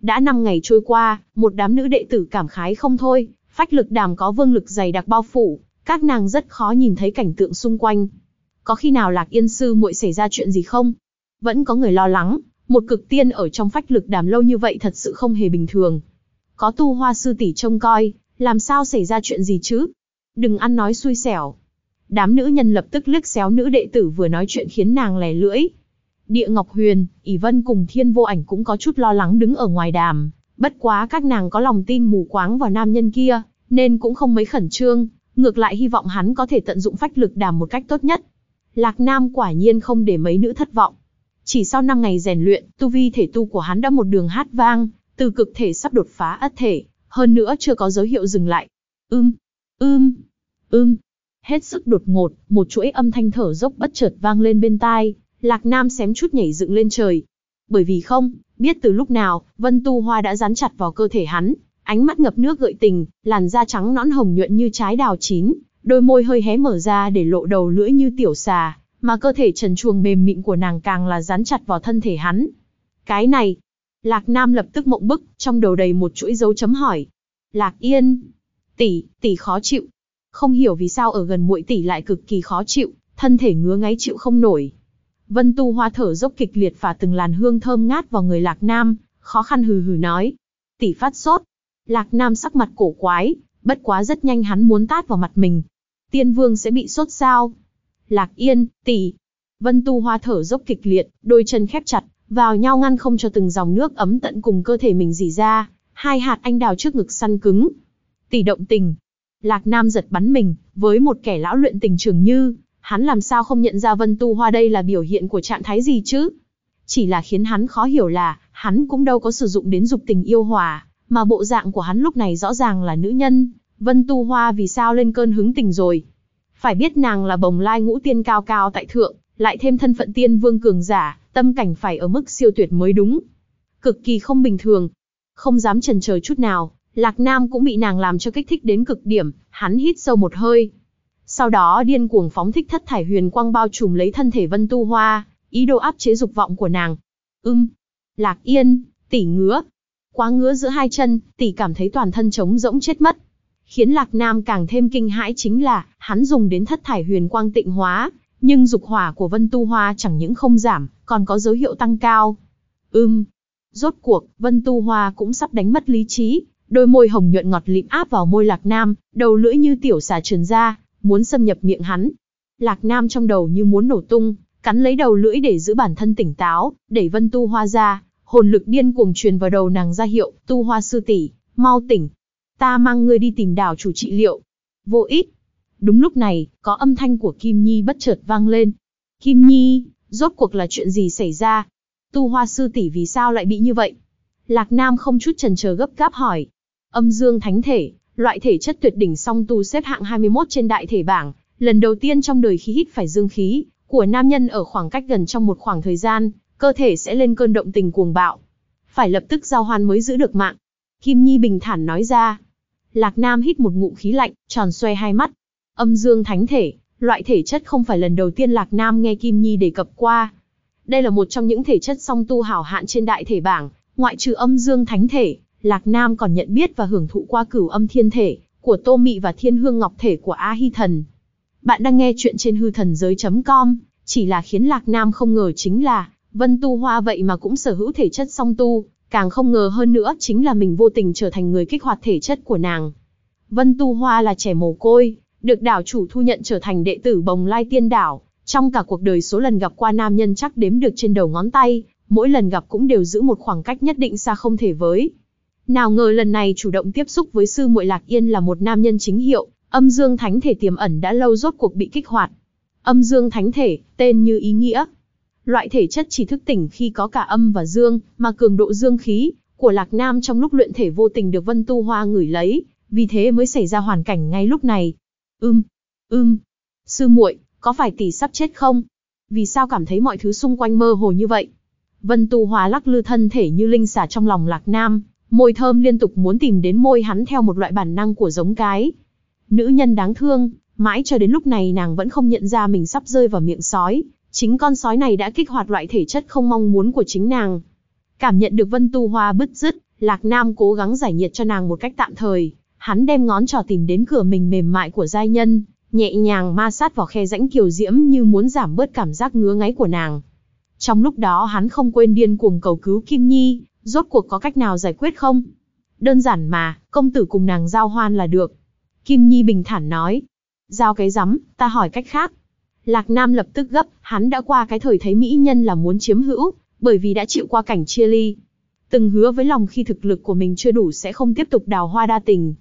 Đã năm ngày trôi qua, một đám nữ đệ tử cảm khái không thôi, phách lực đàm có vương lực dày đặc bao phủ, các nàng rất khó nhìn thấy cảnh tượng xung quanh. Có khi nào Lạc Yên sư muội xảy ra chuyện gì không? Vẫn có người lo lắng, một cực tiên ở trong phách lực đàm lâu như vậy thật sự không hề bình thường. Có tu hoa sư tỷ trông coi, làm sao xảy ra chuyện gì chứ? Đừng ăn nói xui xẻo. Đám nữ nhân lập tức liếc xéo nữ đệ tử vừa nói chuyện khiến nàng lè lưỡi. Địa Ngọc Huyền, ỷ Vân cùng Thiên Vô Ảnh cũng có chút lo lắng đứng ở ngoài đàm, Bất quá các nàng có lòng tin mù quáng vào nam nhân kia, nên cũng không mấy khẩn trương, ngược lại hy vọng hắn có thể tận dụng phách lực đàm một cách tốt nhất. Lạc Nam quả nhiên không để mấy nữ thất vọng. Chỉ sau 5 ngày rèn luyện, tu vi thể tu của hắn đã một đường hát vang, từ cực thể sắp đột phá ất thể, hơn nữa chưa có dấu hiệu dừng lại. Ưm, ưm, ưm. Hết sức đột ngột, một chuỗi âm thanh thở dốc bất chợt vang lên bên tai, Lạc Nam xém chút nhảy dựng lên trời. Bởi vì không, biết từ lúc nào, Vân Tu Hoa đã dán chặt vào cơ thể hắn, ánh mắt ngập nước gợi tình, làn da trắng nõn hồng nhuận như trái đào chín, đôi môi hơi hé mở ra để lộ đầu lưỡi như tiểu xà, mà cơ thể trần chuồng mềm mịn của nàng càng là dán chặt vào thân thể hắn. Cái này, Lạc Nam lập tức mộng bức, trong đầu đầy một chuỗi dấu chấm hỏi. Lạc Yên, tỷ, tỷ khó chịu. Không hiểu vì sao ở gần muội tỷ lại cực kỳ khó chịu, thân thể ngứa ngáy chịu không nổi. Vân Tu Hoa thở dốc kịch liệt và từng làn hương thơm ngát vào người Lạc Nam, khó khăn hừ hừ nói. Tỷ phát sốt. Lạc Nam sắc mặt cổ quái, bất quá rất nhanh hắn muốn tát vào mặt mình. Tiên Vương sẽ bị sốt sao? Lạc Yên, tỷ. Vân Tu Hoa thở dốc kịch liệt, đôi chân khép chặt, vào nhau ngăn không cho từng dòng nước ấm tận cùng cơ thể mình dì ra, hai hạt anh đào trước ngực săn cứng. Tỷ động tình. Lạc Nam giật bắn mình, với một kẻ lão luyện tình trường như, hắn làm sao không nhận ra Vân Tu Hoa đây là biểu hiện của trạng thái gì chứ? Chỉ là khiến hắn khó hiểu là, hắn cũng đâu có sử dụng đến dục tình yêu hòa, mà bộ dạng của hắn lúc này rõ ràng là nữ nhân, Vân Tu Hoa vì sao lên cơn hứng tình rồi? Phải biết nàng là bồng lai ngũ tiên cao cao tại thượng, lại thêm thân phận tiên vương cường giả, tâm cảnh phải ở mức siêu tuyệt mới đúng. Cực kỳ không bình thường. Không dám chần chờ chút nào, Lạc Nam cũng bị nàng làm cho kích thích đến cực điểm, hắn hít sâu một hơi. Sau đó điên cuồng phóng thích thất thải huyền quang bao trùm lấy thân thể Vân Tu Hoa, ý đồ áp chế dục vọng của nàng. Ưm, Lạc Yên, tỷ ngứa. Quá ngứa giữa hai chân, tỷ cảm thấy toàn thân trống rỗng chết mất. Khiến Lạc Nam càng thêm kinh hãi chính là, hắn dùng đến thất thải huyền quang tịnh hóa, nhưng dục hỏa của Vân Tu Hoa chẳng những không giảm, còn có dấu hiệu tăng cao. Ưm. Rốt cuộc, Vân Tu Hoa cũng sắp đánh mất lý trí, đôi môi hồng nhuận ngọt lịm áp vào môi Lạc Nam, đầu lưỡi như tiểu xà trườn ra, muốn xâm nhập miệng hắn. Lạc Nam trong đầu như muốn nổ tung, cắn lấy đầu lưỡi để giữ bản thân tỉnh táo, đẩy Vân Tu Hoa ra, hồn lực điên cuồng truyền vào đầu nàng ra hiệu, Tu Hoa sư tỷ, mau tỉnh. Ta mang ngươi đi tìm đảo chủ trị liệu. Vô ích. Đúng lúc này, có âm thanh của Kim Nhi bất chợt vang lên. Kim Nhi, rốt cuộc là chuyện gì xảy ra? Tu Hoa sư tỷ vì sao lại bị như vậy? Lạc Nam không chút chần chờ gấp gáp hỏi. Âm dương thánh thể, loại thể chất tuyệt đỉnh song tu xếp hạng 21 trên đại thể bảng, lần đầu tiên trong đời khí hít phải dương khí của nam nhân ở khoảng cách gần trong một khoảng thời gian, cơ thể sẽ lên cơn động tình cuồng bạo. Phải lập tức giao hoan mới giữ được mạng. Kim Nhi bình thản nói ra. Lạc Nam hít một ngụm khí lạnh, tròn xoay hai mắt. Âm dương thánh thể, loại thể chất không phải lần đầu tiên Lạc Nam nghe Kim Nhi đề cập qua. Đây là một trong những thể chất song tu hảo hạn trên đại thể bảng, ngoại trừ âm dương thánh thể, Lạc Nam còn nhận biết và hưởng thụ qua cửu âm thiên thể, của Tô Mị và thiên hương ngọc thể của A Hy Thần. Bạn đang nghe chuyện trên hư thần giới.com, chỉ là khiến Lạc Nam không ngờ chính là, Vân Tu Hoa vậy mà cũng sở hữu thể chất song tu, càng không ngờ hơn nữa chính là mình vô tình trở thành người kích hoạt thể chất của nàng. Vân Tu Hoa là trẻ mồ côi, được đảo chủ thu nhận trở thành đệ tử bồng lai tiên đảo, trong cả cuộc đời số lần gặp qua nam nhân chắc đếm được trên đầu ngón tay, mỗi lần gặp cũng đều giữ một khoảng cách nhất định xa không thể với. Nào ngờ lần này chủ động tiếp xúc với sư muội Lạc Yên là một nam nhân chính hiệu, âm dương thánh thể tiềm ẩn đã lâu rốt cuộc bị kích hoạt. Âm dương thánh thể, tên như ý nghĩa. Loại thể chất chỉ thức tỉnh khi có cả âm và dương, mà cường độ dương khí của Lạc Nam trong lúc luyện thể vô tình được Vân Tu Hoa ngửi lấy, vì thế mới xảy ra hoàn cảnh ngay lúc này. Ưm, ưm, sư muội, có phải tỷ sắp chết không? Vì sao cảm thấy mọi thứ xung quanh mơ hồ như vậy? Vân Tu Hoa lắc lư thân thể như linh xà trong lòng Lạc Nam, môi thơm liên tục muốn tìm đến môi hắn theo một loại bản năng của giống cái. Nữ nhân đáng thương, mãi cho đến lúc này nàng vẫn không nhận ra mình sắp rơi vào miệng sói, chính con sói này đã kích hoạt loại thể chất không mong muốn của chính nàng. Cảm nhận được Vân Tu Hoa bứt rứt, Lạc Nam cố gắng giải nhiệt cho nàng một cách tạm thời, hắn đem ngón trỏ tìm đến cửa mình mềm mại của giai nhân, nhẹ nhàng ma sát vào khe rãnh kiều diễm như muốn giảm bớt cảm giác ngứa ngáy của nàng. Trong lúc đó hắn không quên điên cuồng cầu cứu Kim Nhi, rốt cuộc có cách nào giải quyết không? Đơn giản mà, công tử cùng nàng giao hoan là được. Kim Nhi bình thản nói. Giao cái rắm, ta hỏi cách khác. Lạc Nam lập tức gấp, hắn đã qua cái thời thấy mỹ nhân là muốn chiếm hữu, bởi vì đã chịu qua cảnh chia ly. từng hứa với lòng khi thực lực của mình chưa đủ sẽ không tiếp tục đào hoa đa tình.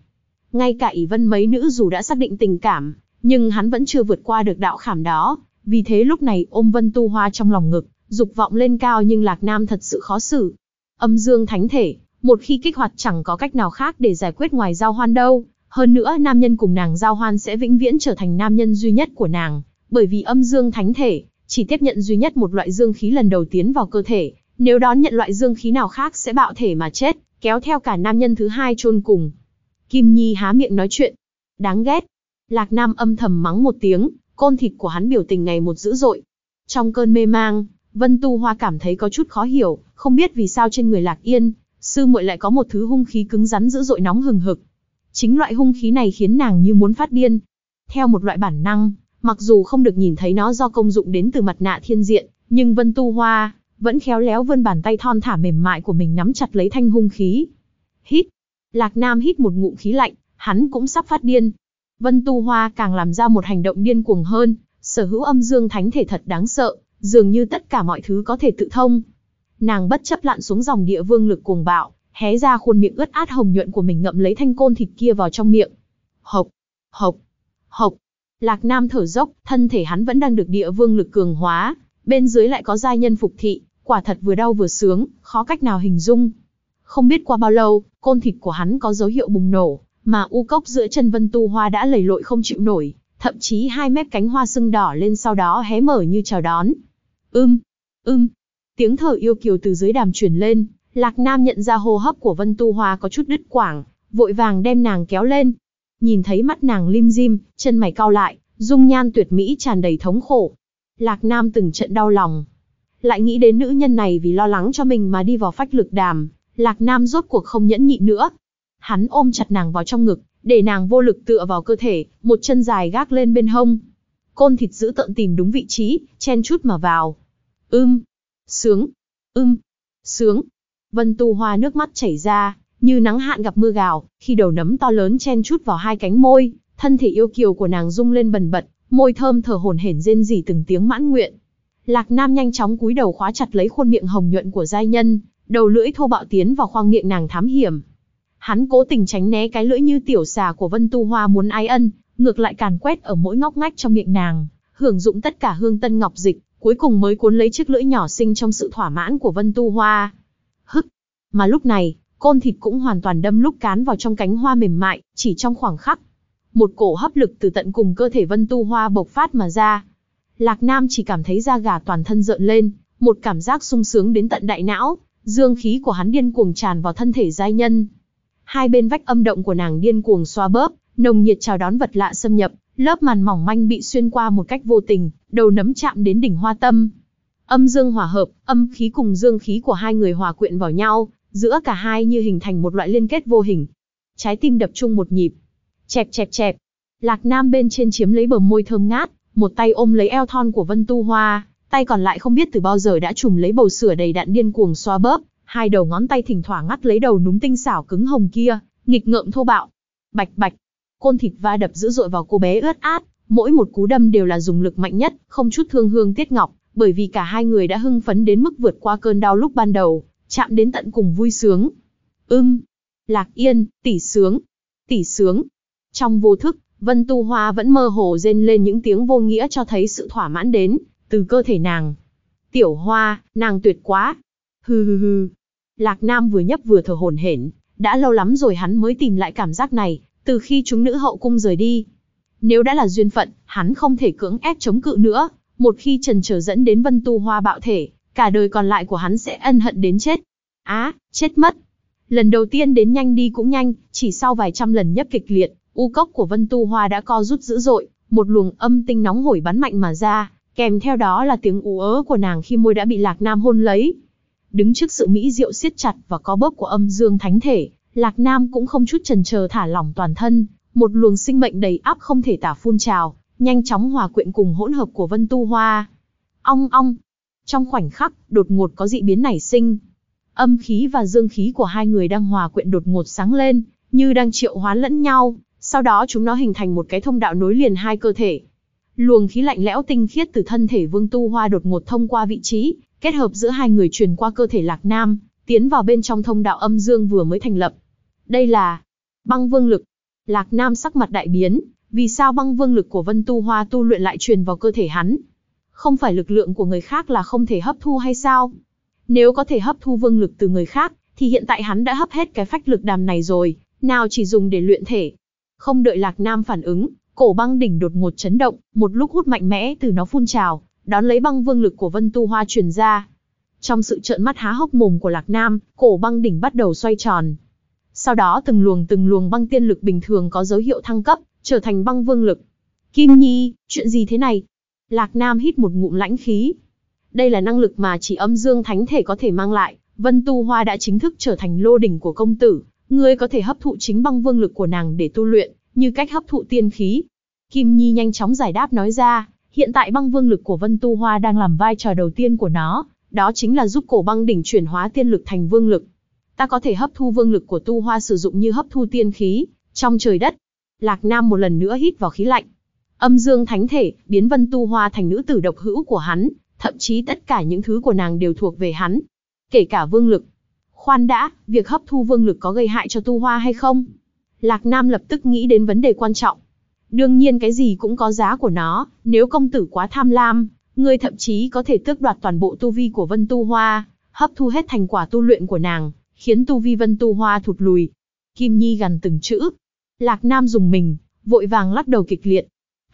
Ngay cả ỷ vân mấy nữ dù đã xác định tình cảm, nhưng hắn vẫn chưa vượt qua được đạo khảm đó, vì thế lúc này ôm vân tu hoa trong lòng ngực, dục vọng lên cao nhưng Lạc Nam thật sự khó xử. Âm dương thánh thể, một khi kích hoạt chẳng có cách nào khác để giải quyết ngoài giao hoan đâu. Hơn nữa nam nhân cùng nàng giao hoan sẽ vĩnh viễn trở thành nam nhân duy nhất của nàng, bởi vì âm dương thánh thể, chỉ tiếp nhận duy nhất một loại dương khí lần đầu tiến vào cơ thể, nếu đón nhận loại dương khí nào khác sẽ bạo thể mà chết, kéo theo cả nam nhân thứ hai chôn cùng. Kim Nhi há miệng nói chuyện. Đáng ghét. Lạc Nam âm thầm mắng một tiếng, côn thịt của hắn biểu tình ngày một dữ dội. Trong cơn mê mang, Vân Tu Hoa cảm thấy có chút khó hiểu, không biết vì sao trên người Lạc Yên, sư muội lại có một thứ hung khí cứng rắn dữ dội nóng hừng hực. Chính loại hung khí này khiến nàng như muốn phát điên. Theo một loại bản năng, mặc dù không được nhìn thấy nó do công dụng đến từ mặt nạ thiên diện, nhưng Vân Tu Hoa vẫn khéo léo vươn bàn tay thon thả mềm mại của mình nắm chặt lấy thanh hung khí. Hít. Lạc Nam hít một ngụm khí lạnh, hắn cũng sắp phát điên. Vân Tu Hoa càng làm ra một hành động điên cuồng hơn, sở hữu âm dương thánh thể thật đáng sợ, dường như tất cả mọi thứ có thể tự thông. Nàng bất chấp lặn xuống dòng địa vương lực cuồng bạo, hé ra khuôn miệng ướt át hồng nhuận của mình ngậm lấy thanh côn thịt kia vào trong miệng. Hộc, hộc, hộc. Lạc Nam thở dốc, thân thể hắn vẫn đang được địa vương lực cường hóa, bên dưới lại có gia nhân phục thị, quả thật vừa đau vừa sướng, khó cách nào hình dung. Không biết qua bao lâu, côn thịt của hắn có dấu hiệu bùng nổ, mà u cốc giữa chân vân tu hoa đã lầy lội không chịu nổi, thậm chí hai mép cánh hoa sưng đỏ lên sau đó hé mở như chào đón. Ưm, ưm, tiếng thở yêu kiều từ dưới đàm truyền lên, Lạc Nam nhận ra hô hấp của Vân Tu Hoa có chút đứt quảng, vội vàng đem nàng kéo lên. Nhìn thấy mắt nàng lim dim, chân mày cau lại, dung nhan tuyệt mỹ tràn đầy thống khổ. Lạc Nam từng trận đau lòng. Lại nghĩ đến nữ nhân này vì lo lắng cho mình mà đi vào phách lực đàm, Lạc Nam rốt cuộc không nhẫn nhịn nữa. Hắn ôm chặt nàng vào trong ngực, để nàng vô lực tựa vào cơ thể, một chân dài gác lên bên hông. Côn thịt giữ tận tìm đúng vị trí, chen chút mà vào. Ưm, sướng, ưm, sướng. Vân Tu Hoa nước mắt chảy ra, như nắng hạn gặp mưa gào, khi đầu nấm to lớn chen chút vào hai cánh môi, thân thể yêu kiều của nàng rung lên bần bật, môi thơm thở hổn hển rên rỉ từng tiếng mãn nguyện. Lạc Nam nhanh chóng cúi đầu khóa chặt lấy khuôn miệng hồng nhuận của giai nhân, đầu lưỡi thô bạo tiến vào khoang miệng nàng thám hiểm. Hắn cố tình tránh né cái lưỡi như tiểu xà của Vân Tu Hoa muốn ái ân, ngược lại càn quét ở mỗi ngóc ngách trong miệng nàng, hưởng dụng tất cả hương tân ngọc dịch, cuối cùng mới cuốn lấy chiếc lưỡi nhỏ xinh trong sự thỏa mãn của Vân Tu Hoa. Hức! Mà lúc này, côn thịt cũng hoàn toàn đâm lúc cán vào trong cánh hoa mềm mại, chỉ trong khoảng khắc. Một cổ hấp lực từ tận cùng cơ thể Vân Tu Hoa bộc phát mà ra. Lạc Nam chỉ cảm thấy da gà toàn thân rợn lên, một cảm giác sung sướng đến tận đại não, dương khí của hắn điên cuồng tràn vào thân thể giai nhân. Hai bên vách âm động của nàng điên cuồng xoa bóp, nồng nhiệt chào đón vật lạ xâm nhập, lớp màn mỏng manh bị xuyên qua một cách vô tình, đầu nấm chạm đến đỉnh hoa tâm. Âm dương hòa hợp, âm khí cùng dương khí của hai người hòa quyện vào nhau, giữa cả hai như hình thành một loại liên kết vô hình. Trái tim đập chung một nhịp. Chẹp chẹp chẹp. Lạc Nam bên trên chiếm lấy bờ môi thơm ngát, một tay ôm lấy eo thon của Vân Tu Hoa, tay còn lại không biết từ bao giờ đã trùm lấy bầu sữa đầy đặn điên cuồng xoa bóp, hai đầu ngón tay thỉnh thoảng ngắt lấy đầu núm tinh xảo cứng hồng kia, nghịch ngợm thô bạo. Bạch bạch, côn thịt va đập dữ dội vào cô bé ướt át, mỗi một cú đâm đều là dùng lực mạnh nhất, không chút thương hương tiết ngọc, bởi vì cả hai người đã hưng phấn đến mức vượt qua cơn đau lúc ban đầu, chạm đến tận cùng vui sướng. Ưm, Lạc Yên, tỷ sướng, tỷ sướng. Trong vô thức, Vân Tu Hoa vẫn mơ hồ rên lên những tiếng vô nghĩa cho thấy sự thỏa mãn đến từ cơ thể nàng. Tiểu Hoa, nàng tuyệt quá. Hừ hừ hừ. Lạc Nam vừa nhấp vừa thở hổn hển, đã lâu lắm rồi hắn mới tìm lại cảm giác này, từ khi chúng nữ hậu cung rời đi. Nếu đã là duyên phận, hắn không thể cưỡng ép chống cự nữa, một khi trần trở dẫn đến Vân Tu Hoa bạo thể, cả đời còn lại của hắn sẽ ân hận đến chết. Á, chết mất. Lần đầu tiên đến nhanh đi cũng nhanh, chỉ sau vài trăm lần nhấp kịch liệt, u cốc của Vân Tu Hoa đã co rút dữ dội, một luồng âm tinh nóng hổi bắn mạnh mà ra, kèm theo đó là tiếng ú ớ của nàng khi môi đã bị Lạc Nam hôn lấy. Đứng trước sự mỹ diệu siết chặt và có bóp của âm dương thánh thể, Lạc Nam cũng không chút chần chờ thả lỏng toàn thân, một luồng sinh mệnh đầy áp không thể tả phun trào, nhanh chóng hòa quyện cùng hỗn hợp của Vân Tu Hoa. Ong ong. Trong khoảnh khắc, đột ngột có dị biến nảy sinh. Âm khí và dương khí của hai người đang hòa quyện đột ngột sáng lên, như đang triệu hóa lẫn nhau, sau đó chúng nó hình thành một cái thông đạo nối liền hai cơ thể. Luồng khí lạnh lẽo tinh khiết từ thân thể Vương Tu Hoa đột ngột thông qua vị trí, kết hợp giữa hai người truyền qua cơ thể Lạc Nam, tiến vào bên trong thông đạo âm dương vừa mới thành lập. Đây là băng vương lực. Lạc Nam sắc mặt đại biến, vì sao băng vương lực của Vân Tu Hoa tu luyện lại truyền vào cơ thể hắn? Không phải lực lượng của người khác là không thể hấp thu hay sao? Nếu có thể hấp thu vương lực từ người khác, thì hiện tại hắn đã hấp hết cái phách lực đàm này rồi, nào chỉ dùng để luyện thể. Không đợi Lạc Nam phản ứng, cổ băng đỉnh đột ngột chấn động, một lúc hút mạnh mẽ từ nó phun trào, đón lấy băng vương lực của Vân Tu Hoa truyền ra. Trong sự trợn mắt há hốc mồm của Lạc Nam, cổ băng đỉnh bắt đầu xoay tròn. Sau đó từng luồng từng luồng băng tiên lực bình thường có dấu hiệu thăng cấp, trở thành băng vương lực. Kim Nhi, chuyện gì thế này? Lạc Nam hít một ngụm lãnh khí. Đây là năng lực mà chỉ âm dương thánh thể có thể mang lại, Vân Tu Hoa đã chính thức trở thành lô đỉnh của công tử, ngươi có thể hấp thụ chính băng vương lực của nàng để tu luyện, như cách hấp thụ tiên khí. Kim Nhi nhanh chóng giải đáp nói ra, hiện tại băng vương lực của Vân Tu Hoa đang làm vai trò đầu tiên của nó, đó chính là giúp cổ băng đỉnh chuyển hóa tiên lực thành vương lực. Ta có thể hấp thu vương lực của Tu Hoa sử dụng như hấp thu tiên khí, trong trời đất. Lạc Nam một lần nữa hít vào khí lạnh. Âm dương thánh thể, biến Vân Tu Hoa thành nữ tử độc hữu của hắn, thậm chí tất cả những thứ của nàng đều thuộc về hắn. Kể cả vương lực. Khoan đã, việc hấp thu vương lực có gây hại cho Tu Hoa hay không? Lạc Nam lập tức nghĩ đến vấn đề quan trọng. Đương nhiên cái gì cũng có giá của nó, nếu công tử quá tham lam, ngươi thậm chí có thể tước đoạt toàn bộ tu vi của Vân Tu Hoa, hấp thu hết thành quả tu luyện của nàng, khiến tu vi Vân Tu Hoa thụt lùi. Kim Nhi gần từng chữ. Lạc Nam dùng mình, vội vàng lắc đầu kịch liệt.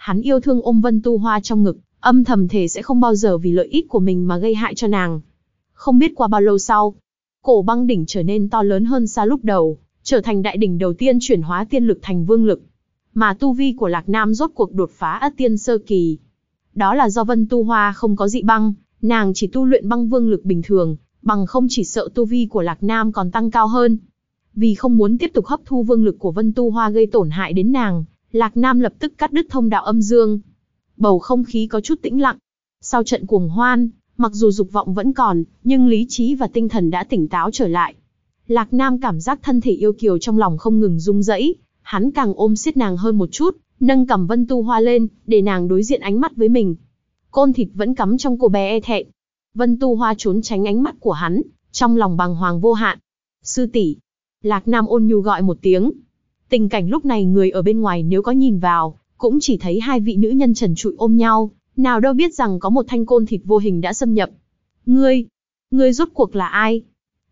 Hắn yêu thương ôm Vân Tu Hoa trong ngực, âm thầm thể sẽ không bao giờ vì lợi ích của mình mà gây hại cho nàng. Không biết qua bao lâu sau, cổ băng đỉnh trở nên to lớn hơn xa lúc đầu, trở thành đại đỉnh đầu tiên chuyển hóa tiên lực thành vương lực. Mà tu vi của Lạc Nam rốt cuộc đột phá ất tiên sơ kỳ. Đó là do Vân Tu Hoa không có dị băng, nàng chỉ tu luyện băng vương lực bình thường, bằng không chỉ sợ tu vi của Lạc Nam còn tăng cao hơn. Vì không muốn tiếp tục hấp thu vương lực của Vân Tu Hoa gây tổn hại đến nàng, Lạc Nam lập tức cắt đứt thông đạo âm dương. Bầu không khí có chút tĩnh lặng. Sau trận cuồng hoan, mặc dù dục vọng vẫn còn, nhưng lý trí và tinh thần đã tỉnh táo trở lại. Lạc Nam cảm giác thân thể yêu kiều trong lòng không ngừng rung rẩy, hắn càng ôm siết nàng hơn một chút, nâng cầm Vân Tu Hoa lên, để nàng đối diện ánh mắt với mình. Côn thịt vẫn cắm trong cô bé e thẹn. Vân Tu Hoa trốn tránh ánh mắt của hắn, trong lòng bàng hoàng vô hạn. Sư tỷ, Lạc Nam ôn nhu gọi một tiếng. Tình cảnh lúc này người ở bên ngoài nếu có nhìn vào, cũng chỉ thấy hai vị nữ nhân trần trụi ôm nhau, nào đâu biết rằng có một thanh côn thịt vô hình đã xâm nhập. Ngươi, ngươi rốt cuộc là ai?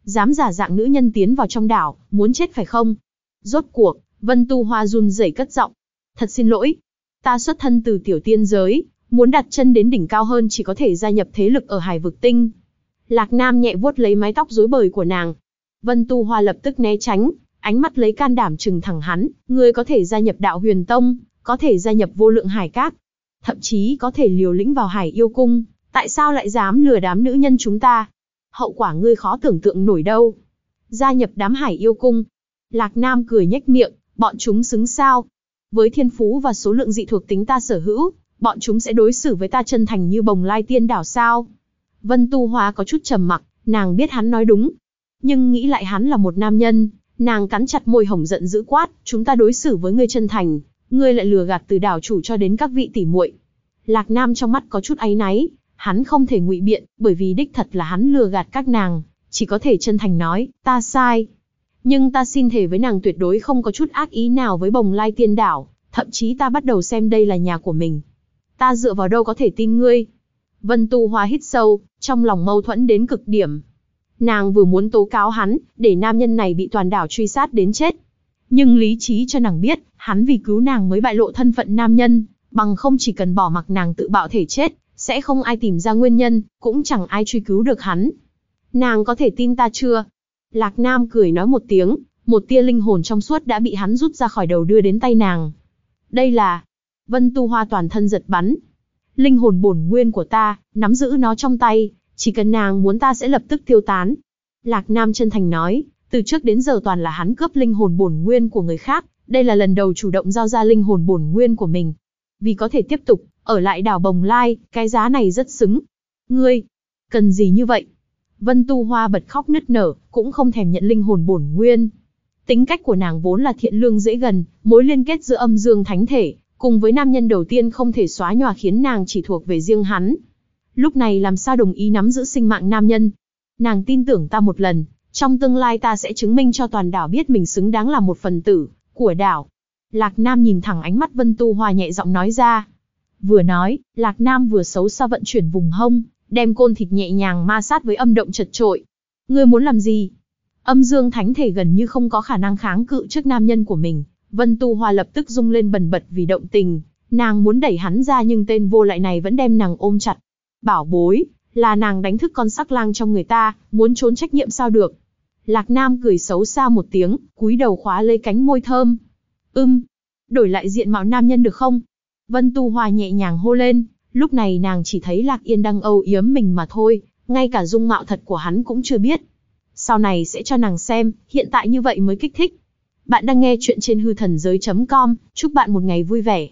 Dám giả dạng nữ nhân tiến vào trong đảo, muốn chết phải không? Rốt cuộc, Vân Tu Hoa run rẩy cất giọng. Thật xin lỗi, ta xuất thân từ tiểu tiên giới, muốn đặt chân đến đỉnh cao hơn chỉ có thể gia nhập thế lực ở hải vực tinh. Lạc Nam nhẹ vuốt lấy mái tóc rối bời của nàng. Vân Tu Hoa lập tức né tránh, ánh mắt lấy can đảm trừng thẳng hắn, ngươi có thể gia nhập đạo huyền tông, có thể gia nhập vô lượng hải các, thậm chí có thể liều lĩnh vào hải yêu cung, tại sao lại dám lừa đám nữ nhân chúng ta? Hậu quả ngươi khó tưởng tượng nổi đâu. Gia nhập đám hải yêu cung. Lạc Nam cười nhếch miệng, bọn chúng xứng sao. Với thiên phú và số lượng dị thuộc tính ta sở hữu, bọn chúng sẽ đối xử với ta chân thành như bồng lai tiên đảo sao. Vân Tu Hoa có chút trầm mặc, nàng biết hắn nói đúng. Nhưng nghĩ lại hắn là một nam nhân, nàng cắn chặt môi hồng giận dữ quát, chúng ta đối xử với ngươi chân thành, ngươi lại lừa gạt từ đảo chủ cho đến các vị tỷ muội. Lạc Nam trong mắt có chút áy náy, hắn không thể ngụy biện, bởi vì đích thật là hắn lừa gạt các nàng, chỉ có thể chân thành nói, ta sai. Nhưng ta xin thề với nàng tuyệt đối không có chút ác ý nào với bồng lai tiên đảo, thậm chí ta bắt đầu xem đây là nhà của mình. Ta dựa vào đâu có thể tin ngươi. Vân Tu Hoa hít sâu, trong lòng mâu thuẫn đến cực điểm. Nàng vừa muốn tố cáo hắn, để nam nhân này bị toàn đảo truy sát đến chết. Nhưng lý trí cho nàng biết, hắn vì cứu nàng mới bại lộ thân phận nam nhân, bằng không chỉ cần bỏ mặc nàng tự bạo thể chết, sẽ không ai tìm ra nguyên nhân, cũng chẳng ai truy cứu được hắn. Nàng có thể tin ta chưa? Lạc Nam cười nói một tiếng, một tia linh hồn trong suốt đã bị hắn rút ra khỏi đầu đưa đến tay nàng. Đây là... Vân Tu Hoa toàn thân giật bắn. Linh hồn bổn nguyên của ta, nắm giữ nó trong tay, chỉ cần nàng muốn ta sẽ lập tức tiêu tán. Lạc Nam chân thành nói, từ trước đến giờ toàn là hắn cướp linh hồn bổn nguyên của người khác, đây là lần đầu chủ động giao ra linh hồn bổn nguyên của mình. Vì có thể tiếp tục, ở lại đảo Bồng Lai, cái giá này rất xứng. Ngươi, cần gì như vậy? Vân Tu Hoa bật khóc nứt nở, cũng không thèm nhận linh hồn bổn nguyên. Tính cách của nàng vốn là thiện lương dễ gần, mối liên kết giữa âm dương thánh thể, cùng với nam nhân đầu tiên không thể xóa nhòa khiến nàng chỉ thuộc về riêng hắn. Lúc này làm sao đồng ý nắm giữ sinh mạng nam nhân? Nàng tin tưởng ta một lần, Trong tương lai ta sẽ chứng minh cho toàn đảo biết mình xứng đáng là một phần tử của đảo. Lạc Nam nhìn thẳng ánh mắt Vân Tu Hoa nhẹ giọng nói ra. Vừa nói, Lạc Nam vừa xấu xa vận chuyển vùng hông, đem côn thịt nhẹ nhàng ma sát với âm động chật trội. Ngươi muốn làm gì? Âm dương thánh thể gần như không có khả năng kháng cự trước nam nhân của mình. Vân Tu Hoa lập tức rung lên bần bật vì động tình. Nàng muốn đẩy hắn ra nhưng tên vô lại này vẫn đem nàng ôm chặt. Bảo bối, là nàng đánh thức con sắc lang trong người ta, muốn trốn trách nhiệm sao được. Lạc Nam cười xấu xa một tiếng, cúi đầu khóa lấy cánh môi thơm. Ưm, đổi lại diện mạo nam nhân được không? Vân Tu Hoa nhẹ nhàng hô lên, lúc này nàng chỉ thấy Lạc Yên đang âu yếm mình mà thôi, ngay cả dung mạo thật của hắn cũng chưa biết. Sau này sẽ cho nàng xem, hiện tại như vậy mới kích thích. Bạn đang nghe chuyện trên hư thần giới.com, chúc bạn một ngày vui vẻ.